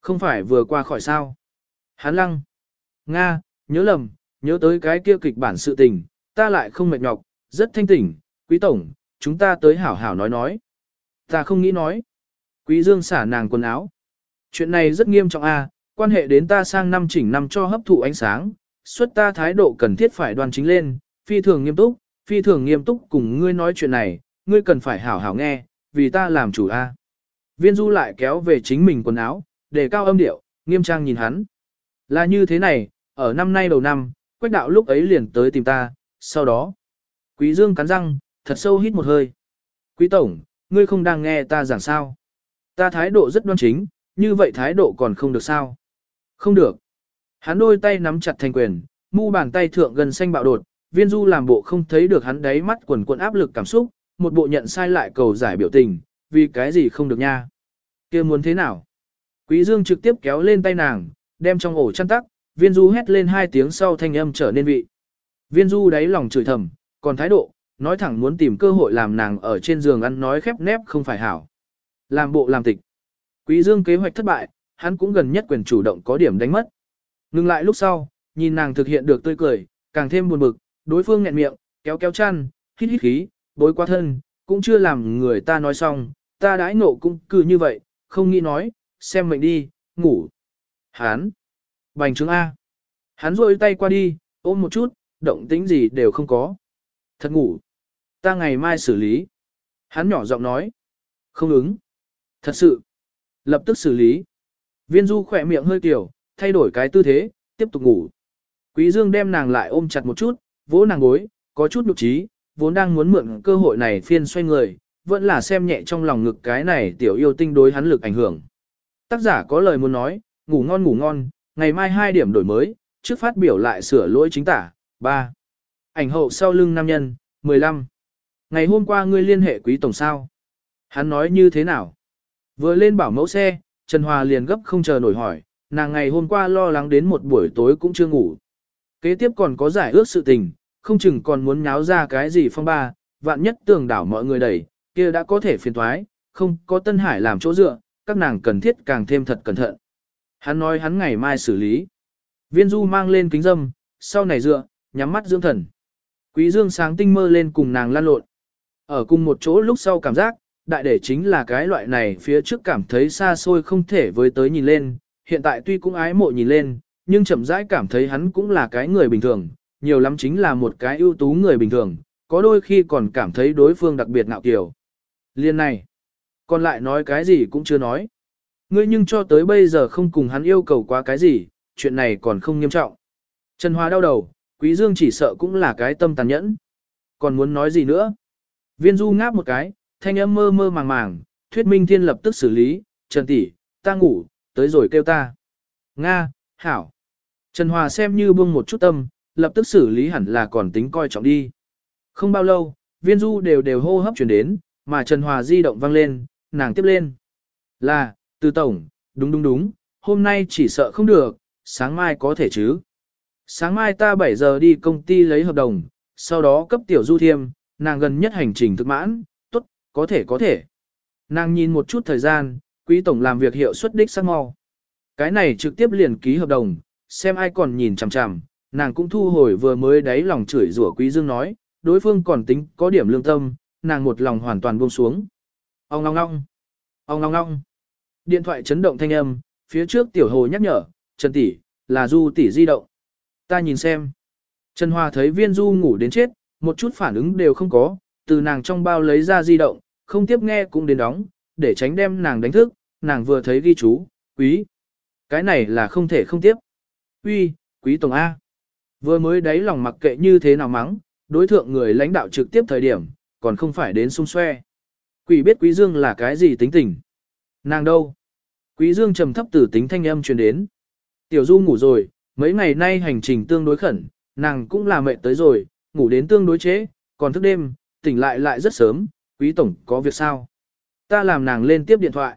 Không phải vừa qua khỏi sao. Hán lăng. Nga, nhớ lầm, nhớ tới cái kia kịch bản sự tình, ta lại không mệt nhọc, rất thanh tỉnh, quý tổng, chúng ta tới hảo hảo nói nói. Ta không nghĩ nói. Quý dương xả nàng quần áo. Chuyện này rất nghiêm trọng a, quan hệ đến ta sang năm chỉnh năm cho hấp thụ ánh sáng, xuất ta thái độ cần thiết phải đoan chính lên, phi thường nghiêm túc, phi thường nghiêm túc cùng ngươi nói chuyện này, ngươi cần phải hảo hảo nghe, vì ta làm chủ a. Viên du lại kéo về chính mình quần áo, để cao âm điệu, nghiêm trang nhìn hắn. Là như thế này, ở năm nay đầu năm, quách đạo lúc ấy liền tới tìm ta, sau đó. Quý dương cắn răng, thật sâu hít một hơi. Quý tổng, ngươi không đang nghe ta giảng sao. Ta thái độ rất đoan chính, như vậy thái độ còn không được sao. Không được. Hắn đôi tay nắm chặt thành quyền, mu bàn tay thượng gần xanh bạo đột, viên du làm bộ không thấy được hắn đáy mắt quần cuộn áp lực cảm xúc, một bộ nhận sai lại cầu giải biểu tình, vì cái gì không được nha. kia muốn thế nào? Quý dương trực tiếp kéo lên tay nàng, đem trong ổ chăn tắc, viên du hét lên hai tiếng sau thanh âm trở nên vị. Viên du đáy lòng chửi thầm, còn thái độ, nói thẳng muốn tìm cơ hội làm nàng ở trên giường ăn nói khép nép không phải hảo. Làm bộ làm tịch. Quý dương kế hoạch thất bại, hắn cũng gần nhất quyền chủ động có điểm đánh mất. Ngừng lại lúc sau, nhìn nàng thực hiện được tươi cười, càng thêm buồn bực, đối phương nghẹn miệng, kéo kéo chăn, hít hít khí, bối qua thân, cũng chưa làm người ta nói xong, ta đãi nộ cũng cứ như vậy, không nghĩ nói, xem mệnh đi, ngủ. Hán. Bành trướng A. Hắn rôi tay qua đi, ôm một chút, động tĩnh gì đều không có. Thật ngủ. Ta ngày mai xử lý. Hắn nhỏ giọng nói. Không ứng. Thật sự. Lập tức xử lý. Viên du khỏe miệng hơi tiểu, thay đổi cái tư thế, tiếp tục ngủ. Quý dương đem nàng lại ôm chặt một chút, vỗ nàng gối, có chút nhục trí, vốn đang muốn mượn cơ hội này phiên xoay người, vẫn là xem nhẹ trong lòng ngực cái này tiểu yêu tinh đối hắn lực ảnh hưởng. Tác giả có lời muốn nói, ngủ ngon ngủ ngon, ngày mai 2 điểm đổi mới, trước phát biểu lại sửa lỗi chính tả, 3. Ảnh hậu sau lưng nam nhân, 15. Ngày hôm qua ngươi liên hệ quý tổng sao? Hắn nói như thế nào? Vừa lên bảo mẫu xe, Trần Hòa liền gấp không chờ nổi hỏi, nàng ngày hôm qua lo lắng đến một buổi tối cũng chưa ngủ. Kế tiếp còn có giải ước sự tình, không chừng còn muốn nháo ra cái gì phong ba, vạn nhất tưởng đảo mọi người đẩy, kia đã có thể phiền thoái, không có Tân Hải làm chỗ dựa, các nàng cần thiết càng thêm thật cẩn thận. Hắn nói hắn ngày mai xử lý. Viên du mang lên kính dâm, sau này dựa, nhắm mắt dưỡng thần. Quý dương sáng tinh mơ lên cùng nàng lan lộn. Ở cùng một chỗ lúc sau cảm giác, đại để chính là cái loại này phía trước cảm thấy xa xôi không thể với tới nhìn lên, hiện tại tuy cũng ái mộ nhìn lên, nhưng chậm rãi cảm thấy hắn cũng là cái người bình thường, nhiều lắm chính là một cái ưu tú người bình thường, có đôi khi còn cảm thấy đối phương đặc biệt ngạo kiều. Liên này, còn lại nói cái gì cũng chưa nói. Ngươi nhưng cho tới bây giờ không cùng hắn yêu cầu quá cái gì, chuyện này còn không nghiêm trọng. Trần Hoa đau đầu, Quý Dương chỉ sợ cũng là cái tâm tàn nhẫn. Còn muốn nói gì nữa? Viên Du ngáp một cái, thanh âm mơ mơ màng màng, thuyết minh thiên lập tức xử lý, Trần tỷ, ta ngủ, tới rồi kêu ta. Nga, hảo. Trần Hòa xem như buông một chút tâm, lập tức xử lý hẳn là còn tính coi trọng đi. Không bao lâu, viên du đều đều hô hấp chuyển đến, mà Trần Hòa di động vang lên, nàng tiếp lên. Là, từ tổng, đúng đúng đúng, hôm nay chỉ sợ không được, sáng mai có thể chứ. Sáng mai ta 7 giờ đi công ty lấy hợp đồng, sau đó cấp tiểu du thiêm, nàng gần nhất hành trình thực mãn, tốt, có thể có thể. Nàng nhìn một chút thời gian, quý tổng làm việc hiệu suất đích sắc mau. Cái này trực tiếp liền ký hợp đồng, xem ai còn nhìn chằm chằm, nàng cũng thu hồi vừa mới đáy lòng chửi rủa quý dương nói, đối phương còn tính có điểm lương tâm, nàng một lòng hoàn toàn buông xuống. Ông ngong ngong, ông ngong ngong. Điện thoại chấn động thanh âm, phía trước tiểu hồ nhắc nhở, Trần tỷ, là Du tỷ di động. Ta nhìn xem. Trần hoa thấy viên Du ngủ đến chết, một chút phản ứng đều không có, từ nàng trong bao lấy ra di động, không tiếp nghe cũng đến đóng, để tránh đem nàng đánh thức, nàng vừa thấy ghi chú, quý. Cái này là không thể không tiếp. Uy, quý tổng A. Vừa mới đáy lòng mặc kệ như thế nào mắng, đối thượng người lãnh đạo trực tiếp thời điểm, còn không phải đến xung xoe. Quỷ biết quý dương là cái gì tính tình. Nàng đâu? Quý dương trầm thấp từ tính thanh âm truyền đến. Tiểu du ngủ rồi, mấy ngày nay hành trình tương đối khẩn, nàng cũng là mệt tới rồi, ngủ đến tương đối chế, còn thức đêm, tỉnh lại lại rất sớm, quý tổng có việc sao? Ta làm nàng lên tiếp điện thoại.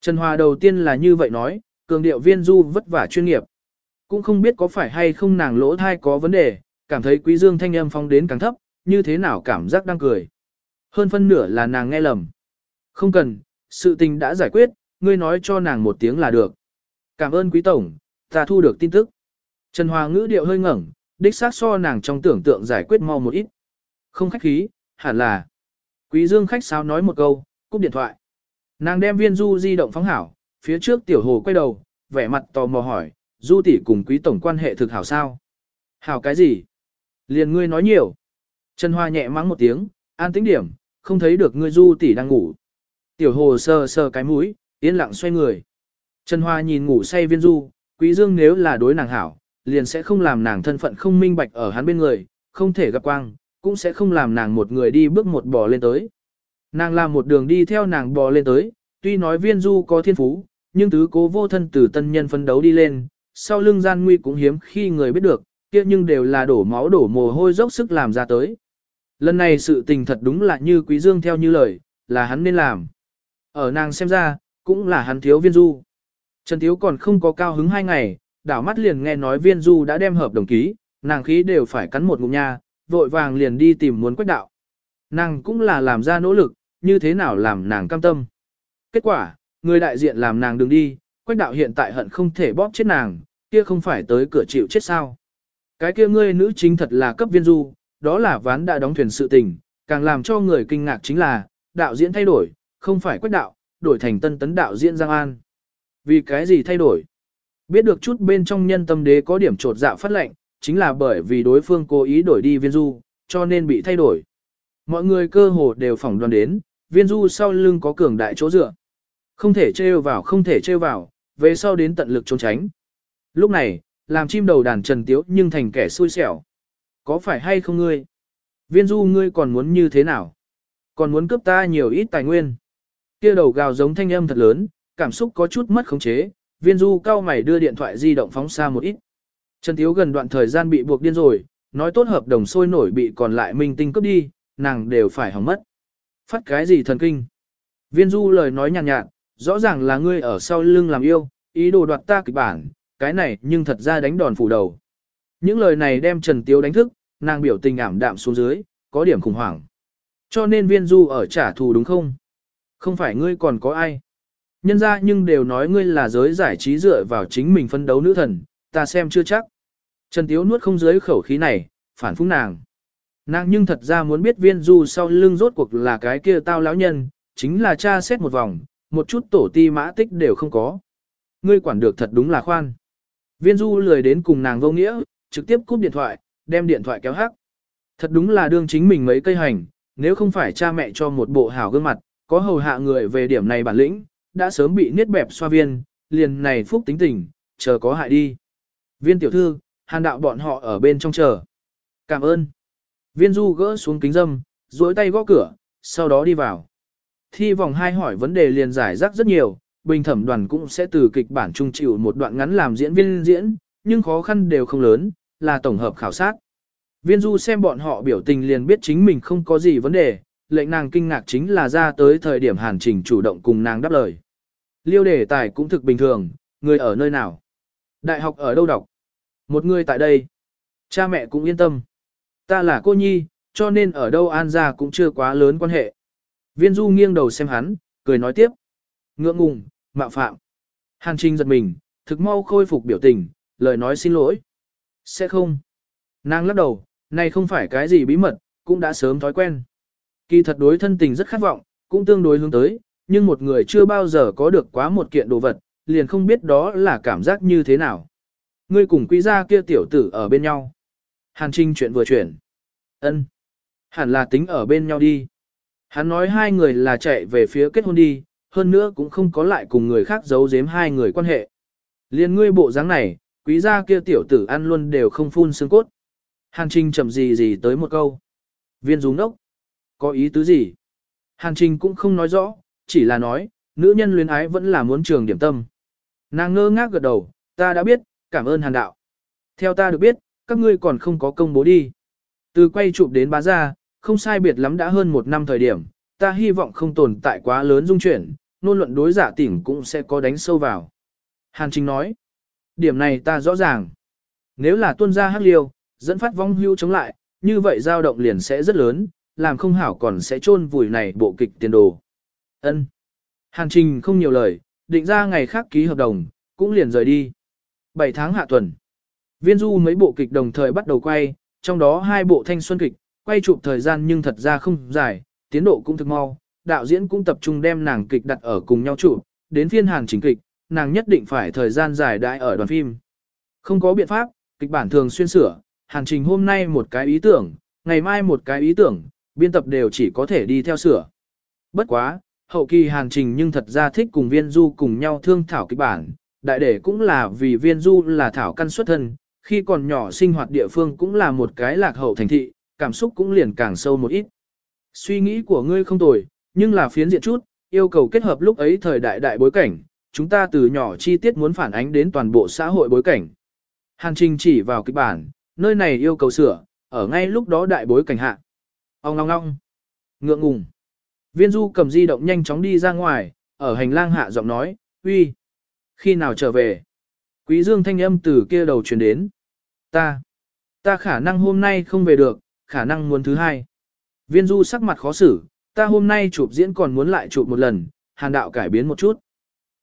Trần Hòa đầu tiên là như vậy nói, cường điệu viên du vất vả chuyên nghiệp. Cũng không biết có phải hay không nàng lỗ thai có vấn đề, cảm thấy quý dương thanh âm phong đến càng thấp, như thế nào cảm giác đang cười. Hơn phân nửa là nàng nghe lầm. Không cần, sự tình đã giải quyết, ngươi nói cho nàng một tiếng là được. Cảm ơn quý tổng, ta thu được tin tức. Trần Hòa ngữ điệu hơi ngẩng, đích xác so nàng trong tưởng tượng giải quyết mau một ít. Không khách khí, hẳn là. Quý dương khách sáo nói một câu, cúp điện thoại. Nàng đem viên du di động phóng hảo, phía trước tiểu hồ quay đầu, vẻ mặt tò mò hỏi, du tỷ cùng quý tổng quan hệ thực hảo sao? Hảo cái gì? Liền ngươi nói nhiều. Trần Hoa nhẹ mắng một tiếng, an tĩnh điểm, không thấy được ngươi du tỷ đang ngủ. Tiểu hồ sờ sờ cái mũi, yên lặng xoay người. Trần Hoa nhìn ngủ say viên du, quý dương nếu là đối nàng hảo, liền sẽ không làm nàng thân phận không minh bạch ở hắn bên người, không thể gặp quang, cũng sẽ không làm nàng một người đi bước một bò lên tới. Nàng làm một đường đi theo nàng bò lên tới, tuy nói viên du có thiên phú, nhưng tứ cố vô thân từ tân nhân phấn đấu đi lên, sau lưng gian nguy cũng hiếm khi người biết được, kia nhưng đều là đổ máu đổ mồ hôi dốc sức làm ra tới. Lần này sự tình thật đúng là như quý dương theo như lời, là hắn nên làm. Ở nàng xem ra, cũng là hắn thiếu viên du. Trần Thiếu còn không có cao hứng hai ngày, đảo mắt liền nghe nói viên du đã đem hợp đồng ký, nàng khí đều phải cắn một ngụm nha, vội vàng liền đi tìm muốn quách đạo. Nàng cũng là làm ra nỗ lực, như thế nào làm nàng cam tâm. Kết quả, người đại diện làm nàng đừng đi, quách đạo hiện tại hận không thể bóp chết nàng, kia không phải tới cửa chịu chết sao. Cái kia ngươi nữ chính thật là cấp viên du, đó là ván đã đóng thuyền sự tình, càng làm cho người kinh ngạc chính là, đạo diễn thay đổi, không phải quách đạo, đổi thành tân tấn đạo diễn Giang An. Vì cái gì thay đổi? Biết được chút bên trong nhân tâm đế có điểm trột dạ phát lệnh, chính là bởi vì đối phương cố ý đổi đi viên du, cho nên bị thay đổi. Mọi người cơ hồ đều phỏng đoán đến, viên du sau lưng có cường đại chỗ dựa. Không thể trêu vào không thể trêu vào, về sau đến tận lực trốn tránh. Lúc này, làm chim đầu đàn trần tiếu nhưng thành kẻ xui xẻo. Có phải hay không ngươi? Viên du ngươi còn muốn như thế nào? Còn muốn cướp ta nhiều ít tài nguyên. kia đầu gào giống thanh âm thật lớn, cảm xúc có chút mất khống chế, viên du cao mày đưa điện thoại di động phóng xa một ít. Trần Tiếu gần đoạn thời gian bị buộc điên rồi, nói tốt hợp đồng sôi nổi bị còn lại minh tinh cướp đi, nàng đều phải hỏng mất. Phát cái gì thần kinh? Viên du lời nói nhàn nhạt, nhạt, rõ ràng là ngươi ở sau lưng làm yêu, ý đồ đoạt ta kịch bản, cái này nhưng thật ra đánh đòn phủ đầu. Những lời này đem Trần Tiếu đánh thức, nàng biểu tình ảm đạm xuống dưới, có điểm khủng hoảng. Cho nên viên du ở trả thù đúng không? Không phải ngươi còn có ai? Nhân ra nhưng đều nói ngươi là giới giải trí dựa vào chính mình phân đấu nữ thần, ta xem chưa chắc. Trần Tiếu nuốt không dưới khẩu khí này, phản phúng nàng. Nàng nhưng thật ra muốn biết viên du sau lưng rốt cuộc là cái kia tao lão nhân, chính là cha xét một vòng, một chút tổ ti mã tích đều không có. Ngươi quản được thật đúng là khoan. Viên du lười đến cùng nàng vô nghĩa, trực tiếp cúp điện thoại, đem điện thoại kéo hắc. Thật đúng là đương chính mình mấy cây hành, nếu không phải cha mẹ cho một bộ hảo gương mặt, có hầu hạ người về điểm này bản lĩnh, đã sớm bị niết bẹp xoa viên, liền này phúc tính tình, chờ có hại đi. Viên tiểu thư, hàn đạo bọn họ ở bên trong chờ. Cảm ơn. Viên du gỡ xuống kính dâm, duỗi tay gõ cửa, sau đó đi vào. Thi vòng hai hỏi vấn đề liền giải rác rất nhiều, bình thẩm đoàn cũng sẽ từ kịch bản trung chịu một đoạn ngắn làm diễn viên diễn, nhưng khó khăn đều không lớn, là tổng hợp khảo sát. Viên du xem bọn họ biểu tình liền biết chính mình không có gì vấn đề, lệnh nàng kinh ngạc chính là ra tới thời điểm hàn trình chủ động cùng nàng đáp lời. Liêu đề tài cũng thực bình thường, người ở nơi nào? Đại học ở đâu đọc? Một người tại đây. Cha mẹ cũng yên tâm. Ta là cô nhi, cho nên ở đâu an gia cũng chưa quá lớn quan hệ. Viên du nghiêng đầu xem hắn, cười nói tiếp. Ngượng ngùng, mạo phạm. Hàn Trinh giật mình, thực mau khôi phục biểu tình, lời nói xin lỗi. Sẽ không. Nàng lắc đầu, này không phải cái gì bí mật, cũng đã sớm thói quen. Kỳ thật đối thân tình rất khát vọng, cũng tương đối hướng tới, nhưng một người chưa bao giờ có được quá một kiện đồ vật, liền không biết đó là cảm giác như thế nào. Ngươi cùng quý gia kia tiểu tử ở bên nhau. Hàn Trinh chuyện vừa chuyển. ân Hẳn là tính ở bên nhau đi. Hắn nói hai người là chạy về phía kết hôn đi, hơn nữa cũng không có lại cùng người khác giấu giếm hai người quan hệ. Liên ngươi bộ dáng này, quý gia kia tiểu tử ăn luôn đều không phun xương cốt. Hàn Trinh chậm gì gì tới một câu. Viên rúng đốc. Có ý tứ gì? Hàn Trinh cũng không nói rõ, chỉ là nói, nữ nhân luyến ái vẫn là muốn trường điểm tâm. Nàng ngơ ngác gật đầu, ta đã biết, cảm ơn hàn đạo. Theo ta được biết, các ngươi còn không có công bố đi. Từ quay chụp đến bá ra, không sai biệt lắm đã hơn một năm thời điểm, ta hy vọng không tồn tại quá lớn dung chuyển, nôn luận đối giả tỉnh cũng sẽ có đánh sâu vào. Hàn Trình nói, điểm này ta rõ ràng. Nếu là tuân gia hắc liêu, dẫn phát vong hưu chống lại, như vậy dao động liền sẽ rất lớn, làm không hảo còn sẽ chôn vùi này bộ kịch tiền đồ. Ân. Hàn Trình không nhiều lời, định ra ngày khác ký hợp đồng, cũng liền rời đi. 7 tháng hạ tuần. Viên du mấy bộ kịch đồng thời bắt đầu quay, trong đó hai bộ thanh xuân kịch, quay chụp thời gian nhưng thật ra không dài, tiến độ cũng thực mau, đạo diễn cũng tập trung đem nàng kịch đặt ở cùng nhau chụp, đến phiên hàng Trình kịch, nàng nhất định phải thời gian dài đại ở đoàn phim. Không có biện pháp, kịch bản thường xuyên sửa, Hàn Trình hôm nay một cái ý tưởng, ngày mai một cái ý tưởng, biên tập đều chỉ có thể đi theo sửa. Bất quá, hậu kỳ Hàn Trình nhưng thật ra thích cùng viên du cùng nhau thương thảo kịch bản, đại để cũng là vì viên du là thảo căn xuất thân, khi còn nhỏ sinh hoạt địa phương cũng là một cái lạc hậu thành thị, cảm xúc cũng liền càng sâu một ít. Suy nghĩ của ngươi không tồi, nhưng là phiến diện chút, yêu cầu kết hợp lúc ấy thời đại đại bối cảnh, chúng ta từ nhỏ chi tiết muốn phản ánh đến toàn bộ xã hội bối cảnh. Hàn Trình chỉ vào kịch bản, nơi này yêu cầu sửa, ở ngay lúc đó đại bối cảnh hạ. Ông ngong ngong. Ngượng ngùng. Viên du cầm di động nhanh chóng đi ra ngoài, ở hành lang hạ giọng nói, uy. Khi nào trở về? Quý dương thanh âm từ kia đầu truyền đến. Ta. Ta khả năng hôm nay không về được, khả năng muốn thứ hai. Viên du sắc mặt khó xử, ta hôm nay chụp diễn còn muốn lại chụp một lần, hàn đạo cải biến một chút.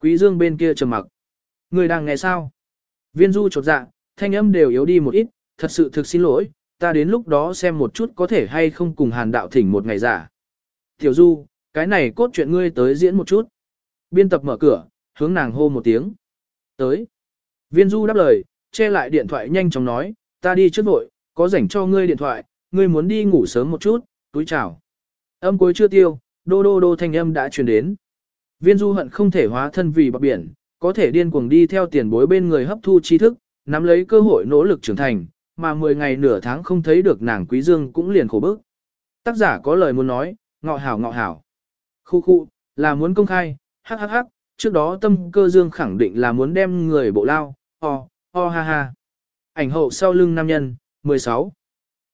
Quý dương bên kia trầm mặc. Người đang nghe sao? Viên du chột dạ, thanh âm đều yếu đi một ít, thật sự thực xin lỗi, ta đến lúc đó xem một chút có thể hay không cùng hàn đạo thỉnh một ngày giả. Tiểu du, cái này cốt chuyện ngươi tới diễn một chút. Biên tập mở cửa, hướng nàng hô một tiếng. Tới. Viên du đáp lời, che lại điện thoại nhanh chóng nói, ta đi trước vội, có rảnh cho ngươi điện thoại, ngươi muốn đi ngủ sớm một chút, túi chào. Âm cuối chưa tiêu, đô đô đô thanh âm đã truyền đến. Viên du hận không thể hóa thân vì bạc biển, có thể điên cuồng đi theo tiền bối bên người hấp thu tri thức, nắm lấy cơ hội nỗ lực trưởng thành, mà 10 ngày nửa tháng không thấy được nàng quý dương cũng liền khổ bức. Tác giả có lời muốn nói, ngọ hảo ngọ hảo. Khu khu, là muốn công khai, hắc hắc hắc, trước đó tâm cơ dương khẳng định là muốn đem người bộ lao, o, o ha ha. Ảnh hậu sau lưng nam nhân, 16.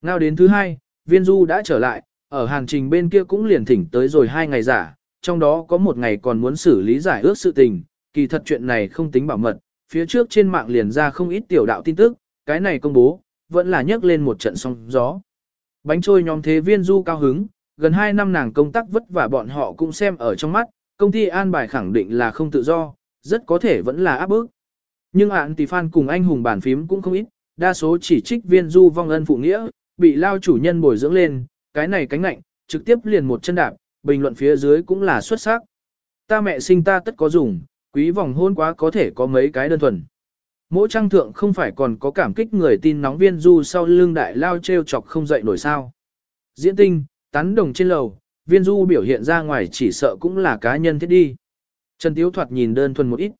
Ngao đến thứ hai, viên du đã trở lại, ở hành trình bên kia cũng liền thỉnh tới rồi hai ngày giả, trong đó có một ngày còn muốn xử lý giải ước sự tình, kỳ thật chuyện này không tính bảo mật, phía trước trên mạng liền ra không ít tiểu đạo tin tức, cái này công bố, vẫn là nhấc lên một trận sóng gió. Bánh trôi nhóm thế viên du cao hứng, gần 2 năm nàng công tác vất vả bọn họ cũng xem ở trong mắt, công ty an bài khẳng định là không tự do, rất có thể vẫn là áp bức. Nhưng ạn tỷ phan cùng anh hùng bàn phím cũng không ít, đa số chỉ trích viên du vong ân phụ nghĩa, bị lao chủ nhân bồi dưỡng lên, cái này cánh nạnh, trực tiếp liền một chân đạp, bình luận phía dưới cũng là xuất sắc. Ta mẹ sinh ta tất có dùng, quý vòng hôn quá có thể có mấy cái đơn thuần. Mỗi trang thượng không phải còn có cảm kích người tin nóng viên du sau lưng đại lao treo chọc không dậy nổi sao. Diễn tinh, tán đồng trên lầu, viên du biểu hiện ra ngoài chỉ sợ cũng là cá nhân thiết đi. Trần Tiếu Thoạt nhìn đơn thuần một ít.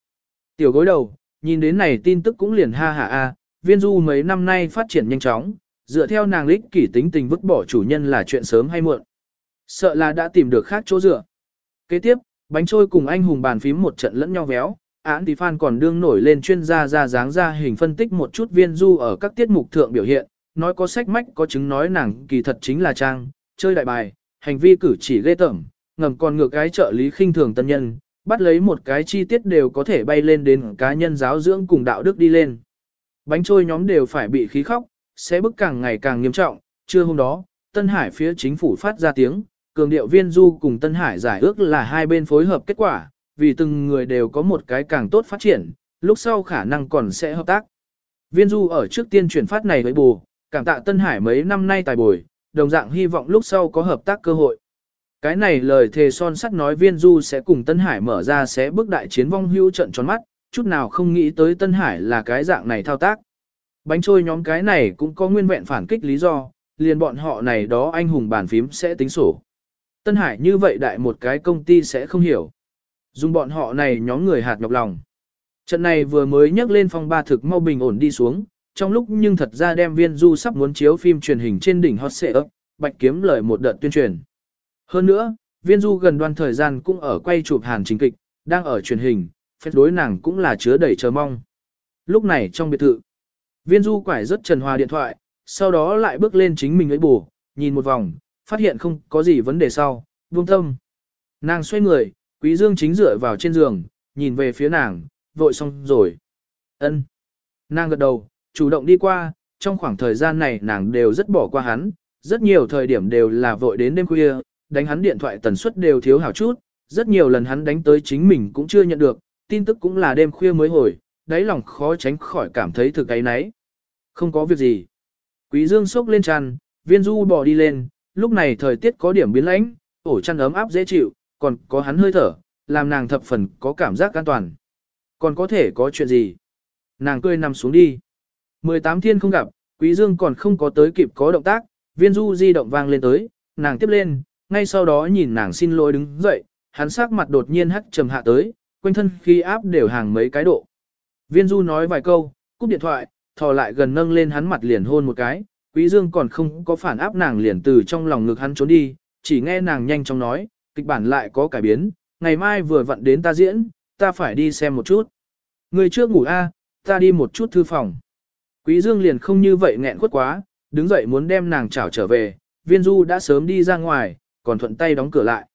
Tiểu gối đầu, nhìn đến này tin tức cũng liền ha ha a, viên du mấy năm nay phát triển nhanh chóng, dựa theo nàng lích kỷ tính tình vứt bỏ chủ nhân là chuyện sớm hay muộn. Sợ là đã tìm được khác chỗ dựa. Kế tiếp, bánh trôi cùng anh hùng bàn phím một trận lẫn nhau véo, án thì fan còn đương nổi lên chuyên gia ra dáng ra hình phân tích một chút viên du ở các tiết mục thượng biểu hiện, nói có sách mách có chứng nói nàng kỳ thật chính là trang, chơi đại bài, hành vi cử chỉ ghê tởm, ngầm còn ngược cái trợ lý khinh thường tân nhân, bắt lấy một cái chi tiết đều có thể bay lên đến cá nhân giáo dưỡng cùng đạo đức đi lên. Bánh trôi nhóm đều phải bị khí khóc, sẽ bức càng ngày càng nghiêm trọng, trưa hôm đó, Tân Hải phía chính phủ phát ra tiếng, cường điệu viên du cùng Tân Hải giải ước là hai bên phối hợp kết quả, vì từng người đều có một cái càng tốt phát triển, lúc sau khả năng còn sẽ hợp tác. Viên du ở trước tiên chuyển phát này với bù, cảm tạ Tân Hải mấy năm nay tài bồi, đồng dạng hy vọng lúc sau có hợp tác cơ hội. Cái này lời thề son sắt nói viên du sẽ cùng Tân Hải mở ra sẽ bước đại chiến vong hưu trận tròn mắt, chút nào không nghĩ tới Tân Hải là cái dạng này thao tác. Bánh trôi nhóm cái này cũng có nguyên vẹn phản kích lý do, liền bọn họ này đó anh hùng bàn phím sẽ tính sổ. Tân Hải như vậy đại một cái công ty sẽ không hiểu. Dùng bọn họ này nhóm người hạt nhọc lòng. Trận này vừa mới nhắc lên phong ba thực mau bình ổn đi xuống, trong lúc nhưng thật ra đem viên du sắp muốn chiếu phim truyền hình trên đỉnh hot xệ ấp, bạch kiếm lời một đợt tuyên truyền. Hơn nữa, viên du gần đoan thời gian cũng ở quay chụp hàn chính kịch, đang ở truyền hình, phép đối nàng cũng là chứa đầy chờ mong. Lúc này trong biệt thự, viên du quải rất trần hòa điện thoại, sau đó lại bước lên chính mình ấy bù, nhìn một vòng, phát hiện không có gì vấn đề sau, buông tâm. Nàng xoay người, Quý Dương chính dựa vào trên giường, nhìn về phía nàng, vội xong rồi. Ân. Nàng gật đầu, chủ động đi qua, trong khoảng thời gian này nàng đều rất bỏ qua hắn, rất nhiều thời điểm đều là vội đến đêm khuya, đánh hắn điện thoại tần suất đều thiếu hảo chút, rất nhiều lần hắn đánh tới chính mình cũng chưa nhận được, tin tức cũng là đêm khuya mới hồi, đáy lòng khó tránh khỏi cảm thấy thực cái nấy. Không có việc gì. Quý Dương sốc lên chăn, viên du bò đi lên, lúc này thời tiết có điểm biến lãnh, ổ chăn ấm áp dễ chịu, còn có hắn hơi thở, làm nàng thập phần có cảm giác an toàn. Còn có thể có chuyện gì? Nàng cười nằm xuống đi. 18 thiên không gặp, Quý Dương còn không có tới kịp có động tác, viên du di động vang lên tới, nàng tiếp lên, ngay sau đó nhìn nàng xin lỗi đứng dậy, hắn sắc mặt đột nhiên hắc trầm hạ tới, quanh thân khí áp đều hàng mấy cái độ. Viên du nói vài câu, cúp điện thoại, thò lại gần nâng lên hắn mặt liền hôn một cái, quý dương còn không có phản áp nàng liền từ trong lòng ngực hắn trốn đi, chỉ nghe nàng nhanh chóng nói, kịch bản lại có cải biến, ngày mai vừa vặn đến ta diễn, ta phải đi xem một chút. Người trước ngủ a, ta đi một chút thư phòng. Quý dương liền không như vậy nghẹn khuất quá, đứng dậy muốn đem nàng chảo trở về, viên du đã sớm đi ra ngoài, còn thuận tay đóng cửa lại.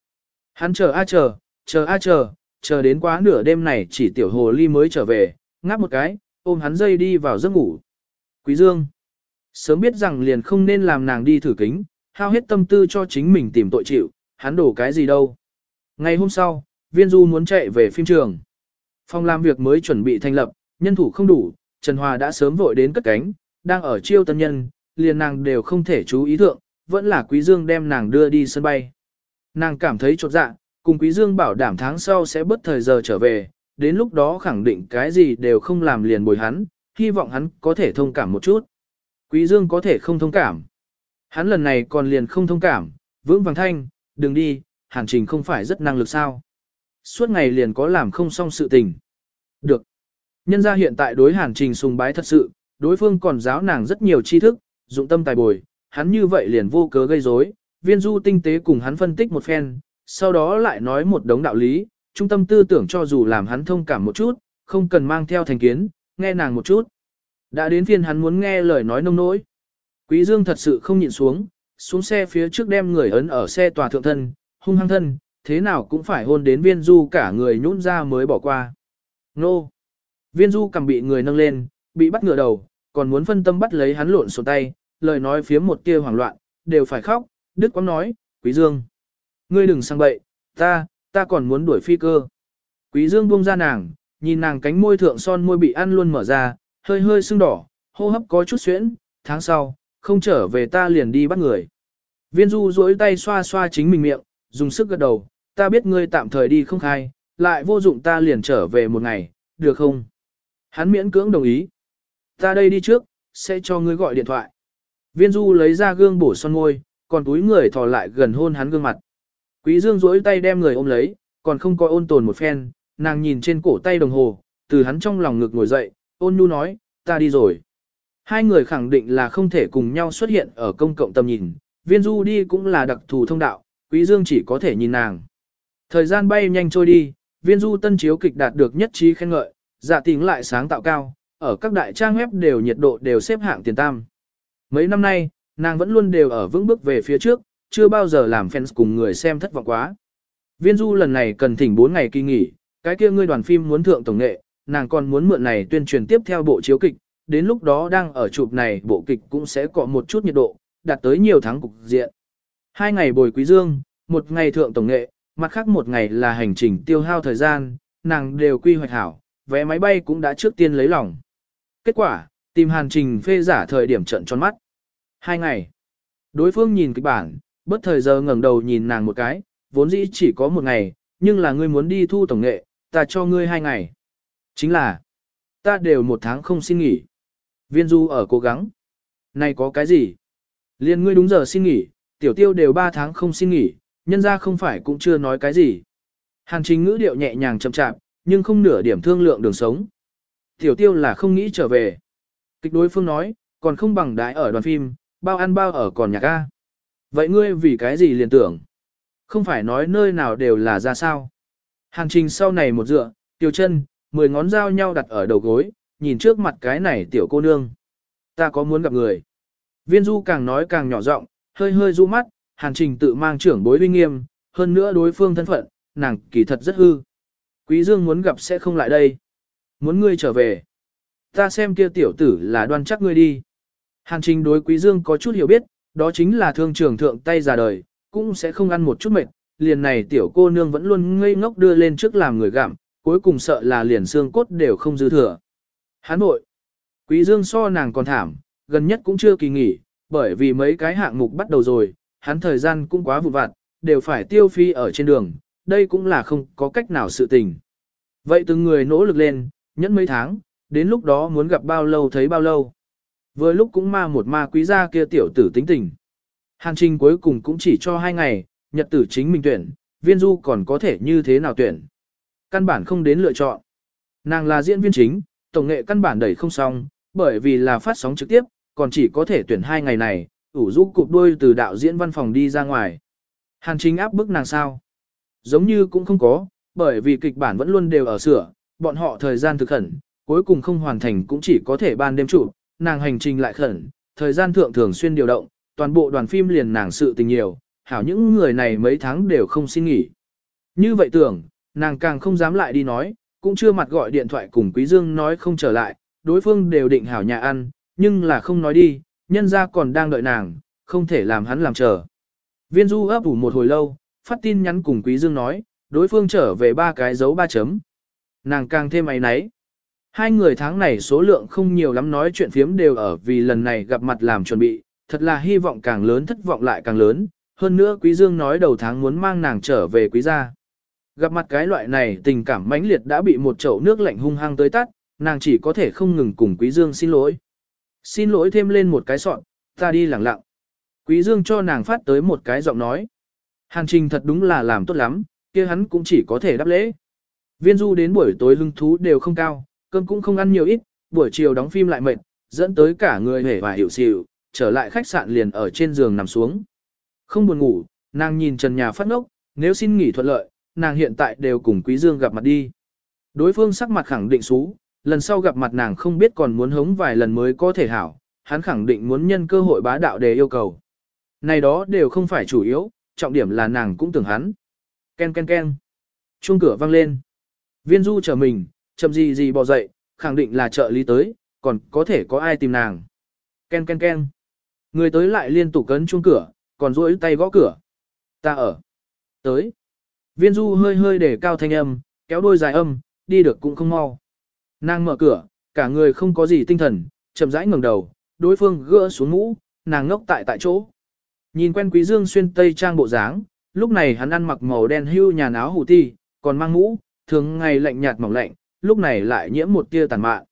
Hắn chờ a chờ, chờ a chờ, chờ đến quá nửa đêm này chỉ tiểu hồ ly mới trở về, ngáp một cái, ôm hắn dây đi vào giấc ngủ. Quý Dương, sớm biết rằng liền không nên làm nàng đi thử kính, hao hết tâm tư cho chính mình tìm tội chịu, hắn đổ cái gì đâu. Ngày hôm sau, viên du muốn chạy về phim trường. Phòng làm việc mới chuẩn bị thành lập, nhân thủ không đủ, Trần Hòa đã sớm vội đến cất cánh, đang ở chiêu tân nhân, liền nàng đều không thể chú ý thượng, vẫn là Quý Dương đem nàng đưa đi sân bay. Nàng cảm thấy chột dạ, cùng Quý Dương bảo đảm tháng sau sẽ bất thời giờ trở về, đến lúc đó khẳng định cái gì đều không làm liền bồi hắn, hy vọng hắn có thể thông cảm một chút. Quý Dương có thể không thông cảm. Hắn lần này còn liền không thông cảm, vững vàng thanh, đừng đi, hàn trình không phải rất năng lực sao. Suốt ngày liền có làm không xong sự tình. Được. Nhân gia hiện tại đối hàn trình sùng bái thật sự, đối phương còn giáo nàng rất nhiều tri thức, dụng tâm tài bồi, hắn như vậy liền vô cớ gây rối. Viên du tinh tế cùng hắn phân tích một phen, sau đó lại nói một đống đạo lý, trung tâm tư tưởng cho dù làm hắn thông cảm một chút, không cần mang theo thành kiến, nghe nàng một chút. Đã đến phiên hắn muốn nghe lời nói nông nỗi. Quý Dương thật sự không nhịn xuống, xuống xe phía trước đem người ấn ở xe tòa thượng thân, hung hăng thân, thế nào cũng phải hôn đến viên du cả người nhũn ra mới bỏ qua. Nô! Viên du cầm bị người nâng lên, bị bắt ngửa đầu, còn muốn phân tâm bắt lấy hắn lộn sổ tay, lời nói phía một kia hoảng loạn, đều phải khóc, Đức Quang nói, Quý Dương. Ngươi đừng sang bậy, ta, ta còn muốn đuổi phi cơ. Quý Dương buông ra nàng, nhìn nàng cánh môi thượng son môi bị ăn luôn mở ra, hơi hơi sưng đỏ, hô hấp có chút xuyễn, tháng sau, không trở về ta liền đi bắt người. Viên du duỗi tay xoa xoa chính mình miệng, dùng sức gật đầu, ta biết ngươi tạm thời đi không khai, lại vô dụng ta liền trở về một ngày, được không? Hắn miễn cưỡng đồng ý. Ta đây đi trước, sẽ cho ngươi gọi điện thoại. Viên du lấy ra gương bổ son môi, còn túi người thò lại gần hôn hắn gương mặt. Quý Dương duỗi tay đem người ôm lấy, còn không có ôn tồn một phen, nàng nhìn trên cổ tay đồng hồ, từ hắn trong lòng ngực ngồi dậy, ôn nhu nói, ta đi rồi. Hai người khẳng định là không thể cùng nhau xuất hiện ở công cộng tầm nhìn, viên du đi cũng là đặc thù thông đạo, quý dương chỉ có thể nhìn nàng. Thời gian bay nhanh trôi đi, viên du tân chiếu kịch đạt được nhất trí khen ngợi, dạ tình lại sáng tạo cao, ở các đại trang web đều nhiệt độ đều xếp hạng tiền tam. Mấy năm nay, nàng vẫn luôn đều ở vững bước về phía trước, chưa bao giờ làm fans cùng người xem thất vọng quá. Viên du lần này cần thỉnh 4 ngày kỳ nghỉ, cái kia ngươi đoàn phim muốn thượng tổng nghệ, nàng còn muốn mượn này tuyên truyền tiếp theo bộ chiếu kịch, đến lúc đó đang ở chụp này bộ kịch cũng sẽ có một chút nhiệt độ, đạt tới nhiều tháng cục diện. Hai ngày bồi quý dương, một ngày thượng tổng nghệ, mặt khác một ngày là hành trình tiêu hao thời gian, nàng đều quy hoạch hảo, vé máy bay cũng đã trước tiên lấy lòng. Kết quả, tìm hàn trình phê giả thời điểm trận tròn mắt. Hai ngày. Đối phương nhìn kịch bản, bất thời giờ ngẩng đầu nhìn nàng một cái, vốn dĩ chỉ có một ngày, nhưng là ngươi muốn đi thu tổng nghệ, ta cho ngươi hai ngày. Chính là, ta đều một tháng không xin nghỉ. Viên du ở cố gắng. Này có cái gì? Liên ngươi đúng giờ xin nghỉ, tiểu tiêu đều ba tháng không xin nghỉ, nhân ra không phải cũng chưa nói cái gì. Hàn chính ngữ điệu nhẹ nhàng chậm chạp, nhưng không nửa điểm thương lượng đường sống. Tiểu tiêu là không nghĩ trở về. Kịch đối phương nói, còn không bằng đái ở đoàn phim, bao ăn bao ở còn nhạc ga Vậy ngươi vì cái gì liền tưởng? Không phải nói nơi nào đều là ra sao? hàng trình sau này một dựa, tiểu chân, mười ngón dao nhau đặt ở đầu gối, nhìn trước mặt cái này tiểu cô nương. Ta có muốn gặp người. Viên du càng nói càng nhỏ giọng, hơi hơi du mắt, hàng trình tự mang trưởng bối uy nghiêm, hơn nữa đối phương thân phận, nàng kỳ thật rất hư. Quý Dương muốn gặp sẽ không lại đây. Muốn ngươi trở về. Ta xem kia tiểu tử là đoan chắc ngươi đi. hàng trình đối Quý Dương có chút hiểu biết, đó chính là thương trường thượng tay già đời, cũng sẽ không ăn một chút mệt. Liền này tiểu cô nương vẫn luôn ngây ngốc đưa lên trước làm người gặm, cuối cùng sợ là liền xương cốt đều không dư thừa. Hán nội. Quý Dương so nàng còn thảm, gần nhất cũng chưa kỳ nghỉ, bởi vì mấy cái hạng mục bắt đầu rồi, hắn thời gian cũng quá vụn vặt, đều phải tiêu phi ở trên đường, đây cũng là không có cách nào sự tình. Vậy từng người nỗ lực lên, nhẫn mấy tháng, đến lúc đó muốn gặp bao lâu thấy bao lâu. Vừa lúc cũng ma một ma quý gia kia tiểu tử tính tình. Hàn trình cuối cùng cũng chỉ cho hai ngày, nhật tử chính mình tuyển, viên du còn có thể như thế nào tuyển. Căn bản không đến lựa chọn. Nàng là diễn viên chính, tổng nghệ căn bản đẩy không xong, bởi vì là phát sóng trực tiếp, còn chỉ có thể tuyển hai ngày này, ủ rũ cụp đuôi từ đạo diễn văn phòng đi ra ngoài. Hàn chính áp bức nàng sao? Giống như cũng không có, bởi vì kịch bản vẫn luôn đều ở sửa, bọn họ thời gian thực khẩn, cuối cùng không hoàn thành cũng chỉ có thể ban đêm chủ nàng hành trình lại khẩn, thời gian thượng thường xuyên điều động, toàn bộ đoàn phim liền nàng sự tình nhiều, hảo những người này mấy tháng đều không xin nghỉ. Như vậy tưởng, nàng càng không dám lại đi nói, cũng chưa mặt gọi điện thoại cùng Quý Dương nói không trở lại, đối phương đều định hảo nhà ăn, nhưng là không nói đi, nhân gia còn đang đợi nàng, không thể làm hắn làm chờ. Viên du ấp ủ một hồi lâu, phát tin nhắn cùng Quý Dương nói, đối phương trở về ba cái dấu ba chấm. Nàng càng thêm ấy nấy. Hai người tháng này số lượng không nhiều lắm nói chuyện phiếm đều ở vì lần này gặp mặt làm chuẩn bị, thật là hy vọng càng lớn thất vọng lại càng lớn. Hơn nữa Quý Dương nói đầu tháng muốn mang nàng trở về Quý gia. Gặp mặt cái loại này tình cảm mãnh liệt đã bị một chậu nước lạnh hung hăng tới tắt, nàng chỉ có thể không ngừng cùng Quý Dương xin lỗi. Xin lỗi thêm lên một cái sọn, ta đi lẳng lặng. Quý Dương cho nàng phát tới một cái giọng nói. Hàn trình thật đúng là làm tốt lắm, kia hắn cũng chỉ có thể đáp lễ. Viên du đến buổi tối lưng thú đều không cao, cơm cũng không ăn nhiều ít, buổi chiều đóng phim lại mệt, dẫn tới cả người hề và hiểu xỉu, trở lại khách sạn liền ở trên giường nằm xuống. Không buồn ngủ, nàng nhìn trần nhà phát ngốc, nếu xin nghỉ thuận lợi, nàng hiện tại đều cùng Quý Dương gặp mặt đi. Đối phương sắc mặt khẳng định xú, lần sau gặp mặt nàng không biết còn muốn hống vài lần mới có thể hảo, hắn khẳng định muốn nhân cơ hội bá đạo để yêu cầu. Này đó đều không phải chủ yếu, trọng điểm là nàng cũng tưởng hắn. Ken ken ken. Chuông cửa vang lên. Viên du chờ mình, chậm gì gì bò dậy, khẳng định là trợ lý tới, còn có thể có ai tìm nàng. Ken ken ken. Người tới lại liên tục cấn chuông cửa, còn duỗi tay gõ cửa. Ta ở. Tới. Viên du hơi hơi để cao thanh âm, kéo đôi dài âm, đi được cũng không mau. Nàng mở cửa, cả người không có gì tinh thần, chậm rãi ngẩng đầu, đối phương gỡ xuống mũ, nàng ngốc tại tại chỗ. Nhìn quen Quý Dương xuyên tây trang bộ dáng, lúc này hắn ăn mặc màu đen hưu nhà áo hủ ti, còn mang mũ, thường ngày lạnh nhạt mỏng lạnh, lúc này lại nhiễm một tia tàn mạn.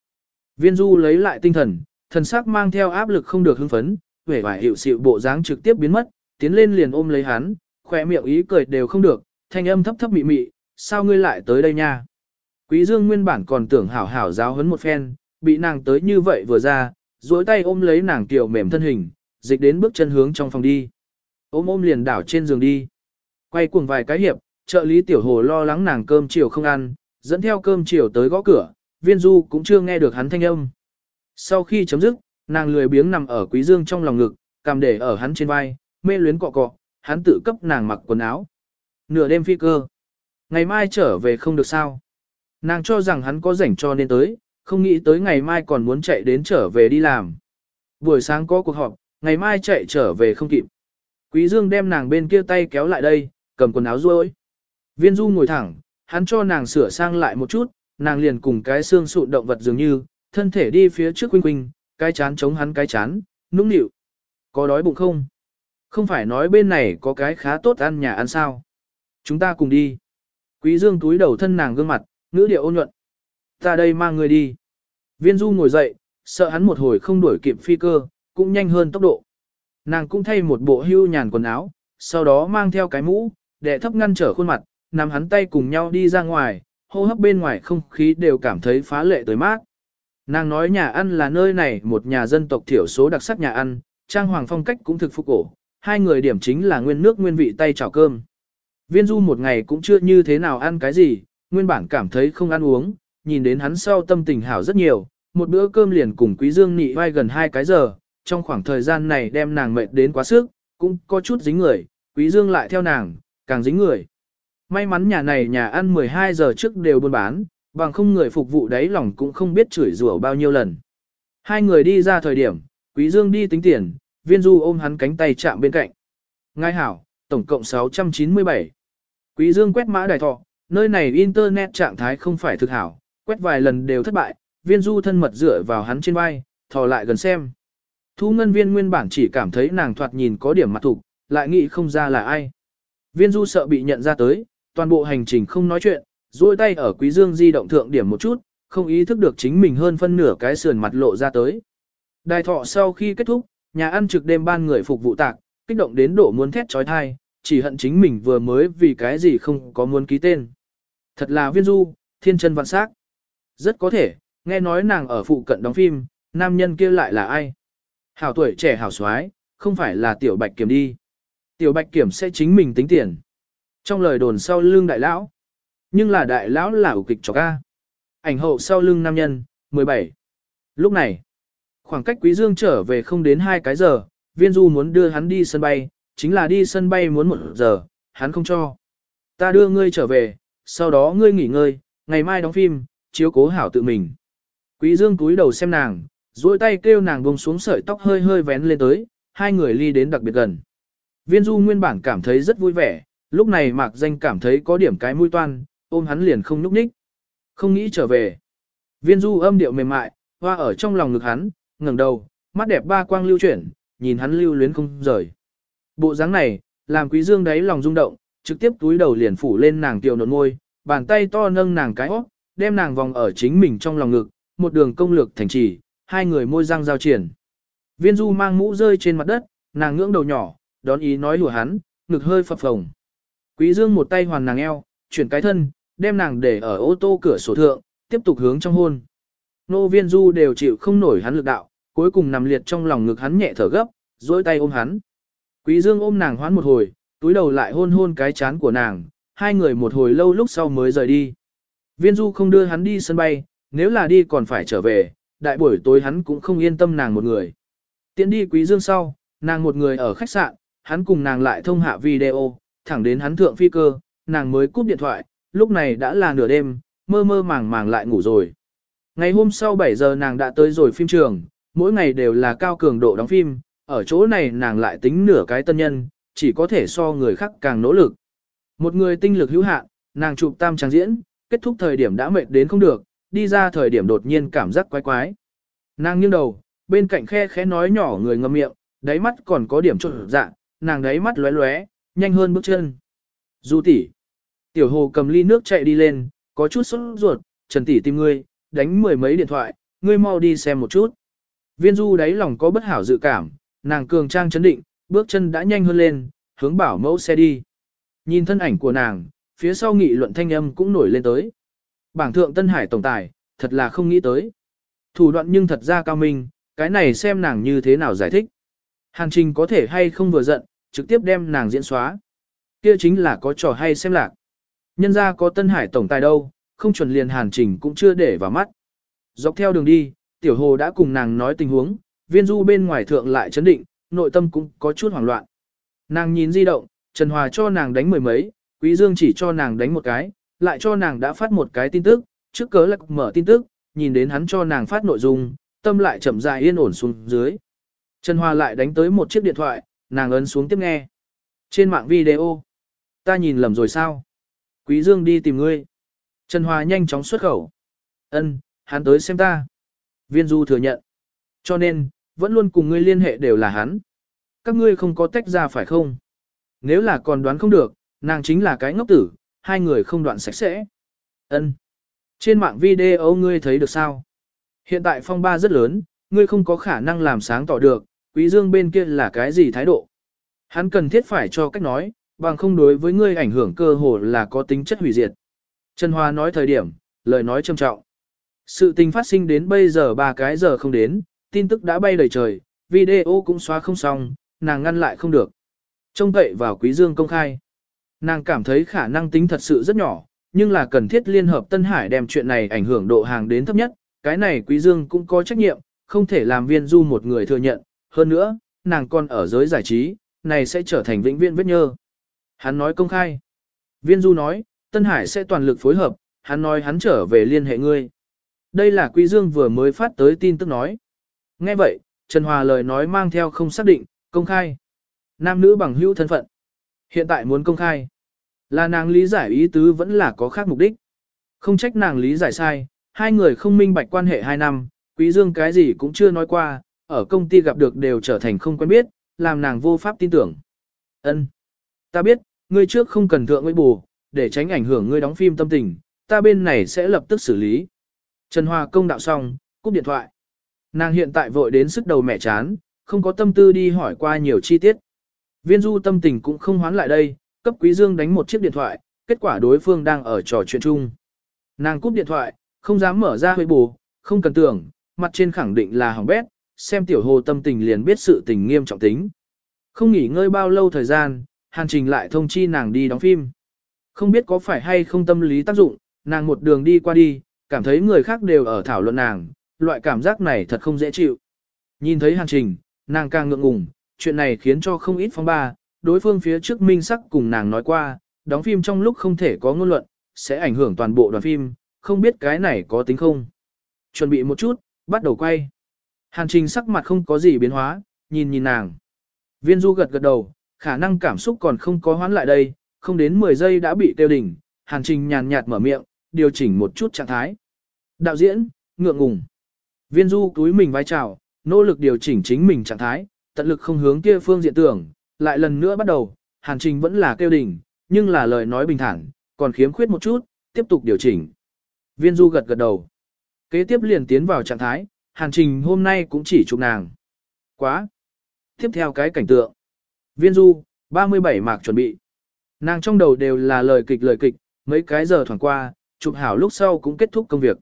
Viên Du lấy lại tinh thần, thần sắc mang theo áp lực không được hưng phấn, vẻ vải hiệu sự bộ dáng trực tiếp biến mất, tiến lên liền ôm lấy hắn, khỏe miệng ý cười đều không được, thanh âm thấp thấp mị mị, sao ngươi lại tới đây nha? Quý Dương nguyên bản còn tưởng hảo hảo giáo huấn một phen, bị nàng tới như vậy vừa ra, duỗi tay ôm lấy nàng tiểu mềm thân hình, dịch đến bước chân hướng trong phòng đi. Ôm ôm liền đảo trên giường đi. Quay cuồng vài cái hiệp, trợ lý tiểu hồ lo lắng nàng cơm chiều không ăn, dẫn theo cơm chiều tới gõ cửa, viên du cũng chưa nghe được hắn thanh âm. Sau khi chấm dứt, nàng lười biếng nằm ở quý dương trong lòng ngực, cầm để ở hắn trên vai, mê luyến cọ cọ, hắn tự cấp nàng mặc quần áo. Nửa đêm phi cơ. Ngày mai trở về không được sao. Nàng cho rằng hắn có rảnh cho nên tới, không nghĩ tới ngày mai còn muốn chạy đến trở về đi làm. Buổi sáng có cuộc họp, ngày mai chạy trở về không kịp. Quý Dương đem nàng bên kia tay kéo lại đây, cầm quần áo ruôi. Viên Du ngồi thẳng, hắn cho nàng sửa sang lại một chút, nàng liền cùng cái xương sụn động vật dường như, thân thể đi phía trước quinh quinh, cái chán chống hắn cái chán, nũng nịu. Có đói bụng không? Không phải nói bên này có cái khá tốt ăn nhà ăn sao? Chúng ta cùng đi. Quý Dương túi đầu thân nàng gương mặt, ngữ điệu ôn nhuận. Ta đây mang người đi. Viên Du ngồi dậy, sợ hắn một hồi không đuổi kịp phi cơ, cũng nhanh hơn tốc độ. Nàng cũng thay một bộ hưu nhàn quần áo, sau đó mang theo cái mũ, để thấp ngăn trở khuôn mặt, nắm hắn tay cùng nhau đi ra ngoài, hô hấp bên ngoài không khí đều cảm thấy phá lệ tới mát. Nàng nói nhà ăn là nơi này một nhà dân tộc thiểu số đặc sắc nhà ăn, trang hoàng phong cách cũng thực phục cổ, hai người điểm chính là nguyên nước nguyên vị tay chảo cơm. Viên du một ngày cũng chưa như thế nào ăn cái gì, nguyên bản cảm thấy không ăn uống, nhìn đến hắn sau tâm tình hảo rất nhiều, một bữa cơm liền cùng Quý Dương nị vai gần hai cái giờ, trong khoảng thời gian này đem nàng mệt đến quá sức, cũng có chút dính người, Quý Dương lại theo nàng, càng dính người. May mắn nhà này nhà ăn 12 giờ trước đều buôn bán, bằng không người phục vụ đấy lòng cũng không biết chửi rủa bao nhiêu lần. Hai người đi ra thời điểm, Quý Dương đi tính tiền, viên du ôm hắn cánh tay chạm bên cạnh. Ngài hảo, tổng cộng 697. Quý Dương quét mã đài thọ, nơi này internet trạng thái không phải thực hảo, quét vài lần đều thất bại, viên du thân mật dựa vào hắn trên vai, thò lại gần xem. Thu ngân viên nguyên bản chỉ cảm thấy nàng thoạt nhìn có điểm mặt thục, lại nghĩ không ra là ai. Viên du sợ bị nhận ra tới, toàn bộ hành trình không nói chuyện, duỗi tay ở quý dương di động thượng điểm một chút, không ý thức được chính mình hơn phân nửa cái sườn mặt lộ ra tới. Đài thọ sau khi kết thúc, nhà ăn trực đêm ban người phục vụ tạc, kích động đến độ muốn thét trói thai, chỉ hận chính mình vừa mới vì cái gì không có muốn ký tên. Thật là viên du, thiên chân vạn sắc. Rất có thể, nghe nói nàng ở phụ cận đóng phim, nam nhân kia lại là ai? Hảo tuổi trẻ hảo soái, không phải là tiểu bạch kiểm đi. Tiểu bạch kiểm sẽ chính mình tính tiền. Trong lời đồn sau lưng đại lão. Nhưng là đại lão là ủ kịch cho ca. Ảnh hậu sau lưng nam nhân, 17. Lúc này, khoảng cách quý dương trở về không đến hai cái giờ, viên du muốn đưa hắn đi sân bay, chính là đi sân bay muốn một giờ, hắn không cho. Ta đưa ngươi trở về, sau đó ngươi nghỉ ngơi, ngày mai đóng phim, chiếu cố hảo tự mình. Quý dương cúi đầu xem nàng, duỗi tay kêu nàng buông xuống sợi tóc hơi hơi vén lên tới, hai người ly đến đặc biệt gần. Viên du nguyên bản cảm thấy rất vui vẻ, lúc này mạc danh cảm thấy có điểm cái mũi toan, ôm hắn liền không núp ních. Không nghĩ trở về. Viên du âm điệu mềm mại, hoa ở trong lòng ngực hắn, ngẩng đầu, mắt đẹp ba quang lưu chuyển, nhìn hắn lưu luyến không rời. Bộ dáng này, làm quý dương đáy lòng rung động, trực tiếp túi đầu liền phủ lên nàng tiểu nộn môi, bàn tay to nâng nàng cái óc, đem nàng vòng ở chính mình trong lòng ngực, một đường công lược thành trì, hai người môi răng giao triển. Viên du mang mũ rơi trên mặt đất, nàng ngưỡng đầu nhỏ, đón ý nói lùa hắn, ngực hơi phập phồng. Quý dương một tay hoàn nàng eo, chuyển cái thân, đem nàng để ở ô tô cửa sổ thượng, tiếp tục hướng trong hôn. Nô viên du đều chịu không nổi hắn lực đạo, cuối cùng nằm liệt trong lòng ngực hắn nhẹ thở gấp, duỗi tay ôm hắn. Quý dương ôm nàng hoán một hồi, túi đầu lại hôn hôn cái chán của nàng, hai người một hồi lâu lúc sau mới rời đi. Viên du không đưa hắn đi sân bay, nếu là đi còn phải trở về, đại buổi tối hắn cũng không yên tâm nàng một người. Tiến đi quý dương sau, nàng một người ở khách sạn, hắn cùng nàng lại thông hạ video, thẳng đến hắn thượng phi cơ, nàng mới cúp điện thoại, lúc này đã là nửa đêm, mơ mơ màng màng lại ngủ rồi. Ngày hôm sau 7 giờ nàng đã tới rồi phim trường, mỗi ngày đều là cao cường độ đóng phim, ở chỗ này nàng lại tính nửa cái tân nhân, chỉ có thể so người khác càng nỗ lực. Một người tinh lực hữu hạn, nàng chụp tam trang diễn, kết thúc thời điểm đã mệt đến không được, đi ra thời điểm đột nhiên cảm giác quái quái. Nàng nghiêng đầu, bên cạnh khe khẽ nói nhỏ người ngậm miệng, đáy mắt còn có điểm trộn dạ, nàng đáy mắt lóe lóe, nhanh hơn bước chân. Du tỷ, tiểu hồ cầm ly nước chạy đi lên, có chút sốt ruột, Trần tỷ tìm ngươi, đánh mười mấy điện thoại, ngươi mau đi xem một chút. Viên du đáy lòng có bất hảo dự cảm, nàng cường trang chấn định, bước chân đã nhanh hơn lên, hướng bảo mẫu xe đi. Nhìn thân ảnh của nàng, phía sau nghị luận thanh âm cũng nổi lên tới. Bảng thượng Tân Hải tổng tài, thật là không nghĩ tới. Thủ đoạn nhưng thật ra cao minh, cái này xem nàng như thế nào giải thích. Hàn trình có thể hay không vừa giận, trực tiếp đem nàng diễn xóa. Kia chính là có trò hay xem lạc. Nhân ra có Tân Hải tổng tài đâu, không chuẩn liền hàn trình cũng chưa để vào mắt. Dọc theo đường đi, tiểu hồ đã cùng nàng nói tình huống, viên du bên ngoài thượng lại chấn định, nội tâm cũng có chút hoảng loạn. Nàng nhìn di động, Trần Hòa cho nàng đánh mười mấy, Quý Dương chỉ cho nàng đánh một cái, lại cho nàng đã phát một cái tin tức, trước cớ lạc mở tin tức, nhìn đến hắn cho nàng phát nội dung, tâm lại chậm rãi yên ổn xuống dưới. Trần Hòa lại đánh tới một chiếc điện thoại, nàng ấn xuống tiếp nghe. Trên mạng video, ta nhìn lầm rồi sao? Quý Dương đi tìm ngươi. Trần Hòa nhanh chóng xuất khẩu. Ân, hắn tới xem ta. Viên Du thừa nhận. Cho nên, vẫn luôn cùng ngươi liên hệ đều là hắn. Các ngươi không có tách ra phải không? Nếu là còn đoán không được, nàng chính là cái ngốc tử, hai người không đoạn sạch sẽ. Ân. Trên mạng video ngươi thấy được sao? Hiện tại phong ba rất lớn, ngươi không có khả năng làm sáng tỏ được, quý dương bên kia là cái gì thái độ. Hắn cần thiết phải cho cách nói, bằng không đối với ngươi ảnh hưởng cơ hồ là có tính chất hủy diệt. Trần Hoa nói thời điểm, lời nói trầm trọng. Sự tình phát sinh đến bây giờ ba cái giờ không đến, tin tức đã bay đầy trời, video cũng xóa không xong, nàng ngăn lại không được. Trông cậy vào quý dương công khai. Nàng cảm thấy khả năng tính thật sự rất nhỏ, nhưng là cần thiết liên hợp Tân Hải đem chuyện này ảnh hưởng độ hàng đến thấp nhất, cái này quý dương cũng có trách nhiệm, không thể làm viên du một người thừa nhận, hơn nữa, nàng còn ở giới giải trí, này sẽ trở thành vĩnh viễn vết nhơ. Hắn nói công khai. Viên Du nói, Tân Hải sẽ toàn lực phối hợp, hắn nói hắn trở về liên hệ ngươi. Đây là Quý Dương vừa mới phát tới tin tức nói. Nghe vậy, Trần Hòa lời nói mang theo không xác định, công khai. Nam nữ bằng hữu thân phận. Hiện tại muốn công khai. Là nàng lý giải ý tứ vẫn là có khác mục đích. Không trách nàng lý giải sai, hai người không minh bạch quan hệ hai năm, Quý Dương cái gì cũng chưa nói qua, ở công ty gặp được đều trở thành không quen biết, làm nàng vô pháp tin tưởng. Ân, Ta biết, ngươi trước không cần thượng với bù, để tránh ảnh hưởng ngươi đóng phim tâm tình, ta bên này sẽ lập tức xử lý. Trần Hoa công đạo xong, cúp điện thoại. Nàng hiện tại vội đến sức đầu mẹ chán, không có tâm tư đi hỏi qua nhiều chi tiết. Viên du tâm tình cũng không hoán lại đây, cấp quý dương đánh một chiếc điện thoại, kết quả đối phương đang ở trò chuyện chung. Nàng cúp điện thoại, không dám mở ra hơi bù, không cần tưởng, mặt trên khẳng định là hỏng bét, xem tiểu hồ tâm tình liền biết sự tình nghiêm trọng tính. Không nghỉ ngơi bao lâu thời gian, Hàn Trình lại thông chi nàng đi đóng phim. Không biết có phải hay không tâm lý tác dụng, nàng một đường đi qua đi, cảm thấy người khác đều ở thảo luận nàng, loại cảm giác này thật không dễ chịu. Nhìn thấy Hàn Trình, nàng càng ngượng ngùng, chuyện này khiến cho không ít phong ba, đối phương phía trước minh sắc cùng nàng nói qua, đóng phim trong lúc không thể có ngôn luận, sẽ ảnh hưởng toàn bộ đoàn phim, không biết cái này có tính không. Chuẩn bị một chút, bắt đầu quay. Hàn Trình sắc mặt không có gì biến hóa, nhìn nhìn nàng. Viên Du gật gật đầu, khả năng cảm xúc còn không có hoán lại đây, không đến 10 giây đã bị tiêu đỉnh. Hàn Trình nhàn nhạt mở miệng, điều chỉnh một chút trạng thái. Đạo diễn, ngượng ngùng. Viên Du túi mình vai chào, nỗ lực điều chỉnh chính mình trạng thái, tận lực không hướng kia phương diện tưởng, lại lần nữa bắt đầu, Hàn Trình vẫn là kêu đỉnh, nhưng là lời nói bình thản, còn khiếm khuyết một chút, tiếp tục điều chỉnh. Viên Du gật gật đầu. Kế tiếp liền tiến vào trạng thái, Hàn Trình hôm nay cũng chỉ chụp nàng. Quá. Tiếp theo cái cảnh tượng. Viên Du, 37 mạc chuẩn bị. Nàng trong đầu đều là lời kịch lời kịch, mấy cái giờ thoảng qua, chụp hảo lúc sau cũng kết thúc công việc.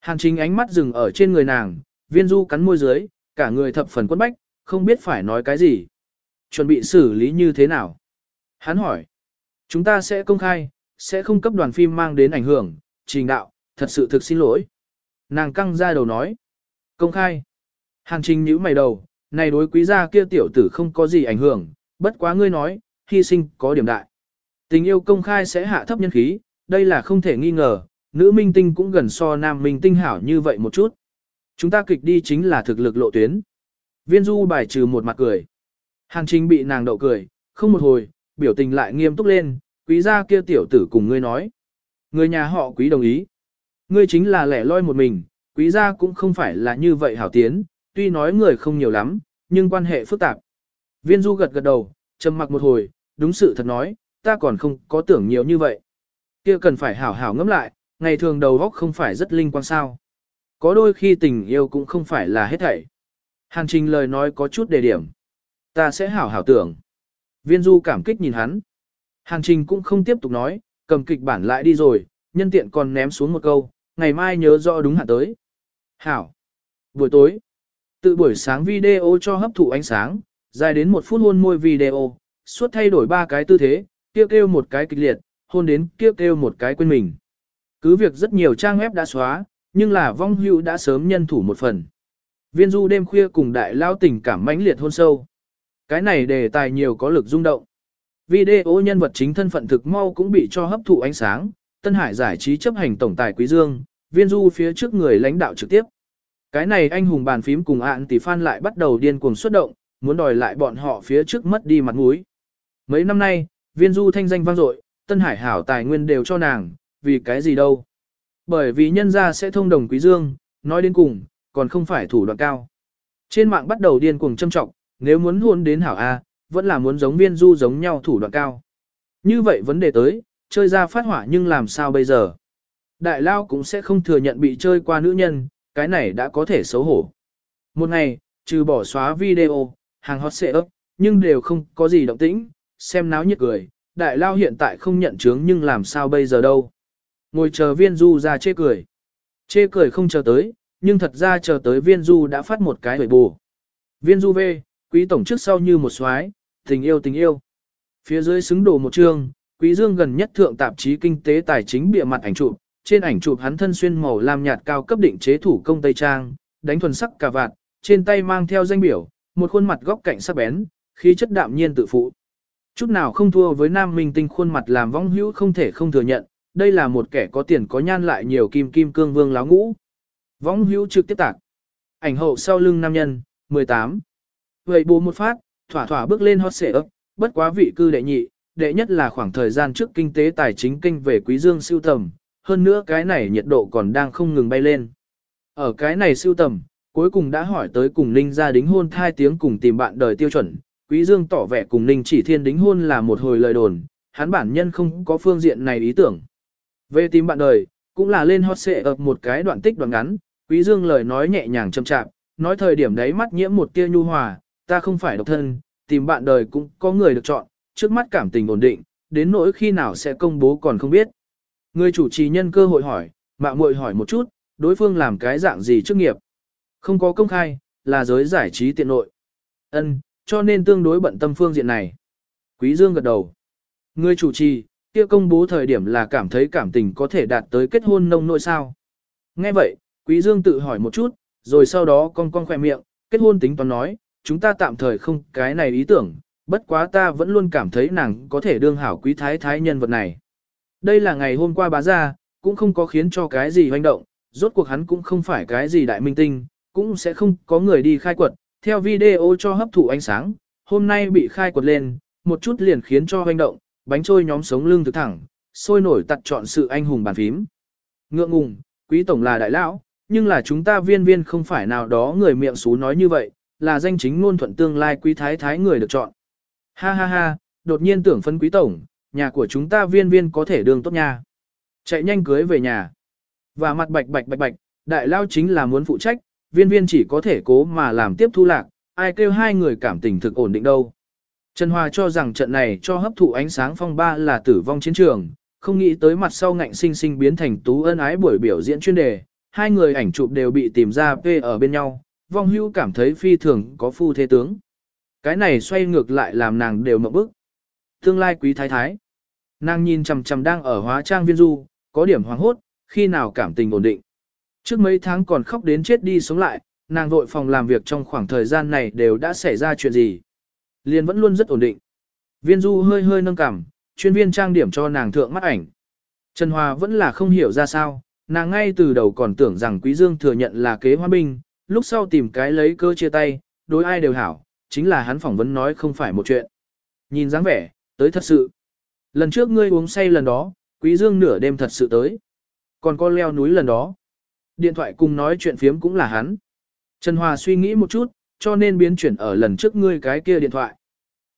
Hàn Trình ánh mắt dừng ở trên người nàng, viên du cắn môi dưới, cả người thập phần quất bách, không biết phải nói cái gì. Chuẩn bị xử lý như thế nào? Hắn hỏi. Chúng ta sẽ công khai, sẽ không cấp đoàn phim mang đến ảnh hưởng, trình đạo, thật sự thực xin lỗi. Nàng căng ra đầu nói. Công khai. Hàn Trình nhíu mày đầu, này đối quý gia kia tiểu tử không có gì ảnh hưởng, bất quá ngươi nói, hy sinh có điểm đại. Tình yêu công khai sẽ hạ thấp nhân khí, đây là không thể nghi ngờ, nữ minh tinh cũng gần so nam minh tinh hảo như vậy một chút. Chúng ta kịch đi chính là thực lực lộ tuyến. Viên du bài trừ một mặt cười. Hàn Trình bị nàng đậu cười, không một hồi, biểu tình lại nghiêm túc lên, quý gia kia tiểu tử cùng ngươi nói. Người nhà họ quý đồng ý. Ngươi chính là lẻ loi một mình, quý gia cũng không phải là như vậy hảo tiến, tuy nói người không nhiều lắm, nhưng quan hệ phức tạp. Viên du gật gật đầu, trầm mặc một hồi, đúng sự thật nói, ta còn không có tưởng nhiều như vậy. Kia cần phải hảo hảo ngẫm lại, ngày thường đầu óc không phải rất linh quan sao. Có đôi khi tình yêu cũng không phải là hết thảy. Hàn Trình lời nói có chút đề điểm. Ta sẽ hảo hảo tưởng. Viên Du cảm kích nhìn hắn. Hàn Trình cũng không tiếp tục nói, cầm kịch bản lại đi rồi, nhân tiện còn ném xuống một câu, ngày mai nhớ rõ đúng hạn tới. Hảo. Buổi tối. Tự buổi sáng video cho hấp thụ ánh sáng, dài đến một phút hôn môi video, suốt thay đổi ba cái tư thế, kêu kêu một cái kịch liệt, hôn đến kêu kêu một cái quên mình. Cứ việc rất nhiều trang web đã xóa, nhưng là vong hữu đã sớm nhân thủ một phần. Viên du đêm khuya cùng đại lao tình cảm mãnh liệt hôn sâu. Cái này đề tài nhiều có lực rung động. Video nhân vật chính thân phận thực mau cũng bị cho hấp thụ ánh sáng, Tân Hải giải trí chấp hành tổng tài Quý Dương, viên du phía trước người lãnh đạo trực tiếp. Cái này anh hùng bàn phím cùng ạn tỷ phan lại bắt đầu điên cuồng xuất động, muốn đòi lại bọn họ phía trước mất đi mặt mũi. Mấy năm nay, viên du thanh danh vang dội, Tân Hải hảo tài nguyên đều cho nàng, vì cái gì đâu. Bởi vì nhân gia sẽ thông đồng quý dương, nói đến cùng, còn không phải thủ đoạn cao. Trên mạng bắt đầu điên cuồng châm trọng, nếu muốn hôn đến hảo A, vẫn là muốn giống viên du giống nhau thủ đoạn cao. Như vậy vấn đề tới, chơi ra phát hỏa nhưng làm sao bây giờ? Đại lao cũng sẽ không thừa nhận bị chơi qua nữ nhân, cái này đã có thể xấu hổ. Một ngày, trừ bỏ xóa video, hàng hot sẽ ấp, nhưng đều không có gì động tĩnh, xem náo nhiệt cười, đại lao hiện tại không nhận chứng nhưng làm sao bây giờ đâu. Ngồi chờ viên du ra chê cười. Chê cười không chờ tới, nhưng thật ra chờ tới viên du đã phát một cái hởi bù. Viên du về, quý tổng trước sau như một xoái, tình yêu tình yêu. Phía dưới xứng đổ một chương, quý dương gần nhất thượng tạp chí kinh tế tài chính bịa mặt ảnh chụp, trên ảnh chụp hắn thân xuyên màu lam nhạt cao cấp định chế thủ công tây trang, đánh thuần sắc cà vạt, trên tay mang theo danh biểu, một khuôn mặt góc cạnh sắc bén, khí chất đạm nhiên tự phụ. Chút nào không thua với nam minh tinh khuôn mặt làm vong hữu không thể không thừa nhận, đây là một kẻ có tiền có nhan lại nhiều kim kim cương vương láo ngũ. Vong hữu trực tiếp tạc. Ảnh hậu sau lưng nam nhân, 18. Vậy bố một phát, thỏa thỏa bước lên hot xệ ấp, bất quá vị cư đệ nhị, đệ nhất là khoảng thời gian trước kinh tế tài chính kinh về quý dương siêu tầm, hơn nữa cái này nhiệt độ còn đang không ngừng bay lên. Ở cái này siêu tầm, cuối cùng đã hỏi tới cùng Ninh gia đính hôn thai tiếng cùng tìm bạn đời tiêu chuẩn, quý dương tỏ vẻ cùng Ninh chỉ thiên đính hôn là một hồi lời đồn, hắn bản nhân không có phương diện này ý tưởng. Về tìm bạn đời, cũng là lên hot xệ ập một cái đoạn tích đoạn ngắn, quý dương lời nói nhẹ nhàng châm chạm, nói thời điểm đấy mắt nhiễm một tia nhu hòa, ta không phải độc thân, tìm bạn đời cũng có người được chọn, trước mắt cảm tình ổn định, đến nỗi khi nào sẽ công bố còn không biết. Người chủ trì nhân cơ hội hỏi, mạng muội hỏi một chút, đối phương làm cái dạng gì trước nghiệp. Không có công khai, là giới giải trí tiện nội. Ân, cho nên tương đối bận tâm phương diện này. Quý Dương gật đầu. Người chủ trì, kia công bố thời điểm là cảm thấy cảm tình có thể đạt tới kết hôn nông nội sao. Nghe vậy, Quý Dương tự hỏi một chút, rồi sau đó con con khỏe miệng, kết hôn tính toán nói, chúng ta tạm thời không cái này ý tưởng, bất quá ta vẫn luôn cảm thấy nàng có thể đương hảo quý thái thái nhân vật này. Đây là ngày hôm qua bá ra, cũng không có khiến cho cái gì hoành động, rốt cuộc hắn cũng không phải cái gì đại minh tinh, cũng sẽ không có người đi khai quật, theo video cho hấp thụ ánh sáng, hôm nay bị khai quật lên, một chút liền khiến cho hoành động, bánh trôi nhóm sống lưng thực thẳng, sôi nổi tặt chọn sự anh hùng bàn phím. Ngượng ngùng, quý tổng là đại lão, nhưng là chúng ta viên viên không phải nào đó người miệng xú nói như vậy, là danh chính ngôn thuận tương lai quý thái thái người được chọn. Ha ha ha, đột nhiên tưởng phân quý tổng, nhà của chúng ta viên viên có thể đường tốt nha. Chạy nhanh cưới về nhà. Và mặt bạch bạch bạch bạch, đại lao chính là muốn phụ trách, viên viên chỉ có thể cố mà làm tiếp thu lạc, ai kêu hai người cảm tình thực ổn định đâu. Trần Hòa cho rằng trận này cho hấp thụ ánh sáng phong ba là tử vong chiến trường, không nghĩ tới mặt sau ngạnh sinh sinh biến thành tú ân ái buổi biểu diễn chuyên đề, hai người ảnh chụp đều bị tìm ra p ở bên nhau, vong hưu cảm thấy phi thường có phu thế tướng. Cái này xoay ngược lại làm nàng đều mộng bức. Tương lai quý thái thái. Nàng nhìn chằm chằm đang ở hóa trang viên du, có điểm hoang hốt, khi nào cảm tình ổn định. Trước mấy tháng còn khóc đến chết đi sống lại, nàng vội phòng làm việc trong khoảng thời gian này đều đã xảy ra chuyện gì. Liên vẫn luôn rất ổn định. Viên du hơi hơi nâng cảm, chuyên viên trang điểm cho nàng thượng mắt ảnh. Trần Hòa vẫn là không hiểu ra sao, nàng ngay từ đầu còn tưởng rằng Quý Dương thừa nhận là kế hoa binh, lúc sau tìm cái lấy cơ chia tay, đối ai đều hảo, chính là hắn phỏng vấn nói không phải một chuyện. Nhìn dáng vẻ, tới thật sự. Lần trước ngươi uống say lần đó, Quý Dương nửa đêm thật sự tới. Còn có leo núi lần đó. Điện thoại cùng nói chuyện phiếm cũng là hắn. Trần Hòa suy nghĩ một chút, cho nên biến chuyển ở lần trước ngươi cái kia điện thoại.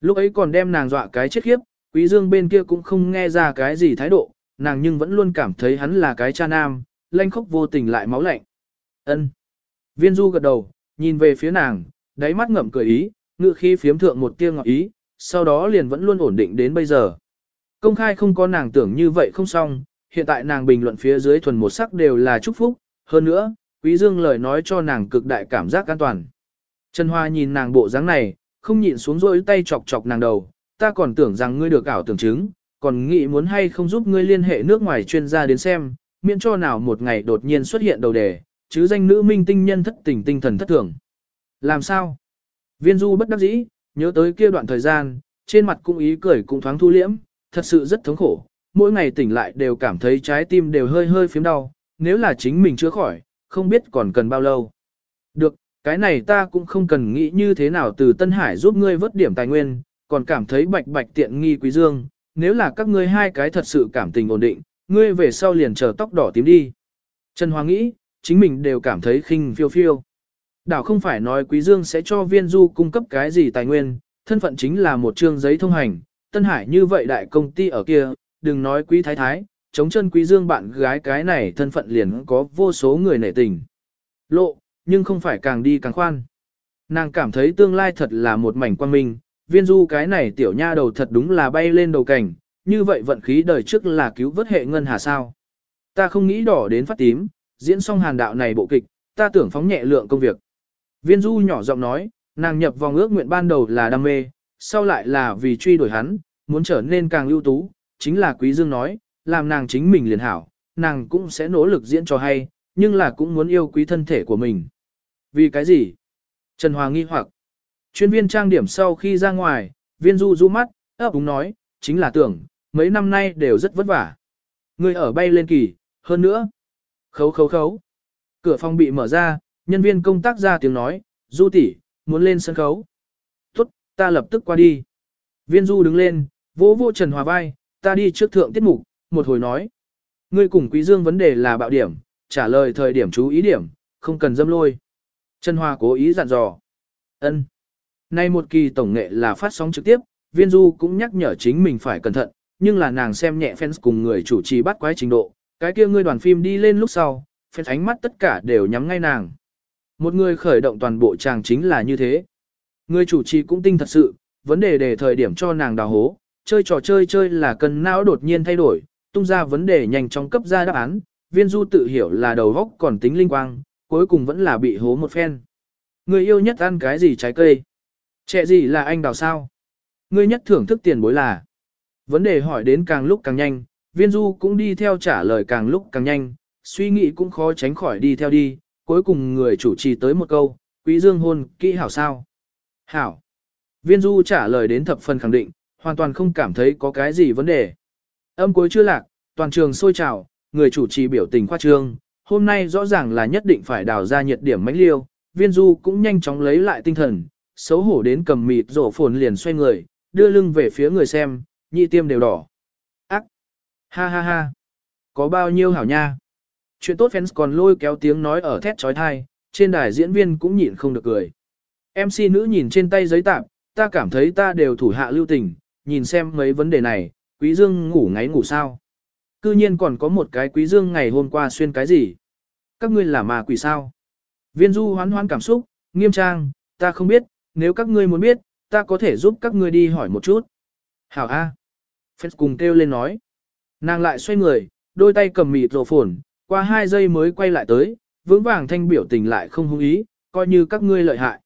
Lúc ấy còn đem nàng dọa cái chết khiếp, Quý Dương bên kia cũng không nghe ra cái gì thái độ, nàng nhưng vẫn luôn cảm thấy hắn là cái cha nam, lanh khóc vô tình lại máu lạnh. Ân. Viên Du gật đầu, nhìn về phía nàng, đáy mắt ngậm cười ý, ngự khi phiếm thượng một tia ngọt ý, sau đó liền vẫn luôn ổn định đến bây giờ. Công khai không có nàng tưởng như vậy không xong, hiện tại nàng bình luận phía dưới thuần một sắc đều là chúc phúc, hơn nữa, Quý Dương lời nói cho nàng cực đại cảm giác an toàn. Trần Hoa nhìn nàng bộ dáng này, không nhịn xuống rôi tay chọc chọc nàng đầu, ta còn tưởng rằng ngươi được ảo tưởng chứng, còn nghĩ muốn hay không giúp ngươi liên hệ nước ngoài chuyên gia đến xem, miễn cho nào một ngày đột nhiên xuất hiện đầu đề, chứ danh nữ minh tinh nhân thất tình tinh thần thất thường. Làm sao? Viên du bất đắc dĩ, nhớ tới kia đoạn thời gian, trên mặt cũng ý cười cũng thoáng thu liễm, thật sự rất thống khổ, mỗi ngày tỉnh lại đều cảm thấy trái tim đều hơi hơi phiếm đau, nếu là chính mình chữa khỏi, không biết còn cần bao lâu. Được, cái này ta cũng không cần nghĩ như thế nào từ Tân Hải giúp ngươi vớt điểm tài nguyên, còn cảm thấy bạch bạch tiện nghi quý dương, nếu là các ngươi hai cái thật sự cảm tình ổn định, ngươi về sau liền chờ tóc đỏ tím đi. Trần Hoàng nghĩ, chính mình đều cảm thấy khinh phiêu phiêu. Đảo không phải nói quý dương sẽ cho viên du cung cấp cái gì tài nguyên, thân phận chính là một trương giấy thông hành, Tân Hải như vậy đại công ty ở kia, đừng nói quý thái thái, chống chân quý dương bạn gái cái này thân phận liền có vô số người nể tình. Lộ, nhưng không phải càng đi càng khoan. Nàng cảm thấy tương lai thật là một mảnh quang minh, viên du cái này tiểu nha đầu thật đúng là bay lên đầu cảnh, như vậy vận khí đời trước là cứu vớt hệ ngân hà sao. Ta không nghĩ đỏ đến phát tím, diễn xong hàn đạo này bộ kịch, ta tưởng phóng nhẹ lượng công việc. Viên du nhỏ giọng nói, nàng nhập vòng ước nguyện ban đầu là đam mê, sau lại là vì truy đuổi hắn, muốn trở nên càng ưu tú, chính là quý dương nói, làm nàng chính mình liền hảo, nàng cũng sẽ nỗ lực diễn cho hay, nhưng là cũng muốn yêu quý thân thể của mình. Vì cái gì? Trần Hòa nghi hoặc. Chuyên viên trang điểm sau khi ra ngoài, viên du du mắt, ấp úng nói, chính là tưởng, mấy năm nay đều rất vất vả. Người ở bay lên kỳ, hơn nữa. Khấu khấu khấu. Cửa phòng bị mở ra, nhân viên công tác ra tiếng nói, Du tỷ, muốn lên sân khấu. Ta lập tức qua đi. Viên Du đứng lên, vỗ vô Trần Hòa vai, ta đi trước thượng tiết mục, một hồi nói. Ngươi cùng Quý Dương vấn đề là bạo điểm, trả lời thời điểm chú ý điểm, không cần dâm lôi. Trần Hòa cố ý dặn dò. Ân. Nay một kỳ tổng nghệ là phát sóng trực tiếp, Viên Du cũng nhắc nhở chính mình phải cẩn thận, nhưng là nàng xem nhẹ fans cùng người chủ trì bắt quái trình độ, cái kia ngươi đoàn phim đi lên lúc sau, fans ánh mắt tất cả đều nhắm ngay nàng. Một người khởi động toàn bộ chàng chính là như thế. Người chủ trì cũng tinh thật sự, vấn đề để thời điểm cho nàng đào hố, chơi trò chơi chơi là cần não đột nhiên thay đổi, tung ra vấn đề nhanh chóng cấp ra đáp án, viên du tự hiểu là đầu góc còn tính linh quang, cuối cùng vẫn là bị hố một phen. Người yêu nhất ăn cái gì trái cây? Trẻ gì là anh đào sao? Người nhất thưởng thức tiền bối là? Vấn đề hỏi đến càng lúc càng nhanh, viên du cũng đi theo trả lời càng lúc càng nhanh, suy nghĩ cũng khó tránh khỏi đi theo đi, cuối cùng người chủ trì tới một câu, quý dương hôn, kỹ hảo sao? Hảo. Viên du trả lời đến thập phần khẳng định, hoàn toàn không cảm thấy có cái gì vấn đề. Âm cuối chưa lạc, toàn trường sôi trào, người chủ trì biểu tình khoa trương, hôm nay rõ ràng là nhất định phải đào ra nhiệt điểm mãnh liêu, viên du cũng nhanh chóng lấy lại tinh thần, xấu hổ đến cầm mịt rổ phồn liền xoay người, đưa lưng về phía người xem, nhị tiêm đều đỏ. Ác! Ha ha ha! Có bao nhiêu hảo nha! Chuyện tốt fans còn lôi kéo tiếng nói ở thét trói thai, trên đài diễn viên cũng nhịn không được cười. MC nữ nhìn trên tay giấy tạp, ta cảm thấy ta đều thủ hạ lưu tình, nhìn xem mấy vấn đề này, quý dương ngủ ngáy ngủ sao. Cư nhiên còn có một cái quý dương ngày hôm qua xuyên cái gì. Các ngươi là ma quỷ sao. Viên du hoán hoán cảm xúc, nghiêm trang, ta không biết, nếu các ngươi muốn biết, ta có thể giúp các ngươi đi hỏi một chút. Hảo A. Phép cùng kêu lên nói. Nàng lại xoay người, đôi tay cầm mịt rổ phồn, qua hai giây mới quay lại tới, vững vàng thanh biểu tình lại không hung ý, coi như các ngươi lợi hại.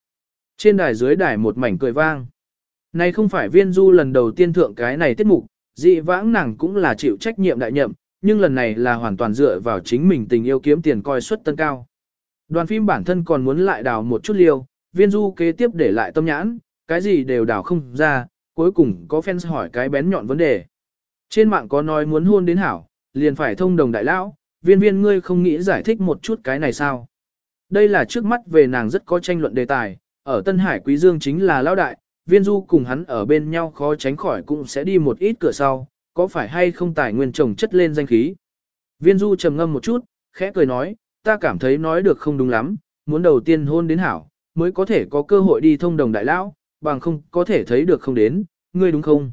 Trên đài dưới đài một mảnh cười vang. Này không phải viên du lần đầu tiên thượng cái này tiết mục, dị vãng nàng cũng là chịu trách nhiệm đại nhậm, nhưng lần này là hoàn toàn dựa vào chính mình tình yêu kiếm tiền coi suất tân cao. Đoàn phim bản thân còn muốn lại đào một chút liêu, viên du kế tiếp để lại tâm nhãn, cái gì đều đào không ra, cuối cùng có fans hỏi cái bén nhọn vấn đề. Trên mạng có nói muốn hôn đến hảo, liền phải thông đồng đại lão, viên viên ngươi không nghĩ giải thích một chút cái này sao. Đây là trước mắt về nàng rất có tranh luận đề tài, ở Tân Hải Quý Dương chính là lão đại, viên du cùng hắn ở bên nhau khó tránh khỏi cũng sẽ đi một ít cửa sau, có phải hay không tài nguyên trồng chất lên danh khí. Viên du trầm ngâm một chút, khẽ cười nói, ta cảm thấy nói được không đúng lắm, muốn đầu tiên hôn đến hảo, mới có thể có cơ hội đi thông đồng đại lão, bằng không có thể thấy được không đến, ngươi đúng không?